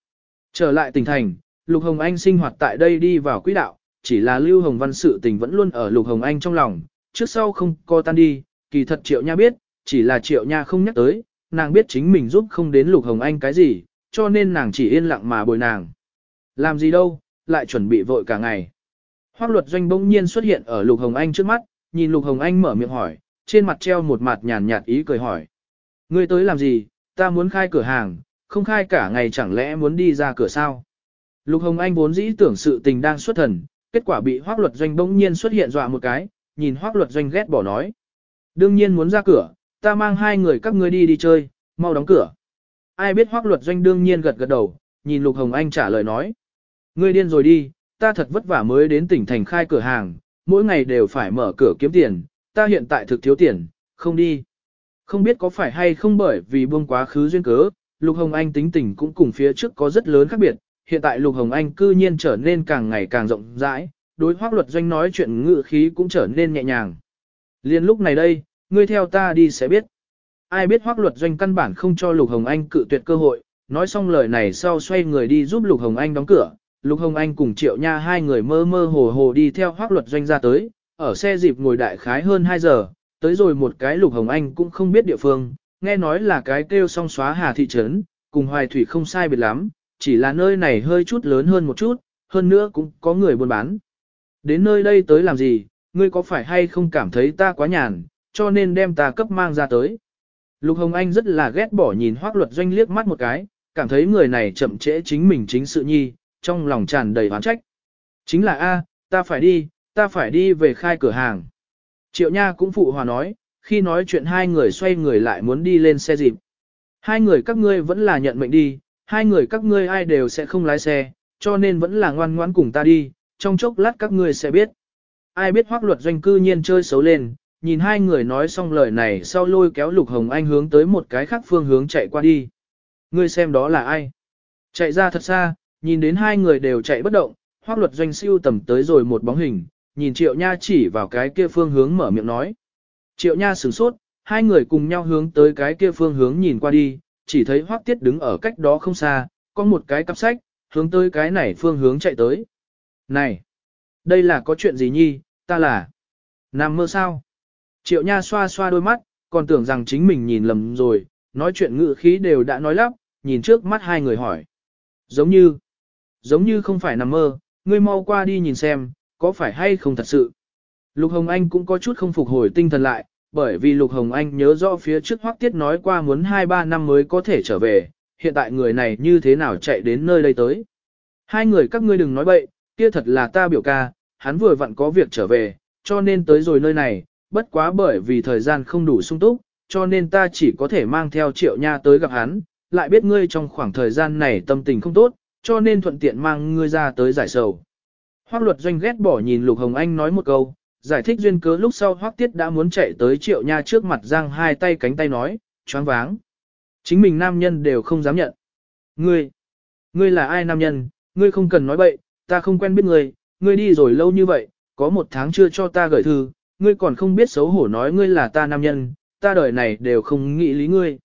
Trở lại tỉnh thành, Lục Hồng Anh sinh hoạt tại đây đi vào quỹ đạo, chỉ là Lưu Hồng Văn sự tình vẫn luôn ở Lục Hồng Anh trong lòng, trước sau không co tan đi, kỳ thật Triệu Nha biết, chỉ là Triệu Nha không nhắc tới, nàng biết chính mình giúp không đến Lục Hồng Anh cái gì, cho nên nàng chỉ yên lặng mà bồi nàng. Làm gì đâu, lại chuẩn bị vội cả ngày. Hoác luật doanh bỗng nhiên xuất hiện ở Lục Hồng Anh trước mắt, nhìn Lục Hồng Anh mở miệng hỏi, trên mặt treo một mặt nhàn nhạt ý cười hỏi. Ngươi tới làm gì, ta muốn khai cửa hàng, không khai cả ngày chẳng lẽ muốn đi ra cửa sao? Lục Hồng Anh vốn dĩ tưởng sự tình đang xuất thần, kết quả bị hoác luật doanh bỗng nhiên xuất hiện dọa một cái, nhìn hoác luật doanh ghét bỏ nói. Đương nhiên muốn ra cửa, ta mang hai người các ngươi đi đi chơi, mau đóng cửa. Ai biết hoác luật doanh đương nhiên gật gật đầu, nhìn Lục Hồng Anh trả lời nói. Ngươi điên rồi đi, ta thật vất vả mới đến tỉnh thành khai cửa hàng, mỗi ngày đều phải mở cửa kiếm tiền, ta hiện tại thực thiếu tiền, không đi. Không biết có phải hay không bởi vì buông quá khứ duyên cớ, Lục Hồng Anh tính tình cũng cùng phía trước có rất lớn khác biệt, hiện tại Lục Hồng Anh cư nhiên trở nên càng ngày càng rộng rãi, đối hoác luật doanh nói chuyện ngự khí cũng trở nên nhẹ nhàng. Liên lúc này đây, ngươi theo ta đi sẽ biết. Ai biết hoác luật doanh căn bản không cho Lục Hồng Anh cự tuyệt cơ hội, nói xong lời này sau xoay người đi giúp Lục Hồng Anh đóng cửa. Lục Hồng Anh cùng Triệu Nha hai người mơ mơ hồ hồ đi theo hoác luật doanh ra tới, ở xe dịp ngồi đại khái hơn 2 giờ, tới rồi một cái Lục Hồng Anh cũng không biết địa phương, nghe nói là cái kêu song xóa hà thị trấn, cùng hoài thủy không sai biệt lắm, chỉ là nơi này hơi chút lớn hơn một chút, hơn nữa cũng có người buôn bán. Đến nơi đây tới làm gì, ngươi có phải hay không cảm thấy ta quá nhàn, cho nên đem ta cấp mang ra tới. Lục Hồng Anh rất là ghét bỏ nhìn hoác luật doanh liếc mắt một cái, cảm thấy người này chậm trễ chính mình chính sự nhi, trong lòng tràn đầy oán trách. Chính là A, ta phải đi, ta phải đi về khai cửa hàng. Triệu Nha cũng phụ hòa nói, khi nói chuyện hai người xoay người lại muốn đi lên xe dịp. Hai người các ngươi vẫn là nhận mệnh đi, hai người các ngươi ai đều sẽ không lái xe, cho nên vẫn là ngoan ngoãn cùng ta đi, trong chốc lát các ngươi sẽ biết. Ai biết hoác luật doanh cư nhiên chơi xấu lên, nhìn hai người nói xong lời này sau lôi kéo Lục Hồng Anh hướng tới một cái khác phương hướng chạy qua đi. Ngươi xem đó là ai? Chạy ra thật xa, nhìn đến hai người đều chạy bất động, hoác luật doanh siêu tầm tới rồi một bóng hình, nhìn triệu nha chỉ vào cái kia phương hướng mở miệng nói. Triệu nha sửng sốt, hai người cùng nhau hướng tới cái kia phương hướng nhìn qua đi, chỉ thấy hoác tiết đứng ở cách đó không xa, có một cái cặp sách, hướng tới cái này phương hướng chạy tới. Này! Đây là có chuyện gì nhi, ta là... Nằm mơ sao? Triệu Nha xoa xoa đôi mắt, còn tưởng rằng chính mình nhìn lầm rồi, nói chuyện ngự khí đều đã nói lắp, nhìn trước mắt hai người hỏi. Giống như, giống như không phải nằm mơ, ngươi mau qua đi nhìn xem, có phải hay không thật sự. Lục Hồng Anh cũng có chút không phục hồi tinh thần lại, bởi vì Lục Hồng Anh nhớ rõ phía trước Hoắc Tiết nói qua muốn 2-3 năm mới có thể trở về, hiện tại người này như thế nào chạy đến nơi đây tới. Hai người các ngươi đừng nói bậy, kia thật là ta biểu ca, hắn vừa vặn có việc trở về, cho nên tới rồi nơi này, bất quá bởi vì thời gian không đủ sung túc, cho nên ta chỉ có thể mang theo triệu nha tới gặp hắn, lại biết ngươi trong khoảng thời gian này tâm tình không tốt, cho nên thuận tiện mang ngươi ra tới giải sầu. Hoác luật doanh ghét bỏ nhìn Lục Hồng Anh nói một câu, giải thích duyên cớ lúc sau Hoác Tiết đã muốn chạy tới triệu nha trước mặt giang hai tay cánh tay nói, choáng váng. Chính mình nam nhân đều không dám nhận. Ngươi, ngươi là ai nam nhân, ngươi không cần nói bậy, ta không quen biết ngươi, ngươi đi rồi lâu như vậy, có một tháng chưa cho ta gửi thư, ngươi còn không biết xấu hổ nói ngươi là ta nam nhân, ta đời này đều không nghĩ lý ngươi.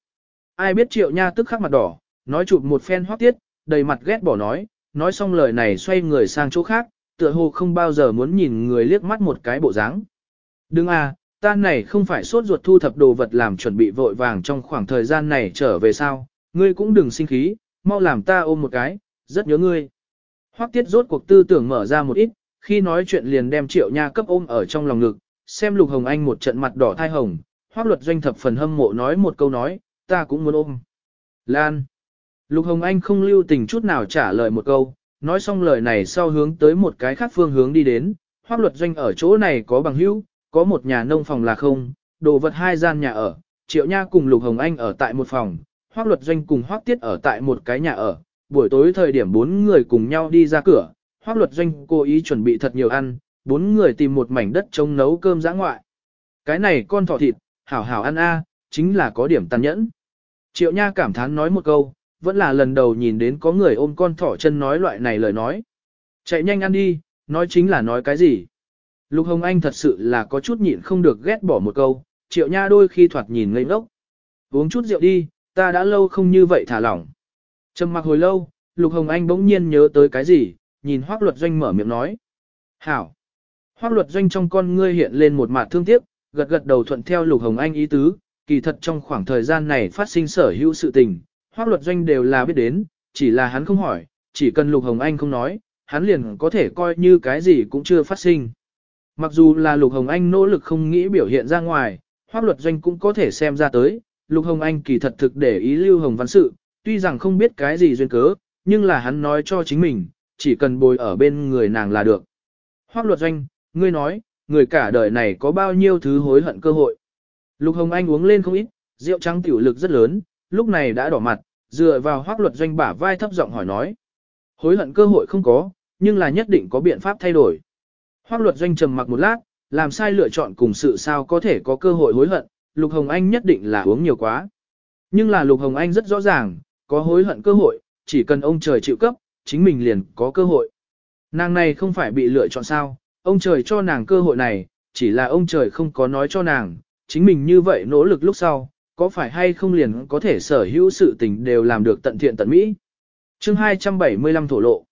Ai biết triệu nha tức khắc mặt đỏ, nói chụp một phen hoác tiết, đầy mặt ghét bỏ nói, nói xong lời này xoay người sang chỗ khác, tựa hồ không bao giờ muốn nhìn người liếc mắt một cái bộ dáng. Đừng à, ta này không phải sốt ruột thu thập đồ vật làm chuẩn bị vội vàng trong khoảng thời gian này trở về sao, ngươi cũng đừng sinh khí, mau làm ta ôm một cái, rất nhớ ngươi. Hoắc tiết rốt cuộc tư tưởng mở ra một ít, khi nói chuyện liền đem triệu nha cấp ôm ở trong lòng ngực, xem lục hồng anh một trận mặt đỏ thai hồng, Hoắc luật doanh thập phần hâm mộ nói một câu nói, ta cũng muốn ôm. Lan. Lục hồng anh không lưu tình chút nào trả lời một câu, nói xong lời này sau hướng tới một cái khác phương hướng đi đến, Hoắc luật doanh ở chỗ này có bằng hữu, có một nhà nông phòng là không, đồ vật hai gian nhà ở, triệu nha cùng lục hồng anh ở tại một phòng, Hoắc luật doanh cùng Hoắc tiết ở tại một cái nhà ở, buổi tối thời điểm bốn người cùng nhau đi ra cửa, Hoắc luật doanh cố ý chuẩn bị thật nhiều ăn, bốn người tìm một mảnh đất trông nấu cơm giã ngoại. Cái này con thỏ thịt, hảo hảo ăn a, chính là có điểm tàn nhẫn. Triệu Nha cảm thán nói một câu, vẫn là lần đầu nhìn đến có người ôm con thỏ chân nói loại này lời nói. Chạy nhanh ăn đi, nói chính là nói cái gì. Lục Hồng Anh thật sự là có chút nhịn không được ghét bỏ một câu, Triệu Nha đôi khi thoạt nhìn ngây ngốc. Uống chút rượu đi, ta đã lâu không như vậy thả lỏng. Trầm mặc hồi lâu, Lục Hồng Anh bỗng nhiên nhớ tới cái gì, nhìn Hoác Luật Doanh mở miệng nói. Hảo! Hoác Luật Doanh trong con ngươi hiện lên một mặt thương tiếc, gật gật đầu thuận theo Lục Hồng Anh ý tứ, kỳ thật trong khoảng thời gian này phát sinh sở hữu sự tình, Hoác Luật Doanh đều là biết đến, chỉ là hắn không hỏi, chỉ cần Lục Hồng Anh không nói, hắn liền có thể coi như cái gì cũng chưa phát sinh. Mặc dù là Lục Hồng Anh nỗ lực không nghĩ biểu hiện ra ngoài, Hoác Luật Doanh cũng có thể xem ra tới, Lục Hồng Anh kỳ thật thực để ý Lưu Hồng Văn sự, tuy rằng không biết cái gì duyên cớ, nhưng là hắn nói cho chính mình, chỉ cần bồi ở bên người nàng là được. Hoác luật doanh, ngươi nói, người cả đời này có bao nhiêu thứ hối hận cơ hội. Lục Hồng Anh uống lên không ít, rượu trắng tiểu lực rất lớn, lúc này đã đỏ mặt, dựa vào hoác luật doanh bả vai thấp giọng hỏi nói. Hối hận cơ hội không có, nhưng là nhất định có biện pháp thay đổi. Hoác luật doanh trầm mặc một lát, làm sai lựa chọn cùng sự sao có thể có cơ hội hối hận, Lục Hồng Anh nhất định là uống nhiều quá. Nhưng là Lục Hồng Anh rất rõ ràng, có hối hận cơ hội, chỉ cần ông trời chịu cấp, chính mình liền có cơ hội. Nàng này không phải bị lựa chọn sao, ông trời cho nàng cơ hội này, chỉ là ông trời không có nói cho nàng, chính mình như vậy nỗ lực lúc sau, có phải hay không liền có thể sở hữu sự tình đều làm được tận thiện tận mỹ. chương 275 thổ lộ.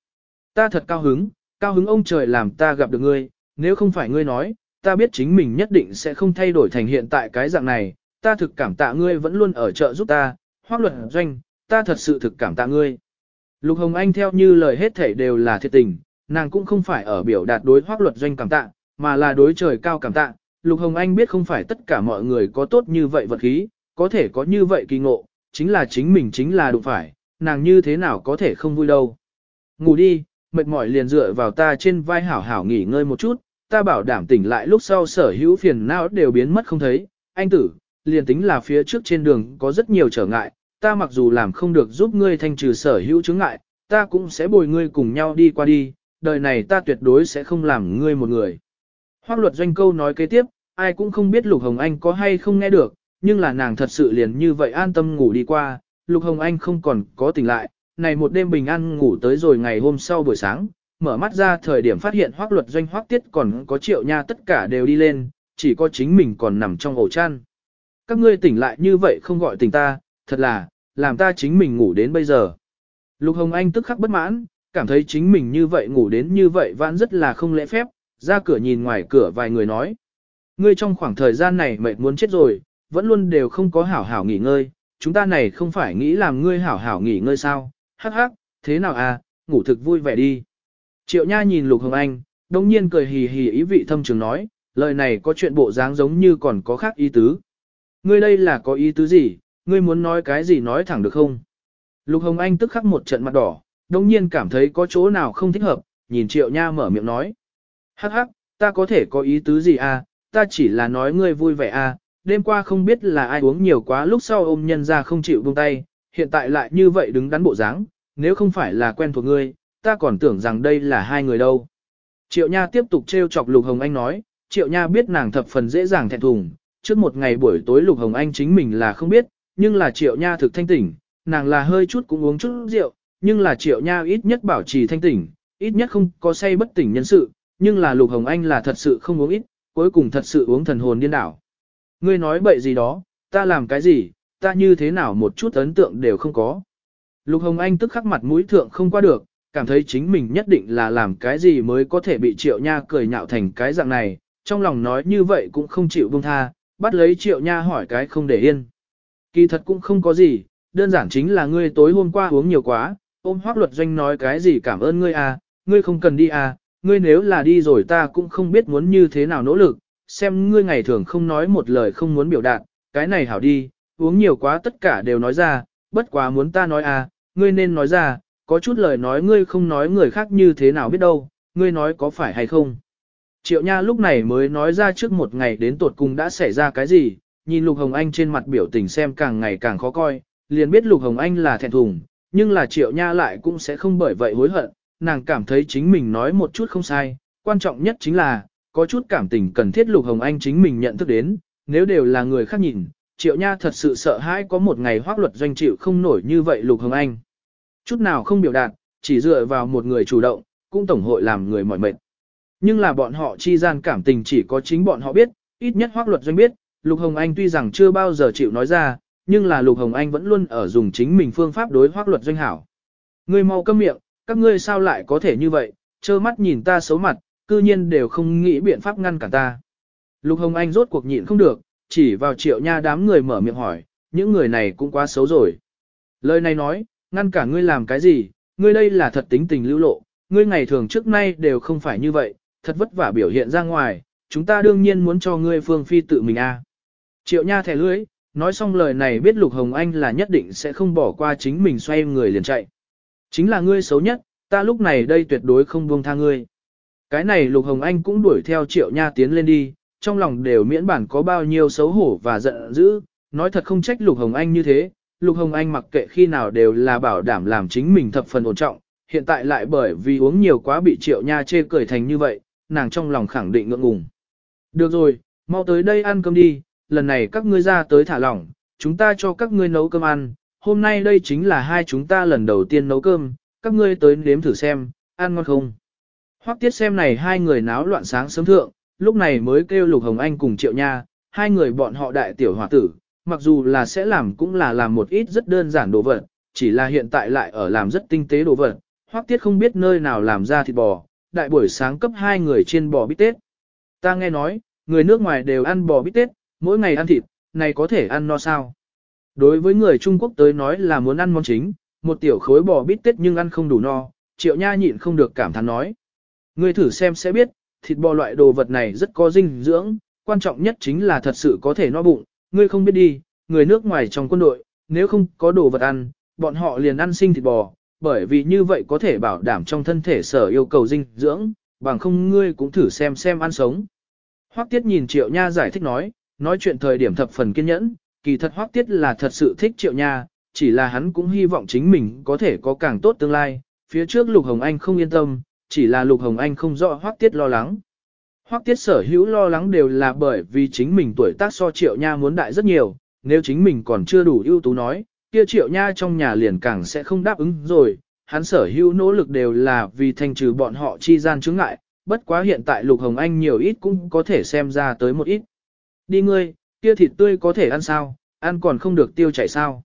Ta thật cao hứng, cao hứng ông trời làm ta gặp được ngươi, nếu không phải ngươi nói, ta biết chính mình nhất định sẽ không thay đổi thành hiện tại cái dạng này, ta thực cảm tạ ngươi vẫn luôn ở trợ giúp ta, hoác luật doanh, ta thật sự thực cảm tạ ngươi. Lục Hồng Anh theo như lời hết thể đều là thiệt tình, nàng cũng không phải ở biểu đạt đối hoác luật doanh cảm tạ, mà là đối trời cao cảm tạ. Lục Hồng Anh biết không phải tất cả mọi người có tốt như vậy vật khí, có thể có như vậy kỳ ngộ, chính là chính mình chính là đụng phải, nàng như thế nào có thể không vui đâu. Ngủ đi, mệt mỏi liền dựa vào ta trên vai hảo hảo nghỉ ngơi một chút, ta bảo đảm tỉnh lại lúc sau sở hữu phiền não đều biến mất không thấy. Anh tử, liền tính là phía trước trên đường có rất nhiều trở ngại, ta mặc dù làm không được giúp ngươi thanh trừ sở hữu chứng ngại, ta cũng sẽ bồi ngươi cùng nhau đi qua đi, đời này ta tuyệt đối sẽ không làm ngươi một người. Hoác luật doanh câu nói kế tiếp, ai cũng không biết Lục Hồng Anh có hay không nghe được, nhưng là nàng thật sự liền như vậy an tâm ngủ đi qua, Lục Hồng Anh không còn có tỉnh lại, này một đêm bình an ngủ tới rồi ngày hôm sau buổi sáng, mở mắt ra thời điểm phát hiện hoác luật doanh hoác tiết còn có triệu nha tất cả đều đi lên, chỉ có chính mình còn nằm trong ổ chăn. Các ngươi tỉnh lại như vậy không gọi tỉnh ta, thật là, làm ta chính mình ngủ đến bây giờ. Lục Hồng Anh tức khắc bất mãn, cảm thấy chính mình như vậy ngủ đến như vậy vẫn rất là không lễ phép, ra cửa nhìn ngoài cửa vài người nói. Ngươi trong khoảng thời gian này mệt muốn chết rồi, vẫn luôn đều không có hảo hảo nghỉ ngơi, chúng ta này không phải nghĩ làm ngươi hảo hảo nghỉ ngơi sao, hắc hắc, thế nào à, ngủ thực vui vẻ đi. Triệu Nha nhìn Lục Hồng Anh, đồng nhiên cười hì hì ý vị thâm trường nói, lời này có chuyện bộ dáng giống như còn có khác ý tứ. Ngươi đây là có ý tứ gì, ngươi muốn nói cái gì nói thẳng được không? Lục Hồng Anh tức khắc một trận mặt đỏ, đồng nhiên cảm thấy có chỗ nào không thích hợp, nhìn Triệu Nha mở miệng nói. Hắc hắc, ta có thể có ý tứ gì à, ta chỉ là nói ngươi vui vẻ à, đêm qua không biết là ai uống nhiều quá lúc sau ôm nhân ra không chịu buông tay, hiện tại lại như vậy đứng đắn bộ dáng, nếu không phải là quen thuộc ngươi, ta còn tưởng rằng đây là hai người đâu. Triệu Nha tiếp tục trêu chọc Lục Hồng Anh nói, Triệu Nha biết nàng thập phần dễ dàng thẹn thùng, trước một ngày buổi tối Lục Hồng Anh chính mình là không biết, nhưng là Triệu Nha thực thanh tỉnh, nàng là hơi chút cũng uống chút rượu, nhưng là Triệu Nha ít nhất bảo trì thanh tỉnh, ít nhất không có say bất tỉnh nhân sự, nhưng là Lục Hồng Anh là thật sự không uống ít, cuối cùng thật sự uống thần hồn điên đảo. Ngươi nói bậy gì đó, ta làm cái gì, ta như thế nào một chút ấn tượng đều không có. Lục Hồng Anh tức khắc mặt mũi thượng không qua được, cảm thấy chính mình nhất định là làm cái gì mới có thể bị Triệu Nha cười nhạo thành cái dạng này, trong lòng nói như vậy cũng không chịu buông tha, bắt lấy Triệu Nha hỏi cái không để yên. Kỳ thật cũng không có gì, đơn giản chính là ngươi tối hôm qua uống nhiều quá, ôm hoác luật doanh nói cái gì cảm ơn ngươi à, ngươi không cần đi à, ngươi nếu là đi rồi ta cũng không biết muốn như thế nào nỗ lực, xem ngươi ngày thường không nói một lời không muốn biểu đạt, cái này hảo đi, uống nhiều quá tất cả đều nói ra, bất quá muốn ta nói à, ngươi nên nói ra, có chút lời nói ngươi không nói người khác như thế nào biết đâu, ngươi nói có phải hay không. Triệu Nha lúc này mới nói ra trước một ngày đến tột cùng đã xảy ra cái gì, nhìn Lục Hồng Anh trên mặt biểu tình xem càng ngày càng khó coi, liền biết Lục Hồng Anh là thẹn thùng, nhưng là Triệu Nha lại cũng sẽ không bởi vậy hối hận, nàng cảm thấy chính mình nói một chút không sai, quan trọng nhất chính là, có chút cảm tình cần thiết Lục Hồng Anh chính mình nhận thức đến, nếu đều là người khác nhìn, Triệu Nha thật sự sợ hãi có một ngày hoác luật doanh chịu không nổi như vậy Lục Hồng Anh. Chút nào không biểu đạt, chỉ dựa vào một người chủ động, cũng tổng hội làm người mỏi mệt. Nhưng là bọn họ chi gian cảm tình chỉ có chính bọn họ biết, ít nhất hoác luật doanh biết, Lục Hồng Anh tuy rằng chưa bao giờ chịu nói ra, nhưng là Lục Hồng Anh vẫn luôn ở dùng chính mình phương pháp đối hoác luật doanh hảo. Người mau câm miệng, các ngươi sao lại có thể như vậy, trơ mắt nhìn ta xấu mặt, cư nhiên đều không nghĩ biện pháp ngăn cản ta. Lục Hồng Anh rốt cuộc nhịn không được, chỉ vào triệu nha đám người mở miệng hỏi, những người này cũng quá xấu rồi. Lời này nói, ngăn cản ngươi làm cái gì, ngươi đây là thật tính tình lưu lộ, ngươi ngày thường trước nay đều không phải như vậy, thật vất vả biểu hiện ra ngoài, chúng ta đương nhiên muốn cho ngươi phương phi tự mình a. Triệu nha thẻ lưới, nói xong lời này biết Lục Hồng Anh là nhất định sẽ không bỏ qua chính mình xoay người liền chạy. Chính là ngươi xấu nhất, ta lúc này đây tuyệt đối không buông tha ngươi. Cái này Lục Hồng Anh cũng đuổi theo Triệu Nha tiến lên đi, trong lòng đều miễn bản có bao nhiêu xấu hổ và giận dữ, nói thật không trách Lục Hồng Anh như thế, Lục Hồng Anh mặc kệ khi nào đều là bảo đảm làm chính mình thập phần ổn trọng, hiện tại lại bởi vì uống nhiều quá bị Triệu Nha chê cười thành như vậy, nàng trong lòng khẳng định ngượng ngùng. Được rồi, mau tới đây ăn cơm đi, lần này các ngươi ra tới thả lỏng, chúng ta cho các ngươi nấu cơm ăn, hôm nay đây chính là hai chúng ta lần đầu tiên nấu cơm, các ngươi tới nếm thử xem, ăn ngon không. Hoắc tiết xem này hai người náo loạn sáng sớm thượng, lúc này mới kêu Lục Hồng Anh cùng Triệu Nha, hai người bọn họ đại tiểu hòa tử, mặc dù là sẽ làm cũng là làm một ít rất đơn giản đồ vật, chỉ là hiện tại lại ở làm rất tinh tế đồ vật. Hoắc tiết không biết nơi nào làm ra thịt bò, đại buổi sáng cấp hai người trên bò bít tết. Ta nghe nói, người nước ngoài đều ăn bò bít tết, mỗi ngày ăn thịt, này có thể ăn no sao? Đối với người Trung Quốc tới nói là muốn ăn món chính, một tiểu khối bò bít tết nhưng ăn không đủ no, triệu nha nhịn không được cảm thán nói. Ngươi thử xem sẽ biết, thịt bò loại đồ vật này rất có dinh dưỡng, quan trọng nhất chính là thật sự có thể no bụng, ngươi không biết đi, người nước ngoài trong quân đội, nếu không có đồ vật ăn, bọn họ liền ăn sinh thịt bò, bởi vì như vậy có thể bảo đảm trong thân thể sở yêu cầu dinh dưỡng, bằng không ngươi cũng thử xem xem ăn sống. Hoắc Tiết nhìn Triệu Nha giải thích nói, nói chuyện thời điểm thập phần kiên nhẫn, kỳ thật Hoắc Tiết là thật sự thích Triệu Nha, chỉ là hắn cũng hy vọng chính mình có thể có càng tốt tương lai, phía trước Lục Hồng Anh không yên tâm, chỉ là Lục Hồng Anh không rõ Hoắc Tiết lo lắng. Hoắc Tiết sở hữu lo lắng đều là bởi vì chính mình tuổi tác so Triệu Nha muốn đại rất nhiều, nếu chính mình còn chưa đủ ưu tú nói, kia triệu nha trong nhà liền càng sẽ không đáp ứng rồi, hắn sở hữu nỗ lực đều là vì thanh trừ bọn họ chi gian chứng ngại, bất quá hiện tại Lục Hồng Anh nhiều ít cũng có thể xem ra tới một ít. Đi ngươi, kia thịt tươi có thể ăn sao, ăn còn không được tiêu chảy sao.